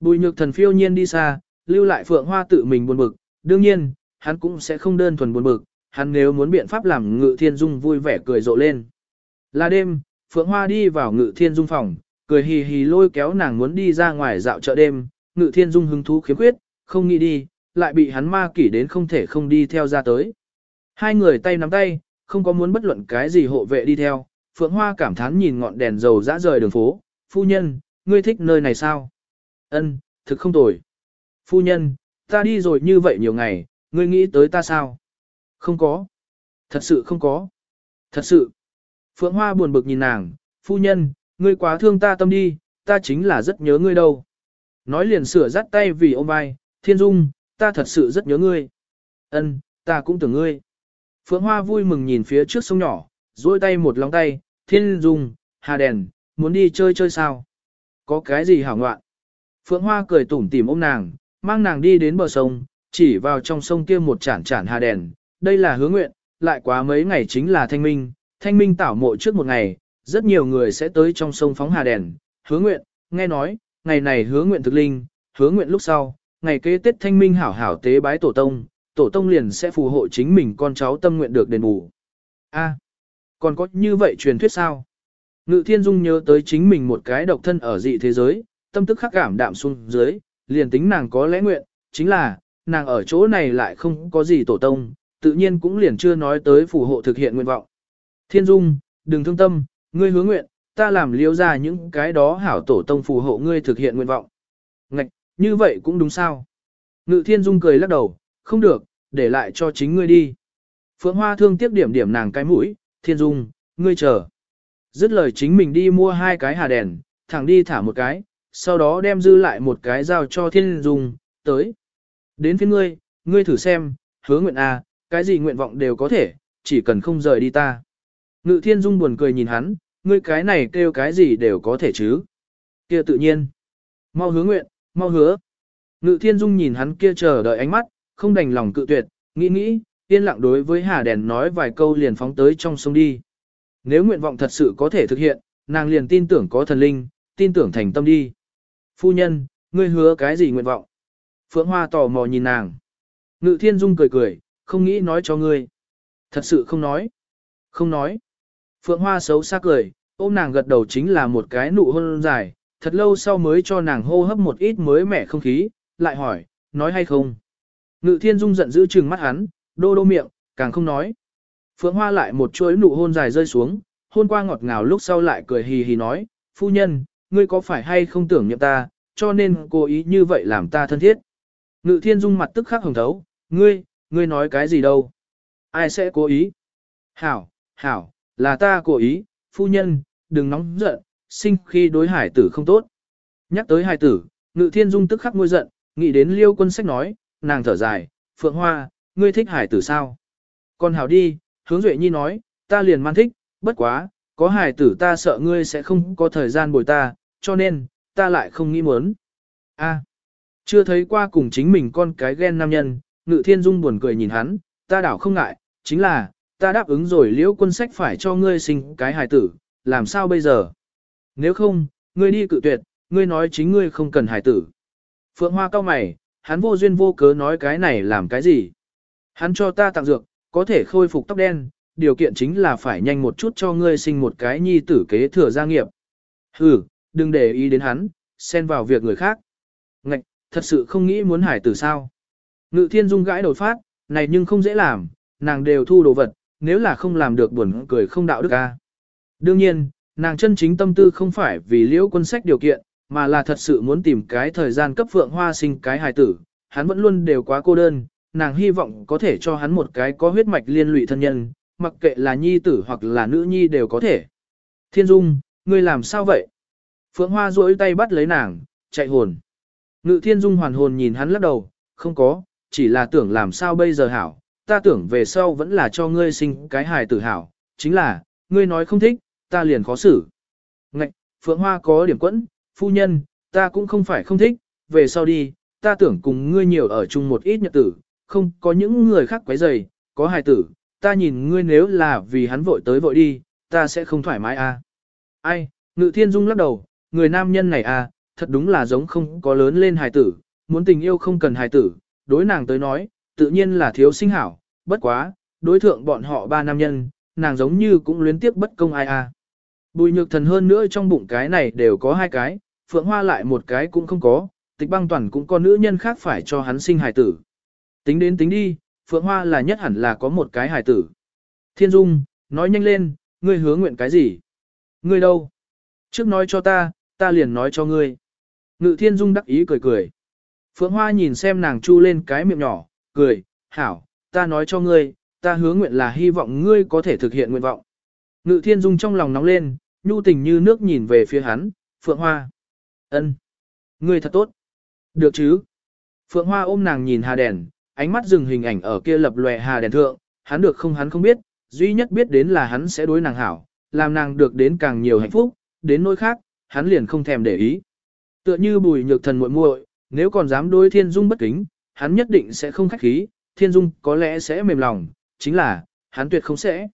Bùi nhược thần phiêu nhiên đi xa, lưu lại phượng hoa tự mình buồn bực, đương nhiên, hắn cũng sẽ không đơn thuần buồn bực, hắn nếu muốn biện pháp làm ngự thiên dung vui vẻ cười rộ lên. Là đêm, phượng hoa đi vào ngự thiên dung phòng, cười hì hì lôi kéo nàng muốn đi ra ngoài dạo chợ đêm, ngự thiên dung hứng thú khiếm khuyết, không nghĩ đi, lại bị hắn ma kỷ đến không thể không đi theo ra tới. Hai người tay nắm tay, không có muốn bất luận cái gì hộ vệ đi theo, Phượng Hoa cảm thán nhìn ngọn đèn dầu dã rời đường phố, phu nhân, ngươi thích nơi này sao? Ân, thực không tồi. Phu nhân, ta đi rồi như vậy nhiều ngày, ngươi nghĩ tới ta sao? Không có. Thật sự không có. Thật sự. Phượng Hoa buồn bực nhìn nàng, phu nhân, ngươi quá thương ta tâm đi, ta chính là rất nhớ ngươi đâu. Nói liền sửa dắt tay vì ôm vai, thiên dung, ta thật sự rất nhớ ngươi. Ân, ta cũng tưởng ngươi. Phượng Hoa vui mừng nhìn phía trước sông nhỏ, duỗi tay một lòng tay, thiên dung, hà đèn, muốn đi chơi chơi sao? Có cái gì hảo ngoạn? Phượng Hoa cười tủm tỉm ôm nàng, mang nàng đi đến bờ sông, chỉ vào trong sông kia một chản chản hà đèn. Đây là hứa nguyện, lại quá mấy ngày chính là thanh minh, thanh minh tảo mộ trước một ngày, rất nhiều người sẽ tới trong sông phóng hà đèn. Hứa nguyện, nghe nói, ngày này hứa nguyện thực linh, hứa nguyện lúc sau, ngày kế Tết thanh minh hảo hảo tế bái tổ tông, tổ tông liền sẽ phù hộ chính mình con cháu tâm nguyện được đền bù. A, còn có như vậy truyền thuyết sao? Ngự thiên dung nhớ tới chính mình một cái độc thân ở dị thế giới, tâm tức khắc cảm đạm xuống dưới, liền tính nàng có lẽ nguyện, chính là, nàng ở chỗ này lại không có gì tổ tông, tự nhiên cũng liền chưa nói tới phù hộ thực hiện nguyện vọng. Thiên dung, đừng thương tâm, ngươi hứa nguyện, ta làm liêu ra những cái đó hảo tổ tông phù hộ ngươi thực hiện nguyện vọng. Ngạch, như vậy cũng đúng sao? Ngự thiên dung cười lắc đầu, không được, để lại cho chính ngươi đi. Phượng Hoa thương tiếc điểm điểm nàng cái mũi, thiên dung, ngươi chờ. Dứt lời chính mình đi mua hai cái hà đèn, thẳng đi thả một cái, sau đó đem dư lại một cái giao cho thiên dung, tới. Đến phía ngươi, ngươi thử xem, hứa nguyện à, cái gì nguyện vọng đều có thể, chỉ cần không rời đi ta. Ngự thiên dung buồn cười nhìn hắn, ngươi cái này kêu cái gì đều có thể chứ. kia tự nhiên. Mau hứa nguyện, mau hứa. Ngự thiên dung nhìn hắn kia chờ đợi ánh mắt, không đành lòng cự tuyệt, nghĩ nghĩ, yên lặng đối với hà đèn nói vài câu liền phóng tới trong sông đi. Nếu nguyện vọng thật sự có thể thực hiện, nàng liền tin tưởng có thần linh, tin tưởng thành tâm đi. Phu nhân, ngươi hứa cái gì nguyện vọng? Phượng Hoa tò mò nhìn nàng. Ngự thiên dung cười cười, không nghĩ nói cho ngươi. Thật sự không nói. Không nói. Phượng Hoa xấu xa cười, ôm nàng gật đầu chính là một cái nụ hôn dài, thật lâu sau mới cho nàng hô hấp một ít mới mẻ không khí, lại hỏi, nói hay không? Ngự thiên dung giận dữ chừng mắt hắn, đô đô miệng, càng không nói. Phượng Hoa lại một chuỗi nụ hôn dài rơi xuống, hôn qua ngọt ngào lúc sau lại cười hì hì nói, phu nhân, ngươi có phải hay không tưởng nhậm ta, cho nên cố ý như vậy làm ta thân thiết. Ngự thiên dung mặt tức khắc hồng thấu, ngươi, ngươi nói cái gì đâu? Ai sẽ cố ý? Hảo, hảo, là ta cố ý, phu nhân, đừng nóng giận, sinh khi đối hải tử không tốt. Nhắc tới hải tử, ngự thiên dung tức khắc ngôi giận, nghĩ đến liêu quân sách nói, nàng thở dài, phượng hoa, ngươi thích hải tử sao? Còn hảo đi, hướng duệ nhi nói, ta liền man thích, bất quá, có hải tử ta sợ ngươi sẽ không có thời gian bồi ta, cho nên, ta lại không nghĩ muốn. A, chưa thấy qua cùng chính mình con cái ghen nam nhân, ngự thiên dung buồn cười nhìn hắn, ta đảo không ngại, chính là, ta đáp ứng rồi liễu quân sách phải cho ngươi sinh cái hài tử, làm sao bây giờ? Nếu không, ngươi đi cự tuyệt, ngươi nói chính ngươi không cần hài tử. Phượng Hoa cao mày, hắn vô duyên vô cớ nói cái này làm cái gì? Hắn cho ta tặng dược, có thể khôi phục tóc đen, điều kiện chính là phải nhanh một chút cho ngươi sinh một cái nhi tử kế thừa gia nghiệp. Hừ, đừng để ý đến hắn, xen vào việc người khác. Ngạch, thật sự không nghĩ muốn hải tử sao. Ngự thiên dung gãi đầu phát, này nhưng không dễ làm, nàng đều thu đồ vật, nếu là không làm được buồn cười không đạo đức ca. Đương nhiên, nàng chân chính tâm tư không phải vì liễu quân sách điều kiện, mà là thật sự muốn tìm cái thời gian cấp phượng hoa sinh cái hài tử, hắn vẫn luôn đều quá cô đơn, nàng hy vọng có thể cho hắn một cái có huyết mạch liên lụy thân nhân, mặc kệ là nhi tử hoặc là nữ nhi đều có thể. Thiên Dung, ngươi làm sao vậy? Phượng Hoa duỗi tay bắt lấy nàng, chạy hồn. Ngự Thiên Dung hoàn hồn nhìn hắn lắc đầu, không có, chỉ là tưởng làm sao bây giờ hảo, ta tưởng về sau vẫn là cho ngươi sinh cái hài tử hảo, chính là, ngươi nói không thích, ta liền khó xử. Ngạch, Phượng Hoa có điểm quẫn, phu nhân, ta cũng không phải không thích, về sau đi, ta tưởng cùng ngươi nhiều ở chung một ít nhật tử, không có những người khác quấy rầy, có hài tử, ta nhìn ngươi nếu là vì hắn vội tới vội đi, ta sẽ không thoải mái à. Ai, Ngự Thiên Dung lắc đầu, người nam nhân này à, thật đúng là giống không có lớn lên hài tử, muốn tình yêu không cần hài tử, đối nàng tới nói, tự nhiên là thiếu sinh hảo, bất quá, đối thượng bọn họ ba nam nhân, nàng giống như cũng luyến tiếc bất công ai à. Bùi nhược thần hơn nữa trong bụng cái này đều có hai cái, phượng hoa lại một cái cũng không có, tịch băng toàn cũng có nữ nhân khác phải cho hắn sinh hài tử. Tính đến tính đi, phượng hoa là nhất hẳn là có một cái hài tử. Thiên Dung, nói nhanh lên, ngươi hứa nguyện cái gì? Ngươi đâu? Trước nói cho ta, ta liền nói cho ngươi. Ngự Thiên Dung đắc ý cười cười. Phượng Hoa nhìn xem nàng chu lên cái miệng nhỏ, cười, hảo, ta nói cho ngươi, ta hứa nguyện là hy vọng ngươi có thể thực hiện nguyện vọng. Ngự Thiên Dung trong lòng nóng lên, nhu tình như nước nhìn về phía hắn, Phượng Hoa. ân, Ngươi thật tốt. Được chứ? Phượng Hoa ôm nàng nhìn hà đèn, ánh mắt dừng hình ảnh ở kia lập lòe hà đèn thượng, hắn được không hắn không biết, duy nhất biết đến là hắn sẽ đối nàng hảo, làm nàng được đến càng nhiều hạnh phúc, đến nỗi khác, hắn liền không thèm để ý. Tựa như bùi nhược thần muội muội, nếu còn dám đối thiên dung bất kính, hắn nhất định sẽ không khách khí, thiên dung có lẽ sẽ mềm lòng, chính là, hắn tuyệt không sẽ.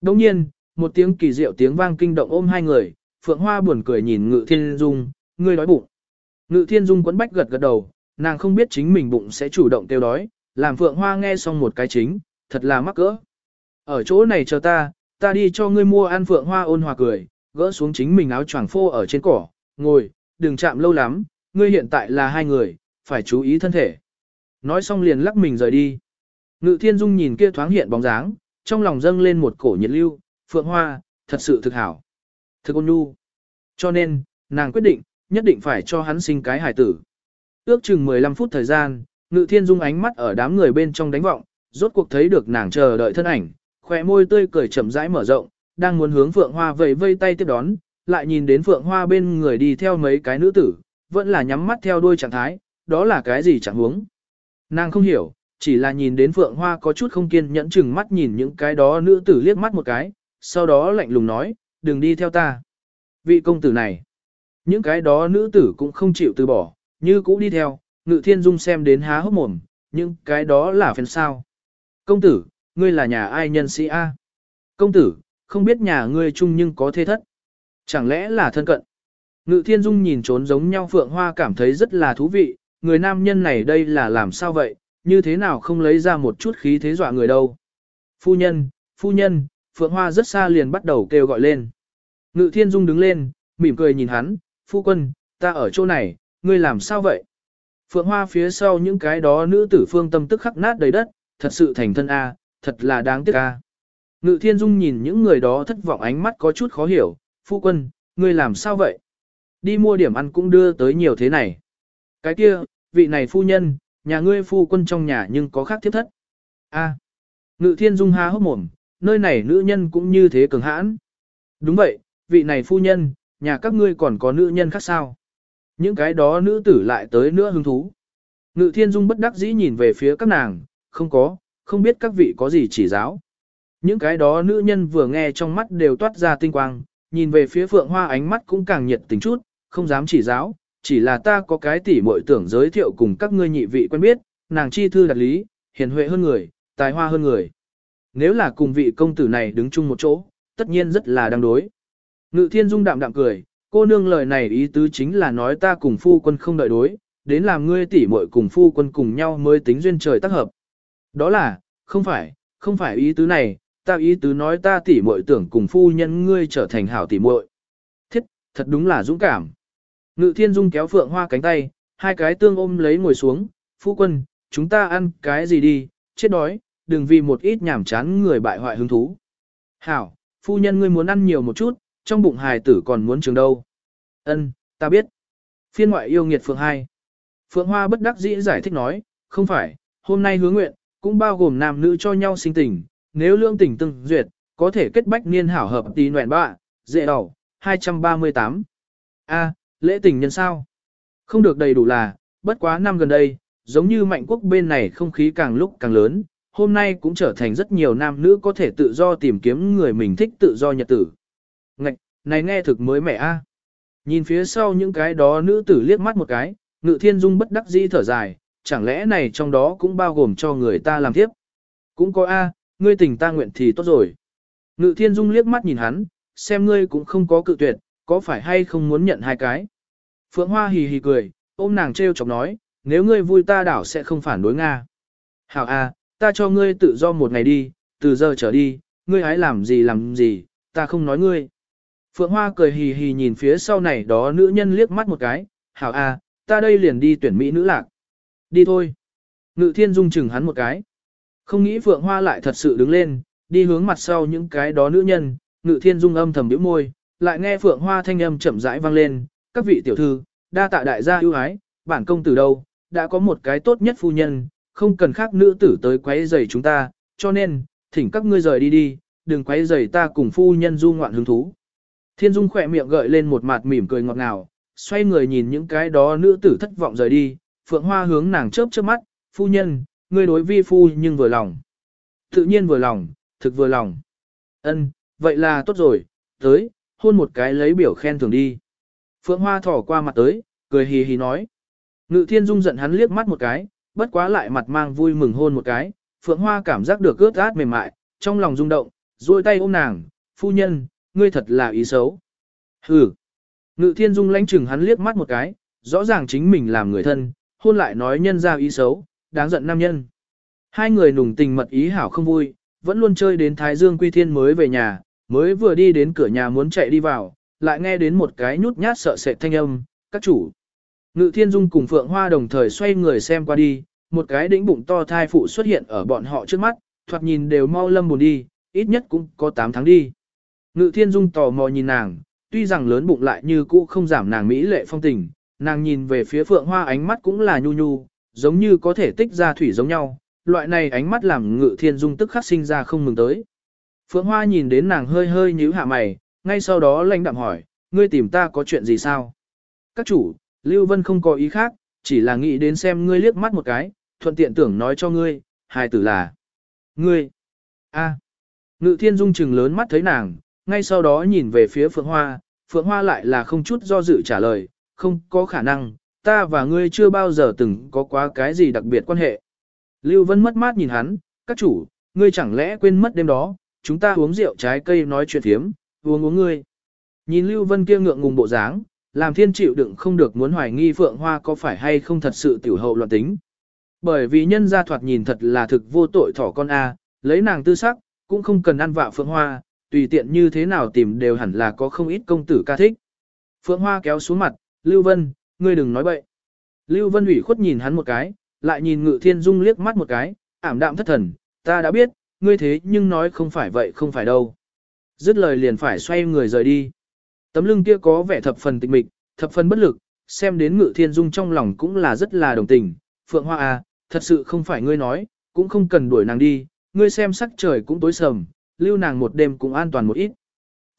Đồng nhiên, một tiếng kỳ diệu tiếng vang kinh động ôm hai người, Phượng Hoa buồn cười nhìn Ngự Thiên Dung, ngươi đói bụng. Ngự Thiên Dung quấn bách gật gật đầu, nàng không biết chính mình bụng sẽ chủ động tiêu đói, làm Phượng Hoa nghe xong một cái chính, thật là mắc cỡ. Ở chỗ này chờ ta, ta đi cho ngươi mua ăn Phượng Hoa ôn hòa cười, gỡ xuống chính mình áo choàng phô ở trên cỏ, ngồi, đừng chạm lâu lắm, ngươi hiện tại là hai người, phải chú ý thân thể. Nói xong liền lắc mình rời đi. Ngự Thiên Dung nhìn kia thoáng hiện bóng dáng, trong lòng dâng lên một cổ nhiệt lưu, Phượng Hoa, thật sự thực hảo. Thực ôn nhu. Cho nên, nàng quyết định, nhất định phải cho hắn sinh cái hải tử. Ước chừng 15 phút thời gian, Ngự Thiên Dung ánh mắt ở đám người bên trong đánh vọng, rốt cuộc thấy được nàng chờ đợi thân ảnh, khỏe môi tươi cười chậm rãi mở rộng, đang muốn hướng Phượng Hoa vẫy vây tay tiếp đón, lại nhìn đến Phượng Hoa bên người đi theo mấy cái nữ tử, vẫn là nhắm mắt theo đuôi trạng thái, đó là cái gì chẳng huống. Nàng không hiểu, chỉ là nhìn đến Phượng Hoa có chút không kiên nhẫn chừng mắt nhìn những cái đó nữ tử liếc mắt một cái, sau đó lạnh lùng nói, đừng đi theo ta. Vị công tử này, những cái đó nữ tử cũng không chịu từ bỏ, như cũ đi theo, ngự thiên dung xem đến há hốc mồm, nhưng cái đó là phần sao. Công tử, ngươi là nhà ai nhân sĩ A? Công tử, không biết nhà ngươi chung nhưng có thế thất. Chẳng lẽ là thân cận? Ngự thiên dung nhìn trốn giống nhau phượng hoa cảm thấy rất là thú vị, người nam nhân này đây là làm sao vậy, như thế nào không lấy ra một chút khí thế dọa người đâu. Phu nhân, phu nhân, phượng hoa rất xa liền bắt đầu kêu gọi lên. Ngự thiên dung đứng lên, mỉm cười nhìn hắn, phu quân, ta ở chỗ này, ngươi làm sao vậy? Phượng hoa phía sau những cái đó nữ tử phương tâm tức khắc nát đầy đất, thật sự thành thân A, thật là đáng tiếc A. Ngự thiên dung nhìn những người đó thất vọng ánh mắt có chút khó hiểu, phu quân, ngươi làm sao vậy? Đi mua điểm ăn cũng đưa tới nhiều thế này. Cái kia, vị này phu nhân, nhà ngươi phu quân trong nhà nhưng có khác thiết thất. A. Ngự thiên dung há hốc mồm, nơi này nữ nhân cũng như thế cường hãn. Đúng vậy, vị này phu nhân, nhà các ngươi còn có nữ nhân khác sao? Những cái đó nữ tử lại tới nữa hứng thú. Ngự thiên dung bất đắc dĩ nhìn về phía các nàng, không có, không biết các vị có gì chỉ giáo. Những cái đó nữ nhân vừa nghe trong mắt đều toát ra tinh quang, nhìn về phía phượng hoa ánh mắt cũng càng nhiệt tình chút, không dám chỉ giáo, chỉ là ta có cái tỉ muội tưởng giới thiệu cùng các ngươi nhị vị quen biết, nàng chi thư đặt lý, hiền huệ hơn người, tài hoa hơn người. Nếu là cùng vị công tử này đứng chung một chỗ, tất nhiên rất là đang đối. Ngự thiên dung đạm đạm cười, cô nương lời này ý tứ chính là nói ta cùng phu quân không đợi đối, đến làm ngươi tỉ muội cùng phu quân cùng nhau mới tính duyên trời tác hợp. Đó là, không phải, không phải ý tứ này, ta ý tứ nói ta tỉ muội tưởng cùng phu nhân ngươi trở thành hảo tỉ muội. Thiết, thật đúng là dũng cảm. Ngự thiên dung kéo phượng hoa cánh tay, hai cái tương ôm lấy ngồi xuống, phu quân, chúng ta ăn cái gì đi, chết đói, đừng vì một ít nhảm chán người bại hoại hứng thú. Hảo, phu nhân ngươi muốn ăn nhiều một chút, trong bụng hài tử còn muốn trường đâu. Ân, ta biết. Phiên ngoại yêu nghiệt phượng hai. Phượng Hoa bất đắc dĩ giải thích nói, không phải, hôm nay hứa nguyện, cũng bao gồm nam nữ cho nhau sinh tình, nếu lương tình từng duyệt, có thể kết bách niên hảo hợp tí nguyện bạ, dễ đầu, 238. A, lễ tình nhân sao? Không được đầy đủ là, bất quá năm gần đây, giống như mạnh quốc bên này không khí càng lúc càng lớn, hôm nay cũng trở thành rất nhiều nam nữ có thể tự do tìm kiếm người mình thích tự do nhật tử. Ngạch, này nghe thực mới mẻ a. Nhìn phía sau những cái đó nữ tử liếc mắt một cái, ngự thiên dung bất đắc dĩ thở dài, chẳng lẽ này trong đó cũng bao gồm cho người ta làm tiếp. Cũng có a, ngươi tình ta nguyện thì tốt rồi. Ngự thiên dung liếc mắt nhìn hắn, xem ngươi cũng không có cự tuyệt, có phải hay không muốn nhận hai cái. Phượng Hoa hì hì cười, ôm nàng treo chọc nói, nếu ngươi vui ta đảo sẽ không phản đối Nga. Hảo a, ta cho ngươi tự do một ngày đi, từ giờ trở đi, ngươi hãy làm gì làm gì, ta không nói ngươi. Phượng Hoa cười hì hì nhìn phía sau này đó nữ nhân liếc mắt một cái, hảo a, ta đây liền đi tuyển mỹ nữ lạc. Đi thôi. Ngự thiên dung chừng hắn một cái. Không nghĩ Phượng Hoa lại thật sự đứng lên, đi hướng mặt sau những cái đó nữ nhân, ngự thiên dung âm thầm biểu môi, lại nghe Phượng Hoa thanh âm chậm rãi vang lên, các vị tiểu thư, đa tạ đại gia ưu ái, bản công tử đâu, đã có một cái tốt nhất phu nhân, không cần khác nữ tử tới quấy rầy chúng ta, cho nên, thỉnh các ngươi rời đi đi, đừng quấy rầy ta cùng phu nhân du ngoạn hứng thú. Thiên Dung khỏe miệng gợi lên một mặt mỉm cười ngọt ngào, xoay người nhìn những cái đó nữ tử thất vọng rời đi, Phượng Hoa hướng nàng chớp chớp mắt, phu nhân, ngươi đối vi phu nhưng vừa lòng. Tự nhiên vừa lòng, thực vừa lòng. Ân, vậy là tốt rồi, tới, hôn một cái lấy biểu khen thưởng đi. Phượng Hoa thỏ qua mặt tới, cười hì hì nói. Ngự thiên dung giận hắn liếc mắt một cái, bất quá lại mặt mang vui mừng hôn một cái. Phượng Hoa cảm giác được ướt át mềm mại, trong lòng rung động, duỗi tay ôm nàng, phu nhân, ngươi thật là ý xấu. Hừ. Ngự thiên dung lãnh chừng hắn liếc mắt một cái, rõ ràng chính mình làm người thân, hôn lại nói nhân ra ý xấu, đáng giận nam nhân. Hai người nùng tình mật ý hảo không vui, vẫn luôn chơi đến Thái Dương Quy Thiên mới về nhà, mới vừa đi đến cửa nhà muốn chạy đi vào, lại nghe đến một cái nhút nhát sợ sệt thanh âm, các chủ. Ngự Thiên Dung cùng Phượng Hoa đồng thời xoay người xem qua đi, một cái đĩnh bụng to thai phụ xuất hiện ở bọn họ trước mắt, thoạt nhìn đều mau lâm buồn đi, ít nhất cũng có 8 tháng đi. Ngự Thiên Dung tò mò nhìn nàng, tuy rằng lớn bụng lại như cũ không giảm nàng mỹ lệ phong tình, nàng nhìn về phía Phượng Hoa ánh mắt cũng là nhu nhu, giống như có thể tích ra thủy giống nhau, loại này ánh mắt làm Ngự Thiên Dung tức khắc sinh ra không mừng tới. Phượng Hoa nhìn đến nàng hơi hơi nhíu hạ mày, ngay sau đó lãnh đạm hỏi, ngươi tìm ta có chuyện gì sao? Các chủ, Lưu Vân không có ý khác, chỉ là nghĩ đến xem ngươi liếc mắt một cái, thuận tiện tưởng nói cho ngươi, hài tử là. Ngươi. a Ngự thiên dung chừng lớn mắt thấy nàng, ngay sau đó nhìn về phía Phượng Hoa, Phượng Hoa lại là không chút do dự trả lời, không có khả năng, ta và ngươi chưa bao giờ từng có quá cái gì đặc biệt quan hệ. Lưu Vân mất mát nhìn hắn, các chủ, ngươi chẳng lẽ quên mất đêm đó, chúng ta uống rượu trái cây nói chuyện thiếm, uống uống ngươi. Nhìn Lưu Vân kia ngượng ngùng bộ dáng, làm thiên chịu đựng không được muốn hoài nghi Phượng Hoa có phải hay không thật sự tiểu hậu loạn tính. Bởi vì nhân gia thoạt nhìn thật là thực vô tội thỏ con A, lấy nàng tư sắc, cũng không cần ăn vạ Phượng Hoa, tùy tiện như thế nào tìm đều hẳn là có không ít công tử ca thích. Phượng Hoa kéo xuống mặt, Lưu Vân, ngươi đừng nói bậy. Lưu Vân ủy khuất nhìn hắn một cái, lại nhìn Ngự Thiên Dung liếc mắt một cái, ảm đạm thất thần, ta đã biết, ngươi thế nhưng nói không phải vậy không phải đâu. Dứt lời liền phải xoay người rời đi. Tấm lưng kia có vẻ thập phần tịch mịch, thập phần bất lực, xem đến ngự thiên dung trong lòng cũng là rất là đồng tình. Phượng Hoa à, thật sự không phải ngươi nói, cũng không cần đuổi nàng đi, ngươi xem sắc trời cũng tối sầm, lưu nàng một đêm cũng an toàn một ít.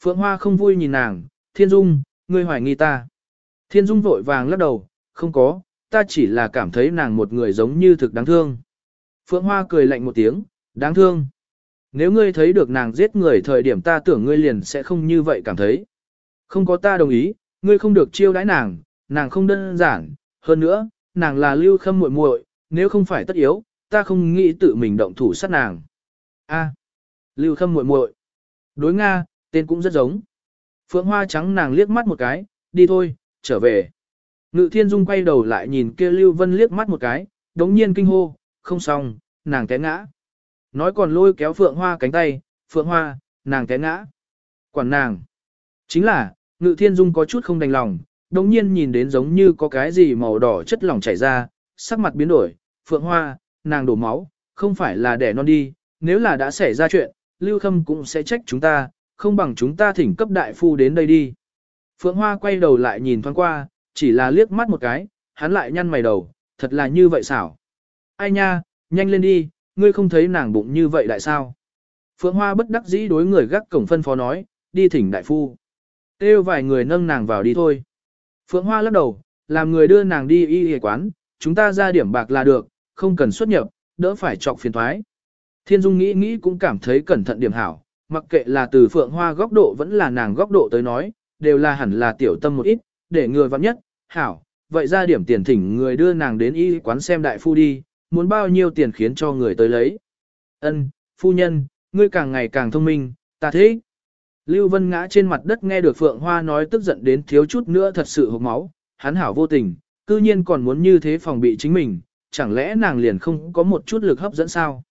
Phượng Hoa không vui nhìn nàng, Thiên Dung, ngươi hoài nghi ta. Thiên Dung vội vàng lắc đầu, không có, ta chỉ là cảm thấy nàng một người giống như thực đáng thương. Phượng Hoa cười lạnh một tiếng, đáng thương. Nếu ngươi thấy được nàng giết người thời điểm ta tưởng ngươi liền sẽ không như vậy cảm thấy. Không có ta đồng ý, ngươi không được chiêu đãi nàng, nàng không đơn giản, hơn nữa, nàng là lưu khâm muội muội, nếu không phải tất yếu, ta không nghĩ tự mình động thủ sát nàng. A, lưu khâm muội muội, đối Nga, tên cũng rất giống. Phượng Hoa trắng nàng liếc mắt một cái, đi thôi, trở về. Ngự thiên dung quay đầu lại nhìn kia Lưu Vân liếc mắt một cái, đống nhiên kinh hô, không xong, nàng té ngã. Nói còn lôi kéo Phượng Hoa cánh tay, Phượng Hoa, nàng té ngã. Quản nàng. Chính là, ngự thiên dung có chút không đành lòng, đống nhiên nhìn đến giống như có cái gì màu đỏ chất lỏng chảy ra, sắc mặt biến đổi, Phượng Hoa, nàng đổ máu, không phải là đẻ non đi, nếu là đã xảy ra chuyện, Lưu Khâm cũng sẽ trách chúng ta, không bằng chúng ta thỉnh cấp đại phu đến đây đi. Phượng Hoa quay đầu lại nhìn thoáng qua, chỉ là liếc mắt một cái, hắn lại nhăn mày đầu, thật là như vậy xảo. Ai nha, nhanh lên đi, ngươi không thấy nàng bụng như vậy đại sao? Phượng Hoa bất đắc dĩ đối người gác cổng phân phó nói, đi thỉnh đại phu. Kêu vài người nâng nàng vào đi thôi. Phượng Hoa lắc đầu, làm người đưa nàng đi y y quán, chúng ta ra điểm bạc là được, không cần xuất nhập, đỡ phải trọc phiền thoái. Thiên Dung nghĩ nghĩ cũng cảm thấy cẩn thận điểm hảo, mặc kệ là từ Phượng Hoa góc độ vẫn là nàng góc độ tới nói, đều là hẳn là tiểu tâm một ít, để người vặn nhất, hảo, vậy ra điểm tiền thỉnh người đưa nàng đến y quán xem đại phu đi, muốn bao nhiêu tiền khiến cho người tới lấy. Ân, phu nhân, ngươi càng ngày càng thông minh, ta thế. Lưu Vân ngã trên mặt đất nghe được Phượng Hoa nói tức giận đến thiếu chút nữa thật sự hộc máu, hắn hảo vô tình, cư nhiên còn muốn như thế phòng bị chính mình, chẳng lẽ nàng liền không có một chút lực hấp dẫn sao?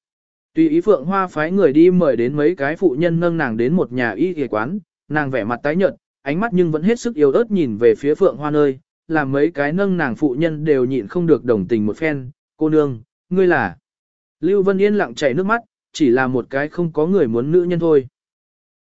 Tùy ý Phượng Hoa phái người đi mời đến mấy cái phụ nhân nâng nàng đến một nhà y y quán, nàng vẻ mặt tái nhợt, ánh mắt nhưng vẫn hết sức yêu ớt nhìn về phía Phượng Hoa nơi, làm mấy cái nâng nàng phụ nhân đều nhịn không được đồng tình một phen, cô nương, ngươi là. Lưu Vân Yên lặng chảy nước mắt, chỉ là một cái không có người muốn nữ nhân thôi.